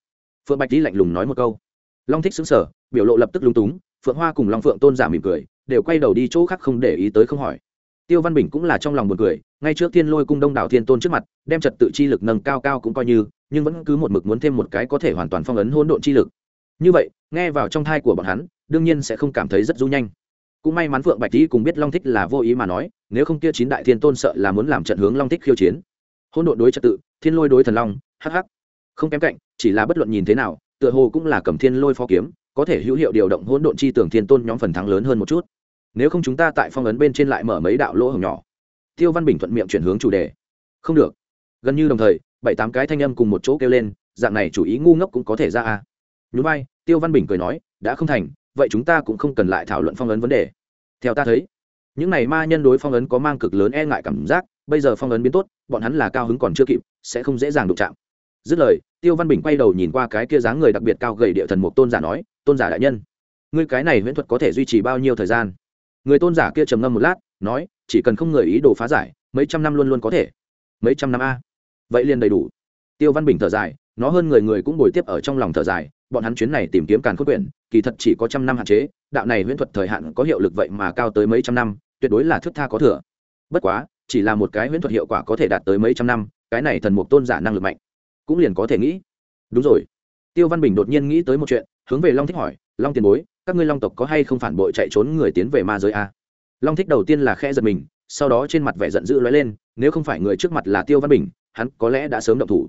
Phượng bạch lý lạnh lùng nói một câu. Long thích xứng sở biểu lộ lập tức lung túng, phượng hoa cùng long phượng tôn giả mỉm cười, đều quay đầu đi chỗ khác không để ý tới không hỏi. Tiêu văn bình cũng là trong lòng một cười ngay trước thiên lôi cung đông đảo thiên tôn trước mặt, đem trật tự chi lực nâng cao cao cũng coi như, nhưng vẫn cứ một mực muốn thêm một cái có thể hoàn toàn phong ấn hỗn độn chi lực. Như vậy, nghe vào trong thai của bọn hắn, đương nhiên sẽ không cảm thấy rất du nhanh. Cũng may mắn phượng bạch tý cùng biết long thích là vô ý mà nói, nếu không kia chín đại thiên tôn sợ là muốn làm trận hướng long thích khiêu chiến. Hôn độn đối trật tự, thiên lôi đối thần long hh không kém cạnh, chỉ là bất luận nhìn thế nào, tựa hồ cũng là cầm thiên lôi phó kiếm, có thể hữu hiệu điều động hỗn độn chi tưởng thiên tôn nhóm phần thắng lớn hơn một chút. Nếu không chúng ta tại phong ấn bên trên lại mở mấy đạo lỗ hồng nhỏ tiêu văn bình thuận miệng chuyển hướng chủ đề. Không được. Gần như đồng thời, bảy tám cái thanh âm cùng một chỗ kêu lên, dạng này chủ ý ngu ngốc cũng có thể ra à nhún vai, tiêu văn bình cười nói, đã không thành, vậy chúng ta cũng không cần lại thảo luận phong ấn vấn đề. Theo ta thấy, những này ma nhân đối phong ấn có mang cực lớn e ngại cảm giác, bây giờ phong ấn biến tốt, bọn hắn là cao hứng còn chưa kịp, sẽ không dễ dàng đụng chạm. Dứt lời, tiêu văn bình quay đầu nhìn qua cái kia dáng người đặc biệt cao gầy địa thần mục tôn giả nói, tôn giả đại nhân, ngươi cái này huyễn thuật có thể duy trì bao nhiêu thời gian? Người tôn giả kia trầm ngâm một lát, nói chỉ cần không người ý đồ phá giải, mấy trăm năm luôn luôn có thể. Mấy trăm năm a. Vậy liền đầy đủ. Tiêu văn bình thở dài, nó hơn người người cũng bồi tiếp ở trong lòng thở dài, bọn hắn chuyến này tìm kiếm càn khôn quyển, kỳ thật chỉ có trăm năm hạn chế, đạo này huyễn thuật thời hạn có hiệu lực vậy mà cao tới mấy trăm năm, tuyệt đối là thức tha có thừa. Bất quá, chỉ là một cái huyễn thuật hiệu quả có thể đạt tới mấy trăm năm, cái này thần mục tôn giả năng lực mạnh, cũng liền có thể nghĩ. Đúng rồi. Tiêu văn bình đột nhiên nghĩ tới một chuyện, hướng về long thích hỏi, long tiền bối, các ngươi long tộc có hay không phản bội chạy trốn người tiến về ma giới a? Long thích đầu tiên là khẽ giật mình, sau đó trên mặt vẻ giận dữ lóe lên, nếu không phải người trước mặt là tiêu văn bình, hắn có lẽ đã sớm động thủ.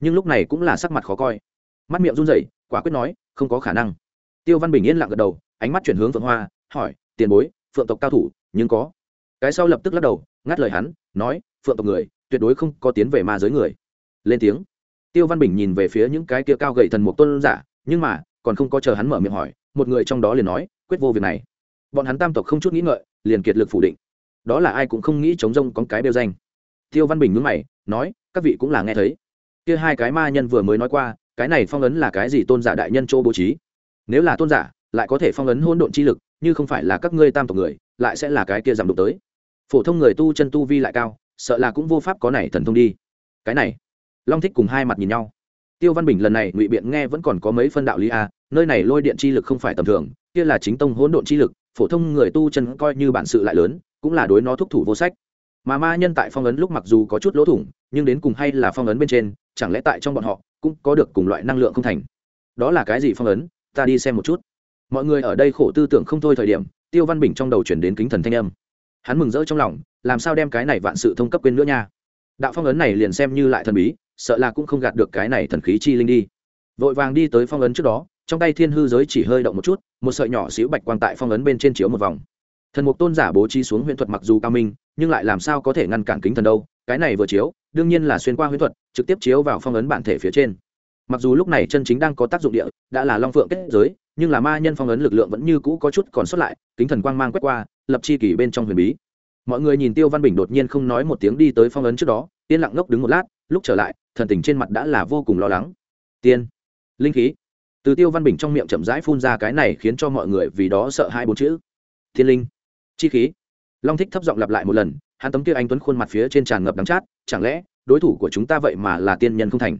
Nhưng lúc này cũng là sắc mặt khó coi. Mắt miệng run rẩy, quả quyết nói, không có khả năng. Tiêu văn bình yên lặng gật đầu, ánh mắt chuyển hướng phượng hoa, hỏi, tiền bối, phượng tộc cao thủ, nhưng có? Cái sau lập tức lắc đầu, ngắt lời hắn, nói, phượng tộc người, tuyệt đối không có tiến về ma giới người. Lên tiếng. Tiêu văn bình nhìn về phía những cái kia cao gậy thần mục tôn giả, nhưng mà, còn không có chờ hắn mở miệng hỏi, một người trong đó liền nói, quyết vô việc này. Bọn hắn tam tộc không chút nghĩ ngợi liền kiệt lực phủ định. Đó là ai cũng không nghĩ chống rông con cái đeo danh. Tiêu văn bình ngưng mày, nói, các vị cũng là nghe thấy. Kia hai cái ma nhân vừa mới nói qua, cái này phong ấn là cái gì tôn giả đại nhân châu bố trí? Nếu là tôn giả, lại có thể phong ấn hôn độn chi lực, như không phải là các ngươi tam tộc người, lại sẽ là cái kia giảm đục tới. Phổ thông người tu chân tu vi lại cao, sợ là cũng vô pháp có này thần thông đi. Cái này, long thích cùng hai mặt nhìn nhau. Tiêu văn bình lần này ngụy biện nghe vẫn còn có mấy phân đạo lý a, nơi này lôi điện chi lực không phải tầm thường, kia là chính tông hỗn độn chi lực phổ thông người tu chân coi như bản sự lại lớn, cũng là đối nó thúc thủ vô sách. Mà ma nhân tại phong ấn lúc mặc dù có chút lỗ thủng, nhưng đến cùng hay là phong ấn bên trên, chẳng lẽ tại trong bọn họ, cũng có được cùng loại năng lượng không thành? Đó là cái gì phong ấn? Ta đi xem một chút. Mọi người ở đây khổ tư tưởng không thôi thời điểm, tiêu văn bình trong đầu chuyển đến kính thần thanh âm. Hắn mừng rỡ trong lòng, làm sao đem cái này vạn sự thông cấp quên nữa nha? Đạo phong ấn này liền xem như lại thần bí, sợ là cũng không gạt được cái này thần khí chi linh đi. Vội vàng đi tới phong ấn trước đó trong tay thiên hư giới chỉ hơi động một chút, một sợi nhỏ xíu bạch quang tại phong ấn bên trên chiếu một vòng. Thần mục tôn giả bố trí xuống huyễn thuật mặc dù cao minh, nhưng lại làm sao có thể ngăn cản kính thần đâu, cái này vừa chiếu, đương nhiên là xuyên qua huyễn thuật, trực tiếp chiếu vào phong ấn bản thể phía trên. Mặc dù lúc này chân chính đang có tác dụng địa, đã là long phượng kết giới, nhưng là ma nhân phong ấn lực lượng vẫn như cũ có chút còn sót lại, kính thần quang mang quét qua, lập chi kỳ bên trong huyền bí. Mọi người nhìn tiêu văn bình đột nhiên không nói một tiếng đi tới phong ấn trước đó, yên lặng ngốc đứng một lát, lúc trở lại, thần tình trên mặt đã là vô cùng lo lắng. Tiên, linh khí từ tiêu văn bình trong miệng chậm rãi phun ra cái này khiến cho mọi người vì đó sợ hai bốn chữ. Thiên linh. Chi khí. Long thích thấp giọng lặp lại một lần, hắn tấm kia anh tuấn khuôn mặt phía trên tràn ngập đắng chát, chẳng lẽ đối thủ của chúng ta vậy mà là tiên nhân không thành?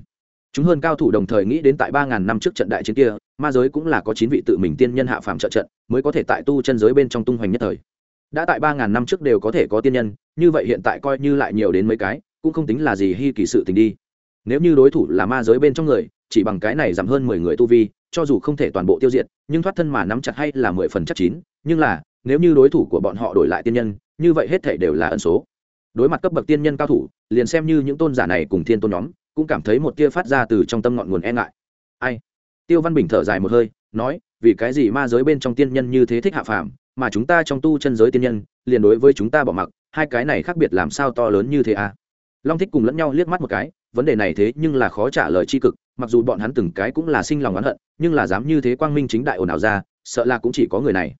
Chúng hơn cao thủ đồng thời nghĩ đến tại ba ngàn năm trước trận đại chiến kia, ma giới cũng là có chín vị tự mình tiên nhân hạ phàm trợ trận, mới có thể tại tu chân giới bên trong tung hoành nhất thời. Đã tại ba ngàn năm trước đều có thể có tiên nhân, như vậy hiện tại coi như lại nhiều đến mấy cái, cũng không tính là gì hy kỳ sự tình đi. Nếu như đối thủ là ma giới bên trong người chỉ bằng cái này giảm hơn mười người tu vi, cho dù không thể toàn bộ tiêu diệt, nhưng thoát thân mà nắm chặt hay là mười phần chắc chín, nhưng là, nếu như đối thủ của bọn họ đổi lại tiên nhân, như vậy hết thể đều là ẩn số. Đối mặt cấp bậc tiên nhân cao thủ, liền xem như những tôn giả này cùng thiên tôn nhóm, cũng cảm thấy một tia phát ra từ trong tâm ngọn nguồn e ngại. Ai? Tiêu văn bình thở dài một hơi, nói, vì cái gì ma giới bên trong tiên nhân như thế thích hạ phàm, mà chúng ta trong tu chân giới tiên nhân, liền đối với chúng ta bỏ mặc, hai cái này khác biệt làm sao to lớn như thế à? Long thích cùng lẫn nhau liếc mắt một cái vấn đề này thế nhưng là khó trả lời tri cực, mặc dù bọn hắn từng cái cũng là sinh lòng oán hận, nhưng là dám như thế quang minh chính đại ồn ào ra, sợ là cũng chỉ có người này.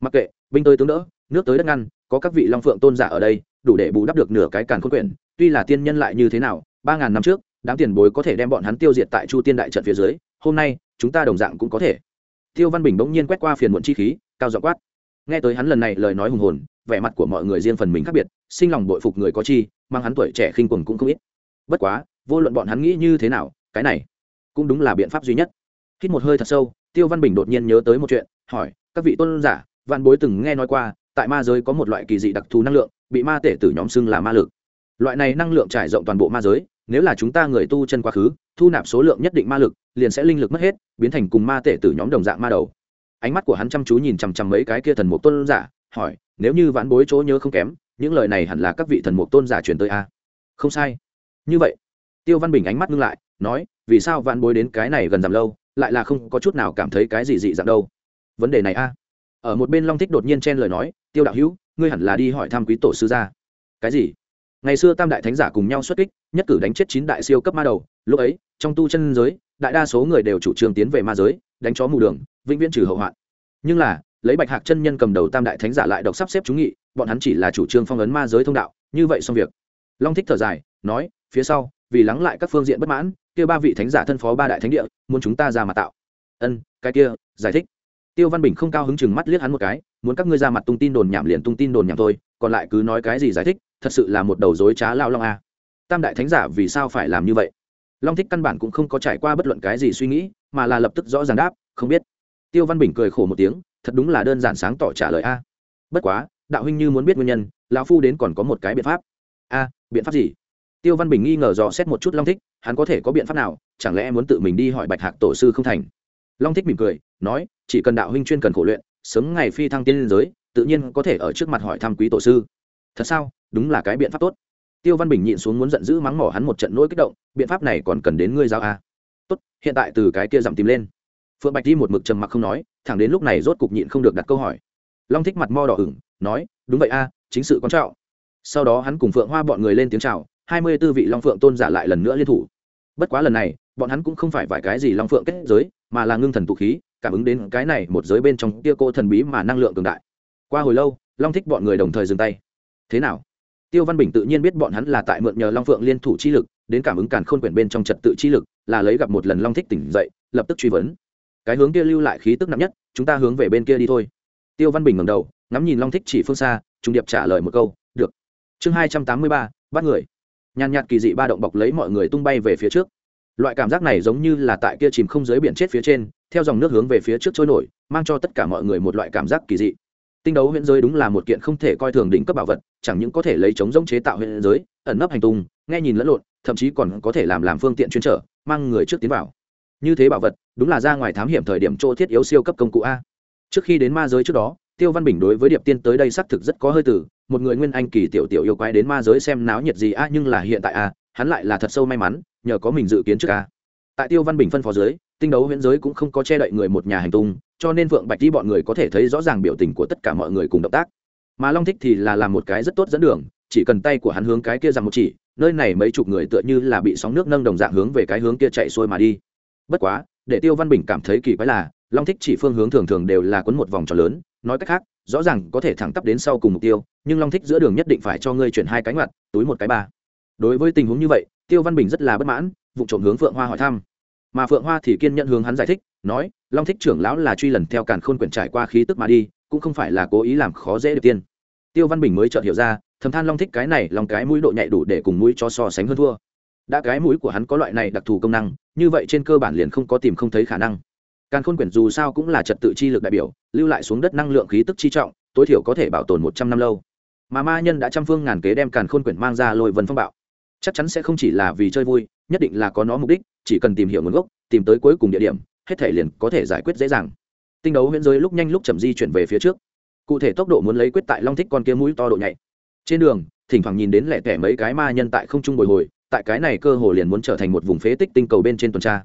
Mặc kệ, binh tới tướng đỡ, nước tới đất ngăn, có các vị long phượng tôn giả ở đây, đủ để bù đắp được nửa cái càn khôn quyển, tuy là tiên nhân lại như thế nào, ba ngàn năm trước, đám tiền bối có thể đem bọn hắn tiêu diệt tại chu tiên đại trận phía dưới, hôm nay, chúng ta đồng dạng cũng có thể. Tiêu văn bình bỗng nhiên quét qua phiền muộn chi khí, cao dọ quát. Nghe tới hắn lần này lời nói hùng hồn, vẻ mặt của mọi người riêng phần mình khác biệt, sinh lòng bội phục người có chi, mang hắn tuổi trẻ khinh quần cũng không ít. Bất quá vô luận bọn hắn nghĩ như thế nào, cái này cũng đúng là biện pháp duy nhất. Hít một hơi thật sâu, tiêu văn bình đột nhiên nhớ tới một chuyện, hỏi, các vị tôn giả văn bối từng nghe nói qua, tại ma giới có một loại kỳ dị đặc thù năng lượng, bị ma tể tử nhóm xưng là ma lực. Loại này năng lượng trải rộng toàn bộ ma giới, nếu là chúng ta người tu chân quá khứ, thu nạp số lượng nhất định ma lực, liền sẽ linh lực mất hết, biến thành cùng ma tể tử nhóm đồng dạng ma đầu. Ánh mắt của hắn chăm chú nhìn chằm chằm mấy cái kia thần mục tôn giả, hỏi, nếu như vãn bối chỗ nhớ không kém, những lời này hẳn là các vị thần mục tôn giả truyền tới a? Không sai. Như vậy tiêu văn bình ánh mắt ngưng lại, nói, vì sao vạn bối đến cái này gần giảm lâu, lại là không có chút nào cảm thấy cái gì dị dạng đâu? Vấn đề này a? Ở một bên long thích đột nhiên chen lời nói, tiêu đạo hữu, ngươi hẳn là đi hỏi thăm quý tổ sư gia. Cái gì? Ngày xưa tam đại thánh giả cùng nhau xuất kích, nhất cử đánh chết chín đại siêu cấp ma đầu, lúc ấy, trong tu chân giới, đại đa số người đều chủ trương tiến về ma giới, đánh chó mù đường, vĩnh viễn trừ hậu hoạn. Nhưng là, lấy bạch hạc chân nhân cầm đầu tam đại thánh giả lại độc sắp xếp chúng nghị, bọn hắn chỉ là chủ trương phong ấn ma giới thông đạo, như vậy xong việc. Long thích thở dài, nói, phía sau vì lắng lại các phương diện bất mãn, kia ba vị thánh giả thân phó ba đại thánh địa, muốn chúng ta ra mặt tạo. Ân, cái kia, giải thích. Tiêu văn bình không cao hứng chừng mắt liếc hắn một cái, muốn các ngươi ra mặt tung tin đồn nhảm liền tung tin đồn nhảm thôi, còn lại cứ nói cái gì giải thích, thật sự là một đầu dối trá lao long a. Tam đại thánh giả vì sao phải làm như vậy? Long thích căn bản cũng không có trải qua bất luận cái gì suy nghĩ, mà là lập tức rõ ràng đáp, không biết. Tiêu văn bình cười khổ một tiếng, thật đúng là đơn giản sáng tỏ trả lời a. Bất quá, đạo huynh như muốn biết nguyên nhân, lão phu đến còn có một cái biện pháp. A, biện pháp gì? Tiêu văn bình nghi ngờ dò xét một chút long thích, hắn có thể có biện pháp nào? Chẳng lẽ muốn tự mình đi hỏi bạch hạc tổ sư không thành? Long thích mỉm cười, nói, chỉ cần đạo huynh chuyên cần khổ luyện, sớm ngày phi thăng tiên liên giới, tự nhiên có thể ở trước mặt hỏi thăm quý tổ sư. Thật sao? Đúng là cái biện pháp tốt. Tiêu văn bình nhịn xuống muốn giận dữ mắng mỏ hắn một trận nỗi kích động, biện pháp này còn cần đến ngươi giao a tốt, hiện tại từ cái kia giảm tìm lên. Phượng bạch đi một mực trầm mặc không nói, thẳng đến lúc này rốt cục nhịn không được đặt câu hỏi. Long thích mặt mo đỏ ửng, nói, đúng vậy a, chính sự quan trọng. Sau đó hắn cùng phượng hoa bọn người lên tiếng chào hai mươi tư vị long phượng tôn giả lại lần nữa liên thủ. Bất quá lần này, bọn hắn cũng không phải vài cái gì long phượng kết giới, mà là ngưng thần tụ khí, cảm ứng đến cái này một giới bên trong tia cô thần bí mà năng lượng cường đại. Qua hồi lâu, long thích bọn người đồng thời dừng tay. Thế nào? Tiêu văn bình tự nhiên biết bọn hắn là tại mượn nhờ long phượng liên thủ chi lực, đến cảm ứng càn khôn quyển bên trong trật tự chi lực, là lấy gặp một lần long thích tỉnh dậy, lập tức truy vấn. Cái hướng kia lưu lại khí tức nặng nhất, chúng ta hướng về bên kia đi thôi. Tiêu văn bình ngẩng đầu, ngắm nhìn long thích chỉ phương xa trung điệp trả lời một câu, được. Chương hai trăm tám mươi ba, bắt người nhàn nhạt kỳ dị ba động bọc lấy mọi người tung bay về phía trước. Loại cảm giác này giống như là tại kia chìm không dưới biển chết phía trên, theo dòng nước hướng về phía trước trôi nổi, mang cho tất cả mọi người một loại cảm giác kỳ dị. Tinh đấu huyện giới đúng là một kiện không thể coi thường đỉnh cấp bảo vật, chẳng những có thể lấy chống giống chế tạo huyện giới, ẩn nấp hành tung, nghe nhìn lẫn lộn, thậm chí còn có thể làm làm phương tiện chuyên trở, mang người trước tiến vào. Như thế bảo vật, đúng là ra ngoài thám hiểm thời điểm chỗ thiết yếu siêu cấp công cụ a. Trước khi đến ma giới trước đó tiêu văn bình đối với điệp tiên tới đây xác thực rất có hơi tử một người nguyên anh kỳ tiểu tiểu yêu quái đến ma giới xem náo nhiệt gì a nhưng là hiện tại a hắn lại là thật sâu may mắn, nhờ có mình dự kiến trước a tại tiêu văn bình phân phó giới tinh đấu huyễn giới cũng không có che đậy người một nhà hành tung, cho nên vượng bạch đi bọn người có thể thấy rõ ràng biểu tình của tất cả mọi người cùng động tác. Mà long thích thì là làm một cái rất tốt dẫn đường, chỉ cần tay của hắn hướng cái kia rằng một chỉ, nơi này mấy chục người tựa như là bị sóng nước nâng đồng dạng hướng về cái hướng kia chạy xuôi mà đi. Bất quá, để tiêu văn bình cảm thấy kỳ quái là, long thích chỉ phương hướng thường thường đều là quấn một vòng tròn lớn nói cách khác, rõ ràng có thể thẳng tắp đến sau cùng mục tiêu, nhưng long thích giữa đường nhất định phải cho ngươi chuyển hai cái ngoặt, túi một cái ba. Đối với tình huống như vậy, tiêu văn bình rất là bất mãn, vụ trộm hướng phượng hoa hỏi thăm. Mà phượng hoa thì kiên nhận hướng hắn giải thích, nói, long thích trưởng lão là truy lần theo càn khôn quyển trải qua khí tức mà đi, cũng không phải là cố ý làm khó dễ được tiên. Tiêu văn bình mới chợt hiểu ra, thầm than long thích cái này lòng cái mũi độ nhạy đủ để cùng mũi cho so sánh hơn thua. Đã cái mũi của hắn có loại này đặc thù công năng, như vậy trên cơ bản liền không có tìm không thấy khả năng càn khôn quyển dù sao cũng là trật tự chi lực đại biểu, lưu lại xuống đất năng lượng khí tức chi trọng, tối thiểu có thể bảo tồn một trăm năm lâu. Mà ma nhân đã trăm phương ngàn kế đem càn khôn quyển mang ra lôi vân phong bạo. Chắc chắn sẽ không chỉ là vì chơi vui, nhất định là có nó mục đích, chỉ cần tìm hiểu nguồn gốc, tìm tới cuối cùng địa điểm, hết thể liền có thể giải quyết dễ dàng. Tinh đấu huyễn giới lúc nhanh lúc chậm di chuyển về phía trước. Cụ thể tốc độ muốn lấy quyết tại long thích con kia mũi to độ nhạy. Trên đường, thỉnh thoảng nhìn đến lẻ tẻ mấy cái ma nhân tại không trung bồi hồi, tại cái này cơ hồ liền muốn trở thành một vùng phế tích tinh cầu bên trên tuần tra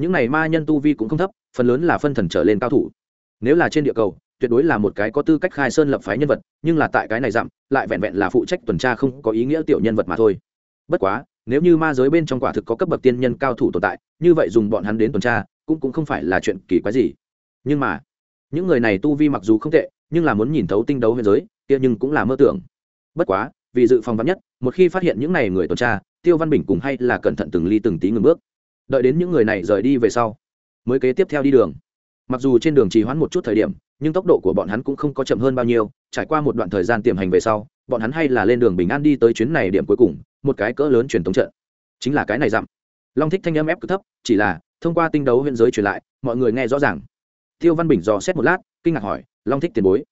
những này ma nhân tu vi cũng không thấp, phần lớn là phân thần trở lên cao thủ. Nếu là trên địa cầu, tuyệt đối là một cái có tư cách khai sơn lập phái nhân vật, nhưng là tại cái này dặm, lại vẹn vẹn là phụ trách tuần tra không có ý nghĩa tiểu nhân vật mà thôi. Bất quá, nếu như ma giới bên trong quả thực có cấp bậc tiên nhân cao thủ tồn tại, như vậy dùng bọn hắn đến tuần tra, cũng cũng không phải là chuyện kỳ quái gì. Nhưng mà, những người này tu vi mặc dù không tệ, nhưng là muốn nhìn thấu tinh đấu huyền giới, kia nhưng cũng là mơ tưởng. Bất quá, vì dự phòng vắn nhất, một khi phát hiện những này người tuần tra, tiêu văn bình cùng hay là cẩn thận từng ly từng tí ngừng bước đợi đến những người này rời đi về sau, mới kế tiếp theo đi đường. Mặc dù trên đường trì hoãn một chút thời điểm, nhưng tốc độ của bọn hắn cũng không có chậm hơn bao nhiêu, trải qua một đoạn thời gian tiềm hành về sau, bọn hắn hay là lên đường bình an đi tới chuyến này điểm cuối cùng, một cái cỡ lớn truyền thống trận. Chính là cái này dặm. Long thích thanh âm ép cực thấp, chỉ là thông qua tinh đấu huyện giới truyền lại, mọi người nghe rõ ràng. Tiêu văn bình dò xét một lát, kinh ngạc hỏi, long thích tiền bối,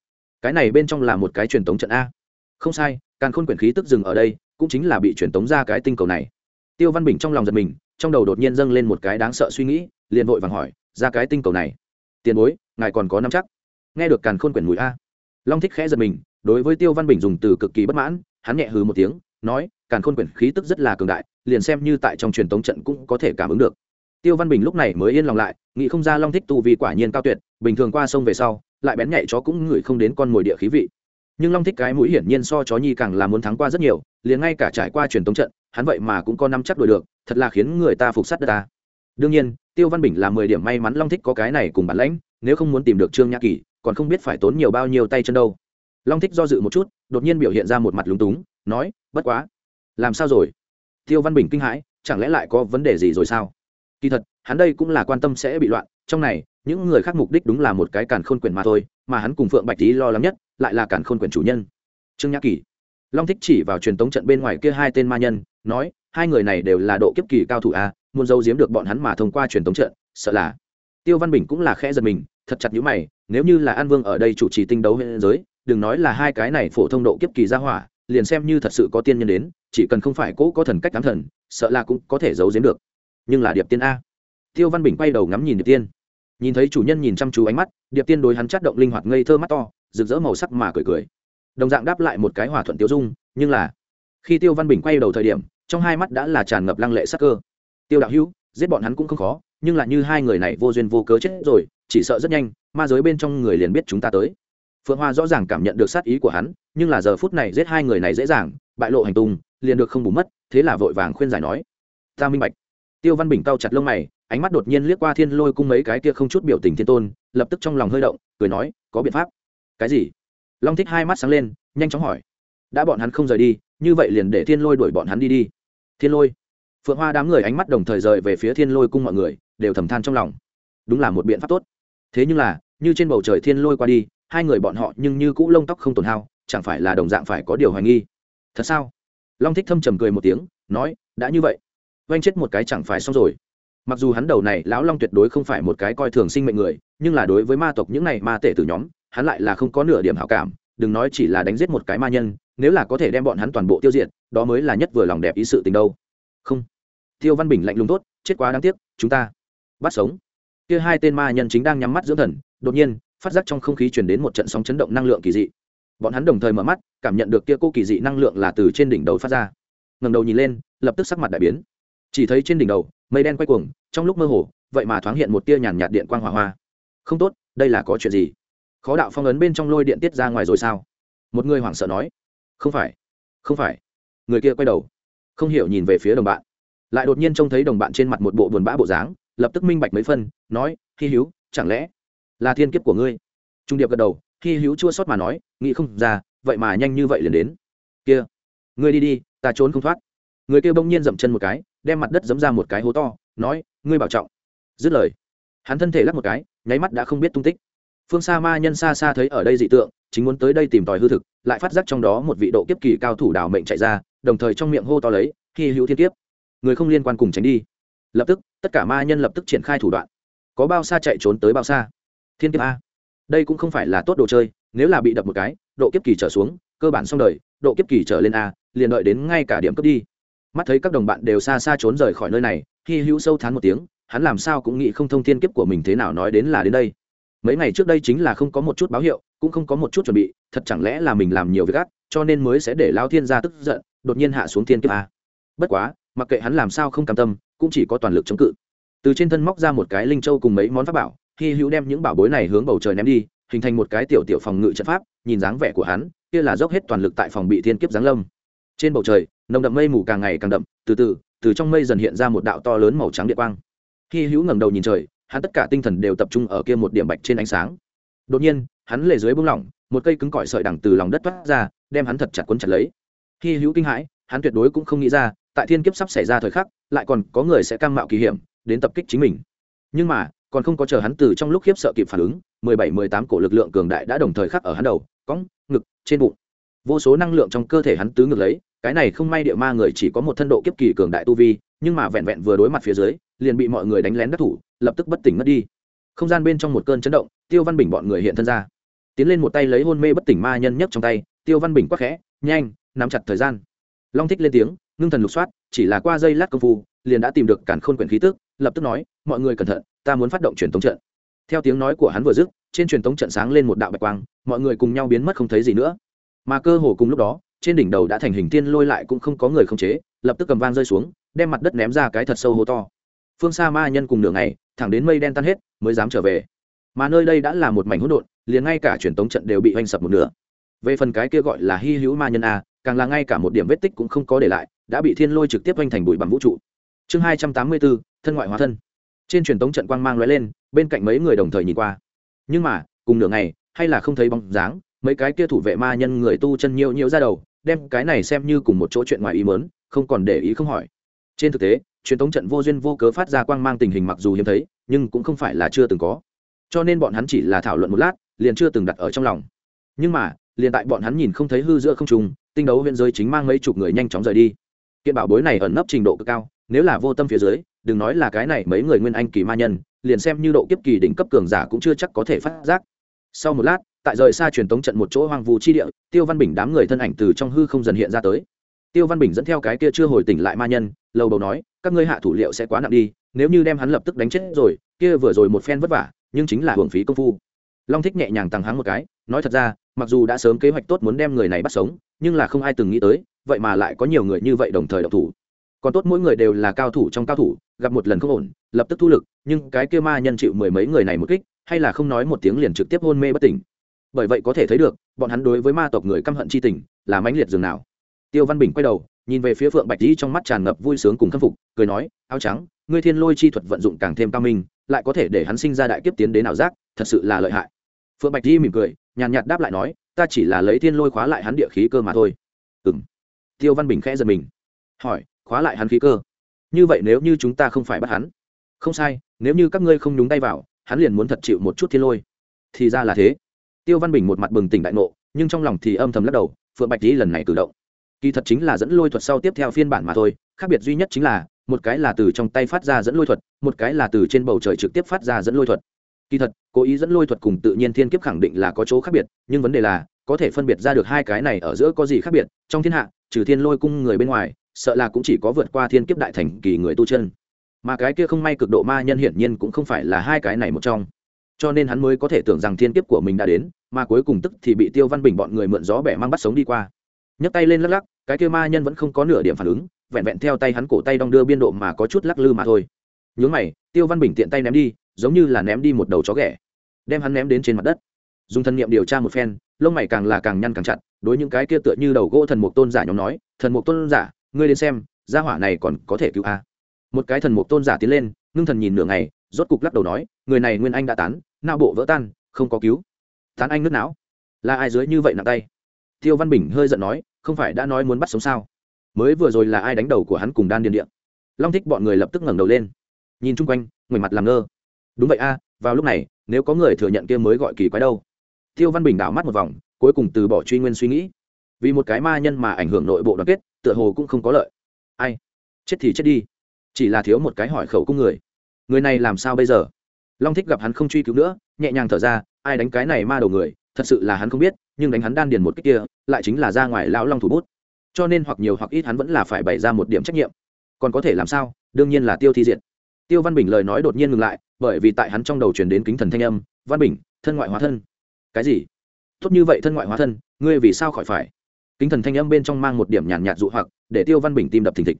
cái này bên trong là một cái truyền thống trận a? Không sai càng khôn quyển khí tức dừng ở đây, cũng chính là bị truyền thống ra cái tinh cầu này. Tiêu văn bình trong lòng giật mình trong đầu đột nhiên dâng lên một cái đáng sợ suy nghĩ, liền vội vàng hỏi, ra cái tinh cầu này, tiền bối, ngài còn có năm chắc? Nghe được càn khôn quyển mùi a. Long thích khẽ giật mình, đối với tiêu văn bình dùng từ cực kỳ bất mãn, hắn nhẹ hừ một tiếng, nói, càn khôn quyển khí tức rất là cường đại, liền xem như tại trong truyền tống trận cũng có thể cảm ứng được. Tiêu văn bình lúc này mới yên lòng lại, nghĩ không ra long thích tu vì quả nhiên cao tuyệt, bình thường qua sông về sau, lại bén nhạy chó cũng ngửi không đến con mồi địa khí vị nhưng long thích cái mũi hiển nhiên so chó nhi càng là muốn thắng qua rất nhiều, liền ngay cả trải qua truyền tống trận, hắn vậy mà cũng có năm chắc đuổi được, thật là khiến người ta phục sát đất ta. Đương nhiên, tiêu văn bình là mười điểm may mắn long thích có cái này cùng bản lãnh, nếu không muốn tìm được trương nhã kỳ, còn không biết phải tốn nhiều bao nhiêu tay chân đâu. Long thích do dự một chút, đột nhiên biểu hiện ra một mặt lúng túng, nói, bất quá, làm sao rồi? Tiêu văn bình kinh hãi, chẳng lẽ lại có vấn đề gì rồi sao? Kỳ thật, hắn đây cũng là quan tâm sẽ bị loạn, trong này, những người khác mục đích đúng là một cái càn khôn quyền mà thôi, mà hắn cùng phượng bạch tý lo lắng nhất lại là cản khôn quyền chủ nhân. Trương nhã kỳ. Long thích chỉ vào truyền tống trận bên ngoài kia hai tên ma nhân, nói, hai người này đều là độ kiếp kỳ cao thủ a, muốn giấu giếm được bọn hắn mà thông qua truyền tống trận, sợ là. Tiêu văn bình cũng là khẽ giật mình, thật chặt nhữ mày, nếu như là an vương ở đây chủ trì tinh đấu huyện giới, đừng nói là hai cái này phổ thông độ kiếp kỳ ra hỏa, liền xem như thật sự có tiên nhân đến, chỉ cần không phải cố có thần cách cám thần, sợ là cũng có thể giấu giếm được. Nhưng là điệp tiên a. Tiêu văn bình quay đầu ngắm nhìn điệp tiên. Nhìn thấy chủ nhân nhìn chăm chú ánh mắt, điệp tiên đối hắn chát động linh hoạt ngây thơ mắt to rực rỡ màu sắc mà cười cười. Đồng dạng đáp lại một cái hòa thuận tiêu dung, nhưng là, khi tiêu văn bình quay đầu thời điểm, trong hai mắt đã là tràn ngập lăng lệ sắc cơ. Tiêu đạo hữu, giết bọn hắn cũng không khó, nhưng là như hai người này vô duyên vô cớ chết rồi, chỉ sợ rất nhanh, ma giới bên trong người liền biết chúng ta tới. Phượng hoa rõ ràng cảm nhận được sát ý của hắn, nhưng là giờ phút này giết hai người này dễ dàng, bại lộ hành tung, liền được không bù mất, thế là vội vàng khuyên giải nói. Ta minh bạch. Tiêu văn bình cau chặt lông mày, ánh mắt đột nhiên liếc qua thiên lôi cung mấy cái kia không chút biểu tình thiên tôn, lập tức trong lòng hơi động, cười nói, có biện pháp cái gì? Long thích hai mắt sáng lên, nhanh chóng hỏi. Đã bọn hắn không rời đi, như vậy liền để thiên lôi đuổi bọn hắn đi đi. Thiên lôi. Phượng hoa đám người ánh mắt đồng thời rời về phía thiên lôi cung mọi người, đều thầm than trong lòng. Đúng là một biện pháp tốt. Thế nhưng là, như trên bầu trời thiên lôi qua đi, hai người bọn họ nhưng như cũ lông tóc không tổn hao, chẳng phải là đồng dạng phải có điều hoài nghi. Thật sao? Long thích thâm trầm cười một tiếng, nói, đã như vậy. Oanh chết một cái chẳng phải xong rồi. Mặc dù hắn đầu này lão long tuyệt đối không phải một cái coi thường sinh mệnh người, nhưng là đối với ma tộc những này ma tể từ nhóm hắn lại là không có nửa điểm hảo cảm, đừng nói chỉ là đánh giết một cái ma nhân, nếu là có thể đem bọn hắn toàn bộ tiêu diệt, đó mới là nhất vừa lòng đẹp ý sự tình đâu. Không. Tiêu văn bình lạnh lùng tốt, chết quá đáng tiếc, chúng ta bắt sống. Kia hai tên ma nhân chính đang nhắm mắt dưỡng thần, đột nhiên, phát giác trong không khí chuyển đến một trận sóng chấn động năng lượng kỳ dị. Bọn hắn đồng thời mở mắt, cảm nhận được kia cô kỳ dị năng lượng là từ trên đỉnh đầu phát ra. Ngầm đầu nhìn lên, lập tức sắc mặt đại biến. Chỉ thấy trên đỉnh đầu, mây đen quay cuồng, trong lúc mơ hồ, vậy mà thoáng hiện một tia nhàn nhạt điện quang hỏa hoa. Không tốt, đây là có chuyện gì? Khó đạo phong ấn bên trong lôi điện tiết ra ngoài rồi sao? Một người hoảng sợ nói. Không phải không phải. Người kia quay đầu, không hiểu nhìn về phía đồng bạn. Lại đột nhiên trông thấy đồng bạn trên mặt một bộ buồn bã bộ dáng, lập tức minh bạch mấy phân, nói hy hữu, chẳng lẽ là thiên kiếp của ngươi? Trung điệp gật đầu hy hữu chua sót mà nói, nghĩ không ra, vậy mà nhanh như vậy liền đến. Kia, ngươi đi đi, ta trốn không thoát. Người kia bỗng nhiên dậm chân một cái, đem mặt đất giấm ra một cái hố to, nói, ngươi bảo trọng. Dứt lời, hắn thân thể lắc một cái, nháy mắt đã không biết tung tích phương xa ma nhân xa xa thấy ở đây dị tượng, chính muốn tới đây tìm tòi hư thực, lại phát giác trong đó một vị độ kiếp kỳ cao thủ đảo mệnh chạy ra, đồng thời trong miệng hô to lấy khi hữu thiên kiếp. Người không liên quan cùng tránh đi. Lập tức, tất cả ma nhân lập tức triển khai thủ đoạn. Có bao xa chạy trốn tới bao xa? Thiên kiếp a. Đây cũng không phải là tốt đồ chơi, nếu là bị đập một cái, độ kiếp kỳ trở xuống, cơ bản xong đời, độ kiếp kỳ trở lên a, liền đợi đến ngay cả điểm cấp đi. Mắt thấy các đồng bạn đều xa xa trốn rời khỏi nơi này khi hữu sâu thán một tiếng, hắn làm sao cũng nghĩ không thông thiên kiếp của mình thế nào nói đến là đến đây mấy ngày trước đây chính là không có một chút báo hiệu, cũng không có một chút chuẩn bị, thật chẳng lẽ là mình làm nhiều việc ác, cho nên mới sẽ để lao thiên gia tức giận, đột nhiên hạ xuống thiên kiếp a. Bất quá, mặc kệ hắn làm sao không cam tâm, cũng chỉ có toàn lực chống cự. Từ trên thân móc ra một cái linh châu cùng mấy món pháp bảo, hy hữu đem những bảo bối này hướng bầu trời ném đi, hình thành một cái tiểu tiểu phòng ngự trận pháp, nhìn dáng vẻ của hắn, kia là dốc hết toàn lực tại phòng bị thiên kiếp giáng lâm. Trên bầu trời, nồng đậm mây mù càng ngày càng đậm, từ từ từ trong mây dần hiện ra một đạo to lớn màu trắng địa quang. Hy hữu ngẩng đầu nhìn trời hắn tất cả tinh thần đều tập trung ở kia một điểm bạch trên ánh sáng. Đột nhiên, hắn lề dưới bung lỏng, một cây cứng cỏi sợi đằng từ lòng đất thoát ra, đem hắn thật chặt quấn chặt lấy. Khi hữu kinh hãi, hắn tuyệt đối cũng không nghĩ ra, tại thiên kiếp sắp xảy ra thời khắc, lại còn có người sẽ cam mạo kỳ hiểm, đến tập kích chính mình. Nhưng mà, còn không có chờ hắn từ trong lúc khiếp sợ kịp phản ứng, mười bảy, mười tám cổ lực lượng cường đại đã đồng thời khắc ở hắn đầu cõng ngực, trên bụng. Vô số năng lượng trong cơ thể hắn tứ ngược lấy, cái này không may địa ma người chỉ có một thân độ kiếp kỳ cường đại tu vi nhưng mà vẹn vẹn vừa đối mặt phía dưới, liền bị mọi người đánh lén đắc thủ, lập tức bất tỉnh mất đi. Không gian bên trong một cơn chấn động, tiêu văn bình bọn người hiện thân ra. Tiến lên một tay lấy hôn mê bất tỉnh ma nhân nhất trong tay, tiêu văn bình quắc khẽ, nhanh, nắm chặt thời gian. Long thích lên tiếng, ngưng thần lục soát, chỉ là qua dây lát công phu, liền đã tìm được cản khôn quyển khí tức, lập tức nói, mọi người cẩn thận, ta muốn phát động truyền thống trận. Theo tiếng nói của hắn vừa dứt, trên truyền tống trận sáng lên một đạo bạch quang, mọi người cùng nhau biến mất không thấy gì nữa. Mà cơ hồ cùng lúc đó, trên đỉnh đầu đã thành hình tiên lôi lại cũng không có người không chế, lập tức cầm vang rơi xuống đem mặt đất ném ra cái thật sâu hố to. Phương xa ma nhân cùng nửa ngày, thẳng đến mây đen tan hết, mới dám trở về. Mà nơi đây đã là một mảnh hỗn độn, liền ngay cả truyền tống trận đều bị oanh sập một nửa. Về phần cái kia gọi là hy hữu ma nhân a, càng là ngay cả một điểm vết tích cũng không có để lại, đã bị thiên lôi trực tiếp oanh thành bụi bằng vũ trụ. Chương hai trăm tám mươi bốn, thân ngoại hóa thân. Trên truyền tống trận quang mang lóe lên, bên cạnh mấy người đồng thời nhìn qua. Nhưng mà, cùng nửa ngày, hay là không thấy bóng dáng, mấy cái kia thủ vệ ma nhân người tu chân nhiều nhiều ra đầu, đem cái này xem như cùng một chỗ chuyện ngoài ý mớn không còn để ý không hỏi trên thực tế, truyền thống trận vô duyên vô cớ phát ra quang mang tình hình mặc dù hiếm thấy, nhưng cũng không phải là chưa từng có. Cho nên bọn hắn chỉ là thảo luận một lát, liền chưa từng đặt ở trong lòng. Nhưng mà, liền tại bọn hắn nhìn không thấy hư giữa không trùng tinh đấu huyện giới chính mang mấy chục người nhanh chóng rời đi. Kiện bảo bối này ẩn nấp trình độ cực cao, nếu là vô tâm phía dưới, đừng nói là cái này mấy người nguyên anh kỳ ma nhân, liền xem như độ kiếp kỳ đỉnh cấp cường giả cũng chưa chắc có thể phát giác. Sau một lát, tại rời xa truyền tống trận một chỗ hoang vu chi địa, tiêu văn bình đám người thân ảnh từ trong hư không dần hiện ra tới tiêu văn bình dẫn theo cái kia chưa hồi tỉnh lại ma nhân, lầu đầu nói, các ngươi hạ thủ liệu sẽ quá nặng đi, nếu như đem hắn lập tức đánh chết rồi, kia vừa rồi một phen vất vả, nhưng chính là hưởng phí công phu. Long thích nhẹ nhàng tăng hắn một cái, nói thật ra, mặc dù đã sớm kế hoạch tốt muốn đem người này bắt sống, nhưng là không ai từng nghĩ tới, vậy mà lại có nhiều người như vậy đồng thời độc thủ. Còn tốt mỗi người đều là cao thủ trong cao thủ, gặp một lần không ổn, lập tức thu lực, nhưng cái kia ma nhân chịu mười mấy người này một kích, hay là không nói một tiếng liền trực tiếp hôn mê bất tỉnh. Bởi vậy có thể thấy được, bọn hắn đối với ma tộc người căm hận c h i tình, là mãnh liệt dường nào tiêu văn bình quay đầu, nhìn về phía phượng bạch dĩ trong mắt tràn ngập vui sướng cùng khâm phục, cười nói, áo trắng, ngươi thiên lôi chi thuật vận dụng càng thêm cao minh, lại có thể để hắn sinh ra đại kiếp tiến đến ảo giác, thật sự là lợi hại. Phượng bạch dĩ mỉm cười, nhàn nhạt đáp lại nói, ta chỉ là lấy thiên lôi khóa lại hắn địa khí cơ mà thôi. Ừ m tiêu văn bình khẽ giật mình, hỏi, khóa lại hắn khí cơ? Như vậy nếu như chúng ta không phải bắt hắn? Không sai, nếu như các ngươi không nhúng tay vào, hắn liền muốn thật chịu một chút thiên lôi. Thì ra là thế. Tiêu văn bình một mặt bừng tỉnh đại ngộ, nhưng trong lòng thì âm thầm lắc đầu, phượng bạch lý lần này cử động kỳ thật chính là dẫn lôi thuật sau tiếp theo phiên bản mà thôi, khác biệt duy nhất chính là, một cái là từ trong tay phát ra dẫn lôi thuật, một cái là từ trên bầu trời trực tiếp phát ra dẫn lôi thuật. Kỳ thật, cố ý dẫn lôi thuật cùng tự nhiên thiên kiếp khẳng định là có chỗ khác biệt, nhưng vấn đề là, có thể phân biệt ra được hai cái này ở giữa có gì khác biệt, trong thiên hạ, trừ thiên lôi cung người bên ngoài, sợ là cũng chỉ có vượt qua thiên kiếp đại thành kỳ người tu chân. Mà cái kia không may cực độ ma nhân hiển nhiên cũng không phải là hai cái này một trong. Cho nên hắn mới có thể tưởng rằng thiên kiếp của mình đã đến, mà cuối cùng tức thì bị tiêu văn bình bọn người mượn gió bẻ mang bắt sống đi qua nhấc tay lên lắc lắc, cái kia ma nhân vẫn không có nửa điểm phản ứng, vẹn vẹn theo tay hắn cổ tay đong đưa biên độ mà có chút lắc lư mà thôi. Nhướng mày, tiêu văn bình tiện tay ném đi, giống như là ném đi một đầu chó ghẻ, đem hắn ném đến trên mặt đất. Dùng thân nhiệm điều tra một phen, lông mày càng là càng nhăn càng chặt, đối những cái kia tựa như đầu gỗ thần mục tôn giả nhóm nói, thần mục tôn giả, ngươi đến xem, gia hỏa này còn có thể cứu a. Một cái thần mục tôn giả tiến lên, ngưng thần nhìn nửa ngày, rốt cục lắc đầu nói, người này nguyên anh đã tán, não bộ vỡ tan, không có cứu. Tán anh nước não. Là ai dưới như vậy nặng tay? Tiêu văn bình hơi giận nói, không phải đã nói muốn bắt sống sao? Mới vừa rồi là ai đánh đầu của hắn cùng đan điền điện? Long thích bọn người lập tức ngẩng đầu lên. Nhìn chung quanh ngoảnh mặt làm ngơ. Đúng vậy a, vào lúc này, nếu có người thừa nhận kia mới gọi kỳ quái đâu. Tiêu văn bình đảo mắt một vòng, cuối cùng từ bỏ truy nguyên suy nghĩ. Vì một cái ma nhân mà ảnh hưởng nội bộ đoàn kết, tựa hồ cũng không có lợi. Ai? Chết thì chết đi. Chỉ là thiếu một cái hỏi khẩu cung người. Người này làm sao bây giờ? Long thích gặp hắn không truy cứu nữa, nhẹ nhàng thở ra, ai đánh cái này ma đầu người, thật sự là hắn không biết nhưng đánh hắn đan điền một cách kia, lại chính là ra ngoài lão long thủ bút. Cho nên hoặc nhiều hoặc ít hắn vẫn là phải bày ra một điểm trách nhiệm. Còn có thể làm sao? Đương nhiên là tiêu thi diện tiêu văn bình lời nói đột nhiên ngừng lại, bởi vì tại hắn trong đầu truyền đến kính thần thanh âm, văn bình, thân ngoại hóa thân. Cái gì? Tốt như vậy thân ngoại hóa thân, ngươi vì sao khỏi phải? Kính thần thanh âm bên trong mang một điểm nhàn nhạt dụ hoặc, để tiêu văn bình tim đập thình thịch.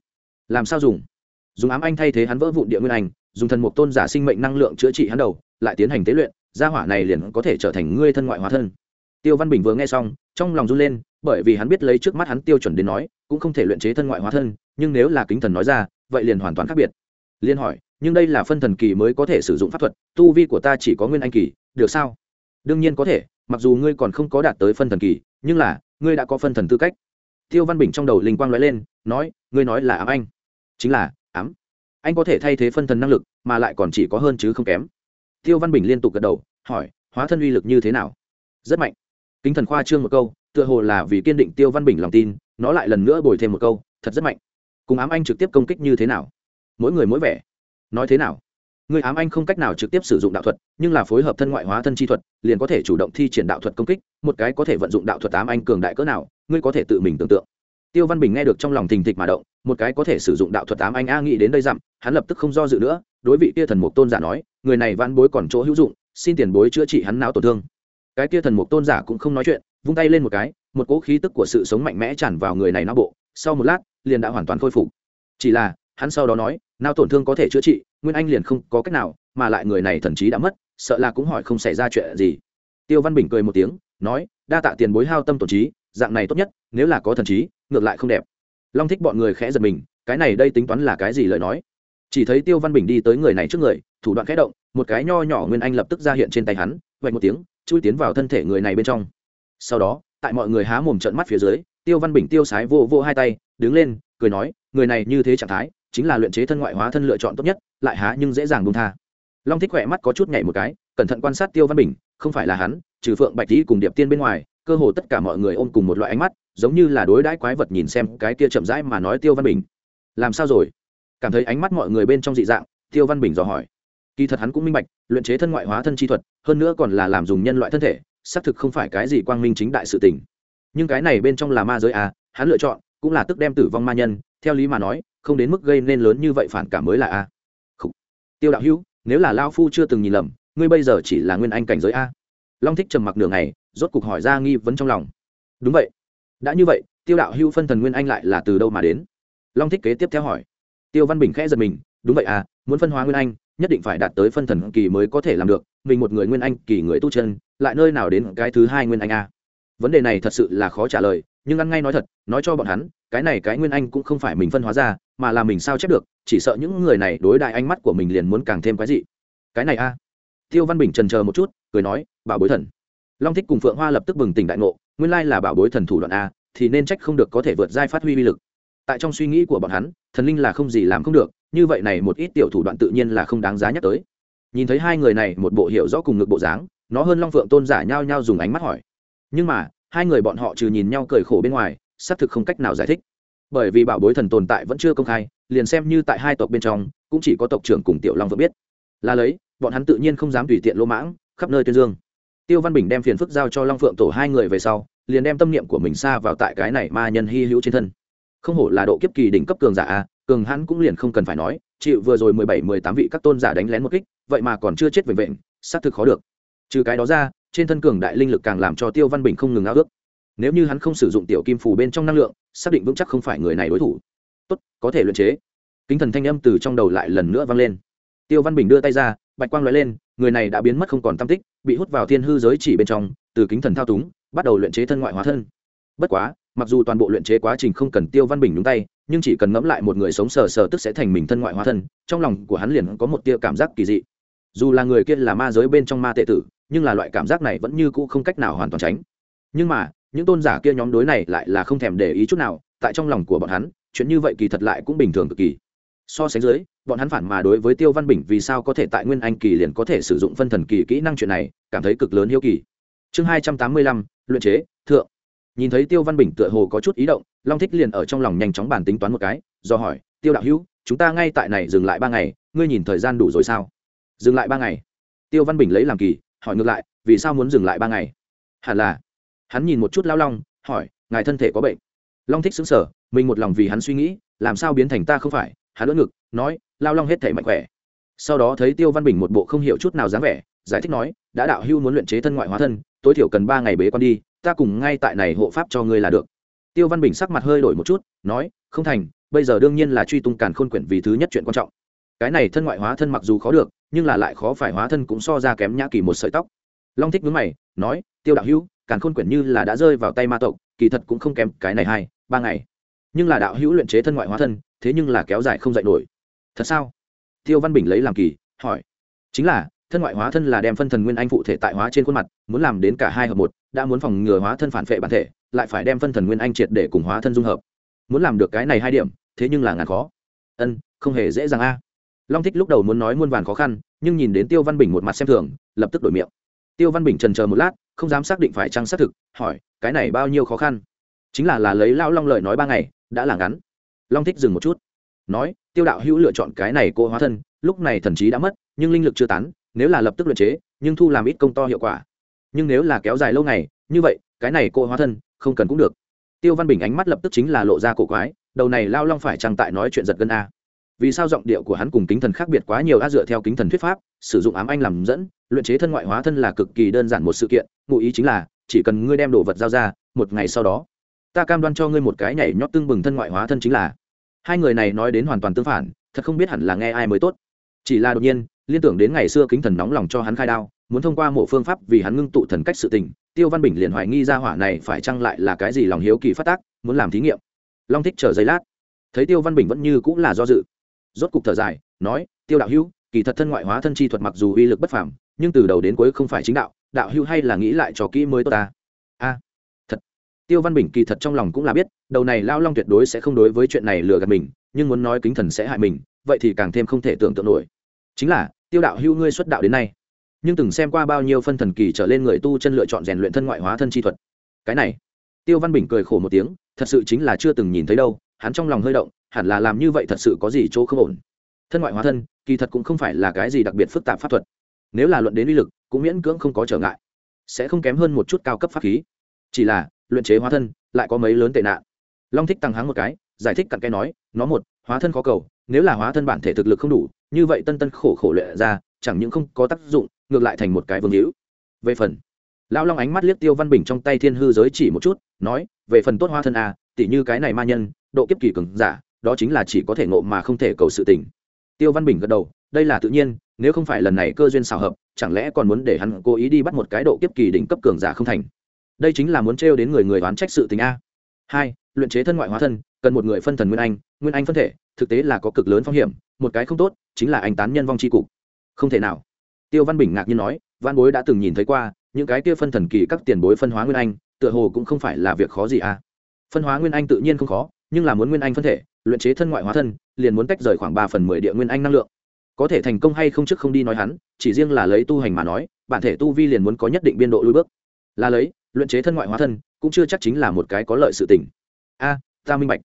Làm sao dùng? Dùng ám anh thay thế hắn vỡ vụn địa nguyên anh, dùng thần mục tôn giả sinh mệnh năng lượng chữa trị hắn đầu, lại tiến hành tế luyện, gia hỏa này liền có thể trở thành ngươi thân ngoại hóa thân tiêu văn bình vừa nghe xong, trong lòng run lên, bởi vì hắn biết lấy trước mắt hắn tiêu chuẩn đến nói, cũng không thể luyện chế thân ngoại hóa thân, nhưng nếu là kính thần nói ra, vậy liền hoàn toàn khác biệt. Liên hỏi, nhưng đây là phân thần kỳ mới có thể sử dụng pháp thuật, tu vi của ta chỉ có nguyên anh kỳ, được sao? Đương nhiên có thể, mặc dù ngươi còn không có đạt tới phân thần kỳ, nhưng là, ngươi đã có phân thần tư cách. Tiêu văn bình trong đầu linh quang nói lên, nói, ngươi nói là ám anh. Chính là, ám. Anh có thể thay thế phân thần năng lực, mà lại còn chỉ có hơn chứ không kém. Tiêu văn bình liên tục gật đầu, hỏi, hóa thân uy lực như thế nào? Rất mạnh kính thần khoa trương một câu, tựa hồ là vì kiên định tiêu văn bình lòng tin, nó lại lần nữa bồi thêm một câu, thật rất mạnh. Cùng ám anh trực tiếp công kích như thế nào? Mỗi người mỗi vẻ. Nói thế nào? Người ám anh không cách nào trực tiếp sử dụng đạo thuật, nhưng là phối hợp thân ngoại hóa thân chi thuật, liền có thể chủ động thi triển đạo thuật công kích, một cái có thể vận dụng đạo thuật ám anh cường đại cỡ nào, ngươi có thể tự mình tưởng tượng. Tiêu văn bình nghe được trong lòng thình thịch mà động, một cái có thể sử dụng đạo thuật ám anh a nghĩ đến đây dặm, hắn lập tức không do dự nữa, đối vị kia thần mục tôn giả nói, người này văn bối còn chỗ hữu dụng, xin tiền bối chữa trị hắn não tổn thương cái kia thần mục tôn giả cũng không nói chuyện, vung tay lên một cái, một cỗ khí tức của sự sống mạnh mẽ tràn vào người này não bộ, sau một lát, liền đã hoàn toàn khôi phục. Chỉ là, hắn sau đó nói não tổn thương có thể chữa trị, nguyên anh liền không có cách nào, mà lại người này thần chí đã mất, sợ là cũng hỏi không xảy ra chuyện gì. Tiêu văn bình cười một tiếng, nói, đa tạ tiền bối hao tâm tổn trí, dạng này tốt nhất, nếu là có thần trí, ngược lại không đẹp. Long thích bọn người khẽ giật mình, cái này đây tính toán là cái gì lời nói? Chỉ thấy tiêu văn bình đi tới người này trước người, thủ đoạn khẽ động, một cái nho nhỏ nguyên anh lập tức ra hiện trên tay hắn vạch một tiếng chui tiến vào thân thể người này bên trong. Sau đó, tại mọi người há mồm trợn mắt phía dưới, tiêu văn bình tiêu sái vô vô hai tay, đứng lên, cười nói, người này như thế trạng thái, chính là luyện chế thân ngoại hóa thân lựa chọn tốt nhất, lại há nhưng dễ dàng buông tha. Long thích khỏe mắt có chút nhảy một cái, cẩn thận quan sát tiêu văn bình, không phải là hắn, trừ phượng bạch tý cùng điệp tiên bên ngoài, cơ hồ tất cả mọi người ôm cùng một loại ánh mắt, giống như là đối đãi quái vật nhìn xem cái kia chậm rãi mà nói tiêu văn bình. Làm sao rồi? Cảm thấy ánh mắt mọi người bên trong dị dạng, tiêu văn bình dò hỏi kỳ thật hắn cũng minh bạch, luyện chế thân ngoại hóa thân chi thuật, hơn nữa còn là làm dùng nhân loại thân thể, xác thực không phải cái gì quang minh chính đại sự tình. Nhưng cái này bên trong là ma giới à hắn lựa chọn cũng là tức đem tử vong ma nhân, theo lý mà nói, không đến mức gây nên lớn như vậy phản cảm mới là a. Tiêu đạo hữu, nếu là lao phu chưa từng nhìn lầm, ngươi bây giờ chỉ là nguyên anh cảnh giới a. Long thích trầm mặc nửa ngày, rốt cục hỏi ra nghi vấn trong lòng. Đúng vậy. Đã như vậy, tiêu đạo hữu phân thần nguyên anh lại là từ đâu mà đến? Long thích kế tiếp theo hỏi. Tiêu văn bình khẽ giật mình, đúng vậy à muốn phân hóa nguyên anh nhất định phải đạt tới phân thần kỳ mới có thể làm được, mình một người nguyên anh, kỳ người tu chân, lại nơi nào đến cái thứ hai nguyên anh a? Vấn đề này thật sự là khó trả lời, nhưng ăn ngay nói thật, nói cho bọn hắn, cái này cái nguyên anh cũng không phải mình phân hóa ra, mà là mình sao chép được, chỉ sợ những người này đối đại ánh mắt của mình liền muốn càng thêm cái gì cái này a? Tiêu văn bình trần chờ một chút, cười nói, bảo bối thần. Long thích cùng phượng hoa lập tức bừng tỉnh đại ngộ, nguyên lai là bảo bối thần thủ đoạn a, thì nên trách không được có thể vượt giai phát huy uy lực. Tại trong suy nghĩ của bọn hắn, thần linh là không gì làm không được như vậy này một ít tiểu thủ đoạn tự nhiên là không đáng giá nhắc tới. Nhìn thấy hai người này một bộ hiểu rõ cùng ngực bộ dáng, nó hơn long phượng tôn giả nhau nhau dùng ánh mắt hỏi. Nhưng mà, hai người bọn họ trừ nhìn nhau cười khổ bên ngoài, xác thực không cách nào giải thích. Bởi vì bảo bối thần tồn tại vẫn chưa công khai, liền xem như tại hai tộc bên trong, cũng chỉ có tộc trưởng cùng tiểu long vừa biết. Là lấy, bọn hắn tự nhiên không dám tùy tiện lỗ mãng, khắp nơi tuyên dương. Tiêu văn bình đem phiền phức giao cho long phượng tổ hai người về sau, liền đem tâm niệm của mình xa vào tại cái này ma nhân hy hữu trên thân. Không hổ là độ kiếp kỳ đỉnh cấp cường giả a cường hắn cũng liền không cần phải nói, chịu vừa rồi mười bảy, mười tám vị các tôn giả đánh lén một kích, vậy mà còn chưa chết vệnh vệnh xác thực khó được. Trừ cái đó ra, trên thân cường đại linh lực càng làm cho tiêu văn bình không ngừng ao ước. Nếu như hắn không sử dụng tiểu kim phù bên trong năng lượng, xác định vững chắc không phải người này đối thủ. Tốt, có thể luyện chế. Kính thần thanh âm từ trong đầu lại lần nữa vang lên. Tiêu văn bình đưa tay ra, bạch quang l ó e lên, người này đã biến mất không còn tam tích, bị hút vào thiên hư giới chỉ bên trong, từ kính thần thao túng, bắt đầu luyện chế thân ngoại hóa thân. Bất quá mặc dù toàn bộ luyện chế quá trình không cần tiêu văn bình đúng tay, nhưng chỉ cần ngẫm lại một người sống sờ sờ tức sẽ thành mình thân ngoại hóa thân, trong lòng của hắn liền có một tia cảm giác kỳ dị. Dù là người kia là ma giới bên trong ma tệ tử, nhưng là loại cảm giác này vẫn như cũ không cách nào hoàn toàn tránh. Nhưng mà, những tôn giả kia nhóm đối này lại là không thèm để ý chút nào, tại trong lòng của bọn hắn, chuyện như vậy kỳ thật lại cũng bình thường cực kỳ. So sánh dưới, bọn hắn phản mà đối với tiêu văn bình vì sao có thể tại nguyên anh kỳ liền có thể sử dụng phân thần kỳ kỹ năng chuyện này, cảm thấy cực lớn hiếu kỳ. Chương hai trăm tám mươi lăm, luyện chế, thượng nhìn thấy tiêu văn bình tựa hồ có chút ý động, long thích liền ở trong lòng nhanh chóng bàn tính toán một cái, do hỏi, tiêu đạo hữu, chúng ta ngay tại này dừng lại ba ngày, ngươi nhìn thời gian đủ rồi sao? Dừng lại ba ngày. Tiêu văn bình lấy làm kỳ, hỏi ngược lại, vì sao muốn dừng lại ba ngày? Hẳn là. Hắn nhìn một chút lao long, hỏi, ngài thân thể có bệnh? Long thích xứng sở mình một lòng vì hắn suy nghĩ, làm sao biến thành ta không phải? Hắn lỡ ngực, nói, lao long hết thể mạnh khỏe. Sau đó thấy tiêu văn bình một bộ không hiểu chút nào dáng vẻ, giải thích nói, đã đạo hưu muốn luyện chế thân ngoại hóa thân, tối thiểu cần ba ngày bế con đi ta cùng ngay tại này hộ pháp cho ngươi là được. Tiêu văn bình sắc mặt hơi đổi một chút, nói, không thành, bây giờ đương nhiên là truy tung càn khôn quyển vì thứ nhất chuyện quan trọng. Cái này thân ngoại hóa thân mặc dù khó được, nhưng là lại khó phải hóa thân cũng so ra kém nhã kỳ một sợi tóc. Long thích vướng mày, nói, tiêu đạo hữu, càn khôn quyển như là đã rơi vào tay ma tộc, kỳ thật cũng không kém cái này hai, ba ngày. Nhưng là đạo hữu luyện chế thân ngoại hóa thân, thế nhưng là kéo dài không dạy nổi. Thật sao? Tiêu văn bình lấy làm kỳ, hỏi. Chính là, thân ngoại hóa thân là đem phân thần nguyên anh phụ thể tại hóa trên khuôn mặt, muốn làm đến cả hai hợp một đã muốn phòng ngừa hóa thân phản vệ bản thể, lại phải đem phân thần nguyên anh triệt để cùng hóa thân dung hợp. Muốn làm được cái này hai điểm, thế nhưng là ngàn khó. Ân, không hề dễ dàng a. Long thích lúc đầu muốn nói muôn vàn khó khăn, nhưng nhìn đến tiêu văn bình một mặt xem thường, lập tức đổi miệng. Tiêu văn bình trần chờ một lát, không dám xác định phải chăng xác thực, hỏi, cái này bao nhiêu khó khăn? Chính là là lấy lao long lời nói ba ngày, đã là ngắn. Long thích dừng một chút. Nói, tiêu đạo hữu lựa chọn cái này cô hóa thân, lúc này thần trí đã mất, nhưng linh lực chưa tán, nếu là lập tức luyện chế, nhưng thu làm ít công to hiệu quả nhưng nếu là kéo dài lâu ngày, như vậy, cái này cô hóa thân, không cần cũng được. Tiêu văn bình ánh mắt lập tức chính là lộ ra cổ quái, đầu này lao long phải chăng tại nói chuyện giật gân a? Vì sao giọng điệu của hắn cùng kính thần khác biệt quá nhiều a dựa theo kính thần thuyết pháp, sử dụng ám anh làm dẫn, luyện chế thân ngoại hóa thân là cực kỳ đơn giản một sự kiện, ngụ ý chính là, chỉ cần ngươi đem đồ vật giao ra, một ngày sau đó, ta cam đoan cho ngươi một cái nhảy nhót tương bừng thân ngoại hóa thân chính là. Hai người này nói đến hoàn toàn tương phản, thật không biết hẳn là nghe ai mới tốt. Chỉ là đột nhiên, liên tưởng đến ngày xưa kính thần nóng lòng cho hắn khai đao muốn thông qua một phương pháp vì hắn ngưng tụ thần cách sự tình, tiêu văn bình liền hoài nghi ra hỏa này phải chăng lại là cái gì lòng hiếu kỳ phát tác, muốn làm thí nghiệm. Long thích chờ giây lát. Thấy tiêu văn bình vẫn như cũng là do dự. Rốt cục thở dài, nói, tiêu đạo hữu, kỳ thật thân ngoại hóa thân chi thuật mặc dù uy lực bất phàm, nhưng từ đầu đến cuối không phải chính đạo đạo hữu hay là nghĩ lại cho kỹ mới tốt ta. A, thật. Tiêu văn bình kỳ thật trong lòng cũng là biết, đầu này lao long tuyệt đối sẽ không đối với chuyện này lừa gạt mình, nhưng muốn nói kính thần sẽ hại mình, vậy thì càng thêm không thể tưởng tượng nổi. Chính là, tiêu đạo hữu ngươi xuất đạo đến nay nhưng từng xem qua bao nhiêu phân thần kỳ trở lên người tu chân lựa chọn rèn luyện thân ngoại hóa thân chi thuật. Cái này, tiêu văn bình cười khổ một tiếng, thật sự chính là chưa từng nhìn thấy đâu, hắn trong lòng hơi động, hẳn là làm như vậy thật sự có gì chỗ không ổn. Thân ngoại hóa thân, kỳ thật cũng không phải là cái gì đặc biệt phức tạp pháp thuật. Nếu là luận đến uy lực, cũng miễn cưỡng không có trở ngại. Sẽ không kém hơn một chút cao cấp pháp khí. Chỉ là, luyện chế hóa thân, lại có mấy lớn tệ nạn. Long thích tăng háng một cái, giải thích cặn cái nói, nó một, hóa thân khó cầu, nếu là hóa thân bản thể thực lực không đủ, như vậy tân tân khổ khổ luyện ra chẳng những không có tác dụng, ngược lại thành một cái vương hữu. Về phần, lão long ánh mắt liếc tiêu văn bình trong tay thiên hư giới chỉ một chút, nói, về phần tốt hóa thân à, a tỷ như cái này ma nhân, độ kiếp kỳ cường giả, đó chính là chỉ có thể ngộ mà không thể cầu sự tình. Tiêu văn bình gật đầu, đây là tự nhiên, nếu không phải lần này cơ duyên xào hợp, chẳng lẽ còn muốn để hắn cố ý đi bắt một cái độ kiếp kỳ đỉnh cấp cường giả không thành? Đây chính là muốn trêu đến người người đoán trách sự tình a. Hai, luyện chế thân ngoại hóa thân, cần một người phân thần nguyên anh nguyên anh phân thể, thực tế là có cực lớn phong hiểm, một cái không tốt, chính là anh tán nhân vong c h i cục không thể nào. Tiêu văn bình ngạc nhiên nói, văn bối đã từng nhìn thấy qua, những cái kia phân thần kỳ các tiền bối phân hóa nguyên anh, tựa hồ cũng không phải là việc khó gì à. Phân hóa nguyên anh tự nhiên không khó, nhưng là muốn nguyên anh phân thể, luyện chế thân ngoại hóa thân, liền muốn tách rời khoảng ba phần mười địa nguyên anh năng lượng. Có thể thành công hay không trước không đi nói hắn, chỉ riêng là lấy tu hành mà nói, bản thể tu vi liền muốn có nhất định biên độ lui bước. Là lấy, luyện chế thân ngoại hóa thân, cũng chưa chắc chính là một cái có lợi sự tình. A, ta minh bạch.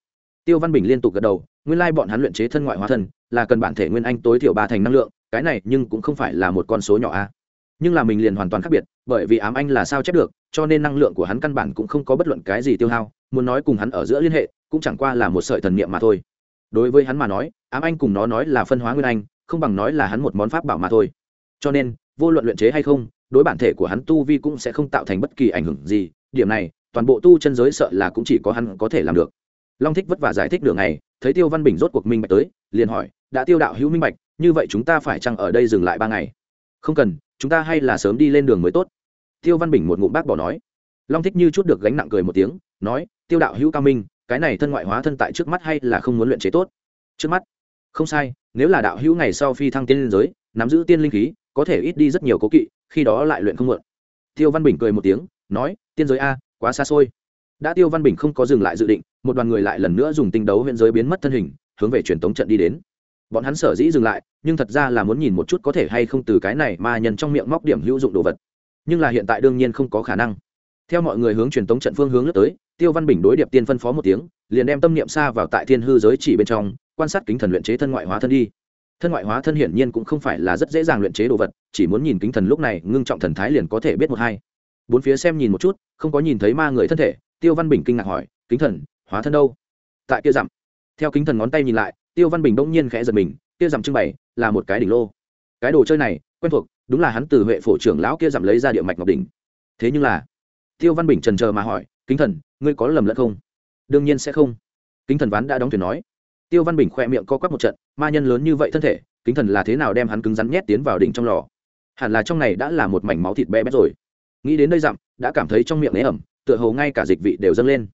Tiêu văn bình liên tục gật đầu, nguyên lai bọn hắn luyện chế thân ngoại hóa thân, là cần bản thể nguyên anh tối thiểu ba thành năng lượng cái này nhưng cũng không phải là một con số nhỏ a. Nhưng là mình liền hoàn toàn khác biệt, bởi vì ám anh là sao chép được, cho nên năng lượng của hắn căn bản cũng không có bất luận cái gì tiêu hao, muốn nói cùng hắn ở giữa liên hệ, cũng chẳng qua là một sợi thần niệm mà thôi. Đối với hắn mà nói, ám anh cùng nó nói là phân hóa nguyên anh, không bằng nói là hắn một món pháp bảo mà thôi. Cho nên, vô luận luyện chế hay không, đối bản thể của hắn tu vi cũng sẽ không tạo thành bất kỳ ảnh hưởng gì, điểm này, toàn bộ tu chân giới sợ là cũng chỉ có hắn có thể làm được. Long thích vất vả giải thích đường này thấy tiêu văn bình rốt cuộc minh bạch tới, liền hỏi đã tiêu đạo hữu minh bạch, như vậy chúng ta phải chăng ở đây dừng lại ba ngày? Không cần, chúng ta hay là sớm đi lên đường mới tốt. Tiêu văn bình một ngụm bác bỏ nói. Long thích như chút được gánh nặng cười một tiếng, nói, tiêu đạo hữu cao minh, cái này thân ngoại hóa thân tại trước mắt hay là không muốn luyện chế tốt? Trước mắt. Không sai, nếu là đạo hữu ngày sau phi thăng tiên liên giới, nắm giữ tiên linh khí, có thể ít đi rất nhiều cố kỵ, khi đó lại luyện không mượn. Tiêu văn bình cười một tiếng, nói, tiên giới a, quá xa xôi. Đã tiêu văn bình không có dừng lại dự định, một đoàn người lại lần nữa dùng tinh đấu huyện giới biến mất thân hình, hướng về truyền tống trận đi đến bọn hắn sở dĩ dừng lại, nhưng thật ra là muốn nhìn một chút có thể hay không từ cái này mà nhân trong miệng móc điểm hữu dụng đồ vật. Nhưng là hiện tại đương nhiên không có khả năng. Theo mọi người hướng truyền tống trận phương hướng lướt tới, tiêu văn bình đối điệp tiên phân phó một tiếng, liền đem tâm niệm xa vào tại thiên hư giới chỉ bên trong, quan sát kính thần luyện chế thân ngoại hóa thân đi. Thân ngoại hóa thân hiển nhiên cũng không phải là rất dễ dàng luyện chế đồ vật, chỉ muốn nhìn kính thần lúc này, ngưng trọng thần thái liền có thể biết một hai. Bốn phía xem nhìn một chút, không có nhìn thấy ma người thân thể, tiêu văn bình kinh ngạc hỏi, kính thần, hóa thân đâu? Tại kia dặm, theo kính thần ngón tay nhìn lại tiêu văn bình đông nhiên khẽ giật mình, kia dặm trưng bày là một cái đỉnh lô. Cái đồ chơi này, quen thuộc, đúng là hắn từ huệ phổ trưởng lão kia dặm lấy ra địa mạch ngọc đỉnh. Thế nhưng là, tiêu văn bình trần chờ mà hỏi, kính thần, ngươi có lầm lẫn không? Đương nhiên sẽ không. Kính thần ván đã đóng thuyền nói. Tiêu văn bình khoe miệng co quắp một trận, ma nhân lớn như vậy thân thể, kính thần là thế nào đem hắn cứng rắn nhét tiến vào đỉnh trong lò? Hẳn là trong này đã là một mảnh máu thịt bé bét rồi. Nghĩ đến đây dặm, đã cảm thấy trong miệng ế ẩm, tựa hồ ngay cả dịch vị đều dâng lên.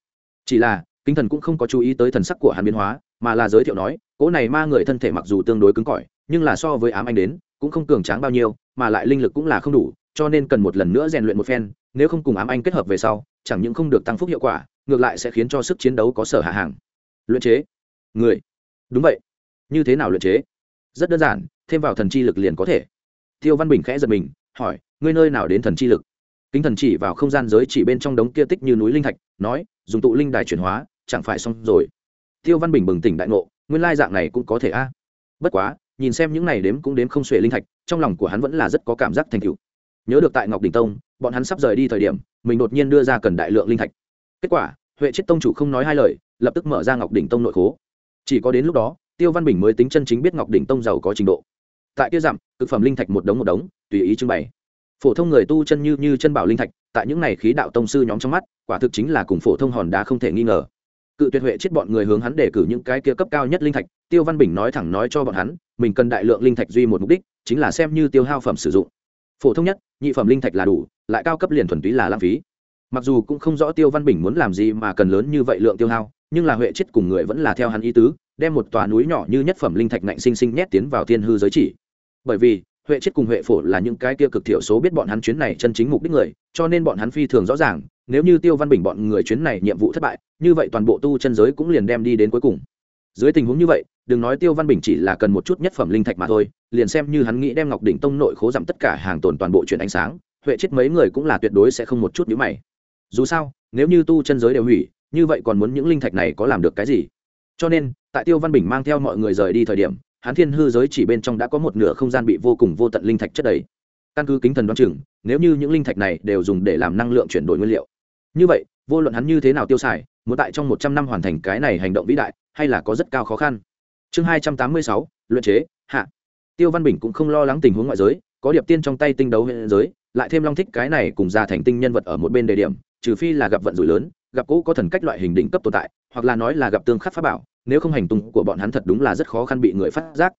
Chỉ là, kính thần cũng không có chú ý tới thần sắc của hắn biến hóa mà là giới thiệu nói, cỗ này ma người thân thể mặc dù tương đối cứng cỏi, nhưng là so với ám anh đến, cũng không cường tráng bao nhiêu, mà lại linh lực cũng là không đủ, cho nên cần một lần nữa rèn luyện một phen, nếu không cùng ám anh kết hợp về sau, chẳng những không được tăng phúc hiệu quả, ngược lại sẽ khiến cho sức chiến đấu có sở hạ hàng. Luyện chế. Người. Đúng vậy. Như thế nào luyện chế? Rất đơn giản, thêm vào thần chi lực liền có thể. Tiêu văn bình khẽ giật mình, hỏi, ngươi nơi nào đến thần chi lực? Kính thần chỉ vào không gian giới chỉ bên trong đống kia tích như núi linh thạch, nói, dùng tụ linh đài chuyển hóa, chẳng phải xong rồi tiêu văn bình bừng tỉnh đại ngộ, nguyên lai dạng này cũng có thể a. Bất quá, nhìn xem những này đếm cũng đếm không xuể linh thạch, trong lòng của hắn vẫn là rất có cảm giác thành tựu. Nhớ được tại ngọc đình tông, bọn hắn sắp rời đi thời điểm, mình đột nhiên đưa ra cần đại lượng linh thạch. Kết quả, huệ chết tông chủ không nói hai lời, lập tức mở ra ngọc đỉnh tông nội khố. Chỉ có đến lúc đó, tiêu văn bình mới tính chân chính biết ngọc đỉnh tông giàu có trình độ. Tại kia dặm thực phẩm linh thạch một đống một đống, tùy ý trưng bày. Phổ thông người tu chân như như chân bảo linh thạch, tại những này khí đạo tông sư nhóm trong mắt, quả thực chính là cùng phổ thông hòn đá không thể nghi ngờ cự tuyệt huệ chết bọn người hướng hắn để cử những cái kia cấp cao nhất linh thạch, tiêu văn bình nói thẳng nói cho bọn hắn, mình cần đại lượng linh thạch duy một mục đích, chính là xem như tiêu hao phẩm sử dụng. Phổ thông nhất, nhị phẩm linh thạch là đủ, lại cao cấp liền thuần túy là lãng phí. Mặc dù cũng không rõ tiêu văn bình muốn làm gì mà cần lớn như vậy lượng tiêu hao, nhưng là huệ chết cùng người vẫn là theo hắn ý tứ, đem một tòa núi nhỏ như nhất phẩm linh thạch nạnh sinh sinh nhét tiến vào thiên hư giới chỉ. Bởi vì, huệ chết cùng huệ phổ là những cái kia cực thiểu số biết bọn hắn chuyến này chân chính mục đích người, cho nên bọn hắn phi thường rõ ràng nếu như tiêu văn bình bọn người chuyến này nhiệm vụ thất bại, như vậy toàn bộ tu chân giới cũng liền đem đi đến cuối cùng. Dưới tình huống như vậy, đừng nói tiêu văn bình chỉ là cần một chút nhất phẩm linh thạch mà thôi, liền xem như hắn nghĩ đem ngọc đỉnh tông nội khố giảm tất cả hàng tồn toàn bộ chuyển ánh sáng, huệ chết mấy người cũng là tuyệt đối sẽ không một chút nhữ mày. Dù sao, nếu như tu chân giới đều hủy, như vậy còn muốn những linh thạch này có làm được cái gì? Cho nên, tại tiêu văn bình mang theo mọi người rời đi thời điểm, hắn thiên hư giới chỉ bên trong đã có một nửa không gian bị vô cùng vô tận linh thạch chất đầy. Căn cứ kính thần đoán chừng, nếu như những linh thạch này đều dùng để làm năng lượng chuyển đổi nguyên liệu như vậy, vô luận hắn như thế nào tiêu xài, muốn tại trong một trăm năm hoàn thành cái này hành động vĩ đại, hay là có rất cao khó khăn. Chương hai trăm tám mươi sáu, luyện chế, hạ. Tiêu văn bình cũng không lo lắng tình huống ngoại giới, có điệp tiên trong tay tinh đấu huyện giới, lại thêm long thích cái này cùng ra thành tinh nhân vật ở một bên đề điểm, trừ phi là gặp vận rủi lớn, gặp cũ có thần cách loại hình đỉnh cấp tồn tại, hoặc là nói là gặp tương khắc pháp bảo, nếu không hành tung của bọn hắn thật đúng là rất khó khăn bị người phát giác.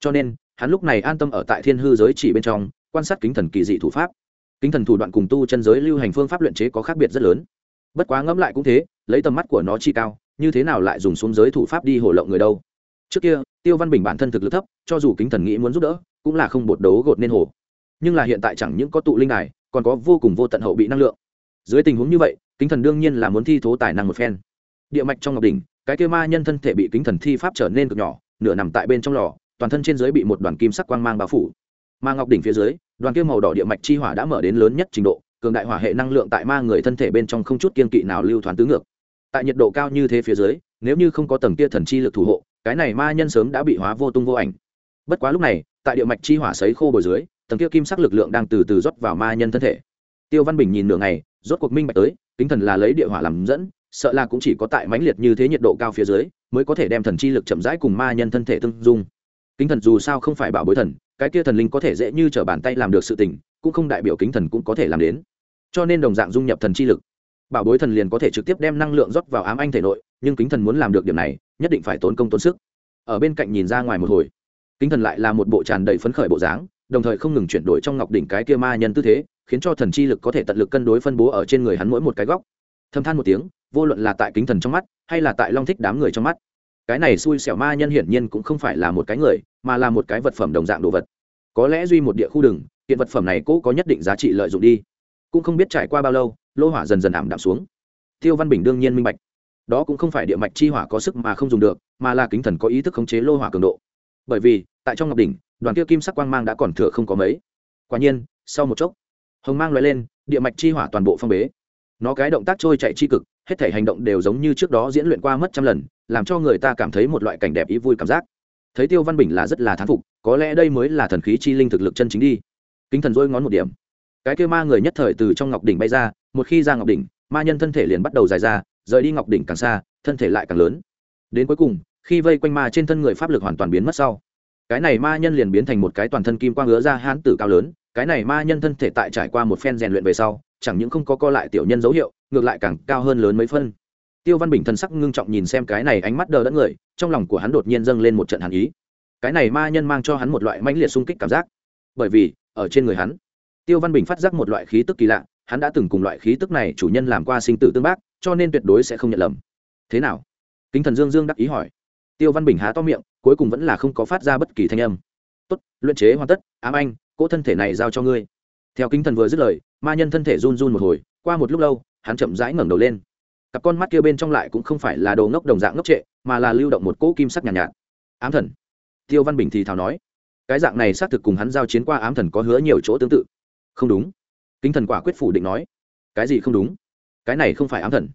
Cho nên, hắn lúc này an tâm ở tại thiên hư giới chỉ bên trong, quan sát kính thần kỳ dị thủ pháp kính thần thủ đoạn cùng tu chân giới lưu hành phương pháp luyện chế có khác biệt rất lớn. Bất quá ngẫm lại cũng thế, lấy tầm mắt của nó chi cao, như thế nào lại dùng xuống giới thủ pháp đi hổ lộng người đâu? Trước kia, tiêu văn bình bản thân thực lực thấp, cho dù kính thần nghĩ muốn giúp đỡ, cũng là không bột đấu gột nên hổ. Nhưng là hiện tại chẳng những có tụ linh này còn có vô cùng vô tận hậu bị năng lượng. Dưới tình huống như vậy, kính thần đương nhiên là muốn thi thố tài năng một phen. Địa mạch trong ngọc đỉnh, cái kêu ma nhân thân thể bị kính thần thi pháp trở nên cực nhỏ, nửa nằm tại bên trong lò, toàn thân trên dưới bị một đoàn kim sắc quang mang bao phủ ma ngọc đỉnh phía dưới, đoàn kia màu đỏ địa mạch chi hỏa đã mở đến lớn nhất trình độ, cường đại hỏa hệ năng lượng tại ma người thân thể bên trong không chút kiên kỵ nào lưu thoáng tứ ngược. Tại nhiệt độ cao như thế phía dưới, nếu như không có tầng kia thần chi lực thủ hộ, cái này ma nhân sớm đã bị hóa vô tung vô ảnh. Bất quá lúc này, tại địa mạch chi hỏa sấy khô bồi dưới, tầng kia kim sắc lực lượng đang từ từ rót vào ma nhân thân thể. Tiêu văn bình nhìn nửa ngày, rốt cuộc minh bạch tới, kính thần là lấy địa hỏa làm dẫn, sợ là cũng chỉ có tại mãnh liệt như thế nhiệt độ cao phía dưới, mới có thể đem thần chi lực chậm rãi cùng ma nhân thân thể tương dung kính thần dù sao không phải bảo bối thần, cái kia thần linh có thể dễ như t bàn tay làm được sự tình, cũng không đại biểu kính thần cũng có thể làm đến. Cho nên đồng dạng dung nhập thần chi lực. Bảo bối thần liền có thể trực tiếp đem năng lượng rót vào ám anh thể nội, nhưng kính thần muốn làm được điểm này, nhất định phải tốn công tốn sức. Ở bên cạnh nhìn ra ngoài một hồi, kính thần lại là một bộ tràn đầy phấn khởi bộ dáng, đồng thời không ngừng chuyển đổi trong ngọc đỉnh cái kia ma nhân tư thế, khiến cho thần chi lực có thể tận lực cân đối phân bố ở trên người hắn mỗi một cái góc. Thâm than một tiếng, vô luận là tại kính thần trong mắt, hay là tại long thích đám người trong mắt cái này xui xẻo ma nhân hiển nhiên cũng không phải là một cái người, mà là một cái vật phẩm đồng dạng đồ vật. Có lẽ duy một địa khu đừng, hiện vật phẩm này cố có nhất định giá trị lợi dụng đi. Cũng không biết trải qua bao lâu lô hỏa dần dần ảm đạm xuống. Tiêu văn bình đương nhiên minh bạch. Đó cũng không phải địa mạch chi hỏa có sức mà không dùng được, mà là kính thần có ý thức khống chế lô hỏa cường độ. Bởi vì, tại trong ngọc đỉnh, đoàn kia kim sắc quang mang đã còn thừa không có mấy. Quả nhiên, sau một chốc, hồng mang loại lên, địa mạch chi hỏa toàn bộ phong bế. Nó cái động tác trôi chạy chi cực, hết thể hành động đều giống như trước đó diễn luyện qua mất trăm lần làm cho người ta cảm thấy một loại cảnh đẹp ý vui cảm giác. Thấy tiêu văn bình là rất là thán phục, có lẽ đây mới là thần khí chi linh thực lực chân chính đi. Kính thần dôi ngón một điểm. Cái kêu ma người nhất thời từ trong ngọc đỉnh bay ra, một khi ra ngọc đỉnh, ma nhân thân thể liền bắt đầu dài ra, rời đi ngọc đỉnh càng xa, thân thể lại càng lớn. Đến cuối cùng, khi vây quanh ma trên thân người pháp lực hoàn toàn biến mất sau, cái này ma nhân liền biến thành một cái toàn thân kim quang ngứa ra hán tử cao lớn, cái này ma nhân thân thể tại trải qua một phen rèn luyện về sau, chẳng những không có co lại tiểu nhân dấu hiệu, ngược lại càng cao hơn lớn mấy phân tiêu văn bình thân sắc ngưng trọng nhìn xem cái này ánh mắt đờ đẫn người, trong lòng của hắn đột nhiên dâng lên một trận hàn ý. Cái này ma nhân mang cho hắn một loại mãnh liệt xung kích cảm giác. Bởi vì, ở trên người hắn, tiêu văn bình phát giác một loại khí tức kỳ lạ, hắn đã từng cùng loại khí tức này chủ nhân làm qua sinh tử tương bác, cho nên tuyệt đối sẽ không nhận lầm. Thế nào? Kính thần dương dương đắc ý hỏi. Tiêu văn bình há to miệng, cuối cùng vẫn là không có phát ra bất kỳ thanh âm. Tốt, luyện chế hoàn tất, ám anh, cỗ thân thể này giao cho ngươi. Theo kính thần vừa dứt lời, ma nhân thân thể run run một hồi, qua một lúc lâu, hắn chậm rãi ngẩng đầu lên cặp con mắt kia bên trong lại cũng không phải là đồ ngốc đồng dạng ngốc trệ mà là lưu động một cỗ kim sắc nhàn nhạt, nhạt. Ám thần. Tiêu văn bình thì thào nói cái dạng này xác thực cùng hắn giao chiến qua ám thần có hứa nhiều chỗ tương tự. Không đúng. Kính thần quả quyết phủ định nói cái gì không đúng? Cái này không phải ám thần.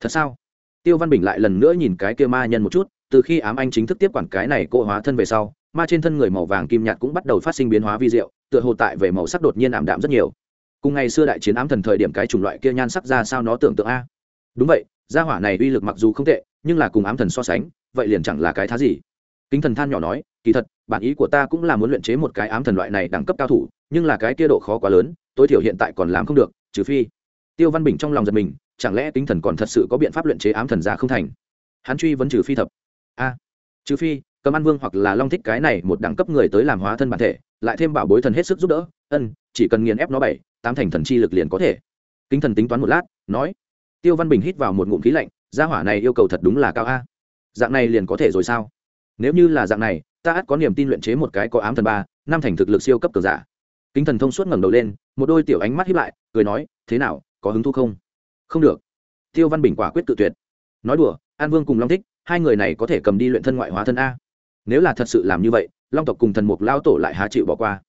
Thật sao? Tiêu văn bình lại lần nữa nhìn cái kia ma nhân một chút từ khi ám anh chính thức tiếp quản cái này cỗ hóa thân về sau ma trên thân người màu vàng kim nhạt cũng bắt đầu phát sinh biến hóa vi diệu tựa hồ tại về màu sắc đột nhiên ảm đạm rất nhiều. Cùng ngày xưa đại chiến ám thần thời điểm cái chủng loại kia nhan sắc ra sao nó tưởng tượng a? Đúng vậy, gia hỏa này uy lực mặc dù không tệ, nhưng là cùng ám thần so sánh, vậy liền chẳng là cái thá gì. Kính thần than nhỏ nói, kỳ thật, bản ý của ta cũng là muốn luyện chế một cái ám thần loại này đẳng cấp cao thủ, nhưng là cái kia độ khó quá lớn, tối thiểu hiện tại còn làm không được, trừ phi. Tiêu văn bình trong lòng giật mình, chẳng lẽ kính thần còn thật sự có biện pháp luyện chế ám thần ra không thành? Hắn truy vấn trừ phi thập. A, trừ phi cầm an vương hoặc là long thích cái này một đẳng cấp người tới làm hóa thân bản thể, lại thêm bảo bối thần hết sức giúp đỡ, ân, chỉ cần nghiền ép nó bảy, tám thành thần chi lực liền có thể. Kính thần tính toán một lát, nói tiêu văn bình hít vào một ngụm khí lạnh, gia hỏa này yêu cầu thật đúng là cao a. Dạng này liền có thể rồi sao? Nếu như là dạng này, ta ắt có niềm tin luyện chế một cái có ám thần ba, năm thành thực lực siêu cấp cường giả. Kính thần thông suốt ngẩng đầu lên, một đôi tiểu ánh mắt hiếp lại, cười nói, thế nào, có hứng thú không? Không được. Tiêu văn bình quả quyết tự tuyệt. Nói đùa, an vương cùng long thích, hai người này có thể cầm đi luyện thân ngoại hóa thân a. Nếu là thật sự làm như vậy, long tộc cùng thần mục lao tổ lại há chịu bỏ qua.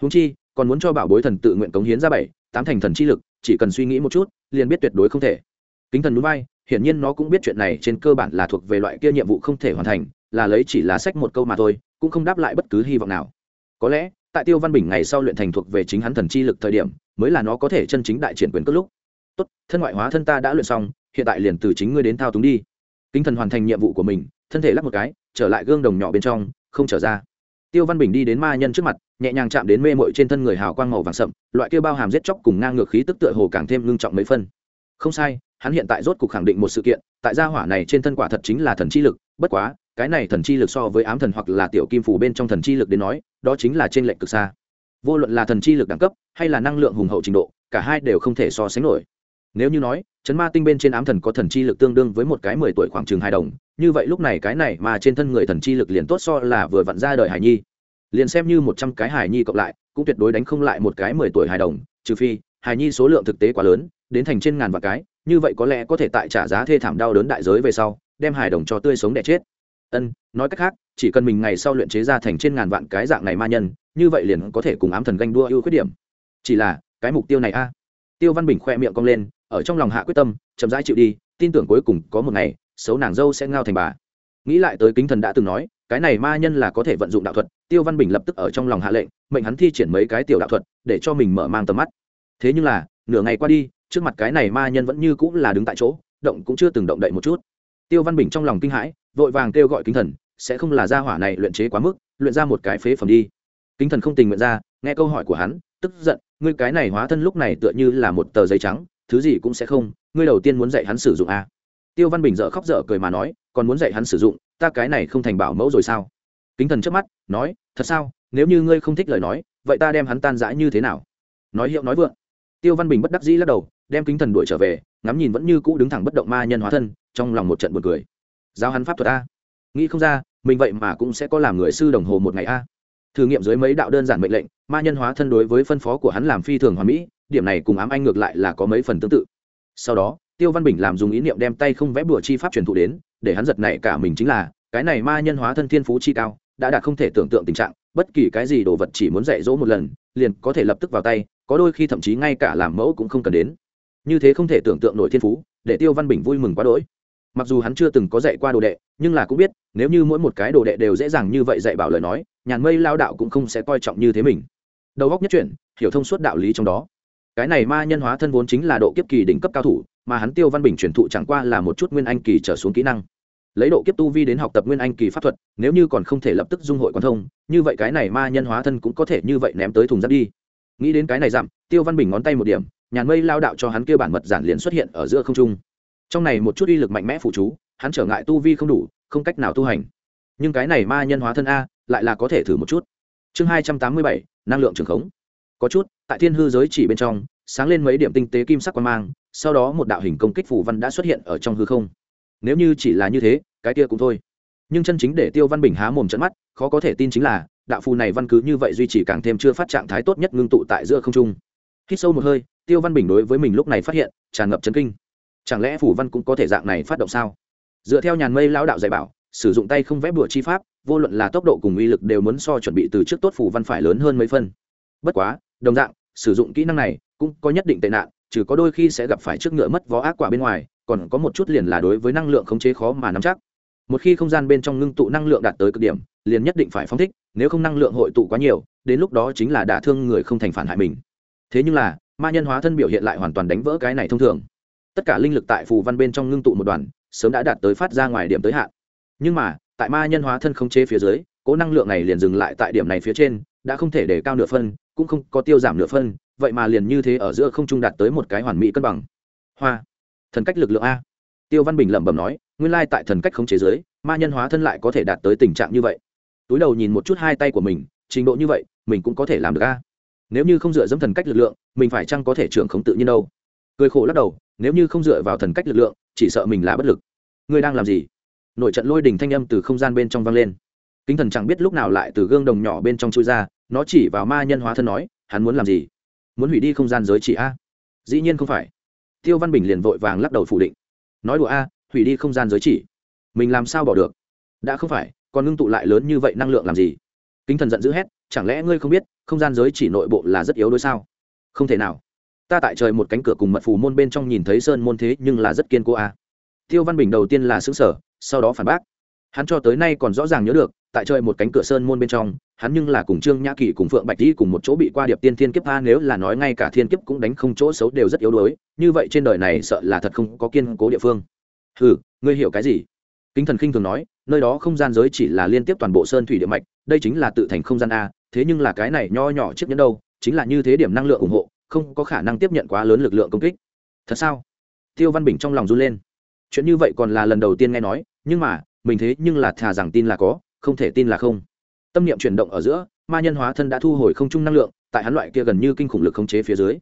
Húng chi, còn muốn cho bảo bối thần tự nguyện cống hiến ra bảy, tám thành thần chi lực, chỉ cần suy nghĩ một chút, liền biết tuyệt đối không thể kính thần núi bay hiển nhiên nó cũng biết chuyện này trên cơ bản là thuộc về loại kia nhiệm vụ không thể hoàn thành, là lấy chỉ là sách một câu mà thôi, cũng không đáp lại bất cứ hy vọng nào. Có lẽ, tại tiêu văn bình ngày sau luyện thành thuộc về chính hắn thần chi lực thời điểm, mới là nó có thể chân chính đại triển quyền cất lúc. Tốt, thân ngoại hóa thân ta đã luyện xong, hiện tại liền từ chính ngươi đến thao túng đi. Kính thần hoàn thành nhiệm vụ của mình, thân thể lắc một cái, trở lại gương đồng nhỏ bên trong, không trở ra. Tiêu văn bình đi đến ma nhân trước mặt, nhẹ nhàng chạm đến mê mội trên thân người hào quang màu vàng sậm, loại kia bao hàm giết chóc cùng ngang ngược khí tức tựa hồ càng thêm ngưng trọng mấy phân. Không sai hắn hiện tại rốt cục khẳng định một sự kiện, tại gia hỏa này trên thân quả thật chính là thần chi lực, bất quá, cái này thần chi lực so với ám thần hoặc là tiểu kim phủ bên trong thần chi lực đến nói, đó chính là trên lệnh cực xa. Vô luận là thần chi lực đẳng cấp, hay là năng lượng hùng hậu trình độ, cả hai đều không thể so sánh nổi. Nếu như nói, chấn ma tinh bên trên ám thần có thần chi lực tương đương với một cái mười tuổi khoảng chừng hai đồng, như vậy lúc này cái này mà trên thân người thần chi lực liền tốt so là vừa vặn ra đời hải nhi. Liền xem như một trăm cái hải nhi cộng lại, cũng tuyệt đối đánh không lại một cái mười tuổi hài đồng, trừ phi, hải nhi số lượng thực tế quá lớn đến thành trên ngàn vạn cái, như vậy có lẽ có thể tại trả giá thê thảm đau đớn đại giới về sau, đem hài đồng cho tươi sống đẻ chết. Ân, nói cách khác, chỉ cần mình ngày sau luyện chế ra thành trên ngàn vạn cái dạng này ma nhân, như vậy liền có thể cùng ám thần ganh đua ưu khuyết điểm. Chỉ là, cái mục tiêu này a. Tiêu văn bình khoe miệng cong lên, ở trong lòng hạ quyết tâm, chậm rãi chịu đi, tin tưởng cuối cùng có một ngày, xấu nàng dâu sẽ ngao thành bà. Nghĩ lại tới kính thần đã từng nói, cái này ma nhân là có thể vận dụng đạo thuật, tiêu văn bình lập tức ở trong lòng hạ lệnh, mệnh hắn thi triển mấy cái tiểu đạo thuật, để cho mình mở mang tầm mắt. Thế nhưng là, nửa ngày qua đi trước mặt cái này ma nhân vẫn như cũng là đứng tại chỗ, động cũng chưa từng động đậy một chút. Tiêu văn bình trong lòng kinh hãi, vội vàng kêu gọi kính thần, sẽ không là gia hỏa này luyện chế quá mức, luyện ra một cái phế phẩm đi. Kính thần không tình nguyện ra, nghe câu hỏi của hắn, tức giận, ngươi cái này hóa thân lúc này tựa như là một tờ giấy trắng, thứ gì cũng sẽ không, ngươi đầu tiên muốn dạy hắn sử dụng a à? tiêu văn bình dở khóc dở cười mà nói, còn muốn dạy hắn sử dụng, ta cái này không thành bảo mẫu rồi sao? Kính thần trước mắt, nói, thật sao? Nếu như ngươi không thích lời nói, vậy ta đem hắn tan rã như thế nào? Nói hiệu nói vượng. Tiêu văn bình bất đắc dĩ lắc đầu đem kính thần đuổi trở về, ngắm nhìn vẫn như cũ đứng thẳng bất động ma nhân hóa thân, trong lòng một trận buồn cười. Giao hắn pháp thuật a. Nghĩ không ra, mình vậy mà cũng sẽ có làm người sư đồng hồ một ngày a. Thử nghiệm dưới mấy đạo đơn giản mệnh lệnh, ma nhân hóa thân đối với phân phó của hắn làm phi thường hoàn mỹ, điểm này cùng ám anh ngược lại là có mấy phần tương tự. Sau đó, tiêu văn bình làm dùng ý niệm đem tay không vẽ bùa chi pháp truyền thụ đến, để hắn giật này cả mình chính là, cái này ma nhân hóa thân thiên phú chi cao, đã đạt không thể tưởng tượng tình trạng, bất kỳ cái gì đồ vật chỉ muốn dạy dỗ một lần, liền có thể lập tức vào tay, có đôi khi thậm chí ngay cả làm mẫu cũng không cần đến như thế không thể tưởng tượng nổi thiên phú, để tiêu văn bình vui mừng quá đỗi. Mặc dù hắn chưa từng có dạy qua đồ đệ, nhưng là cũng biết, nếu như mỗi một cái đồ đệ đều dễ dàng như vậy dạy bảo lời nói, nhàn mây lao đạo cũng không sẽ coi trọng như thế mình. Đầu góc nhất chuyển, hiểu thông suốt đạo lý trong đó. Cái này ma nhân hóa thân vốn chính là độ kiếp kỳ đỉnh cấp cao thủ, mà hắn tiêu văn bình truyền thụ chẳng qua là một chút nguyên anh kỳ trở xuống kỹ năng. Lấy độ kiếp tu vi đến học tập nguyên anh kỳ pháp thuật, nếu như còn không thể lập tức dung hội quan thông, như vậy cái này ma nhân hóa thân cũng có thể như vậy ném tới thùng rác đi. Nghĩ đến cái này dặm tiêu văn bình ngón tay một điểm nhàn mây lao đạo cho hắn kêu bản mật giản liền xuất hiện ở giữa không trung. Trong này một chút uy lực mạnh mẽ phụ chú, hắn trở ngại tu vi không đủ, không cách nào tu hành. Nhưng cái này ma nhân hóa thân a, lại là có thể thử một chút. Chương hai trăm tám mươi bảy, năng lượng trường khống. Có chút, tại thiên hư giới chỉ bên trong, sáng lên mấy điểm tinh tế kim sắc quan mang, sau đó một đạo hình công kích phủ văn đã xuất hiện ở trong hư không. Nếu như chỉ là như thế, cái kia cũng thôi. Nhưng chân chính để tiêu văn bình há mồm trận mắt, khó có thể tin chính là, đạo phù này văn cứ như vậy duy trì càng thêm chưa phát trạng thái tốt nhất ngưng tụ tại giữa không trung. Hít sâu một hơi tiêu văn bình đối với mình lúc này phát hiện, tràn ngập chấn kinh. Chẳng lẽ phủ văn cũng có thể dạng này phát động sao? Dựa theo nhàn mây lão đạo dạy bảo, sử dụng tay không vẽ bụa chi pháp, vô luận là tốc độ cùng uy lực đều muốn so chuẩn bị từ trước tốt phủ văn phải lớn hơn mấy phân. Bất quá, đồng dạng, sử dụng kỹ năng này cũng có nhất định tệ nạn, trừ có đôi khi sẽ gặp phải trước ngựa mất vó ác quả bên ngoài, còn có một chút liền là đối với năng lượng khống chế khó mà nắm chắc. Một khi không gian bên trong ngưng tụ năng lượng đạt tới cực điểm, liền nhất định phải phóng thích, nếu không năng lượng hội tụ quá nhiều, đến lúc đó chính là đả thương người không thành phản hại mình. Thế nhưng là ma nhân hóa thân biểu hiện lại hoàn toàn đánh vỡ cái này thông thường. Tất cả linh lực tại phù văn bên trong ngưng tụ một đoàn, sớm đã đạt tới phát ra ngoài điểm tới hạn. Nhưng mà, tại ma nhân hóa thân không chế phía dưới, cố năng lượng này liền dừng lại tại điểm này phía trên, đã không thể để cao nửa phân, cũng không có tiêu giảm nửa phân, vậy mà liền như thế ở giữa không trung đạt tới một cái hoàn mỹ cân bằng. Hoa. Thần cách lực lượng a. Tiêu văn bình lẩm bẩm nói, nguyên lai tại thần cách không chế giới ma nhân hóa thân lại có thể đạt tới tình trạng như vậy. Túi đầu nhìn một chút hai tay của mình, trình độ như vậy, mình cũng có thể làm được a nếu như không dựa dẫm thần cách lực lượng, mình phải chăng có thể trưởng khống tự nhiên đâu? Cười khổ lắc đầu, nếu như không dựa vào thần cách lực lượng, chỉ sợ mình là bất lực. Ngươi đang làm gì? Nội trận lôi đình thanh âm từ không gian bên trong vang lên. Kính thần chẳng biết lúc nào lại từ gương đồng nhỏ bên trong chui ra, nó chỉ vào ma nhân hóa thân nói, hắn muốn làm gì? Muốn hủy đi không gian giới chỉ a? Dĩ nhiên không phải. Tiêu văn bình liền vội vàng lắc đầu phủ định. Nói đùa a, hủy đi không gian giới chỉ. Mình làm sao bỏ được? Đã không phải, còn ngưng tụ lại lớn như vậy năng lượng làm gì? Kính thần giận dữ hét chẳng lẽ ngươi không biết, không gian giới chỉ nội bộ là rất yếu đối sao? Không thể nào. Ta tại trời một cánh cửa cùng mật phù môn bên trong nhìn thấy sơn môn thế nhưng là rất kiên cố a tiêu văn bình đầu tiên là xứng sở sau đó phản bác. Hắn cho tới nay còn rõ ràng nhớ được, tại trời một cánh cửa sơn môn bên trong, hắn nhưng là cùng trương nhã kỳ cùng phượng bạch đi cùng một chỗ bị qua điệp tiên thiên kiếp tha, nếu là nói ngay cả thiên kiếp cũng đánh không chỗ xấu đều rất yếu đuối, như vậy trên đời này sợ là thật không có kiên cố địa phương. Ừ ngươi hiểu cái gì? Kính thần khinh thường nói, nơi đó không gian giới chỉ là liên tiếp toàn bộ sơn thủy địa mạch, đây chính là tự thành không gian a thế nhưng là cái này nho nhỏ chiếc nhẫn đâu, chính là như thế điểm năng lượng ủng hộ, không có khả năng tiếp nhận quá lớn lực lượng công kích. Thật sao? Tiêu văn bình trong lòng run lên. Chuyện như vậy còn là lần đầu tiên nghe nói, nhưng mà, mình thế nhưng là thà rằng tin là có, không thể tin là không. Tâm niệm chuyển động ở giữa, ma nhân hóa thân đã thu hồi không chung năng lượng, tại hắn loại kia gần như kinh khủng lực khống chế phía dưới.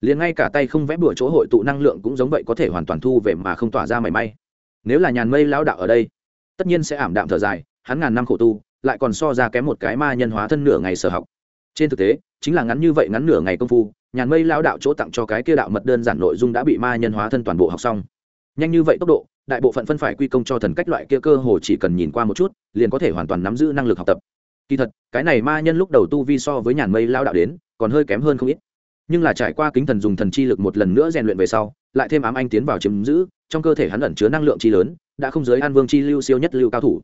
Liền ngay cả tay không vẽ bửa chỗ hội tụ năng lượng cũng giống vậy có thể hoàn toàn thu về mà không tỏa ra mảy may. Nếu là nhàn mây lao đạo ở đây, tất nhiên sẽ ảm đạm thở dài, hắn ngàn năm khổ tu lại còn so ra kém một cái ma nhân hóa thân nửa ngày sở học. Trên thực tế, chính là ngắn như vậy ngắn nửa ngày công phu, nhàn mây lao đạo chỗ tặng cho cái kia đạo mật đơn giản nội dung đã bị ma nhân hóa thân toàn bộ học xong. Nhanh như vậy tốc độ, đại bộ phận phân phải quy công cho thần cách loại kia cơ hồ chỉ cần nhìn qua một chút, liền có thể hoàn toàn nắm giữ năng lực học tập. Kỳ thật, cái này ma nhân lúc đầu tu vi so với nhàn mây lao đạo đến, còn hơi kém hơn không ít. Nhưng là trải qua kính thần dùng thần chi lực một lần nữa rèn luyện về sau, lại thêm ám anh tiến vào chiếm giữ, trong cơ thể hắn ẩn chứa năng lượng chi lớn, đã không giới an vương chi lưu siêu nhất lưu cao thủ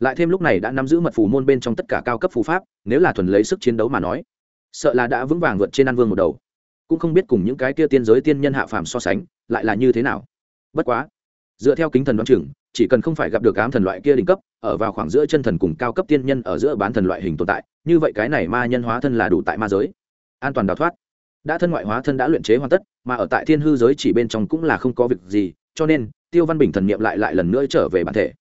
lại thêm lúc này đã nắm giữ mật phù môn bên trong tất cả cao cấp phù pháp, nếu là thuần lấy sức chiến đấu mà nói, sợ là đã vững vàng vượt trên an vương một đầu. Cũng không biết cùng những cái kia tiên giới tiên nhân hạ phàm so sánh, lại là như thế nào. Bất quá, dựa theo kính thần đoán chừng, chỉ cần không phải gặp được ám thần loại kia đỉnh cấp, ở vào khoảng giữa chân thần cùng cao cấp tiên nhân ở giữa bán thần loại hình tồn tại, như vậy cái này ma nhân hóa thân là đủ tại ma giới. An toàn đào thoát. Đã thân ngoại hóa thân đã luyện chế hoàn tất, mà ở tại thiên hư giới chỉ bên trong cũng là không có việc gì, cho nên, tiêu văn bình thần niệm lại lại lần nữa trở về bản thể.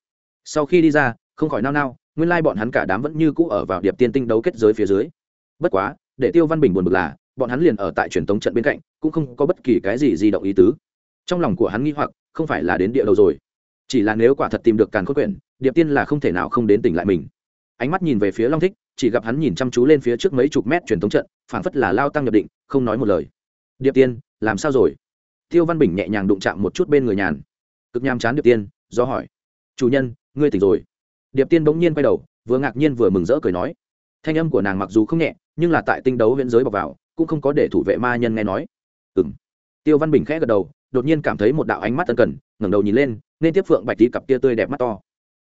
Sau khi đi ra không khỏi nao nao, nguyên lai bọn hắn cả đám vẫn như cũ ở vào điệp tiên tinh đấu kết giới phía dưới. Bất quá, để tiêu văn bình buồn bực là, bọn hắn liền ở tại truyền tống trận bên cạnh, cũng không có bất kỳ cái gì di động ý tứ. Trong lòng của hắn nghĩ hoặc, không phải là đến địa đầu rồi. Chỉ là nếu quả thật tìm được càn khôn quyển, điệp tiên là không thể nào không đến tỉnh lại mình. Ánh mắt nhìn về phía long thích, chỉ gặp hắn nhìn chăm chú lên phía trước mấy chục mét truyền thống trận, phảng phất là lao tăng nhập định, không nói một lời. Điệp tiên, làm sao rồi? Tiêu văn bình nhẹ nhàng đụng chạm một chút bên người nhàn. Cực nham chán điệp tiên, do hỏi. Chủ nhân, ngươi tỉnh rồi điệp tiên bỗng nhiên quay đầu, vừa ngạc nhiên vừa mừng rỡ cười nói. Thanh âm của nàng mặc dù không nhẹ, nhưng là tại tinh đấu viễn giới bọc vào, cũng không có để thủ vệ ma nhân nghe nói. Ừ m tiêu văn bình khẽ gật đầu, đột nhiên cảm thấy một đạo ánh mắt tân cần, ngẩng đầu nhìn lên, nên tiếp phượng bạch tí cặp tia tươi đẹp mắt to.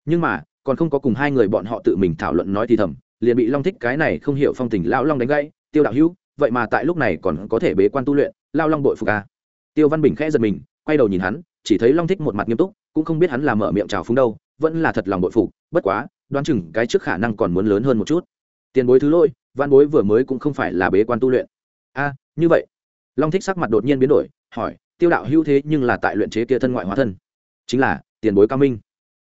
Nhưng mà, còn không có cùng hai người bọn họ tự mình thảo luận nói thì thầm, liền bị long thích cái này không hiểu phong tình lão long đánh gãy. Tiêu đạo hữu, vậy mà tại lúc này còn có thể bế quan tu luyện lao long bội phục à? tiêu văn bình khẽ giật mình, quay đầu nhìn hắn, chỉ thấy long thích một mặt nghiêm túc, cũng không biết hắn là mở miệng chào phúng đâu vẫn là thật lòng bội phục, bất quá, đoán chừng cái trước khả năng còn muốn lớn hơn một chút. Tiền bối thứ lôi văn bối vừa mới cũng không phải là bế quan tu luyện. A, như vậy. Long thích sắc mặt đột nhiên biến đổi, hỏi, tiêu đạo hữu thế nhưng là tại luyện chế kia thân ngoại hóa thân. Chính là, tiền bối cao minh.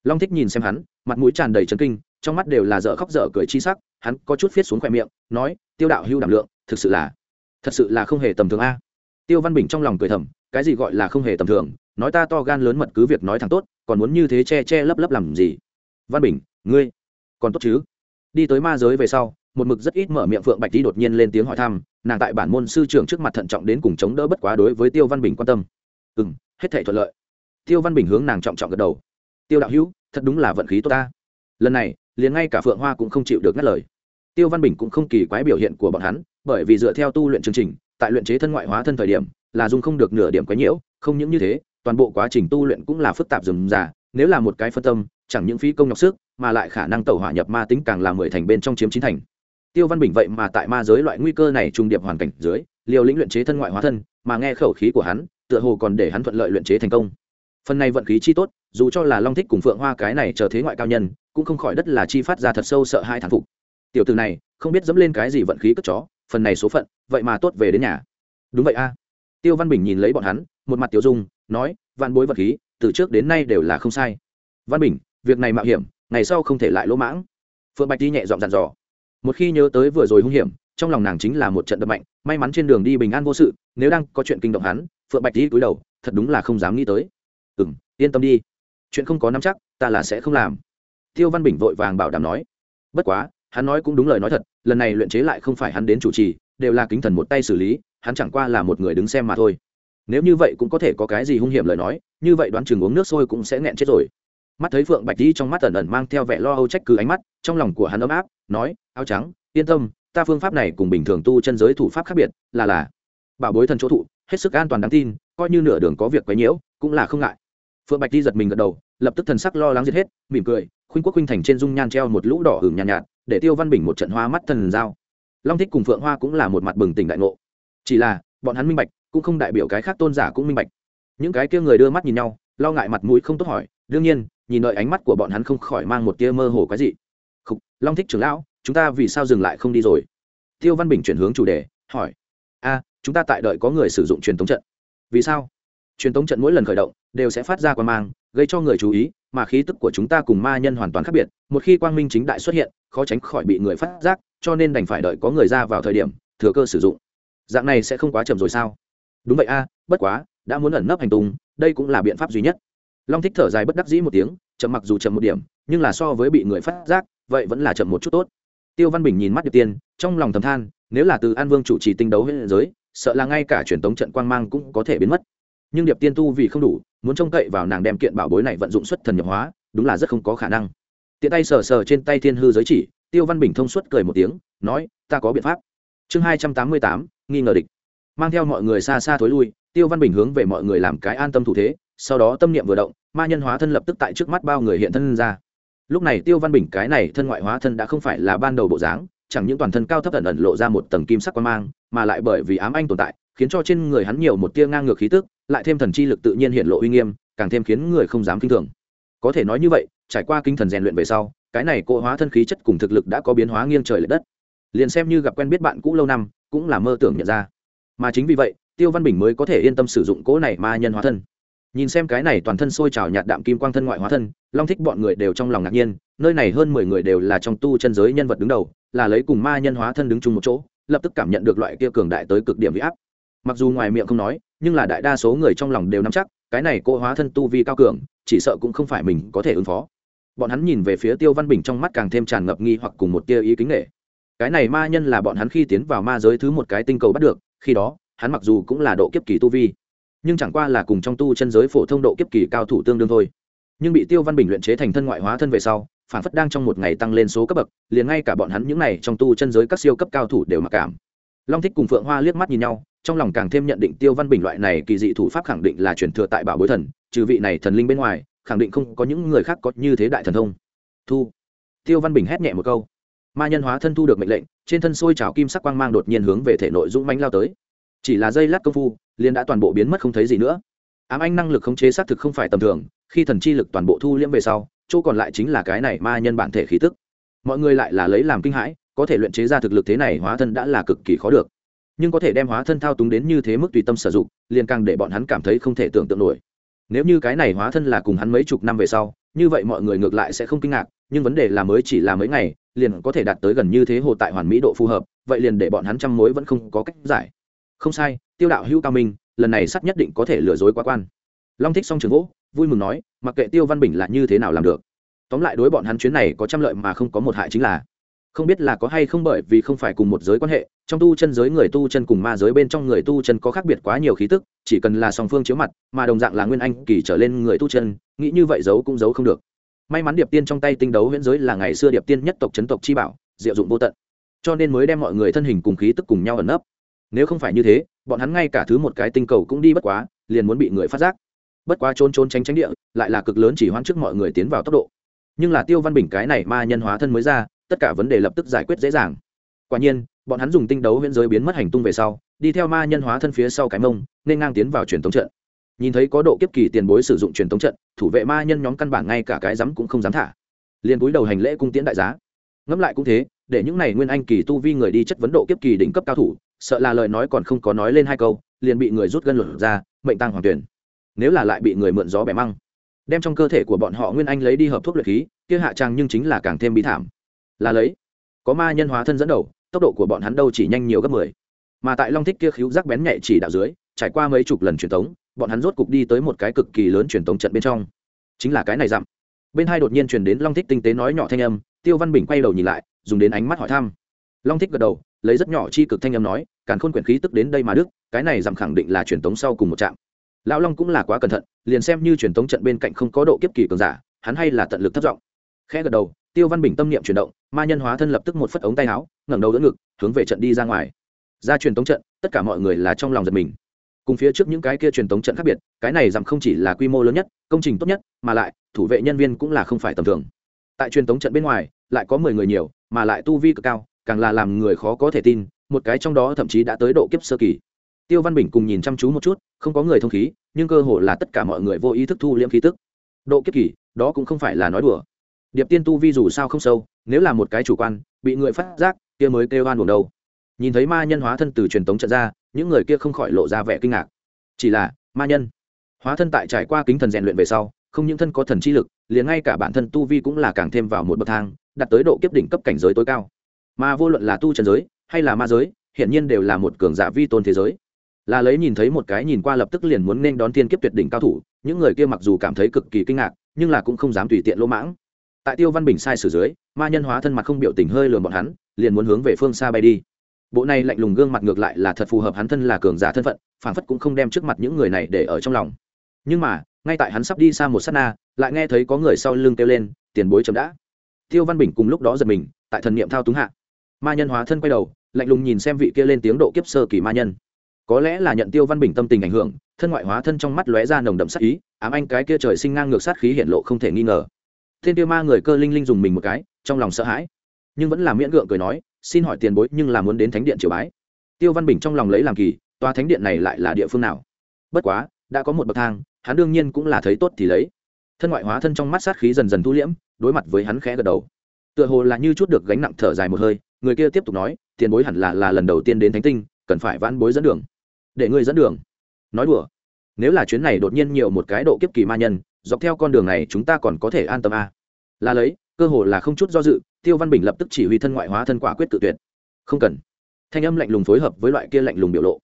Long thích nhìn xem hắn, mặt mũi tràn đầy trấn kinh, trong mắt đều là dở khóc dở cười chi sắc, hắn có chút viết xuống khoe miệng, nói, tiêu đạo hưu đảm lượng, thực sự là, thật sự là không hề tầm thường a. Tiêu văn bình trong lòng cười thầm, cái gì gọi là không hề tầm thường nói ta to gan lớn mật cứ việc nói thẳng tốt, còn muốn như thế che che lấp lấp làm gì? Văn bình, ngươi còn tốt chứ? Đi tới ma giới về sau, một mực rất ít mở miệng phượng bạch đi đột nhiên lên tiếng hỏi thăm, nàng tại bản môn sư trưởng trước mặt thận trọng đến cùng chống đỡ bất quá đối với tiêu văn bình quan tâm. Ừ m hết thể thuận lợi. Tiêu văn bình hướng nàng trọng trọng gật đầu. Tiêu đạo hữu, thật đúng là vận khí tốt ta. Lần này, liền ngay cả phượng hoa cũng không chịu được ngắt lời. Tiêu văn bình cũng không kỳ quái biểu hiện của bọn hắn, bởi vì dựa theo tu luyện chương trình, tại luyện chế thân ngoại hóa thân thời điểm, là dùng không được nửa điểm quái nhiễu, không những như thế toàn bộ quá trình tu luyện cũng là phức tạp dườm già, nếu là một cái phân tâm, chẳng những phí công nhọc sức, mà lại khả năng tẩu hỏa nhập ma tính càng là mười thành bên trong chiếm chín thành. Tiêu văn bình vậy mà tại ma giới loại nguy cơ này trung điệp hoàn cảnh dưới, liều lĩnh luyện chế thân ngoại hóa thân, mà nghe khẩu khí của hắn, tựa hồ còn để hắn thuận lợi luyện chế thành công. Phần này vận khí chi tốt, dù cho là long thích cùng phượng hoa cái này chờ thế ngoại cao nhân, cũng không khỏi đất là chi phát ra thật sâu sợ hai thản phục. Tiểu từ này, không biết dẫm lên cái gì vận khí cất chó, phần này số phận, vậy mà tốt về đến nhà. Đúng vậy a. Tiêu văn bình nhìn lấy bọn hắn, một mặt tiểu dung nói, vạn bối vật khí, từ trước đến nay đều là không sai. Văn bình, việc này mạo hiểm, ngày sau không thể lại lỗ mãng. Phượng bạch đi nhẹ dọn dặn dò. Một khi nhớ tới vừa rồi hung hiểm, trong lòng nàng chính là một trận đập mạnh, may mắn trên đường đi bình an vô sự, nếu đang có chuyện kinh động hắn, phượng bạch đi cúi đầu, thật đúng là không dám nghĩ tới. Ừ m yên tâm đi, chuyện không có nắm chắc, ta là sẽ không làm. Tiêu văn bình vội vàng bảo đảm nói. Bất quá, hắn nói cũng đúng lời nói thật, lần này luyện chế lại không phải hắn đến chủ trì, đều là kính thần một tay xử lý, hắn chẳng qua là một người đứng xem mà thôi nếu như vậy cũng có thể có cái gì hung hiểm lời nói như vậy đoán chừng uống nước sôi cũng sẽ nghẹn chết rồi. Mắt thấy phượng bạch đi trong mắt ẩn ẩn mang theo vẻ lo âu trách cứ ánh mắt trong lòng của hắn ấm áp nói áo trắng yên tâm ta phương pháp này cùng bình thường tu chân giới thủ pháp khác biệt là là bảo bối thần chỗ thụ hết sức an toàn đáng tin coi như nửa đường có việc quấy nhiễu cũng là không ngại. Phượng bạch đi giật mình gật đầu lập tức thần sắc lo lắng giết hết mỉm cười khuynh quốc khuynh thành trên dung nhan treo một lũ đỏ hửng nhàn nhạt, nhạt để tiêu văn bình một trận hoa mắt thần giao. Long thích cùng phượng hoa cũng là một mặt bừng tỉnh đại ngộ. Chỉ là bọn hắn minh bạch cũng không đại biểu cái khác tôn giả cũng minh bạch. Những cái kia người đưa mắt nhìn nhau lo ngại mặt mũi không tốt hỏi đương nhiên nhìn đợi ánh mắt của bọn hắn không khỏi mang một tia mơ hồ cái gì Khục, long thích trưởng lão chúng ta vì sao dừng lại không đi rồi? Tiêu văn bình chuyển hướng chủ đề hỏi. A chúng ta tại đợi có người sử dụng truyền thống trận. Vì sao? Truyền thống trận mỗi lần khởi động đều sẽ phát ra quan mang gây cho người chú ý mà khí tức của chúng ta cùng ma nhân hoàn toàn khác biệt một khi quang minh chính đại xuất hiện khó tránh khỏi bị người phát giác cho nên đành phải đợi có người ra vào thời điểm thừa cơ sử dụng. Dạng này sẽ không quá chậm rồi sao? Đúng vậy a, bất quá, đã muốn ẩn nấp hành tung, đây cũng là biện pháp duy nhất. Long thích thở dài bất đắc dĩ một tiếng, chậm mặc dù chậm một điểm, nhưng là so với bị người phát giác, vậy vẫn là chậm một chút tốt. Tiêu văn bình nhìn mắt điệp tiên, trong lòng thầm than, nếu là từ an vương chủ trì tinh đấu huyện giới, sợ là ngay cả truyền tống trận quang mang cũng có thể biến mất. Nhưng điệp tiên tu vì không đủ, muốn trông cậy vào nàng đem kiện bảo bối này vận dụng xuất thần nhập hóa, đúng là rất không có khả năng. Tiện tay sờ sờ trên tay thiên hư giới chỉ, tiêu văn bình thông suốt cười một tiếng, nói, ta có biện pháp. Chương hai trăm tám mươi tám, nghi ngờ địch mang theo mọi người xa xa thối lui, tiêu văn bình hướng về mọi người làm cái an tâm thủ thế, sau đó tâm niệm vừa động, ma nhân hóa thân lập tức tại trước mắt bao người hiện thân ra. Lúc này tiêu văn bình cái này thân ngoại hóa thân đã không phải là ban đầu bộ dáng, chẳng những toàn thân cao thấp ẩn ẩn lộ ra một tầng kim sắc quan mang, mà lại bởi vì ám anh tồn tại, khiến cho trên người hắn nhiều một tia ngang ngược khí tức, lại thêm thần chi lực tự nhiên hiện lộ uy nghiêm, càng thêm khiến người không dám kinh thường. Có thể nói như vậy, trải qua kinh thần rèn luyện về sau, cái này cỗ hóa thân khí chất cùng thực lực đã có biến hóa nghiêng trời l ệ đất. Liền xem như gặp quen biết bạn cũ lâu năm, cũng là mơ tưởng nhận ra mà chính vì vậy, tiêu văn bình mới có thể yên tâm sử dụng cỗ này ma nhân hóa thân. Nhìn xem cái này toàn thân sôi trào nhạt đạm kim quang thân ngoại hóa thân, long thích bọn người đều trong lòng ngạc nhiên, nơi này hơn mười người đều là trong tu chân giới nhân vật đứng đầu, là lấy cùng ma nhân hóa thân đứng chung một chỗ, lập tức cảm nhận được loại kia cường đại tới cực điểm huy áp. Mặc dù ngoài miệng không nói, nhưng là đại đa số người trong lòng đều nắm chắc, cái này cô hóa thân tu vi cao cường, chỉ sợ cũng không phải mình có thể ứng phó. Bọn hắn nhìn về phía tiêu văn bình trong mắt càng thêm tràn ngập nghi hoặc cùng một tia ý kính nghệ cái này ma nhân là bọn hắn khi tiến vào ma giới thứ một cái tinh cầu bắt được khi đó, hắn mặc dù cũng là độ kiếp kỳ tu vi, nhưng chẳng qua là cùng trong tu chân giới phổ thông độ kiếp kỳ cao thủ tương đương thôi. Nhưng bị tiêu văn bình luyện chế thành thân ngoại hóa thân về sau, phản phất đang trong một ngày tăng lên số cấp bậc, liền ngay cả bọn hắn những n à y trong tu chân giới các siêu cấp cao thủ đều mặc cảm. Long thích cùng phượng hoa liếc mắt nhìn nhau, trong lòng càng thêm nhận định tiêu văn bình loại này kỳ dị thủ pháp khẳng định là truyền thừa tại bảo bối thần, trừ vị này thần linh bên ngoài, khẳng định không có những người khác có như thế đại thần thông. Thu. Tiêu văn bình hét nhẹ một câu ma nhân hóa thân thu được mệnh lệnh, trên thân sôi trào kim sắc quang mang đột nhiên hướng về thể nội dũng mánh lao tới. Chỉ là dây lát công phu, liền đã toàn bộ biến mất không thấy gì nữa. Ám anh năng lực khống chế xác thực không phải tầm thường, khi thần chi lực toàn bộ thu liễm về sau, chỗ còn lại chính là cái này ma nhân bản thể khí tức. Mọi người lại là lấy làm kinh hãi, có thể luyện chế ra thực lực thế này hóa thân đã là cực kỳ khó được. Nhưng có thể đem hóa thân thao túng đến như thế mức tùy tâm sử dụng, liền càng để bọn hắn cảm thấy không thể tưởng tượng nổi. Nếu như cái này hóa thân là cùng hắn mấy chục năm về sau, như vậy mọi người ngược lại sẽ không kinh ngạc, nhưng vấn đề là mới chỉ là mấy ngày liền có thể đạt tới gần như thế hồ tại hoàn mỹ độ phù hợp, vậy liền để bọn hắn trăm mối vẫn không có cách giải. Không sai, tiêu đạo hữu cao minh, lần này sắt nhất định có thể lừa dối quá quan. Long thích xong trường gỗ vui mừng nói, mặc kệ tiêu văn bình là như thế nào làm được. Tóm lại đối bọn hắn chuyến này có trăm lợi mà không có một hại chính là, không biết là có hay không bởi vì không phải cùng một giới quan hệ, trong tu chân giới người tu chân cùng ma giới bên trong người tu chân có khác biệt quá nhiều khí tức, chỉ cần là song phương chiếu mặt, mà đồng dạng là nguyên anh kỳ trở lên người tu chân, nghĩ như vậy giấu cũng giấu không được may mắn điệp tiên trong tay tinh đấu huyễn giới là ngày xưa điệp tiên nhất tộc chấn tộc chi bảo, diệu dụng vô tận. Cho nên mới đem mọi người thân hình cùng khí tức cùng nhau ẩn nấp. Nếu không phải như thế, bọn hắn ngay cả thứ một cái tinh cầu cũng đi bất quá, liền muốn bị người phát giác. Bất quá trốn trốn tránh tránh địa, lại là cực lớn chỉ hoãn trước mọi người tiến vào tốc độ. Nhưng là tiêu văn bình cái này ma nhân hóa thân mới ra, tất cả vấn đề lập tức giải quyết dễ dàng. Quả nhiên, bọn hắn dùng tinh đấu huyễn giới biến mất hành tung về sau, đi theo ma nhân hóa thân phía sau cái mông, nên ngang tiến vào truyền thống trận nhìn thấy có độ kiếp kỳ tiền bối sử dụng truyền thống trận, thủ vệ ma nhân nhóm căn bản ngay cả cái rắm cũng không dám thả. Liền cúi đầu hành lễ cung tiễn đại giá. Ngẫm lại cũng thế, để những này nguyên anh kỳ tu vi người đi chất vấn độ kiếp kỳ đỉnh cấp cao thủ, sợ là lời nói còn không có nói lên hai câu, liền bị người rút gân luận ra, mệnh tăng hoàng tuyển. Nếu là lại bị người mượn gió bẻ măng, đem trong cơ thể của bọn họ nguyên anh lấy đi hợp thuốc luyện khí, kia hạ trang nhưng chính là càng thêm bí thảm. Là lấy, có ma nhân hóa thân dẫn đầu, tốc độ của bọn hắn đâu chỉ nhanh nhiều gấp mười. Mà tại long thích kia khíu rắc bén nhạy chỉ đạo dưới, trải qua mấy chục lần truyền thống bọn hắn rốt cục đi tới một cái cực kỳ lớn truyền tống trận bên trong. Chính là cái này dặm. Bên hai đột nhiên truyền đến long thích tinh tế nói nhỏ thanh âm, tiêu văn bình quay đầu nhìn lại, dùng đến ánh mắt hỏi thăm. Long thích gật đầu, lấy rất nhỏ chi cực thanh âm nói, càn khôn quyển khí tức đến đây mà đức, cái này dặm khẳng định là truyền tống sau cùng một trạm. Lão long cũng là quá cẩn thận, liền xem như truyền tống trận bên cạnh không có độ kiếp kỳ cường giả, hắn hay là tận lực thất vọng. Khẽ gật đầu, tiêu văn bình tâm niệm chuyển động, ma nhân hóa thân lập tức một phất ống tay áo, ngẩng đầu đỡ ngực, hướng về trận đi ra ngoài. Ra truyền tống trận, tất cả mọi người là trong lòng giật mình cùng phía trước những cái kia truyền thống trận khác biệt, cái này giảm không chỉ là quy mô lớn nhất, công trình tốt nhất, mà lại, thủ vệ nhân viên cũng là không phải tầm thường. Tại truyền thống trận bên ngoài, lại có mười người nhiều, mà lại tu vi cực cao, càng là làm người khó có thể tin, một cái trong đó thậm chí đã tới độ kiếp sơ kỳ. Tiêu văn bình cùng nhìn chăm chú một chút, không có người thông khí, nhưng cơ hồ là tất cả mọi người vô ý thức thu liễm khí tức. Độ kiếp kỳ, đó cũng không phải là nói đùa. Điệp tiên tu vi dù sao không sâu, nếu là một cái chủ quan, bị người phát giác, kia mới kêu oan buồn đâu. Nhìn thấy ma nhân hóa thân từ truyền tống trận ra những người kia không khỏi lộ ra vẻ kinh ngạc. Chỉ là, ma nhân. Hóa thân tại trải qua kính thần rèn luyện về sau, không những thân có thần chi lực, liền ngay cả bản thân tu vi cũng là càng thêm vào một bậc thang đặt tới độ kiếp đỉnh cấp cảnh giới tối cao. Mà vô luận là tu trần giới, hay là ma giới hiện nhiên đều là một cường giả vi tôn thế giới. Là lấy nhìn thấy một cái nhìn qua lập tức liền muốn nên đón thiên kiếp tuyệt đỉnh cao thủ, những người kia mặc dù cảm thấy cực kỳ kinh ngạc, nhưng là cũng không dám tùy tiện lỗ mãng. Tại tiêu văn bình sai sử dưới, ma nhân hóa thân mặt không biểu tình hơi lườm bọn hắn, liền muốn hướng về phương xa bay đi bộ này lạnh lùng gương mặt ngược lại là thật phù hợp hắn thân là cường giả thân phận phản phất cũng không đem trước mặt những người này để ở trong lòng. Nhưng mà, ngay tại hắn sắp đi xa một s á t na, lại nghe thấy có người sau lưng kêu lên, tiền bối chấm đã. Tiêu văn bình cùng lúc đó giật mình, tại thần niệm thao túng hạ. Ma nhân hóa thân quay đầu, lạnh lùng nhìn xem vị kia lên tiếng độ kiếp sơ kỳ ma nhân. Có lẽ là nhận tiêu văn bình tâm tình ảnh hưởng, thân ngoại hóa thân trong mắt lóe ra nồng đậm sát ý, ám anh cái kia trời sinh ngang ngược sát khí hiện lộ không thể nghi ngờ. Thiên tiêu ma người cơ linh linh dùng mình một cái, trong lòng sợ hãi. Nhưng vẫn là miễn gượng cười nói xin hỏi tiền bối, nhưng là muốn đến thánh điện triều bái. Tiêu văn bình trong lòng lấy làm kỳ, tòa thánh điện này lại là địa phương nào? Bất quá, đã có một bậc thang, hắn đương nhiên cũng là thấy tốt thì lấy. Thân ngoại hóa thân trong mắt sát khí dần dần thu liễm, đối mặt với hắn khẽ gật đầu. Tựa hồ là như chút được gánh nặng thở dài một hơi, người kia tiếp tục nói, tiền bối hẳn là là lần đầu tiên đến thánh tinh, cần phải vãn bối dẫn đường. Để ngươi dẫn đường? Nói đùa. Nếu là chuyến này đột nhiên nhiều một cái độ kiếp kỳ ma nhân, dọc theo con đường này chúng ta còn có thể an tâm a à. là lấy cơ hồ là không chút do dự, tiêu văn bình lập tức chỉ huy thân ngoại hóa thân quả quyết tự tuyệt. Không cần. Thanh âm lạnh lùng phối hợp với loại kia lạnh lùng biểu lộ.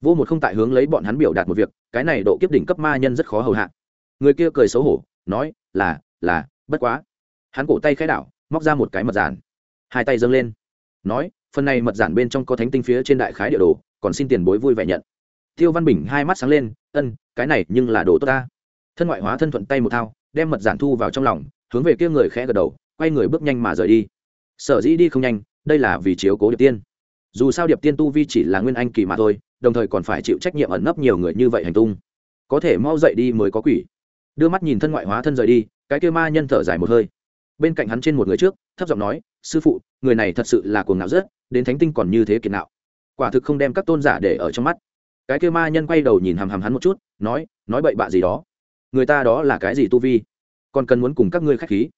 Vô một không tại hướng lấy bọn hắn biểu đạt một việc, cái này độ kiếp đỉnh cấp ma nhân rất khó hầu hạ. Người kia cười xấu hổ, nói, là là, bất quá. Hắn cổ tay khai đảo, móc ra một cái mật giản. Hai tay dâng lên. Nói, phần này mật giản bên trong có thánh tinh phía trên đại khái địa đồ, còn xin tiền bối vui vẻ nhận. Tiêu văn bình hai mắt sáng lên, ân, cái này nhưng là đồ tốt ta. Thân ngoại hóa thân thuận tay một thao, đem mật giản thu vào trong lòng hướng về kia người khẽ gật đầu, quay người bước nhanh mà rời đi. Sở dĩ đi không nhanh, đây là vì chiếu cố điệp tiên. Dù sao điệp tiên tu vi chỉ là nguyên anh kỳ mà thôi, đồng thời còn phải chịu trách nhiệm ẩn nấp nhiều người như vậy hành tung. Có thể mau dậy đi mới có quỷ. Đưa mắt nhìn thân ngoại hóa thân rời đi, cái kia ma nhân thở dài một hơi. Bên cạnh hắn trên một người trước, thấp giọng nói, sư phụ, người này thật sự là cuồng ngạo rất, đến thánh tinh còn như thế kiệt nạo. Quả thực không đem các tôn giả để ở trong mắt. Cái kia ma nhân quay đầu nhìn hằm hằm hắn một chút, nói nói bậy bạ gì đó? Người ta đó là cái gì tu vi? Còn cần muốn cùng các ngươi k h á c h khí.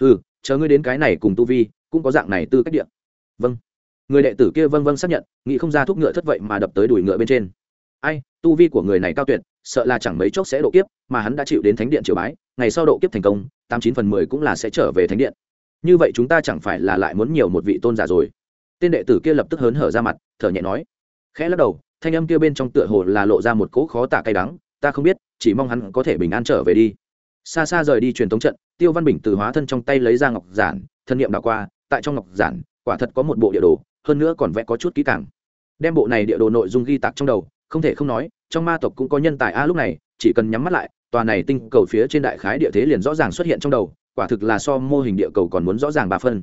Ừ chờ ngươi đến cái này cùng tu vi, cũng có dạng này tư cách điện vâng. Người đệ tử kia vâng vâng xác nhận, nghĩ không ra thuốc ngựa thất vậy mà đập tới đuổi ngựa bên trên. Ai, tu vi của người này cao tuyệt, sợ là chẳng mấy chốc sẽ độ kiếp, mà hắn đã chịu đến thánh điện triều bái, ngày sau độ kiếp thành công, tám chín phần mười cũng là sẽ trở về thánh điện. Như vậy chúng ta chẳng phải là lại muốn nhiều một vị tôn giả rồi? Tên đệ tử kia lập tức hớn hở ra mặt, thở nhẹ nói. Khẽ lắc đầu, thanh âm kia bên trong tựa hồ là lộ ra một cỗ khó tả cay đắng, ta không biết, chỉ mong hắn có thể bình an trở về đi xa xa rời đi truyền thống trận, tiêu văn bình từ hóa thân trong tay lấy ra ngọc giản, thân nhiệm đ qua, tại trong ngọc giản, quả thật có một bộ địa đồ, hơn nữa còn vẽ có chút kỹ càng. Đem bộ này địa đồ nội dung ghi tạc trong đầu, không thể không nói, trong ma tộc cũng có nhân tài a lúc này, chỉ cần nhắm mắt lại, tòa này tinh cầu phía trên đại khái địa thế liền rõ ràng xuất hiện trong đầu, quả thực là so mô hình địa cầu còn muốn rõ ràng ba phân.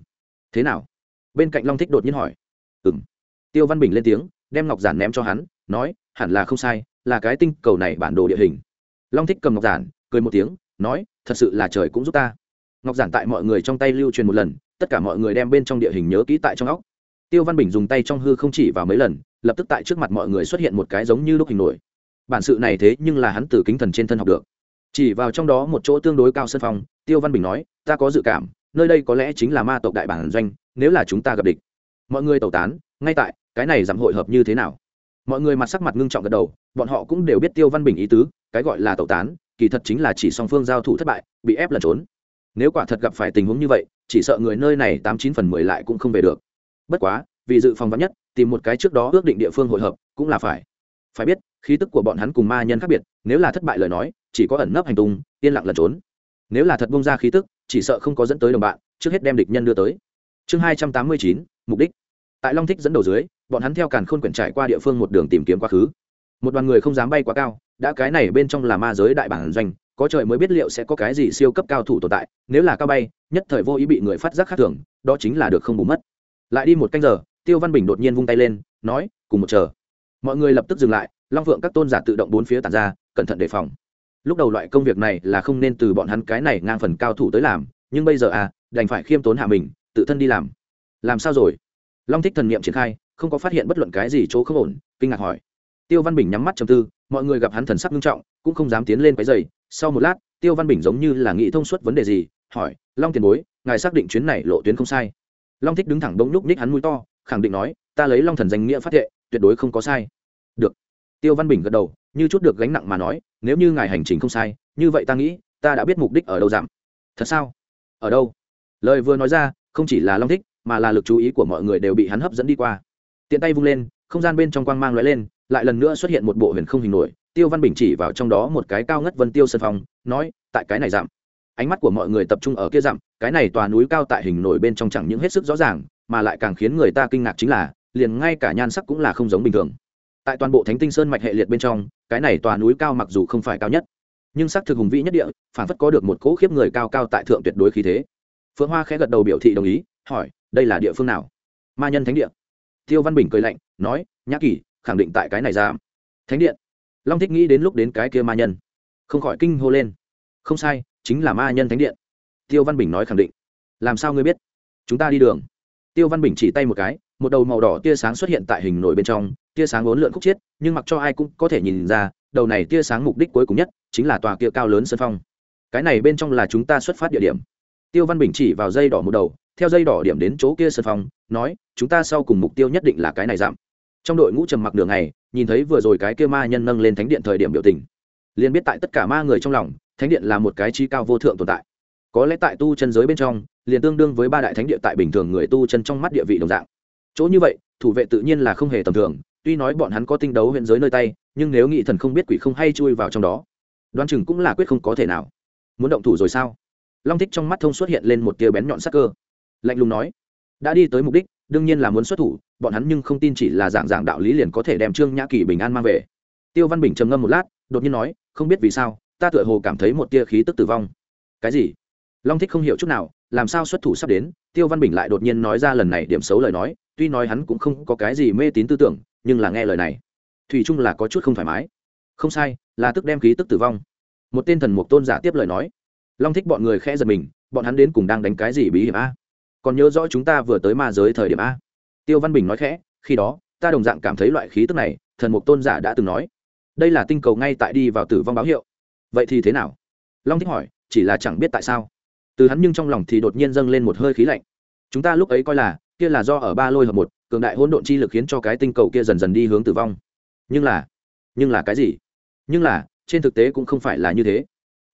Thế nào? Bên cạnh long thích đột nhiên hỏi. Ừ m tiêu văn bình lên tiếng, đem ngọc giản ném cho hắn, nói, hẳn là không sai, là cái tinh cầu này bản đồ địa hình. Long thích cầm ngọc giản, cười một tiếng nói, thật sự là trời cũng giúp ta. Ngọc giản tại mọi người trong tay lưu truyền một lần, tất cả mọi người đem bên trong địa hình nhớ kỹ tại trong óc. Tiêu văn bình dùng tay trong hư không chỉ vào mấy lần, lập tức tại trước mặt mọi người xuất hiện một cái giống như lúc hình nổi. Bản sự này thế nhưng là hắn từ kính thần trên thân học được. Chỉ vào trong đó một chỗ tương đối cao sân phòng, tiêu văn bình nói, ta có dự cảm, nơi đây có lẽ chính là ma tộc đại bản doanh, nếu là chúng ta gặp địch. Mọi người tẩu tán, ngay tại, cái này giảm hội hợp như thế nào? Mọi người mặt sắc mặt ngưng trọng gật đầu, bọn họ cũng đều biết tiêu văn bình ý tứ, cái gọi là tẩu tán kỳ thật chính là chỉ song phương giao thủ thất bại, bị ép lẩn trốn. Nếu quả thật gặp phải tình huống như vậy, chỉ sợ người nơi này tám chín phần mười lại cũng không về được. Bất quá, vì dự phòng vắn nhất, tìm một cái trước đó ước định địa phương hội hợp, cũng là phải. Phải biết, khí tức của bọn hắn cùng ma nhân khác biệt, nếu là thất bại lời nói, chỉ có ẩn nấp hành tung, yên lặng lẩn trốn. Nếu là thật bông ra khí tức, chỉ sợ không có dẫn tới đồng bạn, trước hết đem địch nhân đưa tới. Chương hai trăm tám mươi chín, mục đích. Tại long thích dẫn đầu dưới, bọn hắn theo càn khôn quyển trải qua địa phương một đường tìm kiếm quá khứ một đoàn người không dám bay quá cao, đã cái này bên trong là ma giới đại bản doanh, có trời mới biết liệu sẽ có cái gì siêu cấp cao thủ tồn tại, nếu là cao bay, nhất thời vô ý bị người phát giác khác thường, đó chính là được không bù mất. Lại đi một canh giờ, tiêu văn bình đột nhiên vung tay lên, nói, cùng một chờ. Mọi người lập tức dừng lại, long vượng các tôn giả tự động bốn phía tàn ra, cẩn thận đề phòng. Lúc đầu loại công việc này là không nên từ bọn hắn cái này ngang phần cao thủ tới làm, nhưng bây giờ à đành phải khiêm tốn hạ mình, tự thân đi làm. Làm sao rồi? Long thích thần n i ệ m triển khai, không có phát hiện bất luận cái gì chỗ không ổn, kinh ngạc hỏi tiêu văn bình nhắm mắt chầm tư, mọi người gặp hắn thần sắc nghiêm trọng, cũng không dám tiến lên cái giày sau một lát, tiêu văn bình giống như là nghĩ thông suốt vấn đề gì, hỏi, long tiền bối, ngài xác định chuyến này lộ tuyến không sai? Long thích đứng thẳng bỗng nhúc nhích hắn mũi to, khẳng định nói, ta lấy long thần danh nghĩa phát thệ, tuyệt đối không có sai. Được. Tiêu văn bình gật đầu, như chút được gánh nặng mà nói, nếu như ngài hành trình không sai, như vậy ta nghĩ, ta đã biết mục đích ở đâu giảm. Thật sao? Ở đâu? Lời vừa nói ra, không chỉ là long thích, mà là lực chú ý của mọi người đều bị hắn hấp dẫn đi qua. Tiện tay vung lên, không gian bên trong quang mang lóe lên lại lần nữa xuất hiện một bộ huyền không hình nổi, tiêu văn bình chỉ vào trong đó một cái cao ngất vân tiêu sân phong, nói, tại cái này giảm. Ánh mắt của mọi người tập trung ở kia giảm, cái này tòa núi cao tại hình nổi bên trong chẳng những hết sức rõ ràng, mà lại càng khiến người ta kinh ngạc chính là, liền ngay cả nhan sắc cũng là không giống bình thường. Tại toàn bộ thánh tinh sơn mạch hệ liệt bên trong, cái này tòa núi cao mặc dù không phải cao nhất, nhưng sắc thực hùng vĩ nhất địa, phản phất có được một cỗ khiếp người cao cao tại thượng tuyệt đối khí thế. Phượng hoa khẽ gật đầu biểu thị đồng ý, hỏi, đây là địa phương nào? Ma nhân thánh địa. Tiêu văn bình cười lạnh, nói, nhã kỳ khẳng định tại cái này ra thánh điện. Long thích nghĩ đến lúc đến cái kia ma nhân. Không khỏi kinh hô lên. Không sai, chính là ma nhân thánh điện. Tiêu văn bình nói khẳng định. Làm sao ngươi biết? Chúng ta đi đường. Tiêu văn bình chỉ tay một cái, một đầu màu đỏ tia sáng xuất hiện tại hình nổi bên trong, tia sáng uốn lượn khúc chiết, nhưng mặc cho ai cũng có thể nhìn ra, đầu này tia sáng mục đích cuối cùng nhất chính là tòa kia cao lớn sân phong. Cái này bên trong là chúng ta xuất phát địa điểm. Tiêu văn bình chỉ vào dây đỏ một đầu, theo dây đỏ điểm đến chỗ kia sân phong, nói, chúng ta sau cùng mục tiêu nhất định là cái này giảm trong đội ngũ trầm mặc đường này nhìn thấy vừa rồi cái kia ma nhân nâng lên thánh điện thời điểm biểu tình. Liền biết tại tất cả ma người trong lòng, thánh điện là một cái trí cao vô thượng tồn tại. Có lẽ tại tu chân giới bên trong, liền tương đương với ba đại thánh địa tại bình thường người tu chân trong mắt địa vị đồng dạng. Chỗ như vậy, thủ vệ tự nhiên là không hề tầm thường, tuy nói bọn hắn có tinh đấu huyện giới nơi tay, nhưng nếu nghị thần không biết quỷ không hay chui vào trong đó đoan chừng cũng là quyết không có thể nào. Muốn động thủ rồi sao? Long thích trong mắt thông xuất hiện lên một tia bén nhọn sắc cơ. Lạnh lùng nói, đã đi tới mục đích, đương nhiên là muốn xuất thủ bọn hắn nhưng không tin chỉ là dạng dạng đạo lý liền có thể đem trương nhã kỳ bình an mang về. Tiêu văn bình trầm ngâm một lát, đột nhiên nói, không biết vì sao, ta tựa hồ cảm thấy một tia khí tức tử vong. Cái gì? Long thích không hiểu chút nào, làm sao xuất thủ sắp đến? Tiêu văn bình lại đột nhiên nói ra lần này điểm xấu lời nói, tuy nói hắn cũng không có cái gì mê tín tư tưởng, nhưng là nghe lời này, thủy chung là có chút không thoải mái. Không sai, là tức đem khí tức tử vong. Một tên thần mục tôn giả tiếp lời nói. Long thích bọn người khẽ giật mình, bọn hắn đến cùng đang đánh cái gì bí hiểm a? Còn nhớ rõ chúng ta vừa tới ma giới thời điểm a? Tiêu văn bình nói khẽ, khi đó, ta đồng dạng cảm thấy loại khí tức này, thần mục tôn giả đã từng nói. Đây là tinh cầu ngay tại đi vào tử vong báo hiệu. Vậy thì thế nào? Long thích hỏi, chỉ là chẳng biết tại sao. Từ hắn nhưng trong lòng thì đột nhiên dâng lên một hơi khí lạnh. Chúng ta lúc ấy coi là, kia là do ở ba lôi hợp một, cường đại hỗn độn chi lực khiến cho cái tinh cầu kia dần dần đi hướng tử vong. Nhưng là nhưng là cái gì? Nhưng là, trên thực tế cũng không phải là như thế.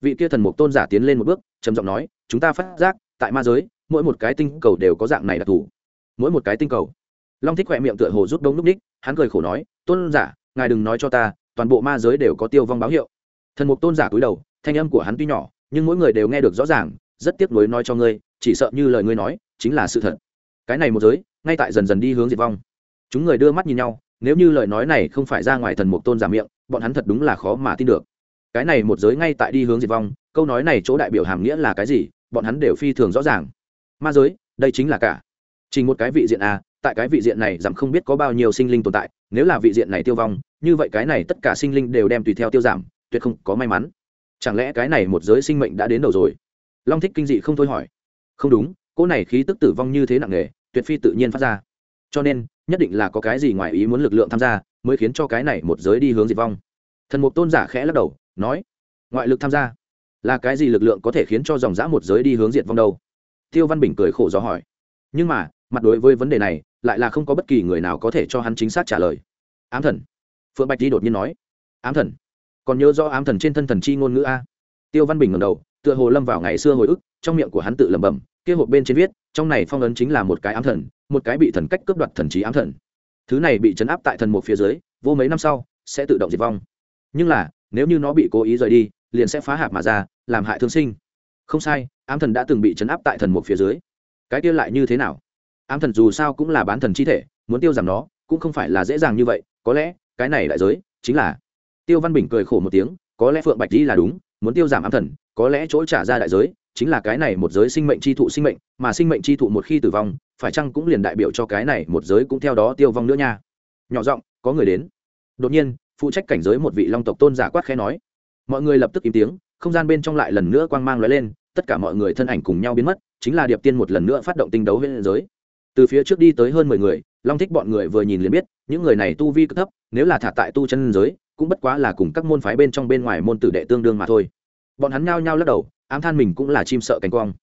Vị kia thần mục tôn giả tiến lên một bước, trầm giọng nói, chúng ta phát giác, tại ma giới, mỗi một cái tinh cầu đều có dạng này đặc thù. Mỗi một cái tinh cầu long thích khỏe miệng tựa hồ rút đông núp ních hắn cười khổ nói, tôn giả, ngài đừng nói cho ta, toàn bộ ma giới đều có tiêu vong báo hiệu. Thần mục tôn giả cúi đầu, thanh âm của hắn tuy nhỏ, nhưng mỗi người đều nghe được rõ ràng, rất tiếc nuối nói cho ngươi, chỉ sợ như lời ngươi nói, chính là sự thật. Cái này một giới, ngay tại dần dần đi hướng diệt vong. Chúng người đưa mắt nhìn nhau, nếu như lời nói này không phải ra ngoài thần mục tôn giả miệng, bọn hắn thật đúng là khó mà tin được. Cái này một giới ngay tại đi hướng diệt vong, câu nói này chỗ đại biểu hàm nghĩa là cái gì, bọn hắn đều phi thường rõ ràng. Ma giới, đây chính là cả. Chỉ một cái vị diện a tại cái vị diện này giảm không biết có bao nhiêu sinh linh tồn tại, nếu là vị diện này tiêu vong, như vậy cái này tất cả sinh linh đều đem tùy theo tiêu giảm, tuyệt không có may mắn. Chẳng lẽ cái này một giới sinh mệnh đã đến đầu rồi? Long thích kinh dị không thôi hỏi. Không đúng, cỗ này khí tức tử vong như thế nặng nề, tuyệt phi tự nhiên phát ra. Cho nên, nhất định là có cái gì ngoài ý muốn lực lượng tham gia, mới khiến cho cái này một giới đi hướng diệt vong. Thần mục tôn giả khẽ lắc đầu, nói, ngoại lực tham gia, là cái gì lực lượng có thể khiến cho dòng dã một giới đi hướng diệt vong đâu? Tiêu văn bình cười khổ do hỏi. Nhưng mà, mặt đối với vấn đề này lại là không có bất kỳ người nào có thể cho hắn chính xác trả lời. Ám thần. Phượng bạch đi đột nhiên nói. Ám thần. Còn nhớ do ám thần trên thân thần chi ngôn ngữ a? Tiêu văn bình ngầm đầu, tựa hồ lâm vào ngày xưa hồi ức, trong miệng của hắn tự lẩm bẩm, kia hộp bên trên viết, trong này phong ấn chính là một cái ám thần, một cái bị thần cách cướp đoạt thần trí ám thần. Thứ này bị chấn áp tại thần một phía dưới, vô mấy năm sau, sẽ tự động diệt vong. Nhưng là, nếu như nó bị cố ý rời đi, liền sẽ phá hạp mà ra, làm hại thương sinh. Không sai, ám thần đã từng bị chấn áp tại thần một phía dưới. Cái kia lại như thế nào? Ám thần dù sao cũng là bán thần chi thể, muốn tiêu giảm nó, cũng không phải là dễ dàng như vậy, có lẽ, cái này đại giới, chính là, tiêu văn bình cười khổ một tiếng, có lẽ phượng bạch di là đúng, muốn tiêu giảm ám thần, có lẽ chỗ trả ra đại giới, chính là cái này một giới sinh mệnh chi thụ sinh mệnh, mà sinh mệnh chi thụ một khi tử vong, phải chăng cũng liền đại biểu cho cái này một giới cũng theo đó tiêu vong nữa nha. Nhỏ giọng, có người đến. Đột nhiên, phụ trách cảnh giới một vị long tộc tôn giả quát khẽ nói. Mọi người lập tức im tiếng, không gian bên trong lại lần nữa quang mang lóe lên, tất cả mọi người thân ảnh cùng nhau biến mất, chính là điệp tiên một lần nữa phát động tinh đấu với giới từ phía trước đi tới hơn mười người, long thích bọn người vừa nhìn liền biết, những người này tu vi cực thấp, nếu là thả tại tu chân giới, cũng bất quá là cùng các môn phái bên trong bên ngoài môn tử đệ tương đương mà thôi. Bọn hắn nhao nhao lắc đầu, ám than mình cũng là chim sợ cánh quang.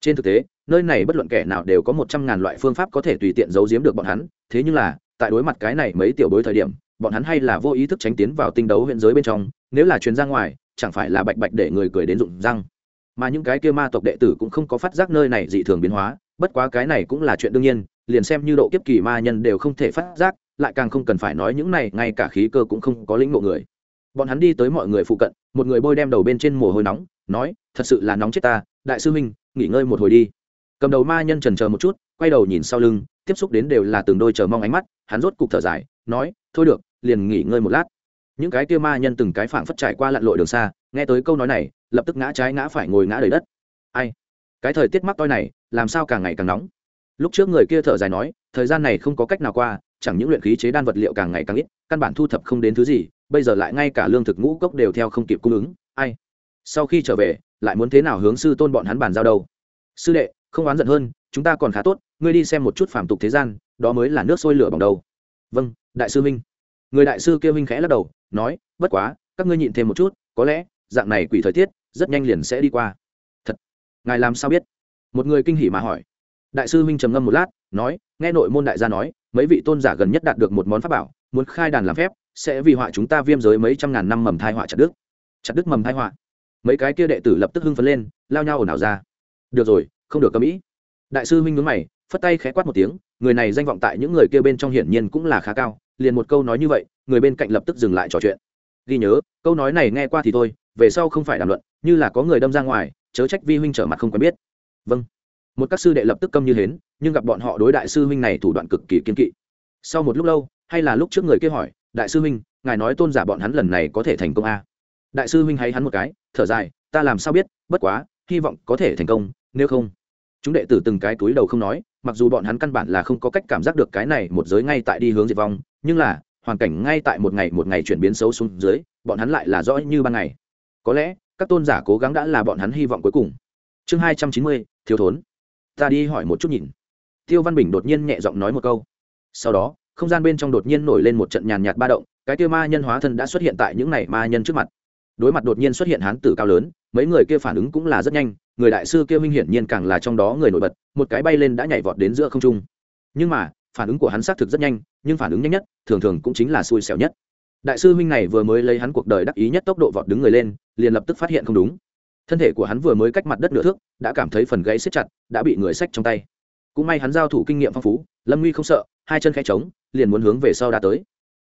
Trên thực tế, nơi này bất luận kẻ nào đều có một trăm ngàn loại phương pháp có thể tùy tiện giấu giếm được bọn hắn, thế nhưng là, tại đối mặt cái này mấy tiểu bối thời điểm, bọn hắn hay là vô ý thức tránh tiến vào tinh đấu huyện giới bên trong, nếu là chuyến ra ngoài, chẳng phải là bạch bạch để người cười đến rụng răng. Mà những cái kia ma tộc đệ tử cũng không có phát giác nơi này dị thường biến hóa bất quá cái này cũng là chuyện đương nhiên, liền xem như độ kiếp kỳ ma nhân đều không thể phát giác, lại càng không cần phải nói những này, ngay cả khí cơ cũng không có lĩnh ngộ người. Bọn hắn đi tới mọi người phụ cận, một người bôi đem đầu bên trên mồ hôi nóng, nói, thật sự là nóng chết ta, đại sư huynh, nghỉ ngơi một hồi đi. Cầm đầu ma nhân trần chờ một chút, quay đầu nhìn sau lưng, tiếp xúc đến đều là từng đôi chờ mong ánh mắt, hắn rốt cục thở dài, nói, thôi được, liền nghỉ ngơi một lát. Những cái kia ma nhân từng cái phảng phất trải qua lặn lội đường xa, nghe tới câu nói này, lập tức ngã trái ngã phải ngồi ngã đầy đất. Ai? Cái thời tiết mắc toi này làm sao càng ngày càng nóng? Lúc trước người kia thở dài nói, thời gian này không có cách nào qua, chẳng những luyện khí chế đan vật liệu càng ngày càng ít, căn bản thu thập không đến thứ gì, bây giờ lại ngay cả lương thực ngũ cốc đều theo không kịp cung ứng, ai? Sau khi trở về, lại muốn thế nào hướng sư tôn bọn hắn bàn giao đâu? Sư đệ, không oán giận hơn, chúng ta còn khá tốt, ngươi đi xem một chút phàm tục thế gian, đó mới là nước sôi lửa bằng đầu vâng đại sư minh người đại sư kia minh khẽ lắc đầu, nói, bất quá, các ngươi nhịn thêm một chút, có lẽ, dạng này quỷ thời tiết, rất nhanh liền sẽ đi qua. Thật. Ngài làm sao biết? Một người kinh hỉ mà hỏi. Đại sư huynh trầm ngâm một lát, nói, nghe nội môn đại gia nói, mấy vị tôn giả gần nhất đạt được một món pháp bảo, muốn khai đàn làm phép, sẽ vì họa chúng ta viêm giới mấy trăm ngàn năm mầm thai họa chặt đức chặt đức mầm thai họa. Mấy cái kia đệ tử lập tức hưng phấn lên, lao nhau ồn ào ra. Được rồi, không được cầm ý. Đại sư huynh nhướng mày, phất tay khẽ quát một tiếng, người này danh vọng tại những người kia bên trong hiển nhiên cũng là khá cao, liền một câu nói như vậy, người bên cạnh lập tức dừng lại trò chuyện. Ghi nhớ, câu nói này nghe qua thì thôi, về sau không phải đàm luận, như là có người đâm ra ngoài, chớ trách vi huynh trở mặt không quen biết vâng. Một các sư đệ lập tức câm như hến, nhưng gặp bọn họ đối đại sư huynh này thủ đoạn cực kỳ kiên kỵ. Sau một lúc lâu, hay là lúc trước người kia hỏi, đại sư huynh, ngài nói tôn giả bọn hắn lần này có thể thành công a? À? đại sư huynh hay hắn một cái, thở dài, ta làm sao biết, bất quá, hy vọng có thể thành công, nếu không. Chúng đệ tử từng cái túi đầu không nói, mặc dù bọn hắn căn bản là không có cách cảm giác được cái này một giới ngay tại đi hướng diệt vong, nhưng là, hoàn cảnh ngay tại một ngày một ngày chuyển biến xấu xuống dưới, bọn hắn lại là rõ như ban ngày. Có lẽ, các tôn giả cố gắng đã là bọn hắn hy vọng cuối cùng chương hai trăm chín mươi, thiếu thốn. Ta đi hỏi một chút nhìn. Tiêu văn bình đột nhiên nhẹ giọng nói một câu. Sau đó, không gian bên trong đột nhiên nổi lên một trận nhàn nhạt ba động, cái tiêu ma nhân hóa thân đã xuất hiện tại những này ma nhân trước mặt. Đối mặt đột nhiên xuất hiện hán tử cao lớn, mấy người kia phản ứng cũng là rất nhanh, người đại sư kia minh hiển nhiên càng là trong đó người nổi bật, một cái bay lên đã nhảy vọt đến giữa không trung. Nhưng mà, phản ứng của hắn xác thực rất nhanh, nhưng phản ứng nhanh nhất, thường thường cũng chính là xui xẻo nhất. Đại sư huynh này vừa mới lấy hắn cuộc đời đắc ý nhất tốc độ vọt đứng người lên, liền lập tức phát hiện không đúng thân thể của hắn vừa mới cách mặt đất nửa thước, đã cảm thấy phần gãy xếp chặt, đã bị người xách trong tay. Cũng may hắn giao thủ kinh nghiệm phong phú, lâm nguy không sợ, hai chân khẽ trống, liền muốn hướng về sau đã tới.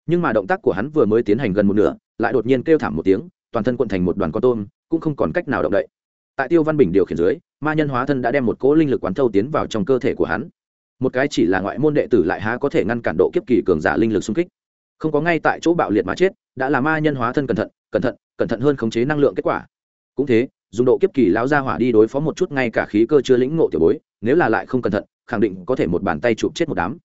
Nhưng mà động tác của hắn vừa mới tiến hành gần một nửa, lại đột nhiên kêu thảm một tiếng, toàn thân quận thành một đoàn con tôm, cũng không còn cách nào động đậy. Tại tiêu văn bình điều khiển dưới, ma nhân hóa thân đã đem một cỗ linh lực quán thâu tiến vào trong cơ thể của hắn. Một cái chỉ là ngoại môn đệ tử lại há có thể ngăn cản độ kiếp kỳ cường giả linh lực xung kích. Không có ngay tại chỗ bạo liệt mà chết, đã là ma nhân hóa thân cẩn thận cẩn thận cẩn thận hơn khống chế năng lượng kết quả. Cũng thế dùng độ kiếp kỳ lão ra hỏa đi đối phó một chút ngay cả khí cơ chưa lĩnh ngộ tiểu bối, nếu là lại không cẩn thận, khẳng định có thể một bàn tay chụp chết một đám.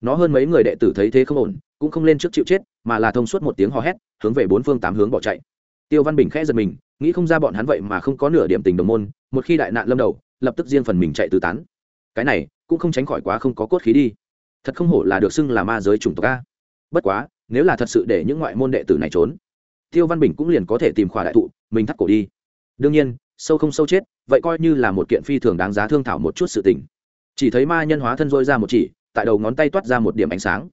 Nó hơn mấy người đệ tử thấy thế không ổn, cũng không lên trước chịu chết, mà là thông suốt một tiếng hò hét, hướng về bốn phương tám hướng bỏ chạy. Tiêu văn bình khẽ giật mình, nghĩ không ra bọn hắn vậy mà không có nửa điểm tình đồng môn, một khi đại nạn lâm đầu, lập tức riêng phần mình chạy tứ tán. Cái này, cũng không tránh khỏi quá không có cốt khí đi. Thật không hổ là được xưng là ma giới chủng tộc a. Bất quá, nếu là thật sự để những ngoại môn đệ tử này trốn, tiêu văn bình cũng liền có thể tìm khỏa đại thụ, mình thắt cổ đi đương nhiên, sâu không sâu chết, vậy coi như là một kiện phi thường đáng giá thương thảo một chút sự tình. Chỉ thấy ma nhân hóa thân dôi ra một chỉ, tại đầu ngón tay toát ra một điểm ánh sáng.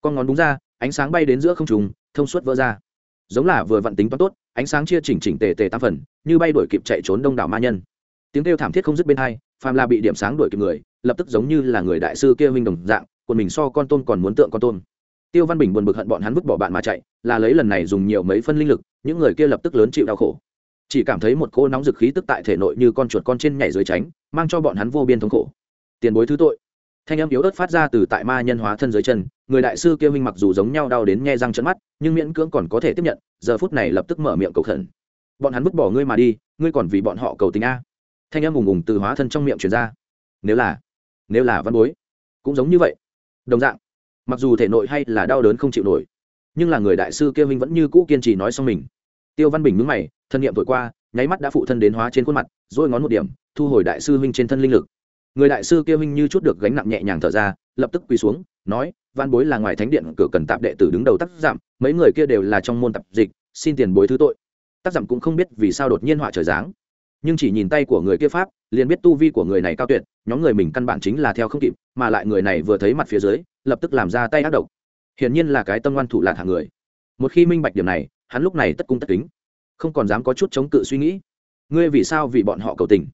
Con ngón đúng ra, ánh sáng bay đến giữa không trùng thông suốt vỡ ra. Giống là vừa vặn tính toán tốt, ánh sáng chia chỉnh chỉnh tề tề tam phần, như bay đuổi kịp chạy trốn đông đảo ma nhân. Tiếng kêu thảm thiết không dứt bên hai, phàm là bị điểm sáng đuổi kịp người, lập tức giống như là người đại sư kia huynh đồng dạng còn mình so con tôn còn muốn tượng con tôn tiêu văn bình buồn bực hận bọn hắn vứt bỏ bạn mà chạy, là lấy lần này dùng nhiều mấy phân linh lực, những người kia lập tức lớn chịu đau khổ chỉ cảm thấy một cô nóng dực khí tức tại thể nội như con chuột con trên nhảy dưới tránh, mang cho bọn hắn vô biên thống khổ. Tiền bối thứ tội. Thanh âm yếu ớt phát ra từ tại ma nhân hóa thân dưới chân, người đại sư kia huynh mặc dù giống nhau đau đến nghe răng trận mắt, nhưng miễn cưỡng còn có thể tiếp nhận, giờ phút này lập tức mở miệng cầu khẩn. Bọn hắn vứt bỏ ngươi mà đi, ngươi còn vì bọn họ cầu tình a. Thanh âm ùng ùng từ hóa thân trong miệng truyền ra. Nếu là nếu là văn bối, cũng giống như vậy. Đồng dạng, mặc dù thể nội hay là đau đớn không chịu nổi, nhưng là người đại sư kia huynh vẫn như cũ kiên trì nói xong mình tiêu văn bình mướn mày, thân nhiệm vội qua, nháy mắt đã phụ thân đến hóa trên khuôn mặt rồi ngón một điểm, thu hồi đại sư huynh trên thân linh lực. Người đại sư kia huynh như chút được gánh nặng nhẹ nhàng thở ra, lập tức quỳ xuống, nói, văn bối là ngoài thánh điện, cửa cần tạp đệ tử đứng đầu tác giảm, mấy người kia đều là trong môn tập dịch, xin tiền bối thứ tội. Tác giảm cũng không biết vì sao đột nhiên họa trời dáng nhưng chỉ nhìn tay của người kia pháp, liền biết tu vi của người này cao tuyệt, nhóm người mình căn bản chính là theo không kịp, mà lại người này vừa thấy mặt phía dưới, lập tức làm ra tay ác độc. Hiển nhiên là cái tâm ngoan thủ lạc hàng người. Một khi minh bạch điểm này hắn lúc này tất cung tất kính, không còn dám có chút chống cự suy nghĩ. Ngươi vì sao vì bọn họ cầu tình?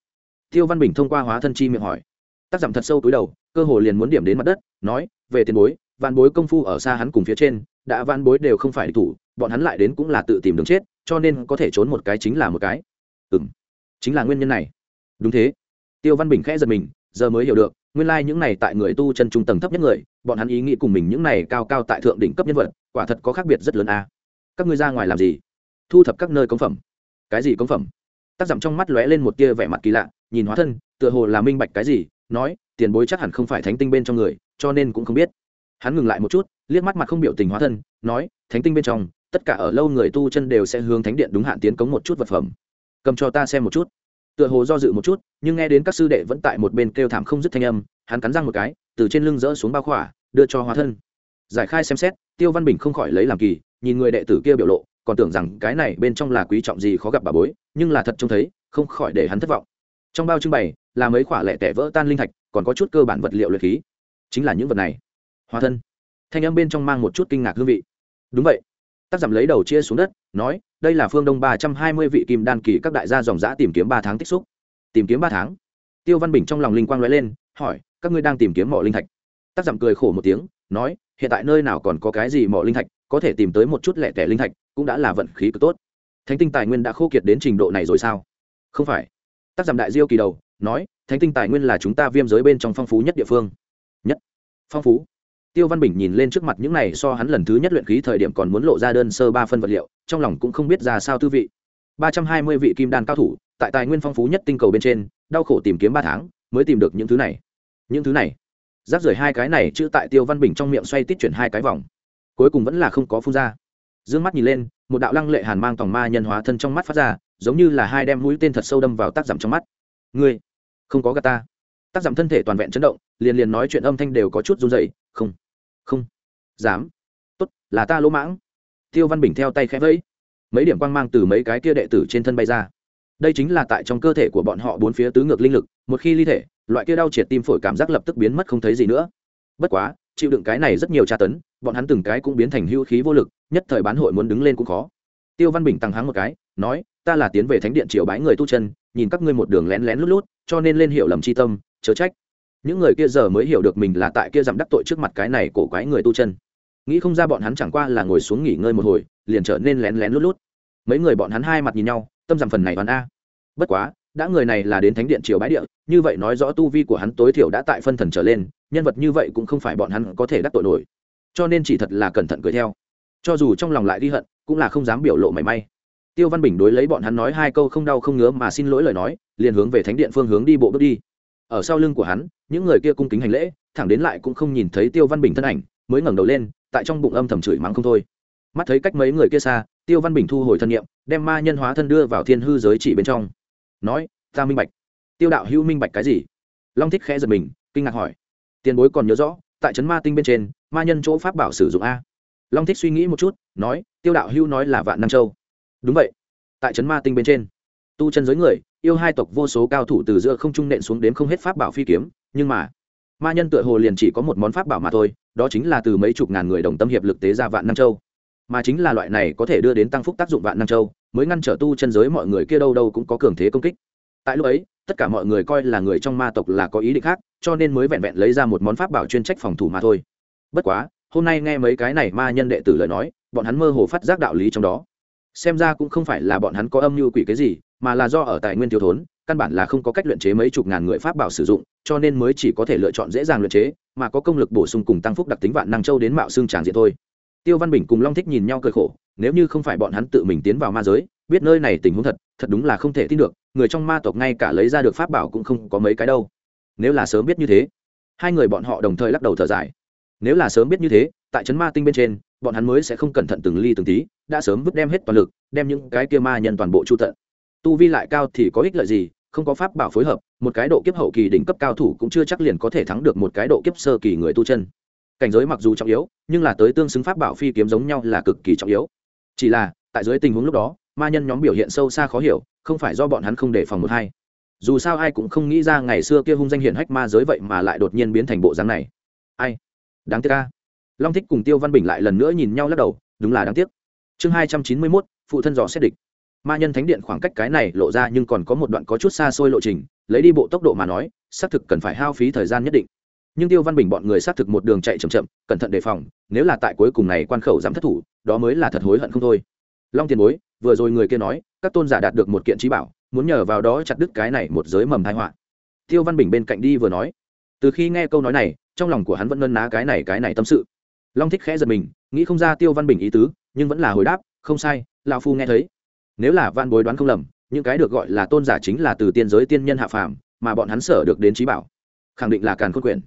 Tiêu văn bình thông qua hóa thân chi miệng hỏi. Tác giảm thật sâu túi đầu, cơ hồ liền muốn điểm đến mặt đất, nói, về tiền bối, vạn bối công phu ở xa hắn cùng phía trên, đã vạn bối đều không phải địch thủ, bọn hắn lại đến cũng là tự tìm đường chết, cho nên có thể trốn một cái chính là một cái. Ừ m chính là nguyên nhân này. Đúng thế. Tiêu văn bình khẽ giật mình, giờ mới hiểu được, nguyên lai、like、những này tại người tu chân trung tầng thấp nhất người, bọn hắn ý nghĩ cùng mình những này cao cao tại thượng đỉnh cấp nhân vật, quả thật có khác biệt rất lớn a các ngươi ra ngoài làm gì? Thu thập các nơi công phẩm. Cái gì công phẩm? Tác giảm trong mắt lóe lên một tia vẻ mặt kỳ lạ, nhìn hóa thân, tựa hồ là minh bạch cái gì, nói, tiền bối chắc hẳn không phải thánh tinh bên trong người, cho nên cũng không biết. Hắn ngừng lại một chút, liếc mắt mặt không biểu tình hóa thân, nói, thánh tinh bên trong, tất cả ở lâu người tu chân đều sẽ hướng thánh điện đúng hạn tiến cống một chút vật phẩm. Cầm cho ta xem một chút. Tựa hồ do dự một chút, nhưng nghe đến các sư đệ vẫn tại một bên kêu thảm không dứt thanh âm, hắn cắn răng một cái, từ trên lưng rỡ xuống bao khỏa, đưa cho hóa thân. Giải khai xem xét, tiêu văn bình không khỏi lấy làm kỳ nhìn người đệ tử kia biểu lộ, còn tưởng rằng cái này bên trong là quý trọng gì khó gặp bà bối, nhưng là thật trông thấy, không khỏi để hắn thất vọng. Trong bao trưng bày, là mấy khoả lẻ tẻ vỡ tan linh thạch, còn có chút cơ bản vật liệu luyện khí. Chính là những vật này. Hóa thân. Thanh âm bên trong mang một chút kinh ngạc hương vị. Đúng vậy. Tác giảm lấy đầu chia xuống đất, nói, đây là phương đông ba trăm hai mươi vị kim đan kỳ các đại gia dòng giã tìm kiếm ba tháng tích xúc. Tìm kiếm ba tháng? Tiêu văn bình trong lòng linh quang nói lên, hỏi, các ngươi đang tìm kiếm mỏ linh thạch? Tác giảm cười khổ một tiếng, nói, hiện tại nơi nào còn có cái gì mỏ linh thạch? Có thể tìm tới một chút lẻ tẻ linh thạch, cũng đã là vận khí cực tốt. Thánh tinh tài nguyên đã khô kiệt đến trình độ này rồi sao? Không phải. Tác giảm đại diêu kỳ đầu nói, thánh tinh tài nguyên là chúng ta viêm giới bên trong phong phú nhất địa phương. Nhất. Phong phú. Tiêu văn bình nhìn lên trước mặt những này so hắn lần thứ nhất luyện khí thời điểm còn muốn lộ ra đơn sơ ba phân vật liệu, trong lòng cũng không biết ra sao tư vị. Ba trăm hai mươi vị kim đan cao thủ, tại tài nguyên phong phú nhất tinh cầu bên trên, đau khổ tìm kiếm ba tháng, mới tìm được những thứ này. Những thứ này. Rác rưởi hai cái này, chữ tại tiêu văn bình trong miệng xoay tít chuyển hai cái vòng cuối cùng vẫn là không có phun ra. D ư ơ n g mắt nhìn lên, một đạo lăng lệ hàn mang tòng ma nhân hóa thân trong mắt phát ra, giống như là hai đem mũi tên thật sâu đâm vào tác giảm trong mắt. Ngươi, không có gà ta. Tác giảm thân thể toàn vẹn chấn động, liền liền nói chuyện âm thanh đều có chút run rẩy. không không, dám. Tốt, là ta lỗ mãng. Tiêu văn bình theo tay khẽ vẫy. Mấy điểm quang mang từ mấy cái kia đệ tử trên thân bay ra. Đây chính là tại trong cơ thể của bọn họ bốn phía tứ ngược linh lực, một khi ly thể, loại kia đau triệt tim phổi cảm giác lập tức biến mất không thấy gì nữa. Bất quá chịu đựng cái này rất nhiều tra tấn, bọn hắn từng cái cũng biến thành hưu khí vô lực, nhất thời bán hội muốn đứng lên cũng khó. Tiêu văn bình tăng háng một cái, nói, ta là tiến về thánh điện triều bái người tu chân, nhìn các ngươi một đường lén lén lút lút, cho nên lên hiểu lầm chi tâm, chớ trách. Những người kia giờ mới hiểu được mình là tại kia giảm đắc tội trước mặt cái này cổ quái người tu chân. Nghĩ không ra bọn hắn chẳng qua là ngồi xuống nghỉ ngơi một hồi, liền trở nên lén lén lút lút. Mấy người bọn hắn hai mặt nhìn nhau, tâm giảm phần này hoàn a. Bất quá, đã người này là đến thánh điện triều bái địa, như vậy nói rõ tu vi của hắn tối thiểu đã tại phân thần trở lên nhân vật như vậy cũng không phải bọn hắn có thể đắc tội nổi. Cho nên chỉ thật là cẩn thận cười theo. Cho dù trong lòng lại ghi hận, cũng là không dám biểu lộ mảy may. Tiêu văn bình đối lấy bọn hắn nói hai câu không đau không ngứa mà xin lỗi lời nói, liền hướng về thánh điện phương hướng đi bộ bước đi. Ở sau lưng của hắn, những người kia cung kính hành lễ, thẳng đến lại cũng không nhìn thấy tiêu văn bình thân ảnh, mới ngẩng đầu lên, tại trong bụng âm thầm chửi mắng không thôi. Mắt thấy cách mấy người kia xa, tiêu văn bình thu hồi thân nhiệm đem ma nhân hóa thân đưa vào thiên hư giới chỉ bên trong. Nói, ta minh bạch. Tiêu đạo hữu minh bạch cái gì? Long thích khẽ giật mình, kinh ngạc hỏi tiền bối còn nhớ rõ, tại trấn ma tinh bên trên, ma nhân chỗ pháp bảo sử dụng a. Long thích suy nghĩ một chút, nói, tiêu đạo hưu nói là vạn nam châu. Đúng vậy. Tại trấn ma tinh bên trên. Tu chân giới người, yêu hai tộc vô số cao thủ từ giữa không trung nện xuống đến không hết pháp bảo phi kiếm, nhưng mà, ma nhân tựa hồ liền chỉ có một món pháp bảo mà thôi, đó chính là từ mấy chục ngàn người đồng tâm hiệp lực tế ra vạn nam châu. Mà chính là loại này có thể đưa đến tăng phúc tác dụng vạn nam châu, mới ngăn trở tu chân giới mọi người kia đâu đâu cũng có cường thế công kích. Tại lúc ấy tất cả mọi người coi là người trong ma tộc là có ý định khác, cho nên mới vẹn vẹn lấy ra một món pháp bảo chuyên trách phòng thủ mà thôi. Bất quá, hôm nay nghe mấy cái này ma nhân đệ tử lời nói, bọn hắn mơ hồ phát giác đạo lý trong đó. Xem ra cũng không phải là bọn hắn có âm mưu quỷ cái gì, mà là do ở tài nguyên thiếu thốn, căn bản là không có cách luyện chế mấy chục ngàn người pháp bảo sử dụng, cho nên mới chỉ có thể lựa chọn dễ dàng luyện chế, mà có công lực bổ sung cùng tăng phúc đặc tính vạn năng châu đến mạo xương tràng diện thôi. Tiêu văn bình cùng long thích nhìn nhau cười khổ, nếu như không phải bọn hắn tự mình tiến vào ma giới, biết nơi này tình huống thật thật đúng là không thể tin được người trong ma tộc ngay cả lấy ra được pháp bảo cũng không có mấy cái đâu. Nếu là sớm biết như thế, hai người bọn họ đồng thời lắc đầu thở dài. Nếu là sớm biết như thế, tại trấn ma tinh bên trên, bọn hắn mới sẽ không cẩn thận từng ly từng tí, đã sớm vứt đem hết toàn lực, đem những cái kia ma nhân toàn bộ chu tận. Tu vi lại cao thì có ích lợi gì, không có pháp bảo phối hợp, một cái độ kiếp hậu kỳ đỉnh cấp cao thủ cũng chưa chắc liền có thể thắng được một cái độ kiếp sơ kỳ người tu chân. Cảnh giới mặc dù trọng yếu, nhưng là tới tương xứng pháp bảo phi kiếm giống nhau là cực kỳ trọng yếu. Chỉ là, tại dưới tình huống lúc đó ma nhân nhóm biểu hiện sâu xa khó hiểu, không phải do bọn hắn không đề phòng một hai. Dù sao ai cũng không nghĩ ra ngày xưa kia hung danh hiển hách ma giới vậy mà lại đột nhiên biến thành bộ dáng này. Ai? Đáng tiếc ca long thích cùng tiêu văn bình lại lần nữa nhìn nhau lắc đầu, đúng là đáng tiếc. Chương hai trăm chín mươi mốt, phụ thân dò xét địch. Ma nhân thánh điện khoảng cách cái này lộ ra nhưng còn có một đoạn có chút xa xôi lộ trình, lấy đi bộ tốc độ mà nói, xác thực cần phải hao phí thời gian nhất định. Nhưng tiêu văn bình bọn người xác thực một đường chạy chậm chậm, cẩn thận đề phòng, nếu là tại cuối cùng này quan khẩu dám thất thủ, đó mới là thật hối hận không thôi. Long tiền bối vừa rồi người kia nói, các tôn giả đạt được một kiện trí bảo, muốn nhờ vào đó chặt đứt cái này một giới mầm thái họa. Tiêu văn bình bên cạnh đi vừa nói. Từ khi nghe câu nói này, trong lòng của hắn vẫn ngân ná cái này cái này tâm sự. Long thích khẽ giật mình, nghĩ không ra tiêu văn bình ý tứ, nhưng vẫn là hồi đáp, không sai, lão phu nghe thấy. Nếu là van bối đoán không lầm, những cái được gọi là tôn giả chính là từ tiên giới tiên nhân hạ phàm, mà bọn hắn sở được đến trí bảo. Khẳng định là càn khôn quyển.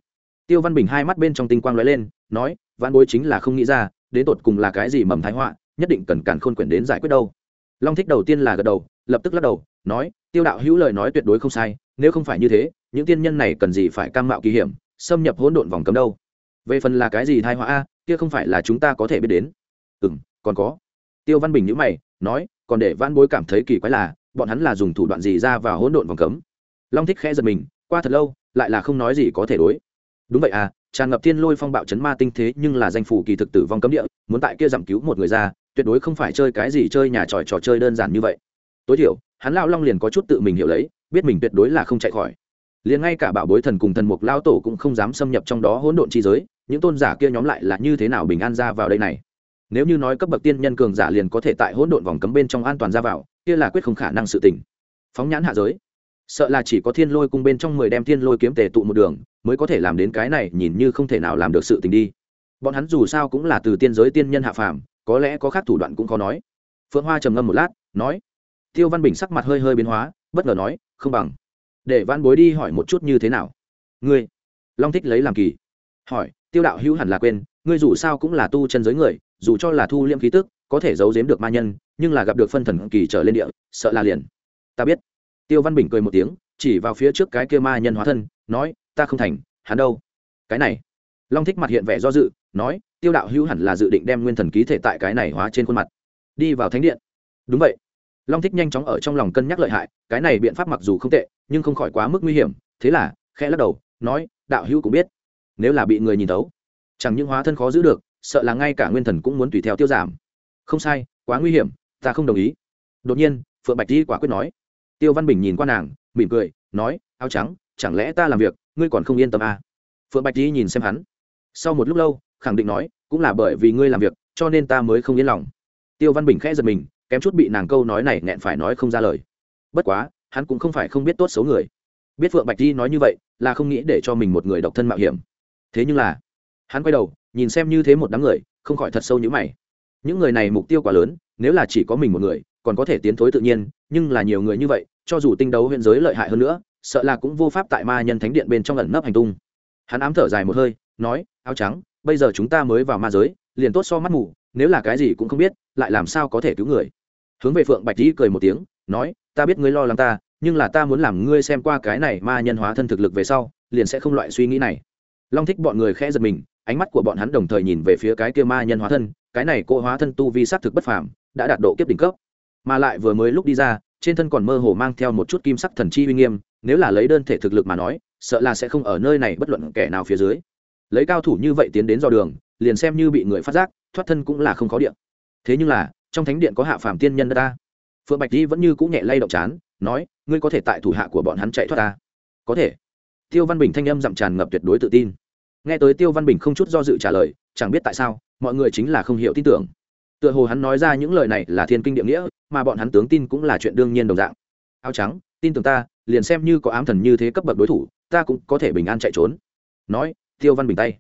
Tiêu văn bình hai mắt bên trong tinh quang lóe lên, nói van bối chính là không nghĩ ra, đến tột cùng là cái gì mầm thái họa, nhất định cần càn khôn quyển đến giải quyết đâu long thích đầu tiên là gật đầu, lập tức lắc đầu, nói, tiêu đạo hữu lời nói tuyệt đối không sai, nếu không phải như thế, những tiên nhân này cần gì phải cam mạo kỳ hiểm, xâm nhập hỗn độn vòng cấm đâu? Về phần là cái gì thai hóa a, kia không phải là chúng ta có thể biết đến. Ừ m còn có. Tiêu văn bình nhữ mày, nói, còn để van bối cảm thấy kỳ quái là, bọn hắn là dùng thủ đoạn gì ra vào hỗn độn vòng cấm? Long thích khẽ giật mình, qua thật lâu, lại là không nói gì có thể đối. Đúng vậy à tràn ngập thiên lôi phong bạo chấn ma tinh thế nhưng là danh phủ kỳ thực tử vong cấm địa, muốn tại kia giảm cứu một người ra tuyệt đối không phải chơi cái gì chơi nhà tròi trò chơi đơn giản như vậy. Tối thiểu, hắn lao long liền có chút tự mình hiểu lấy, biết mình tuyệt đối là không chạy khỏi. Liền ngay cả bảo bối thần cùng thần mục lao tổ cũng không dám xâm nhập trong đó hỗn độn chi giới, những tôn giả kia nhóm lại là như thế nào bình an ra vào đây này? Nếu như nói cấp bậc tiên nhân cường giả liền có thể tại hỗn độn vòng cấm bên trong an toàn ra vào, kia là quyết không khả năng sự tỉnh phóng nhãn hạ giới. Sợ là chỉ có thiên lôi cung bên trong mười đem thiên lôi kiếm tề tụ một đường, mới có thể làm đến cái này, nhìn như không thể nào làm được sự tình đi. Bọn hắn dù sao cũng là từ tiên giới tiên nhân hạ phàm có lẽ có khác thủ đoạn cũng khó nói. Phượng hoa trầm ngâm một lát, nói, tiêu văn bình sắc mặt hơi hơi biến hóa, bất ngờ nói, không bằng. Để văn bối đi hỏi một chút như thế nào? Ngươi, long thích lấy làm kỳ. Hỏi, tiêu đạo hữu hẳn là quên, ngươi dù sao cũng là tu chân giới người, dù cho là thu liêm khí tức, có thể giấu giếm được ma nhân, nhưng là gặp được phân thần kỳ trở lên địa, sợ là liền. Ta biết. Tiêu văn bình cười một tiếng, chỉ vào phía trước cái kia ma nhân hóa thân, nói, ta không thành, hắn đâu? Cái này. Long thích mặt hiện vẻ do dự, nói tiêu đạo hữu hẳn là dự định đem nguyên thần ký thể tại cái này hóa trên khuôn mặt. Đi vào thánh điện. Đúng vậy. Long thích nhanh chóng ở trong lòng cân nhắc lợi hại, cái này biện pháp mặc dù không tệ, nhưng không khỏi quá mức nguy hiểm. Thế là, khẽ lắc đầu, nói, đạo hữu cũng biết. Nếu là bị người nhìn tấu chẳng những hóa thân khó giữ được, sợ là ngay cả nguyên thần cũng muốn tùy theo tiêu giảm. Không sai, quá nguy hiểm, ta không đồng ý. Đột nhiên, phượng bạch di quả quyết nói. Tiêu văn bình nhìn qua nàng, mỉm cười, nói, áo trắng, chẳng lẽ ta làm việc, ngươi còn không yên tâm à? phượng bạch di nhìn xem hắn. Sau một lúc lâu khẳng định nói, cũng là bởi vì ngươi làm việc, cho nên ta mới không yên lòng. Tiêu văn bình khẽ giật mình, kém chút bị nàng câu nói này nghẹn phải nói không ra lời. Bất quá, hắn cũng không phải không biết tốt xấu người. Biết phượng bạch di nói như vậy, là không nghĩ để cho mình một người độc thân mạo hiểm. Thế nhưng là, hắn quay đầu, nhìn xem như thế một đám người, không khỏi thật sâu như mày. Những người này mục tiêu quá lớn, nếu là chỉ có mình một người, còn có thể tiến thối tự nhiên, nhưng là nhiều người như vậy, cho dù tinh đấu huyện giới lợi hại hơn nữa, sợ là cũng vô pháp tại ma nhân thánh điện bên trong ẩn nấp hành tung. Hắn ám thở dài một hơi, nói, áo trắng bây giờ chúng ta mới vào ma giới, liền tốt so mắt mù, nếu là cái gì cũng không biết, lại làm sao có thể cứu người. Hướng về phượng bạch dĩ cười một tiếng, nói, ta biết ngươi lo lắng ta, nhưng là ta muốn làm ngươi xem qua cái này ma nhân hóa thân thực lực về sau, liền sẽ không loại suy nghĩ này. Long thích bọn người khẽ giật mình, ánh mắt của bọn hắn đồng thời nhìn về phía cái kia ma nhân hóa thân, cái này cô hóa thân tu vi s á t thực bất phàm, đã đạt độ kiếp đỉnh cấp. Mà lại vừa mới lúc đi ra, trên thân còn mơ hồ mang theo một chút kim sắc thần chi uy nghiêm, nếu là lấy đơn thể thực lực mà nói, sợ là sẽ không ở nơi này bất luận kẻ nào phía dưới lấy cao thủ như vậy tiến đến dò đường, liền xem như bị người phát giác, thoát thân cũng là không khó điện. Thế nhưng là, trong thánh điện có hạ phàm tiên nhân đất ta. Phượng bạch di vẫn như cũng nhẹ lay động chán, nói, ngươi có thể tại thủ hạ của bọn hắn chạy thoát ta. Có thể. Tiêu văn bình thanh âm dặm tràn ngập tuyệt đối tự tin. Nghe tới tiêu văn bình không chút do dự trả lời, chẳng biết tại sao, mọi người chính là không hiểu tin tưởng. Tựa hồ hắn nói ra những lời này là thiên kinh địa nghĩa, mà bọn hắn tướng tin cũng là chuyện đương nhiên đồng dạng. Áo trắng, tin tưởng ta, liền xem như có ám thần như thế cấp bậc đối thủ, ta cũng có thể bình an chạy trốn. Nói tiêu văn bình tay.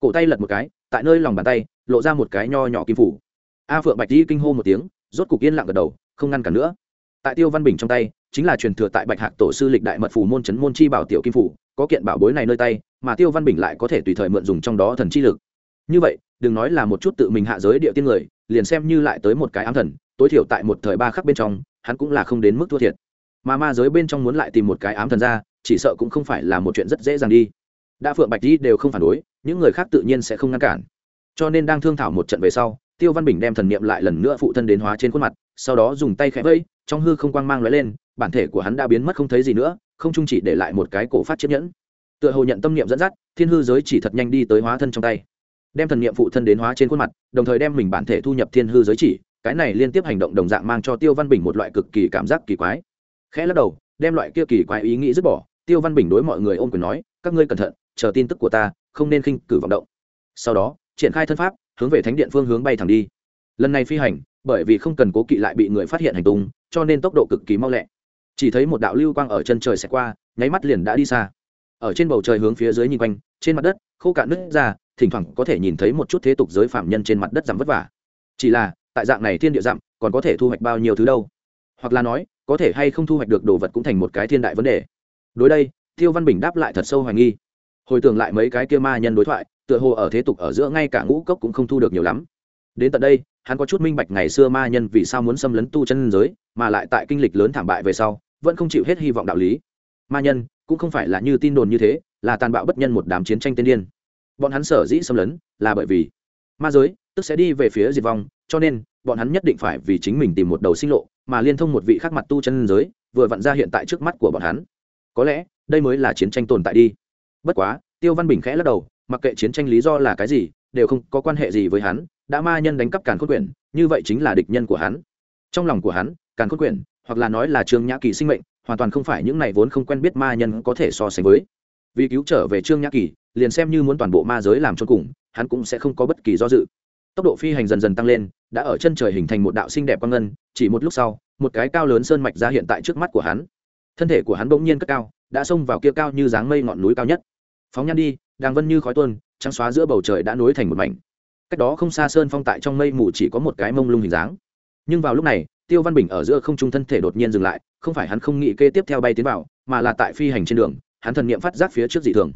Cổ tay lật một cái, tại nơi lòng bàn tay, lộ ra một cái nho nhỏ kim phủ. A phượng bạch di kinh hô một tiếng, rốt cục yên lặng gật đầu, không ngăn cản nữa. Tại tiêu văn bình trong tay, chính là truyền thừa tại bạch hạc tổ sư lịch đại mật Phủ môn Trấn môn chi bảo tiểu kim phủ, có kiện bảo bối này nơi tay, mà tiêu văn bình lại có thể tùy thời mượn dùng trong đó thần chi lực. Như vậy, đừng nói là một chút tự mình hạ giới địa tiên người, liền xem như lại tới một cái ám thần, tối thiểu tại một thời ba khắc bên trong, hắn cũng là không đến mức thua thiệt. Mà ma giới bên trong muốn lại tìm một cái ám thần ra, chỉ sợ cũng không phải là một chuyện rất dễ dàng đi đã phượng bạch di đều không phản đối, những người khác tự nhiên sẽ không ngăn cản. Cho nên đang thương thảo một trận về sau, tiêu văn bình đem thần niệm lại lần nữa phụ thân đến hóa trên khuôn mặt, sau đó dùng tay khẽ vây, trong hư không quang mang lóe lên, bản thể của hắn đã biến mất không thấy gì nữa, không chung chỉ để lại một cái cổ phát chiếc nhẫn. Tựa hồ nhận tâm niệm dẫn dắt, thiên hư giới chỉ thật nhanh đi tới hóa thân trong tay. Đem thần niệm phụ thân đến hóa trên khuôn mặt, đồng thời đem mình bản thể thu nhập thiên hư giới chỉ, cái này liên tiếp hành động đồng dạng mang cho tiêu văn bình một loại cực kỳ cảm giác kỳ quái. Khẽ lắc đầu, đem loại kia kỳ quái ý nghĩ dứt bỏ, tiêu văn bình đối mọi người ôm quyền nói, các ngươi cẩn thận chờ tin tức của ta, không nên khinh cử vọng động. Sau đó, triển khai thân pháp, hướng về thánh điện phương hướng bay thẳng đi. Lần này phi hành, bởi vì không cần cố kỵ lại bị người phát hiện hành tung, cho nên tốc độ cực kỳ mau lẹ. Chỉ thấy một đạo lưu quang ở chân trời xẹt qua, nháy mắt liền đã đi xa. Ở trên bầu trời hướng phía dưới nhìn quanh, trên mặt đất, khô cạn nứt ra, thỉnh thoảng có thể nhìn thấy một chút thế tục giới phạm nhân trên mặt đất giảm vất vả. Chỉ là, tại dạng này thiên địa dặm còn có thể thu hoạch bao nhiêu thứ đâu? Hoặc là nói, có thể hay không thu hoạch được đồ vật cũng thành một cái thiên đại vấn đề. Đối đây, tiêu văn bình đáp lại thật sâu hoài nghi hồi tưởng lại mấy cái kia ma nhân đối thoại, tựa hồ ở thế tục ở giữa ngay cả ngũ cốc cũng không thu được nhiều lắm. Đến tận đây, hắn có chút minh bạch ngày xưa ma nhân vì sao muốn xâm lấn tu chân giới, mà lại tại kinh lịch lớn thảm bại về sau, vẫn không chịu hết hy vọng đạo lý. Ma nhân, cũng không phải là như tin đồn như thế, là tàn bạo bất nhân một đám chiến tranh tiên điên. Bọn hắn sở dĩ xâm lấn, là bởi vì ma giới, tức sẽ đi về phía diệt vong, cho nên, bọn hắn nhất định phải vì chính mình tìm một đầu sinh lộ, mà liên thông một vị khác mặt tu chân giới, vừa vặn ra hiện tại trước mắt của bọn hắn. Có lẽ, đây mới là chiến tranh tồn tại đi bất quá, tiêu văn bình khẽ lắc đầu, mặc kệ chiến tranh lý do là cái gì, đều không có quan hệ gì với hắn, đã ma nhân đánh cắp càn khôn quyển, như vậy chính là địch nhân của hắn. Trong lòng của hắn, càn khôn quyển, hoặc là nói là trương nhã kỳ sinh mệnh, hoàn toàn không phải những này vốn không quen biết ma nhân có thể so sánh với. Vì cứu trở về trương nhã kỳ, liền xem như muốn toàn bộ ma giới làm cho cùng, hắn cũng sẽ không có bất kỳ do dự. Tốc độ phi hành dần dần tăng lên, đã ở chân trời hình thành một đạo xinh đẹp quang ngân, chỉ một lúc sau, một cái cao lớn sơn mạch ra hiện tại trước mắt của hắn. Thân thể của hắn bỗng nhiên cất cao, đã xông vào kia cao như dáng mây ngọn núi cao nhất phóng nhan đi, đang vân như khói tuôn, trắng xóa giữa bầu trời đã nối thành một mảnh. Cách đó không xa sơn phong tại trong mây mù chỉ có một cái mông lung hình dáng. Nhưng vào lúc này, tiêu văn bình ở giữa không trung thân thể đột nhiên dừng lại, không phải hắn không nghĩ kê tiếp theo bay tiến vào, mà là tại phi hành trên đường, hắn thần niệm phát giác phía trước dị thường.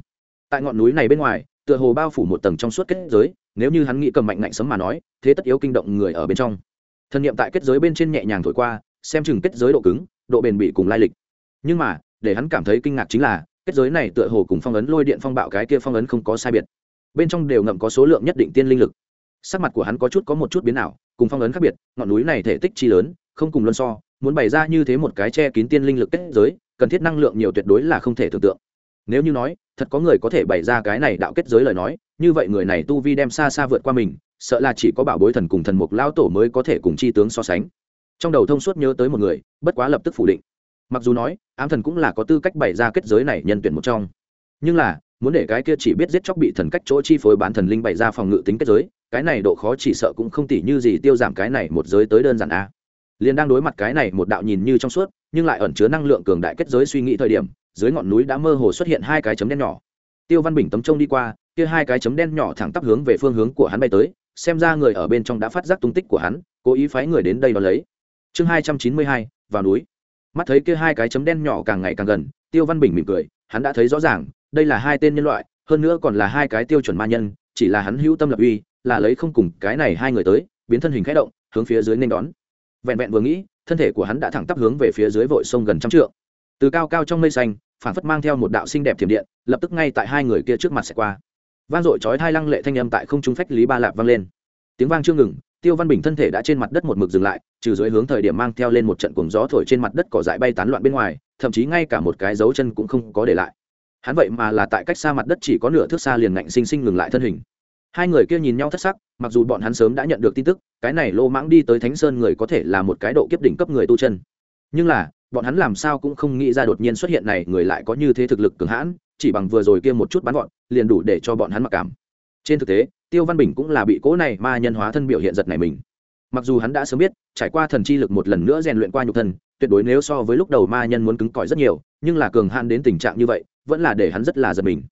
Tại ngọn núi này bên ngoài, tựa hồ bao phủ một tầng trong suốt kết giới, nếu như hắn nghĩ cầm mạnh ngạnh sấm mà nói, thế tất yếu kinh động người ở bên trong. Thần niệm tại kết giới bên trên nhẹ nhàng thổi qua, xem chừng kết giới độ cứng, độ bền bị cùng lai lịch. Nhưng mà, để hắn cảm thấy kinh ngạc chính là kết giới này tựa hồ cùng phong ấn lôi điện phong bạo cái kia phong ấn không có sai biệt. Bên trong đều ngậm có số lượng nhất định tiên linh lực. Sắc mặt của hắn có chút có một chút biến ảo, cùng phong ấn khác biệt, ngọn núi này thể tích chi lớn, không cùng luân so, muốn bày ra như thế một cái che kín tiên linh lực kết giới, cần thiết năng lượng nhiều tuyệt đối là không thể tưởng tượng. Nếu như nói, thật có người có thể bày ra cái này đạo kết giới lời nói, như vậy người này tu vi đem xa xa vượt qua mình, sợ là chỉ có bảo bối thần cùng thần mục lão tổ mới có thể cùng chi tướng so sánh. Trong đầu thông suốt nhớ tới một người, bất quá lập tức phủ định mặc dù nói, ám thần cũng là có tư cách bày ra kết giới này nhân tuyển một trong. Nhưng là, muốn để cái kia chỉ biết giết chóc bị thần cách chỗ chi phối bán thần linh bày ra phòng ngự tính kết giới, cái này độ khó chỉ sợ cũng không tỉ như gì tiêu giảm cái này một giới tới đơn giản a. Liền đang đối mặt cái này một đạo nhìn như trong suốt, nhưng lại ẩn chứa năng lượng cường đại kết giới suy nghĩ thời điểm, dưới ngọn núi đã mơ hồ xuất hiện hai cái chấm đen nhỏ. Tiêu văn bình tấm trông đi qua, kia hai cái chấm đen nhỏ thẳng tắp hướng về phương hướng của hắn bay tới, xem ra người ở bên trong đã phát giác tung tích của hắn, cố ý phái người đến đây đón lấy. Chương hai trăm chín mươi hai, vào núi mắt thấy kia hai cái chấm đen nhỏ càng ngày càng gần, tiêu văn bình mỉm cười, hắn đã thấy rõ ràng, đây là hai tên nhân loại, hơn nữa còn là hai cái tiêu chuẩn ma nhân, chỉ là hắn hữu tâm lập uy, là lấy không cùng cái này hai người tới, biến thân hình khẽ động, hướng phía dưới nên đón. Vẹn vẹn vừa nghĩ, thân thể của hắn đã thẳng tắp hướng về phía dưới vội sông gần trăm trượng. Từ cao cao trong mây xanh, phản phất mang theo một đạo xinh đẹp thiểm điện, lập tức ngay tại hai người kia trước mặt sẽ qua. Vang dội chói thai lăng lệ thanh âm tại không trung phách lý ba lạp vang lên. Tiếng vang chưa ngừng tiêu văn bình thân thể đã trên mặt đất một mực dừng lại, trừ dưới hướng thời điểm mang theo lên một trận cuồng gió thổi trên mặt đất cỏ dại bay tán loạn bên ngoài, thậm chí ngay cả một cái dấu chân cũng không có để lại. Hắn vậy mà là tại cách xa mặt đất chỉ có nửa thước xa liền ngạnh sinh sinh ngừng lại thân hình. Hai người kia nhìn nhau thất sắc, mặc dù bọn hắn sớm đã nhận được tin tức, cái này lô mãng đi tới thánh sơn người có thể là một cái độ kiếp đỉnh cấp người tu chân. Nhưng là, bọn hắn làm sao cũng không nghĩ ra đột nhiên xuất hiện này người lại có như thế thực lực cường hãn, chỉ bằng vừa rồi kia một chút bắn gọn, liền đủ để cho bọn hắn mặc cảm trên thực tế, tiêu văn bình cũng là bị cố này ma nhân hóa thân biểu hiện giật này mình. Mặc dù hắn đã sớm biết, trải qua thần chi lực một lần nữa rèn luyện qua nhục thân, tuyệt đối nếu so với lúc đầu ma nhân muốn cứng cỏi rất nhiều, nhưng là cường hạn đến tình trạng như vậy, vẫn là để hắn rất là giật mình.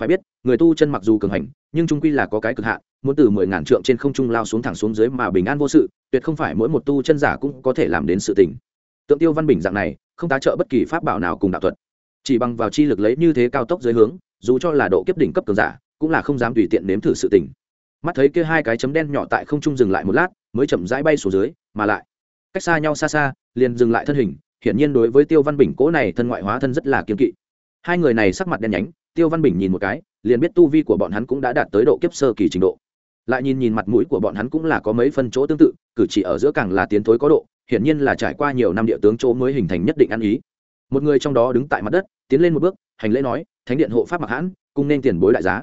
Phải biết, người tu chân mặc dù cường hành, nhưng trung quy là có cái cực hạn, muốn từ mười ngàn trượng trên không trung lao xuống thẳng xuống dưới mà bình an vô sự, tuyệt không phải mỗi một tu chân giả cũng có thể làm đến sự tình. Tượng tiêu văn bình dạng này, không tá trợ bất kỳ pháp bảo nào cùng đạo thuật. Chỉ bằng vào chi lực lấy như thế cao tốc dưới hướng, dù cho là độ kiếp đỉnh cấp cường giả cũng là không dám tùy tiện nếm thử sự tình. Mắt thấy kia hai cái chấm đen nhỏ tại không trung dừng lại một lát, mới chậm rãi bay xuống dưới, mà lại, cách xa nhau xa xa, liền dừng lại thân hình, hiển nhiên đối với tiêu văn bình cố này thân ngoại hóa thân rất là kiên kỵ. Hai người này sắc mặt đen nhánh, tiêu văn bình nhìn một cái, liền biết tu vi của bọn hắn cũng đã đạt tới độ kiếp sơ kỳ trình độ. Lại nhìn nhìn mặt mũi của bọn hắn cũng là có mấy phân chỗ tương tự, cử chỉ ở giữa càng là tiến thối có độ, hiển nhiên là trải qua nhiều năm địa tướng chỗ mới hình thành nhất định ăn ý. Một người trong đó đứng tại mặt đất, tiến lên một bước, hành lễ nói, thánh điện hộ pháp mặc hãn, cung nên tiền bối đại giá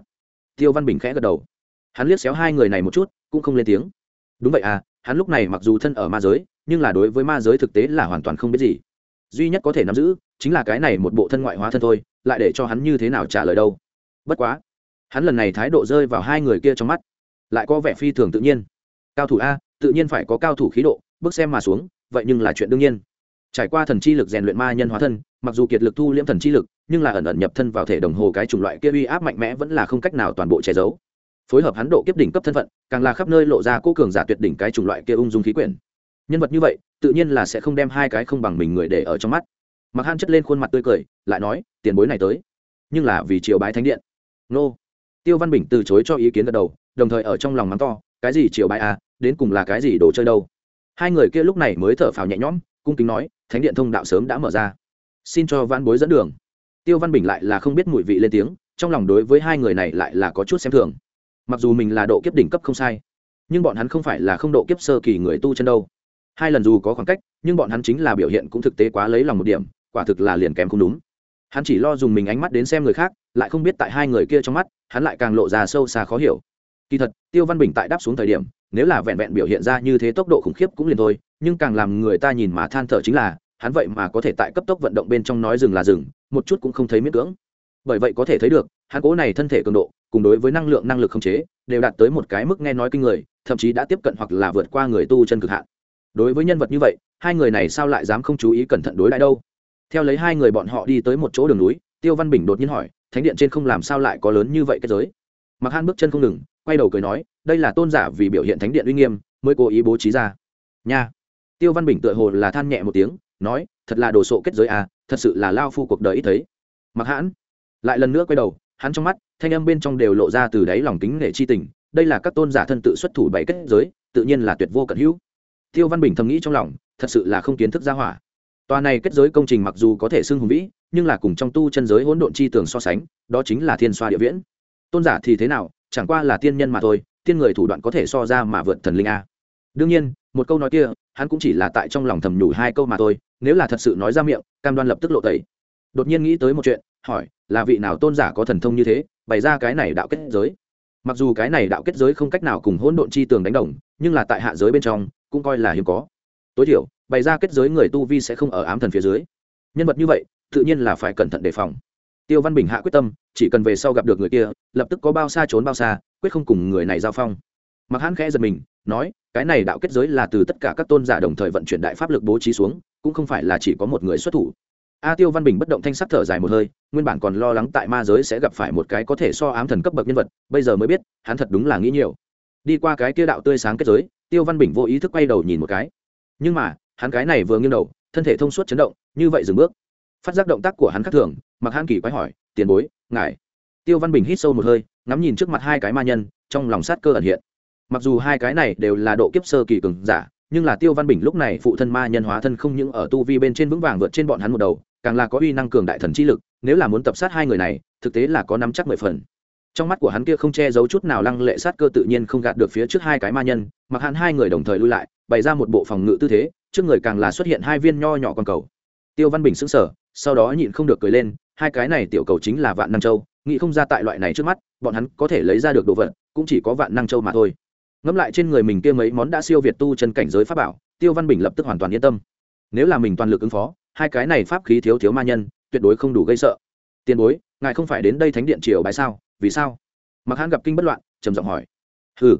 tiêu văn bình khẽ gật đầu. Hắn liếc xéo hai người này một chút, cũng không lên tiếng. Đúng vậy à hắn lúc này mặc dù thân ở ma giới, nhưng là đối với ma giới thực tế là hoàn toàn không biết gì. Duy nhất có thể nắm giữ, chính là cái này một bộ thân ngoại hóa thân thôi, lại để cho hắn như thế nào trả lời đâu. Bất quá, hắn lần này thái độ rơi vào hai người kia trong mắt, lại có vẻ phi thường tự nhiên. Cao thủ a, tự nhiên phải có cao thủ khí độ, bước xem mà xuống, vậy nhưng là chuyện đương nhiên. Trải qua thần chi lực rèn luyện ma nhân hóa thân, mặc dù kiệt lực thu liễm thần chi lực nhưng là ẩn ẩn nhập thân vào thể đồng hồ cái chủng loại kia uy áp mạnh mẽ vẫn là không cách nào toàn bộ che giấu. Phối hợp hắn độ kiếp đỉnh cấp thân phận, càng là khắp nơi lộ ra cố cường giả tuyệt đỉnh cái chủng loại kia ung dung khí quyển. Nhân vật như vậy, tự nhiên là sẽ không đem hai cái không bằng mình người để ở trong mắt. Mặc han chất lên khuôn mặt tươi cười, lại nói, tiền bối này tới, nhưng là vì triều bái thánh điện. Nô. Tiêu văn bình từ chối cho ý kiến gật đầu, đồng thời ở trong lòng mắng to, cái gì triều bái à đến cùng là cái gì đồ chơi đâu? Hai người kia lúc này mới thở phào nhẹ nhõm, cung kính nói, thánh điện thông đạo sớm đã mở ra. Xin cho văn bối dẫn đường tiêu văn bình lại là không biết mùi vị lên tiếng, trong lòng đối với hai người này lại là có chút xem thường. Mặc dù mình là độ kiếp đỉnh cấp không sai, nhưng bọn hắn không phải là không độ kiếp sơ kỳ người tu chân đâu. Hai lần dù có khoảng cách, nhưng bọn hắn chính là biểu hiện cũng thực tế quá lấy lòng một điểm, quả thực là liền kém không đúng. Hắn chỉ lo dùng mình ánh mắt đến xem người khác, lại không biết tại hai người kia trong mắt, hắn lại càng lộ ra sâu xa khó hiểu. Kỳ thật, tiêu văn bình tại đáp xuống thời điểm, nếu là vẹn vẹn biểu hiện ra như thế tốc độ khủng khiếp cũng liền thôi, nhưng càng làm người ta nhìn mà than thở chính là hắn vậy mà có thể tại cấp tốc vận động bên trong nói dừng là dừng, một chút cũng không thấy miễn cưỡng. Bởi vậy có thể thấy được, hắn cố này thân thể cường độ, cùng đối với năng lượng năng lực khống chế, đều đạt tới một cái mức nghe nói kinh người, thậm chí đã tiếp cận hoặc là vượt qua người tu chân cực hạn. Đối với nhân vật như vậy, hai người này sao lại dám không chú ý cẩn thận đối lại đâu? Theo lấy hai người bọn họ đi tới một chỗ đường núi, tiêu văn bình đột nhiên hỏi, thánh điện trên không làm sao lại có lớn như vậy cái giới? Mặc han bước chân không ngừng, quay đầu cười nói, đây là tôn giả vì biểu hiện thánh điện uy nghiêm, mới cố ý bố trí ra. Nha. Tiêu văn bình tựa hồ là than nhẹ một tiếng nói, thật là đồ sộ kết giới à thật sự là lao phu cuộc đời ít thấy. Mặc hãn lại lần nữa quay đầu, hắn trong mắt, thanh âm bên trong đều lộ ra từ đáy lòng kính nể chi tình, đây là các tôn giả thân tự xuất thủ bảy kết giới, tự nhiên là tuyệt vô cận hữu. Tiêu văn bình thầm nghĩ trong lòng, thật sự là không kiến thức ra hỏa. Tòa này kết giới công trình mặc dù có thể xưng hùng vĩ, nhưng là cùng trong tu chân giới hỗn độn chi tường so sánh, đó chính là thiên xoa địa viễn. Tôn giả thì thế nào, chẳng qua là tiên nhân mà thôi, tiên người thủ đoạn có thể so ra mà vượt thần linh a. Đương nhiên một câu nói kia, hắn cũng chỉ là tại trong lòng thầm nhủ hai câu mà thôi, nếu là thật sự nói ra miệng, cam đoan lập tức lộ tẩy. Đột nhiên nghĩ tới một chuyện, hỏi, là vị nào tôn giả có thần thông như thế, bày ra cái này đạo kết giới? Mặc dù cái này đạo kết giới không cách nào cùng hỗn độn chi tường đánh đồng, nhưng là tại hạ giới bên trong, cũng coi là hiếm có. Tối thiểu, bày ra kết giới người tu vi sẽ không ở ám thần phía dưới. Nhân vật như vậy, tự nhiên là phải cẩn thận đề phòng. Tiêu văn bình hạ quyết tâm, chỉ cần về sau gặp được người kia, lập tức có bao xa trốn bao xa, quyết không cùng người này giao phong. Mặc hãn khẽ giật mình nói, cái này đạo kết giới là từ tất cả các tôn giả đồng thời vận chuyển đại pháp lực bố trí xuống, cũng không phải là chỉ có một người xuất thủ. A tiêu văn bình bất động thanh sắc thở dài một hơi, nguyên bản còn lo lắng tại ma giới sẽ gặp phải một cái có thể so ám thần cấp bậc nhân vật, bây giờ mới biết, hắn thật đúng là nghĩ nhiều. Đi qua cái kia đạo tươi sáng kết giới, tiêu văn bình vô ý thức quay đầu nhìn một cái. Nhưng mà, hắn cái này vừa nghiêng đầu, thân thể thông suốt chấn động, như vậy dừng bước. Phát giác động tác của hắn khác thường mặc hắn kỳ quái hỏi, tiền bối, ngài? Tiêu văn bình hít sâu một hơi, ngắm nhìn trước mặt hai cái ma nhân, trong lòng sát cơ ẩn hiện mặc dù hai cái này đều là độ kiếp sơ kỳ cường giả, nhưng là tiêu văn bình lúc này phụ thân ma nhân hóa thân không những ở tu vi bên trên vững vàng vượt trên bọn hắn một đầu, càng là có uy năng cường đại thần chi lực, nếu là muốn tập sát hai người này, thực tế là có nắm chắc mười phần. Trong mắt của hắn kia không che giấu chút nào lăng lệ sát cơ tự nhiên không gạt được phía trước hai cái ma nhân, mặc hắn hai người đồng thời lui lại, bày ra một bộ phòng ngự tư thế, trước người càng là xuất hiện hai viên nho nhỏ con cầu. Tiêu văn bình sững sờ, sau đó nhịn không được cười lên, hai cái này tiểu cầu chính là vạn năng châu, nghĩ không ra tại loại này trước mắt, bọn hắn có thể lấy ra được đồ vật, cũng chỉ có vạn năng châu mà thôi ngẫm lại trên người mình kia mấy món đã siêu việt tu chân cảnh giới pháp bảo, tiêu văn bình lập tức hoàn toàn yên tâm. Nếu là mình toàn lực ứng phó, hai cái này pháp khí thiếu thiếu ma nhân, tuyệt đối không đủ gây sợ. Tiền bối, ngài không phải đến đây thánh điện triều bái sao? Vì sao? Mặc hãn gặp kinh bất loạn, trầm giọng hỏi. Hừ.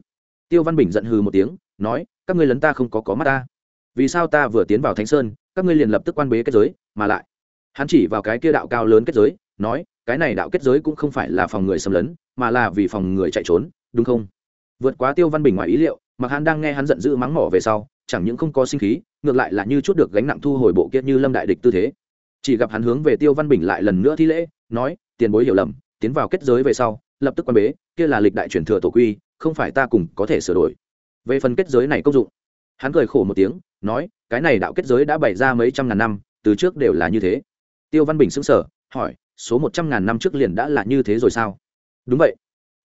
Tiêu văn bình giận hừ một tiếng, nói, các ngươi lấn ta không có có mắt ta. Vì sao ta vừa tiến vào thánh sơn, các ngươi liền lập tức quan bế kết giới, mà lại? Hắn chỉ vào cái kia đạo cao lớn kết giới, nói, cái này đạo kết giới cũng không phải là phòng người xâm lấn, mà là vì phòng người chạy trốn, đúng không? Vượt quá tiêu văn bình ngoài ý liệu mặc hắn đang nghe hắn giận dữ mắng mỏ về sau, chẳng những không có sinh khí, ngược lại là như chút được gánh nặng thu hồi bộ kia như lâm đại địch tư thế. Chỉ gặp hắn hướng về tiêu văn bình lại lần nữa thi lễ, nói, tiền bối hiểu lầm, tiến vào kết giới về sau, lập tức quan bế, kia là lịch đại truyền thừa tổ quy, không phải ta cùng có thể sửa đổi. Về phần kết giới này công dụng, hắn cười khổ một tiếng, nói, cái này đạo kết giới đã bày ra mấy trăm ngàn năm, từ trước đều là như thế. Tiêu văn bình xứng sở hỏi, số một trăm ngàn năm trước liền đã là như thế rồi sao? Đúng vậy.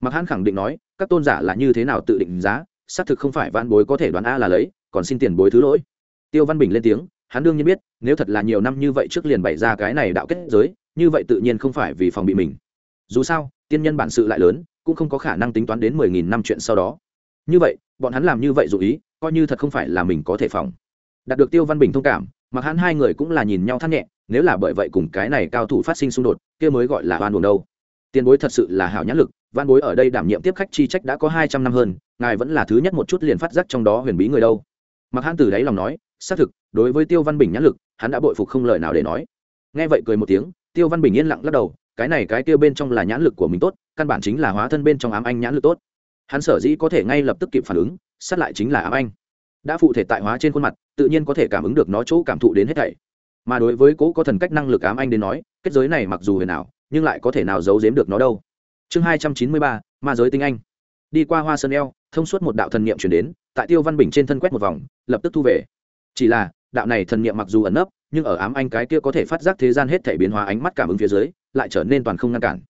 Mặc hắn khẳng định nói các tôn giả là như thế nào tự định giá, xác thực không phải văn bối có thể đoán a là lấy, còn xin tiền bối thứ lỗi. Tiêu văn bình lên tiếng, hắn đương nhiên biết, nếu thật là nhiều năm như vậy trước liền bày ra cái này đạo kết giới, như vậy tự nhiên không phải vì phòng bị mình. Dù sao, tiên nhân bản sự lại lớn, cũng không có khả năng tính toán đến mười nghìn năm chuyện sau đó. Như vậy, bọn hắn làm như vậy dù ý, coi như thật không phải là mình có thể phòng. Đạt được tiêu văn bình thông cảm, mặc hắn hai người cũng là nhìn nhau thắt nhẹ, nếu là bởi vậy cùng cái này cao thủ phát sinh xung đột, kia mới gọi là oan buồn đâu. Tiền bối thật sự là hảo nhãn lực văn bối ở đây đảm nhiệm tiếp khách chi trách đã có hai trăm năm hơn, ngài vẫn là thứ nhất một chút liền phát giác trong đó huyền bí người đâu. Mặc hắn từ đáy lòng nói, xác thực, đối với tiêu văn bình nhãn lực, hắn đã bội phục không lời nào để nói. Nghe vậy cười một tiếng, tiêu văn bình yên lặng lắc đầu, cái này cái kia bên trong là nhãn lực của mình tốt, căn bản chính là hóa thân bên trong ám anh nhãn lực tốt. Hắn sở dĩ có thể ngay lập tức kịp phản ứng, sát lại chính là ám anh. Đã phụ thể tại hóa trên khuôn mặt, tự nhiên có thể cảm ứng được nó chỗ cảm thụ đến hết thảy. Mà đối với cố có thần cách năng lực ám anh đến nói, kết giới này mặc dù huyền ảo, nhưng lại có thể nào giấu giếm được nó đâu? Chương hai trăm chín mươi ba, ma giới tinh anh. Đi qua hoa sơn eo, thông suốt một đạo thần niệm chuyển đến, tại tiêu văn bình trên thân quét một vòng, lập tức thu về. Chỉ là, đạo này thần niệm mặc dù ẩn nấp, nhưng ở ám anh cái kia có thể phát giác thế gian hết thể biến hóa ánh mắt cảm ứng phía dưới, lại trở nên toàn không ngăn cản.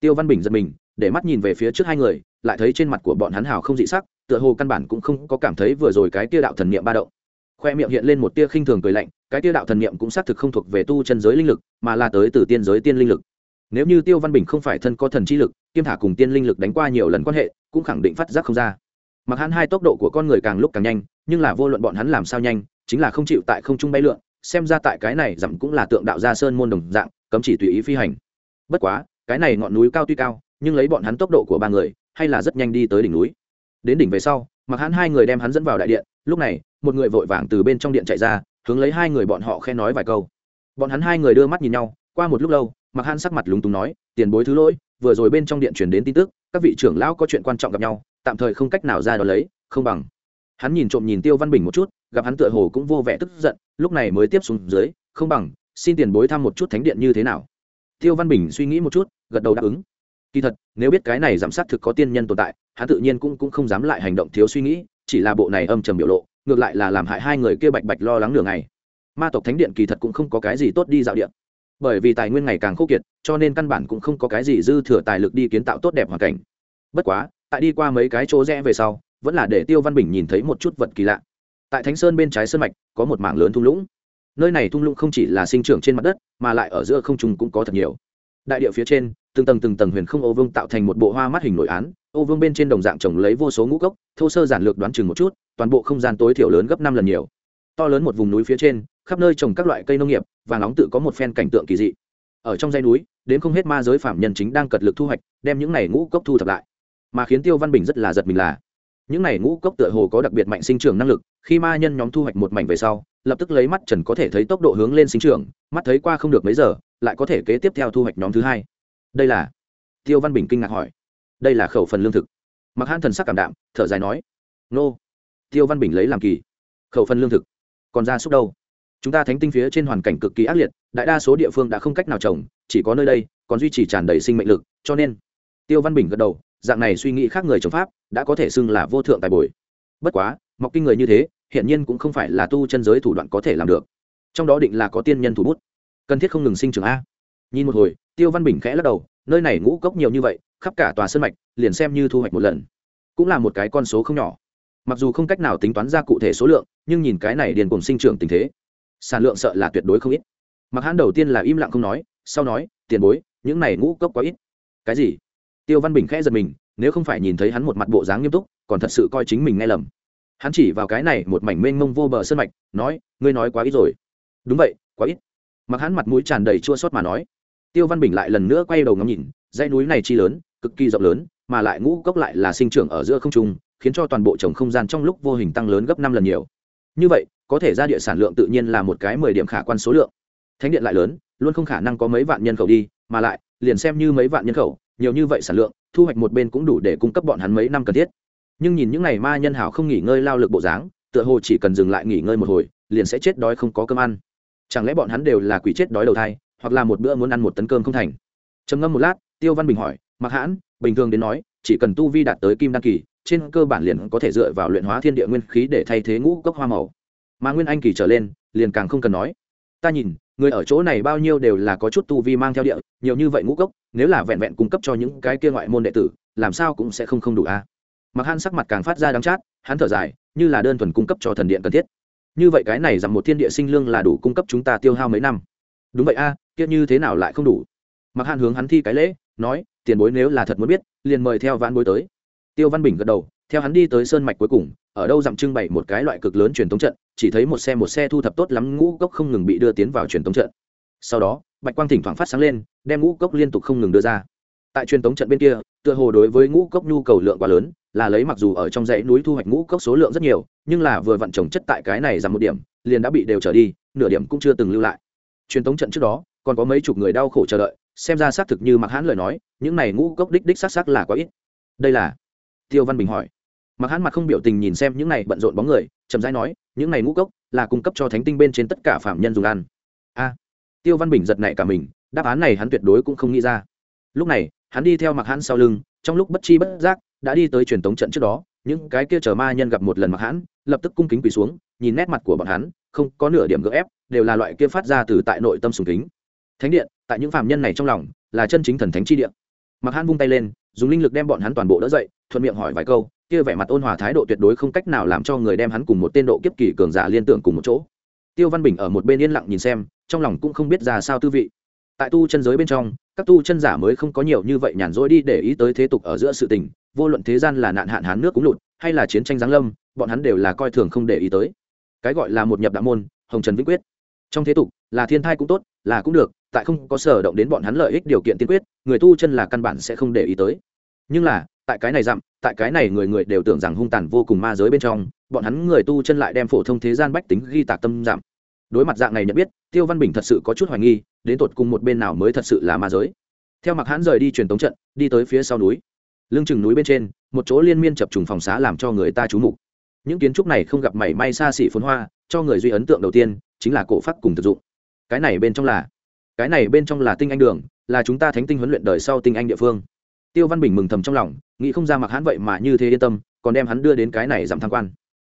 Tiêu văn bình giật mình, để mắt nhìn về phía trước hai người, lại thấy trên mặt của bọn hắn hào không dị sắc, tựa hồ căn bản cũng không có cảm thấy vừa rồi cái tia đạo thần niệm ba động. Khoe miệng hiện lên một tia khinh thường cười lạnh, cái tia đạo thần niệm cũng xác thực không thuộc về tu chân giới linh lực, mà là tới từ tiên giới tiên linh lực. Nếu như tiêu văn bình không phải thân có thần chi lực kiêm thả cùng tiên linh lực đánh qua nhiều lần quan hệ, cũng khẳng định phát giác không ra. Mặc hắn hai tốc độ của con người càng lúc càng nhanh, nhưng là vô luận bọn hắn làm sao nhanh, chính là không chịu tại không trung bay lượn, xem ra tại cái này dặm cũng là tượng đạo gia sơn môn đồng dạng, cấm chỉ tùy ý phi hành. Bất quá, cái này ngọn núi cao tuy cao, nhưng lấy bọn hắn tốc độ của ba người, hay là rất nhanh đi tới đỉnh núi. Đến đỉnh về sau, mặc hắn hai người đem hắn dẫn vào đại điện, lúc này, một người vội vàng từ bên trong điện chạy ra, hướng lấy hai người bọn họ khen nói vài câu. Bọn hắn hai người đưa mắt nhìn nhau, qua một lúc lâu, mặc hắn sắc mặt lúng túng nói, tiền bối thứ lỗi vừa rồi bên trong điện truyền đến tin tức, các vị trưởng lão có chuyện quan trọng gặp nhau, tạm thời không cách nào ra đó lấy, không bằng. Hắn nhìn trộm nhìn tiêu văn bình một chút, gặp hắn tựa hồ cũng vô vẻ tức giận, lúc này mới tiếp xuống dưới, không bằng, xin tiền bối thăm một chút thánh điện như thế nào. Tiêu văn bình suy nghĩ một chút, gật đầu đáp ứng. Kỳ thật, nếu biết cái này giảm sát thực có tiên nhân tồn tại, hắn tự nhiên cũng cũng không dám lại hành động thiếu suy nghĩ, chỉ là bộ này âm trầm biểu lộ, ngược lại là làm hại hai người kia bạch bạch lo lắng nửa ngày. Ma tộc thánh điện kỳ thật cũng không có cái gì tốt đi dạo điện bởi vì tài nguyên ngày càng khô kiệt, cho nên căn bản cũng không có cái gì dư thừa tài lực đi kiến tạo tốt đẹp hoàn cảnh. Bất quá, tại đi qua mấy cái chỗ rẽ về sau, vẫn là để tiêu văn bình nhìn thấy một chút vật kỳ lạ. Tại thánh sơn bên trái sơn mạch, có một mảng lớn thung lũng. Nơi này thung lũng không chỉ là sinh trưởng trên mặt đất, mà lại ở giữa không trung cũng có thật nhiều. Đại địa phía trên, từng tầng từng tầng huyền không ô vương tạo thành một bộ hoa mắt hình nội án, ô vương bên trên đồng dạng trồng lấy vô số ngũ cốc, thô sơ giản lược đoán chừng một chút, toàn bộ không gian tối thiểu lớn gấp năm lần nhiều. To lớn một vùng núi phía trên khắp nơi trồng các loại cây nông nghiệp, và nóng tự có một phen cảnh tượng kỳ dị. Ở trong dãy núi, đến không hết ma giới phạm nhân chính đang cật lực thu hoạch, đem những này ngũ cốc thu thập lại. Mà khiến tiêu văn bình rất là giật mình là, những này ngũ cốc tựa hồ có đặc biệt mạnh sinh trưởng năng lực, khi ma nhân nhóm thu hoạch một mảnh về sau, lập tức lấy mắt trần có thể thấy tốc độ hướng lên sinh trưởng, mắt thấy qua không được mấy giờ, lại có thể kế tiếp theo thu hoạch nhóm thứ hai. Đây là, tiêu văn bình kinh ngạc hỏi, đây là khẩu phần lương thực. Mặc hãn thần sắc cảm đạm, thở dài nói, nô. Tiêu văn bình lấy làm kỳ, khẩu phần lương thực, còn ra súc đâu? Chúng ta thánh tinh phía trên hoàn cảnh cực kỳ ác liệt, đại đa số địa phương đã không cách nào trồng, chỉ có nơi đây còn duy trì tràn đầy sinh mệnh lực, cho nên tiêu văn bình gật đầu, dạng này suy nghĩ khác người chống pháp đã có thể xưng là vô thượng tài bồi. Bất quá, mọc kinh người như thế hiện nhiên cũng không phải là tu chân giới thủ đoạn có thể làm được. Trong đó định là có tiên nhân thủ bút. Cần thiết không ngừng sinh trưởng a. Nhìn một hồi, tiêu văn bình khẽ lắc đầu, nơi này ngũ cốc nhiều như vậy, khắp cả tòa sân mạch, liền xem như thu hoạch một lần. Cũng là một cái con số không nhỏ. Mặc dù không cách nào tính toán ra cụ thể số lượng, nhưng nhìn cái này điền cùng sinh trưởng tình thế sản lượng sợ là tuyệt đối không ít. Mặc hãn đầu tiên là im lặng không nói, sau nói, tiền bối, những này ngũ cốc quá ít. Cái gì? Tiêu văn bình khẽ giật mình, nếu không phải nhìn thấy hắn một mặt bộ dáng nghiêm túc, còn thật sự coi chính mình nghe lầm. Hắn chỉ vào cái này một mảnh mênh mông vô bờ sân mạch, nói, ngươi nói quá ít rồi. Đúng vậy, quá ít. Mặc hắn mặt mũi tràn đầy chua xót mà nói. Tiêu văn bình lại lần nữa quay đầu ngắm nhìn, dãy núi này chi lớn, cực kỳ rộng lớn, mà lại ngũ cốc lại là sinh trưởng ở giữa không trung, khiến cho toàn bộ trồng không gian trong lúc vô hình tăng lớn gấp năm lần nhiều. Như vậy có thể ra địa sản lượng tự nhiên là một cái mười điểm khả quan số lượng. Thánh điện lại lớn, luôn không khả năng có mấy vạn nhân khẩu đi, mà lại, liền xem như mấy vạn nhân khẩu, nhiều như vậy sản lượng, thu hoạch một bên cũng đủ để cung cấp bọn hắn mấy năm cần thiết. Nhưng nhìn những ngày ma nhân hảo không nghỉ ngơi lao lực bộ dáng, tựa hồ chỉ cần dừng lại nghỉ ngơi một hồi, liền sẽ chết đói không có cơm ăn. Chẳng lẽ bọn hắn đều là quỷ chết đói đầu thai, hoặc là một bữa muốn ăn một tấn cơm không thành? Trầm ngâm một lát, tiêu văn bình hỏi mặc hãn, bình thường đến nói, chỉ cần tu vi đạt tới kim đăng kỳ, trên cơ bản liền có thể dựa vào luyện hóa thiên địa nguyên khí để thay thế ngũ cốc hoa màu mà nguyên anh kỳ trở lên liền càng không cần nói. Ta nhìn người ở chỗ này bao nhiêu đều là có chút tu vi mang theo địa nhiều như vậy ngũ cốc nếu là vẹn vẹn cung cấp cho những cái kia ngoại môn đệ tử làm sao cũng sẽ không không đủ a. Mặc hắn sắc mặt càng phát ra đắng chát hắn thở dài như là đơn thuần cung cấp cho thần điện cần thiết. Như vậy cái này rằng một thiên địa sinh lương là đủ cung cấp chúng ta tiêu hao mấy năm. Đúng vậy a à, như thế nào lại không đủ? Mặc hắn hướng hắn thi cái lễ nói tiền bối nếu là thật muốn biết liền mời theo vãn bối tới. Tiêu văn bình gật đầu theo hắn đi tới sơn mạch cuối cùng ở đâu dặm trưng bày một cái loại cực lớn truyền thống trận, chỉ thấy một xe một xe thu thập tốt lắm, ngũ cốc không ngừng bị đưa tiến vào truyền thống trận. Sau đó, bạch quang thỉnh thoảng phát sáng lên, đem ngũ cốc liên tục không ngừng đưa ra. Tại truyền thống trận bên kia, tựa hồ đối với ngũ cốc nhu cầu lượng quá lớn, là lấy mặc dù ở trong dãy núi thu hoạch ngũ cốc số lượng rất nhiều, nhưng là vừa vặn trồng chất tại cái này giảm một điểm, liền đã bị đều trở đi, nửa điểm cũng chưa từng lưu lại. Truyền thống trận trước đó, còn có mấy chục người đau khổ chờ đợi, xem ra xác thực như mặc hãn lời nói, những này ngũ cốc đích đích xác xác là quá ít. Đây là tiêu văn bình hỏi mặc hắn mặt không biểu tình nhìn xem những này bận rộn bóng người chậm rãi nói những này ngũ cốc là cung cấp cho thánh tinh bên trên tất cả phạm nhân dùng ăn. A. Tiêu văn bình giật nảy cả mình đáp án này hắn tuyệt đối cũng không nghĩ ra. Lúc này hắn đi theo mặc hắn sau lưng trong lúc bất chi bất giác đã đi tới truyền tống trận trước đó những cái kia chờ ma nhân gặp một lần mặc hắn, lập tức cung kính quỳ xuống nhìn nét mặt của bọn hắn không có nửa điểm gỡ ép đều là loại kia phát ra từ tại nội tâm sùng kính. Thánh điện tại những phạm nhân này trong lòng là chân chính thần thánh chi điện mặc hắn vung tay lên dùng linh lực đem bọn hắn toàn bộ đỡ dậy thuận miệng hỏi vài câu kia vẻ mặt ôn hòa thái độ tuyệt đối không cách nào làm cho người đem hắn cùng một tên độ kiếp kỳ cường giả liên tưởng cùng một chỗ. Tiêu văn bình ở một bên yên lặng nhìn xem, trong lòng cũng không biết ra sao tư vị. Tại tu chân giới bên trong, các tu chân giả mới không có nhiều như vậy nhàn rỗi đi để ý tới thế tục ở giữa sự tình, vô luận thế gian là nạn hạn hán nước cũng lụt, hay là chiến tranh giáng lâm, bọn hắn đều là coi thường không để ý tới. Cái gọi là một nhập đạo môn, hồng trần vĩnh quyết. Trong thế tục, là thiên thai cũng tốt, là cũng được, tại không có sở động đến bọn hắn lợi ích điều kiện tiên quyết, người tu chân là căn bản sẽ không để ý tới. Nhưng là tại cái này dặm, tại cái này người người đều tưởng rằng hung tàn vô cùng ma giới bên trong, bọn hắn người tu chân lại đem phổ thông thế gian bách tính ghi tạc tâm giảm đối mặt dạng này nhận biết, tiêu văn bình thật sự có chút hoài nghi, đến tột cùng một bên nào mới thật sự là ma giới. Theo mặc hãn rời đi truyền tống trận, đi tới phía sau núi. Lưng chừng núi bên trên, một chỗ liên miên chập trùng phòng xá làm cho người ta trú mục. Những kiến trúc này không gặp mảy may xa xỉ phồn hoa, cho người duy ấn tượng đầu tiên chính là cổ phát cùng thực dụng. Cái này bên trong là, cái này bên trong là tinh anh đường, là chúng ta thánh tinh huấn luyện đời sau tinh anh địa phương tiêu văn bình mừng thầm trong lòng, nghĩ không ra mặc hãn vậy mà như thế yên tâm, còn đem hắn đưa đến cái này giảm tham quan.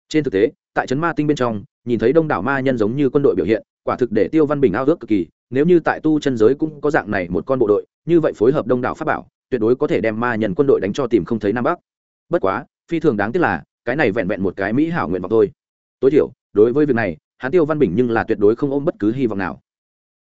Trên thực tế, tại trấn ma tinh bên trong, nhìn thấy đông đảo ma nhân giống như quân đội biểu hiện, quả thực để tiêu văn bình ao ước cực kỳ, nếu như tại tu chân giới cũng có dạng này một con bộ đội, như vậy phối hợp đông đảo pháp bảo, tuyệt đối có thể đem ma nhân quân đội đánh cho tìm không thấy nam bắc. Bất quá, phi thường đáng tiếc là, cái này vẹn vẹn một cái mỹ hảo nguyện vọng thôi. Tối thiểu, đối với việc này, hắn tiêu văn bình nhưng là tuyệt đối không ôm bất cứ hy vọng nào.